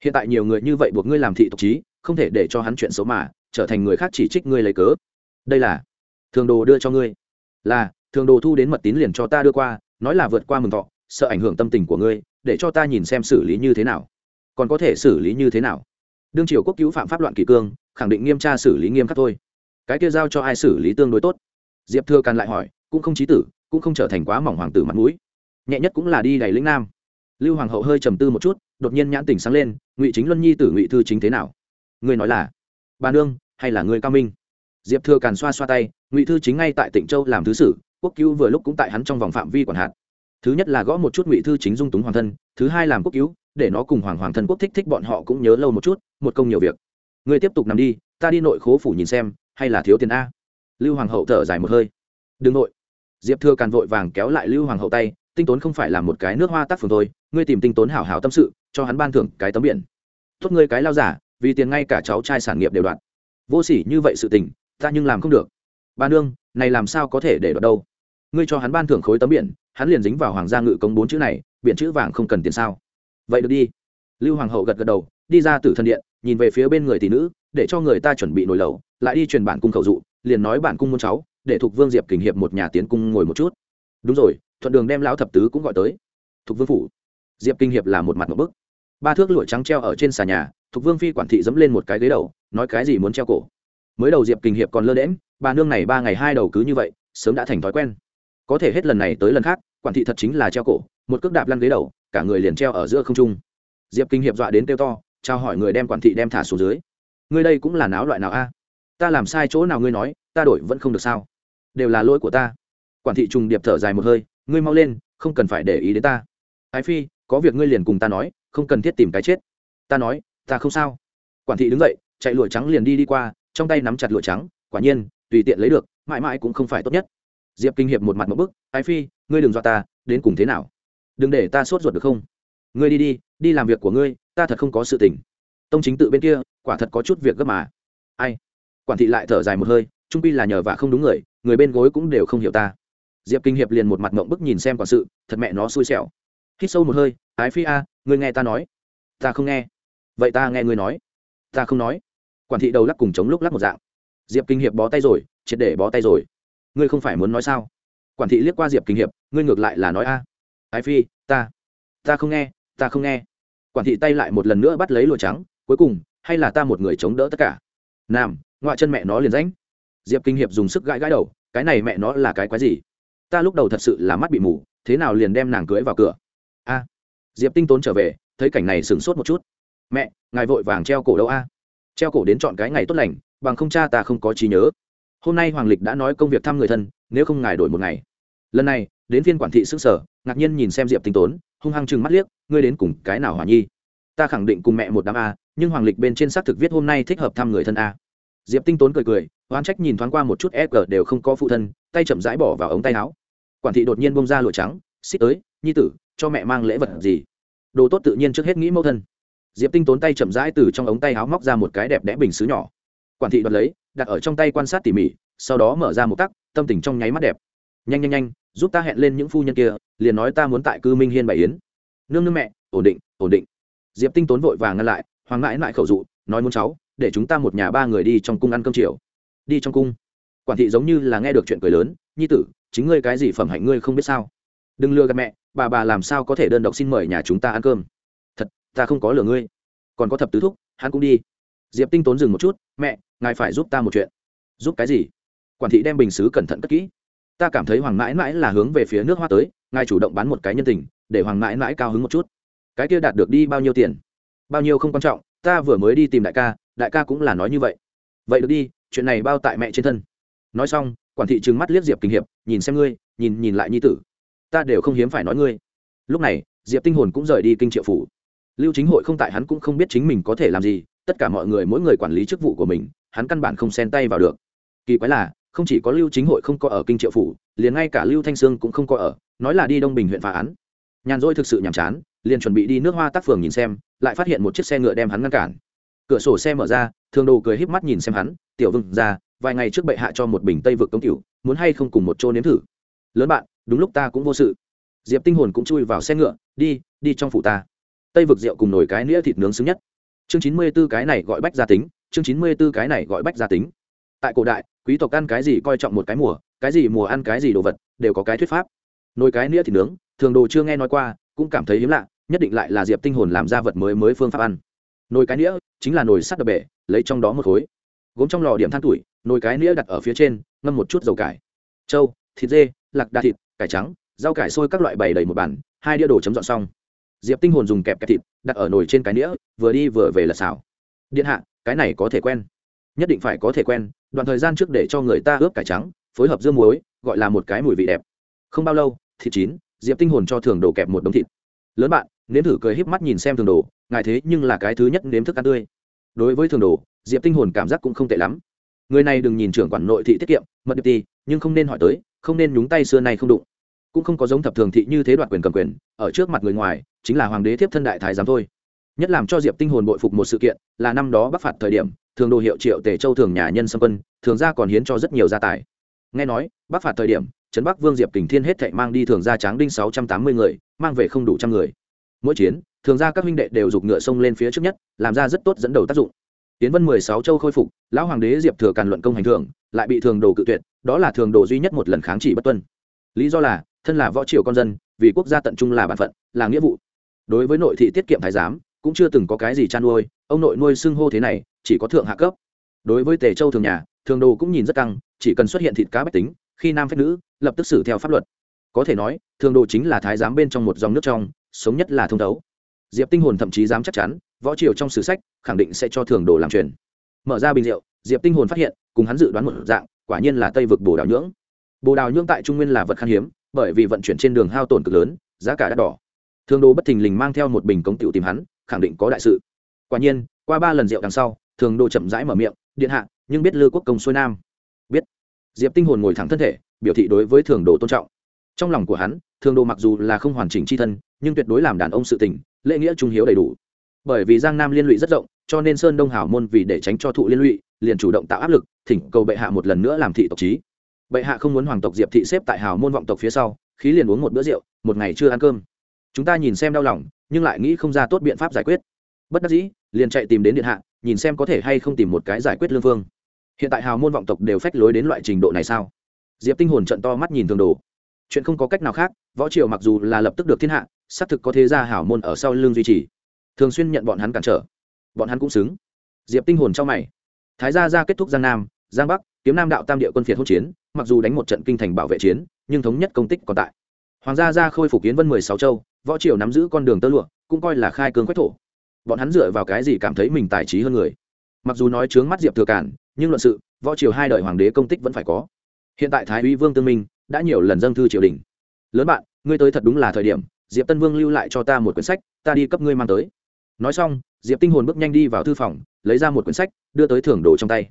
Hiện tại nhiều người như vậy buộc ngươi làm thị tộc trí không thể để cho hắn chuyện xấu mà, trở thành người khác chỉ trích ngươi lấy cớ. Đây là, thường đồ đưa cho ngươi. Là, thường đồ thu đến mật tín liền cho ta đưa qua nói là vượt qua mừng thọ, sợ ảnh hưởng tâm tình của ngươi, để cho ta nhìn xem xử lý như thế nào. Còn có thể xử lý như thế nào? Đương triều quốc cứu phạm pháp loạn kỷ cương, khẳng định nghiêm tra xử lý nghiêm khắc thôi. Cái kia giao cho ai xử lý tương đối tốt? Diệp thừa càn lại hỏi, cũng không trí tử, cũng không trở thành quá mỏng hoàng tử mặt mũi. Nhẹ nhất cũng là đi đầy lĩnh nam. Lưu hoàng hậu hơi trầm tư một chút, đột nhiên nhãn tỉnh sáng lên, ngụy chính luân nhi tử ngụy thư chính thế nào? Ngươi nói là, bà nương, hay là ngươi cao minh? Diệp thừa càn xoa xoa tay, ngụy thư chính ngay tại tỉnh châu làm thứ sử quốc cứu vừa lúc cũng tại hắn trong vòng phạm vi quản hạt. Thứ nhất là gõ một chút ngụy thư chính dung túng hoàng thân, thứ hai làm quốc cứu, để nó cùng hoàng hoàng thân quốc thích thích bọn họ cũng nhớ lâu một chút, một công nhiều việc. Ngươi tiếp tục nằm đi, ta đi nội khố phủ nhìn xem, hay là thiếu tiền a? Lưu hoàng hậu thở dài một hơi. Đừng nội. Diệp thừa càn vội vàng kéo lại lưu hoàng hậu tay, tinh tốn không phải là một cái nước hoa tác phường thôi, ngươi tìm tinh tốn hảo hảo tâm sự, cho hắn ban thưởng cái tấm biển. Tốt ngươi cái lao giả, vì tiền ngay cả cháu trai sản nghiệp đều đoạn vô sỉ như vậy sự tình, ta nhưng làm không được. Ba nương, này làm sao có thể để đoạt đâu? Ngươi cho hắn ban thưởng khối tấm biển, hắn liền dính vào hoàng gia ngự công bốn chữ này, biển chữ vàng không cần tiền sao? Vậy được đi. Lưu hoàng hậu gật gật đầu, đi ra từ thân điện, nhìn về phía bên người tỷ nữ, để cho người ta chuẩn bị nồi lẩu, lại đi truyền bản cung khẩu dụ, liền nói bản cung muốn cháu, để thuộc vương diệp kình hiệp một nhà tiến cung ngồi một chút. Đúng rồi, thuận đường đem lão thập tứ cũng gọi tới. Thuộc vương phủ. Diệp kinh hiệp là một mặt một bức. Ba thước lụa trắng treo ở trên xà nhà thuộc vương phi quản thị dẫm lên một cái ghế đầu, nói cái gì muốn treo cổ. Mới đầu diệp kinh hiệp còn lơ đễm bà nương này ba ngày hai đầu cứ như vậy, sớm đã thành thói quen có thể hết lần này tới lần khác, quản thị thật chính là treo cổ, một cước đạp lăn ghế đầu, cả người liền treo ở giữa không trung. Diệp kinh hiệp dọa đến kêu to trao hỏi người đem quản thị đem thả xuống dưới. Ngươi đây cũng là náo loại nào a? Ta làm sai chỗ nào ngươi nói, ta đổi vẫn không được sao? Đều là lỗi của ta. Quản thị trùng điệp thở dài một hơi, ngươi mau lên, không cần phải để ý đến ta. Ái phi, có việc ngươi liền cùng ta nói, không cần thiết tìm cái chết. Ta nói, ta không sao. Quản thị đứng dậy, chạy lụa trắng liền đi đi qua, trong tay nắm chặt lụa trắng, quả nhiên, tùy tiện lấy được, mãi mãi cũng không phải tốt nhất diệp kinh hiệp một mặt một bức ái phi ngươi đừng dọa ta đến cùng thế nào? Đừng để ta sốt ruột được không? Ngươi đi đi đi làm việc của ngươi ta thật không có sự tình. Tông chính tự bên kia quả thật có chút việc gấp mà. Ai? Quản thị lại thở dài một hơi trung pi là nhờ vả không đúng người người bên gối cũng đều không hiểu ta. Diệp kinh hiệp liền một mặt mộng bức nhìn xem quản sự thật mẹ nó xui xẻo. Hít sâu một hơi ái phi a à, ngươi nghe ta nói. Ta không nghe. Vậy ta nghe ngươi nói. Ta không nói. Quản thị đầu lắc cùng chống lúc lắc một dạng. Diệp kinh hiệp bó tay rồi triệt để bó tay rồi ngươi không phải muốn nói sao? Quản thị liếc qua diệp kinh hiệp, ngươi ngược lại là nói a. Ái phi, ta ta không nghe, ta không nghe. Quản thị tay lại một lần nữa bắt lấy lụa trắng, cuối cùng, hay là ta một người chống đỡ tất cả? Nam, ngoại chân mẹ nó liền ránh diệp kinh hiệp dùng sức gãi gãi đầu, cái này mẹ nó là cái quái gì? Ta lúc đầu thật sự là mắt bị mù, thế nào liền đem nàng cưới vào cửa? A. Diệp tinh tốn trở về, thấy cảnh này sửng sốt một chút. Mẹ, ngài vội vàng treo cổ đâu a? Treo cổ đến chọn cái ngày tốt lành, bằng không cha ta không có trí nhớ hôm nay hoàng lịch đã nói công việc thăm người thân, nếu không ngài đổi một ngày. Lần này, đến phiên quản thị xứ sở, ngạc nhiên nhìn xem diệp tinh tốn, hung hăng chừng mắt liếc, ngươi đến cùng cái nào hòa nhi? Ta khẳng định cùng mẹ một đám a, nhưng hoàng lịch bên trên xác thực viết hôm nay thích hợp thăm người thân a. Diệp tinh tốn cười cười, oán trách nhìn thoáng qua một chút e g đều không có phụ thân, tay chậm rãi bỏ vào ống tay áo. Quản thị đột nhiên bông ra lụa trắng, xích tới, nhi tử, cho mẹ mang lễ vật gì? Đồ tốt tự nhiên trước hết nghĩ mẫu thân. Diệp tinh tốn tay chậm rãi từ trong ống tay áo móc ra một cái đẹp đẽ bình xứ nhỏ. Quản thị đoạt lấy đặt ở trong tay quan sát tỉ mỉ, sau đó mở ra một tắc, tâm tình trong nháy mắt đẹp. Nhanh nhanh nhanh, giúp ta hẹn lên những phu nhân kia, liền nói ta muốn tại cư minh hiên bày yến. Nương nương mẹ, ổn định ổn định. Diệp tinh tốn vội vàng ngăn lại, hoàng ngãi lại khẩu dụ, nói muốn cháu, để chúng ta một nhà ba người đi trong cung ăn cơm chiều. Đi trong cung. Quản thị giống như là nghe được chuyện cười lớn, nhi tử, chính ngươi cái gì phẩm hạnh ngươi không biết sao? Đừng lừa gạt mẹ, bà bà làm sao có thể đơn độc xin mời nhà chúng ta ăn cơm? Thật, ta không có lừa ngươi. Còn có thập tứ thúc, hắn cũng đi. Diệp tinh tốn dừng một chút, mẹ ngài phải giúp ta một chuyện. Giúp cái gì? Quản thị đem bình xứ cẩn thận cất kỹ. Ta cảm thấy hoàng mãi mãi là hướng về phía nước hoa tới, ngài chủ động bán một cái nhân tình, để hoàng mãi mãi cao hứng một chút. Cái kia đạt được đi bao nhiêu tiền? Bao nhiêu không quan trọng, ta vừa mới đi tìm đại ca đại ca cũng là nói như vậy. Vậy được đi, chuyện này bao tại mẹ trên thân. Nói xong, quản thị trừng mắt liếc diệp kinh hiệp, nhìn xem ngươi, nhìn nhìn lại nhi tử. Ta đều không hiếm phải nói ngươi. Lúc này, diệp tinh hồn cũng rời đi kinh triệu phủ. Lưu chính hội không tại hắn cũng không biết chính mình có thể làm gì, tất cả mọi người mỗi người quản lý chức vụ của mình hắn căn bản không xen tay vào được. Kỳ quái là, không chỉ có lưu chính hội không có ở kinh triệu phủ, liền ngay cả lưu thanh sương cũng không có ở, nói là đi đông bình huyện phá án. Nhàn rỗi thực sự nhàm chán, liền chuẩn bị đi nước hoa tác phường nhìn xem, lại phát hiện một chiếc xe ngựa đem hắn ngăn cản. Cửa sổ xe mở ra, thường đồ cười híp mắt nhìn xem hắn, tiểu vừng ra, vài ngày trước bệ hạ cho một bình tây vực công cửu, muốn hay không cùng một chỗ nếm thử? Lớn bạn, đúng lúc ta cũng vô sự. Diệp tinh hồn cũng chui vào xe ngựa, đi đi trong phủ ta. Tây vực rượu cùng nồi cái nĩa thịt nướng xứng nhất. Chương chín mươi b ố cái này gọi bách gia tính chương chín mươi b ố cái này gọi bách gia tính. Tại cổ đại, quý tộc ăn cái gì coi trọng một cái mùa, cái gì mùa ăn cái gì đồ vật, đều có cái thuyết pháp. Nồi cái nĩa thì nướng, thường đồ chưa nghe nói qua, cũng cảm thấy hiếm lạ, nhất định lại là diệp tinh hồn làm ra vật mới mới phương pháp ăn. Nồi cái nĩa chính là nồi sắt đập bể, lấy trong đó một khối. Gốm trong lò điểm than tuổi, nồi cái nĩa đặt ở phía trên, ngâm một chút dầu cải. Trâu, thịt dê, lạc đa thịt, cải trắng, rau cải sôi các loại bày đầy một bàn, hai đĩa đồ chấm dọn xong. Diệp tinh hồn dùng kẹp kẹp thịt, đặt ở nồi trên cái nĩa, vừa đi vừa về là xào. Điện hạ cái này có thể quen. Nhất định phải có thể quen, đoạn thời gian trước để cho người ta ướp cải trắng, phối hợp dưa muối, gọi là một cái mùi vị đẹp. Không bao lâu, thịt chín, diệp tinh hồn cho thường đồ kẹp một đống thịt. Lớn bạn, nếm thử cười híp mắt nhìn xem thường đồ, ngài thế nhưng là cái thứ nhất nếm thức ăn tươi. Đối với thường đồ, diệp tinh hồn cảm giác cũng không tệ lắm. Người này đừng nhìn trưởng quản nội thị tiết kiệm, mật điệp ti nhưng không nên hỏi tới, không nên nhúng tay xưa nay không đụng. Cũng không có giống thập thường thị như thế đoạt quyền cầm quyền, ở trước mặt người ngoài, chính là hoàng đế tiếp thân đại thái giám thôi nhất làm cho diệp tinh hồn bội phục một sự kiện là năm đó bắc phạt thời điểm, thường đồ hiệu triệu tề châu thường nhà nhân xâm quân, thường gia còn hiến cho rất nhiều gia tài. Nghe nói, bắc phạt thời điểm, trấn bắc vương diệp kình thiên hết thệ mang đi thường gia tráng đinh sáu trăm tám mươi người, mang về không đủ trăm người. Mỗi chiến, thường gia các huynh đệ đều giục ngựa sông lên phía trước nhất, làm ra rất tốt dẫn đầu tác dụng. Tiến vân mười sáu châu khôi phục, lão hoàng đế diệp thừa càn luận công hành thưởng, lại bị thường đồ cự tuyệt, đó là thường đồ duy nhất một lần kháng chỉ bất tuân. Lý do là, thân là võ triều con dân, vì quốc gia tận trung là bản phận, là nghĩa vụ. Đối với nội thị tiết kiệm thái giám cũng chưa từng có cái gì chăn nuôi, ông nội nuôi xưng hô thế này, chỉ có thượng hạ cấp. Đối với tề châu thường nhà, thường đồ cũng nhìn rất căng, chỉ cần xuất hiện thịt cá bách tính, khi nam phép nữ, lập tức xử theo pháp luật. Có thể nói, thường đồ chính là thái giám bên trong một dòng nước trong, sống nhất là thông thấu. Diệp tinh hồn thậm chí dám chắc chắn, võ triều trong sử sách, khẳng định sẽ cho thường đồ làm truyền. Mở ra bình rượu, diệp tinh hồn phát hiện, cùng hắn dự đoán một dạng, quả nhiên là tây vực bồ đào nhưỡng. Bồ đào nhưỡng tại trung nguyên là vật khan hiếm, bởi vì vận chuyển trên đường hao tổn cực lớn, giá cả đắt đỏ. Thường đồ bất thình lình mang theo một bình cống tiểu tìm hắn khẳng định có đại sự. Quả nhiên, qua ba lần rượu đằng sau, thường đồ chậm rãi mở miệng, điện hạ, nhưng biết lư quốc công xuôi nam. Biết. Diệp tinh hồn ngồi thẳng thân thể, biểu thị đối với thường đồ tôn trọng. Trong lòng của hắn, thường đồ mặc dù là không hoàn chỉnh c h i thân, nhưng tuyệt đối làm đàn ông sự tình, lễ nghĩa trung hiếu đầy đủ. Bởi vì giang nam liên lụy rất rộng, cho nên sơn đông hảo môn vì để tránh cho thụ liên lụy, liền chủ động tạo áp lực, thỉnh cầu bệ hạ một lần nữa làm thị tộc trí. Bệ hạ không muốn hoàng tộc diệp thị xếp tại hào môn vọng tộc phía sau, khí liền uống một bữa rượu, một ngày chưa ăn cơm. Chúng ta nhìn xem đau lòng nhưng lại nghĩ không ra tốt biện pháp giải quyết. Bất đắc dĩ, liền chạy tìm đến điện hạ, nhìn xem có thể hay không tìm một cái giải quyết lương phương hiện tại hào môn vọng tộc đều phách lối đến loại trình độ này sao? Diệp tinh hồn trận to mắt nhìn thường đồ. Chuyện không có cách nào khác, võ triều mặc dù là lập tức được thiên hạ, xác thực có thế gia hảo môn ở sau lương duy trì. Thường xuyên nhận bọn hắn cản trở. Bọn hắn cũng xứng. Diệp tinh hồn trong mày. Thái gia ra kết thúc giang nam, giang bắc, kiếm nam đạo tam địa quân phiệt hỗn chiến, mặc dù đánh một trận kinh thành bảo vệ chiến, nhưng thống nhất công tích còn tại. Hoàng gia ra khôi phục kiến vân mười sáu châu võ triều nắm giữ con đường tơ lụa, cũng coi là khai cương quách thổ. Bọn hắn dựa vào cái gì cảm thấy mình tài trí hơn người? Mặc dù nói trướng mắt diệp thừa cản, nhưng luận sự, võ triều hai đời hoàng đế công tích vẫn phải có. Hiện tại thái úy vương tương minh đã nhiều lần dâng thư triều đình. Lớn bạn, ngươi tới thật đúng là thời điểm, diệp tân vương lưu lại cho ta một quyển sách, ta đi cấp ngươi mang tới. Nói xong, diệp tinh hồn bước nhanh đi vào thư phòng, lấy ra một quyển sách, đưa tới thưởng đồ trong tay.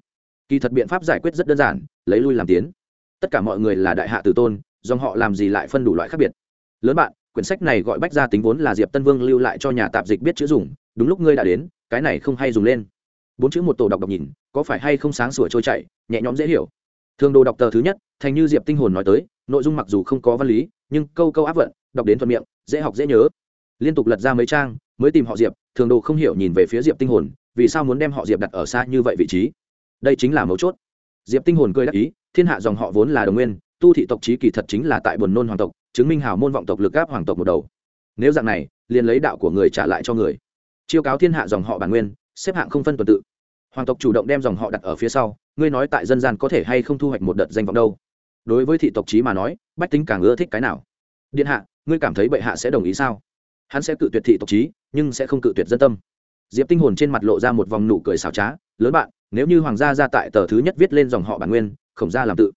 Kỳ thật biện pháp giải quyết rất đơn giản, lấy lui làm tiến. Tất cả mọi người là đại hạ tử tôn, dòng họ làm gì lại phân đủ loại khác biệt. Lớn bạn quyển sách này gọi bách gia tính vốn là diệp tân vương lưu lại cho nhà tạp dịch biết chữ dùng, đúng lúc ngươi đã đến, cái này không hay dùng lên. Bốn chữ một tổ đọc đọc nhìn, có phải hay không sáng sủa trôi chảy, nhẹ nhõm dễ hiểu. Thường đồ đọc tờ thứ nhất, thành như diệp tinh hồn nói tới, nội dung mặc dù không có văn lý, nhưng câu câu áp vận, đọc đến thuận miệng, dễ học dễ nhớ. Liên tục lật ra mấy trang, mới tìm họ diệp thường đồ không hiểu nhìn về phía diệp tinh hồn, vì sao muốn đem họ diệp đặt ở xa như vậy vị trí? Đây chính là mấu chốt. Diệp tinh hồn cười đắc ý, thiên hạ dòng họ vốn là đồng nguyên tu thị tộc trí kỳ thật chính là tại buồn nôn hoàng tộc, chứng minh hào môn vọng tộc lực áp hoàng tộc một đầu. Nếu dạng này, liền lấy đạo của người trả lại cho người. Chiêu cáo thiên hạ dòng họ bản nguyên, xếp hạng không phân tuần tự. Hoàng tộc chủ động đem dòng họ đặt ở phía sau, ngươi nói tại dân gian có thể hay không thu hoạch một đợt danh vọng đâu? Đối với thị tộc trí mà nói, bách tính càng ưa thích cái nào? Điện hạ, ngươi cảm thấy bệ hạ sẽ đồng ý sao? Hắn sẽ cự tuyệt thị tộc trí, nhưng sẽ không cự tuyệt dân tâm. Diệp tinh hồn trên mặt lộ ra một vòng nụ cười xảo trá, lớn bạn, nếu như hoàng gia ra tại tờ thứ nhất viết lên dòng họ bản nguyên, khổng gia làm tự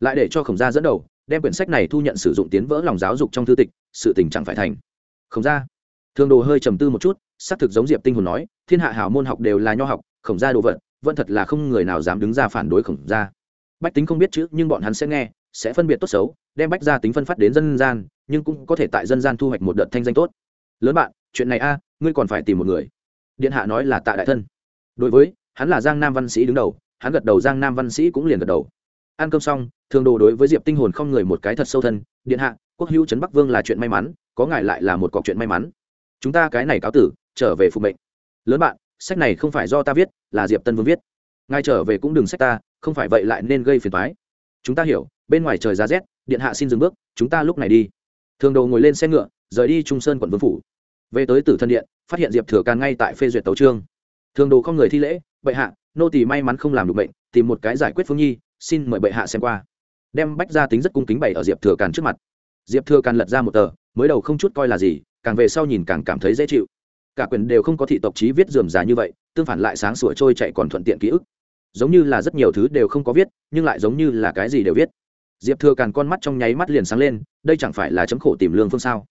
lại để cho khổng gia dẫn đầu, đem quyển sách này thu nhận sử dụng tiến vỡ lòng giáo dục trong thư tịch, sự tình chẳng phải thành. Khổng gia thường đồ hơi trầm tư một chút, xác thực giống diệp tinh hồn nói, thiên hạ hảo môn học đều là nho học, khổng gia đồ vật, vẫn thật là không người nào dám đứng ra phản đối khổng gia. Bách tính không biết chữ nhưng bọn hắn sẽ nghe, sẽ phân biệt tốt xấu, đem bách gia tính phân phát đến dân gian, nhưng cũng có thể tại dân gian thu hoạch một đợt thanh danh tốt. Lớn bạn, chuyện này a, ngươi còn phải tìm một người. Điện hạ nói là tạ đại thân. Đối với, hắn là giang nam văn sĩ đứng đầu, hắn gật đầu, giang nam văn sĩ cũng liền gật đầu ăn cơm xong, thường đồ đối với diệp tinh hồn không người một cái thật sâu thân, điện hạ, quốc hữu trấn bắc vương là chuyện may mắn, có ngài lại là một cọc chuyện may mắn. Chúng ta cái này cáo tử, trở về phục mệnh. Lớn bạn, sách này không phải do ta viết, là diệp tân vương viết. Ngài trở về cũng đừng sách ta, không phải vậy lại nên gây phiền toái. Chúng ta hiểu, bên ngoài trời giá rét, điện hạ xin dừng bước, chúng ta lúc này đi. Thường đồ ngồi lên xe ngựa, rời đi trung sơn quận vương phủ. Về tới tử thân điện, phát hiện diệp thừa càn ngay tại phê duyệt tấu trương thường đồ không người thi lễ, bệ hạ, nô tỳ may mắn không làm được bệnh tìm một cái giải quyết phương nhi xin mời bệ hạ xem qua. Đem bách gia tính rất cung kính bày ở diệp thừa càn trước mặt. Diệp thừa càn lật ra một tờ, mới đầu không chút coi là gì, càng về sau nhìn càng cảm thấy dễ chịu. Cả quyền đều không có thị tộc trí viết dườm già như vậy, tương phản lại sáng sủa trôi chạy còn thuận tiện ký ức. Giống như là rất nhiều thứ đều không có viết, nhưng lại giống như là cái gì đều viết. Diệp thừa càn con mắt trong nháy mắt liền sáng lên, đây chẳng phải là chấm khổ tìm lương phương sao?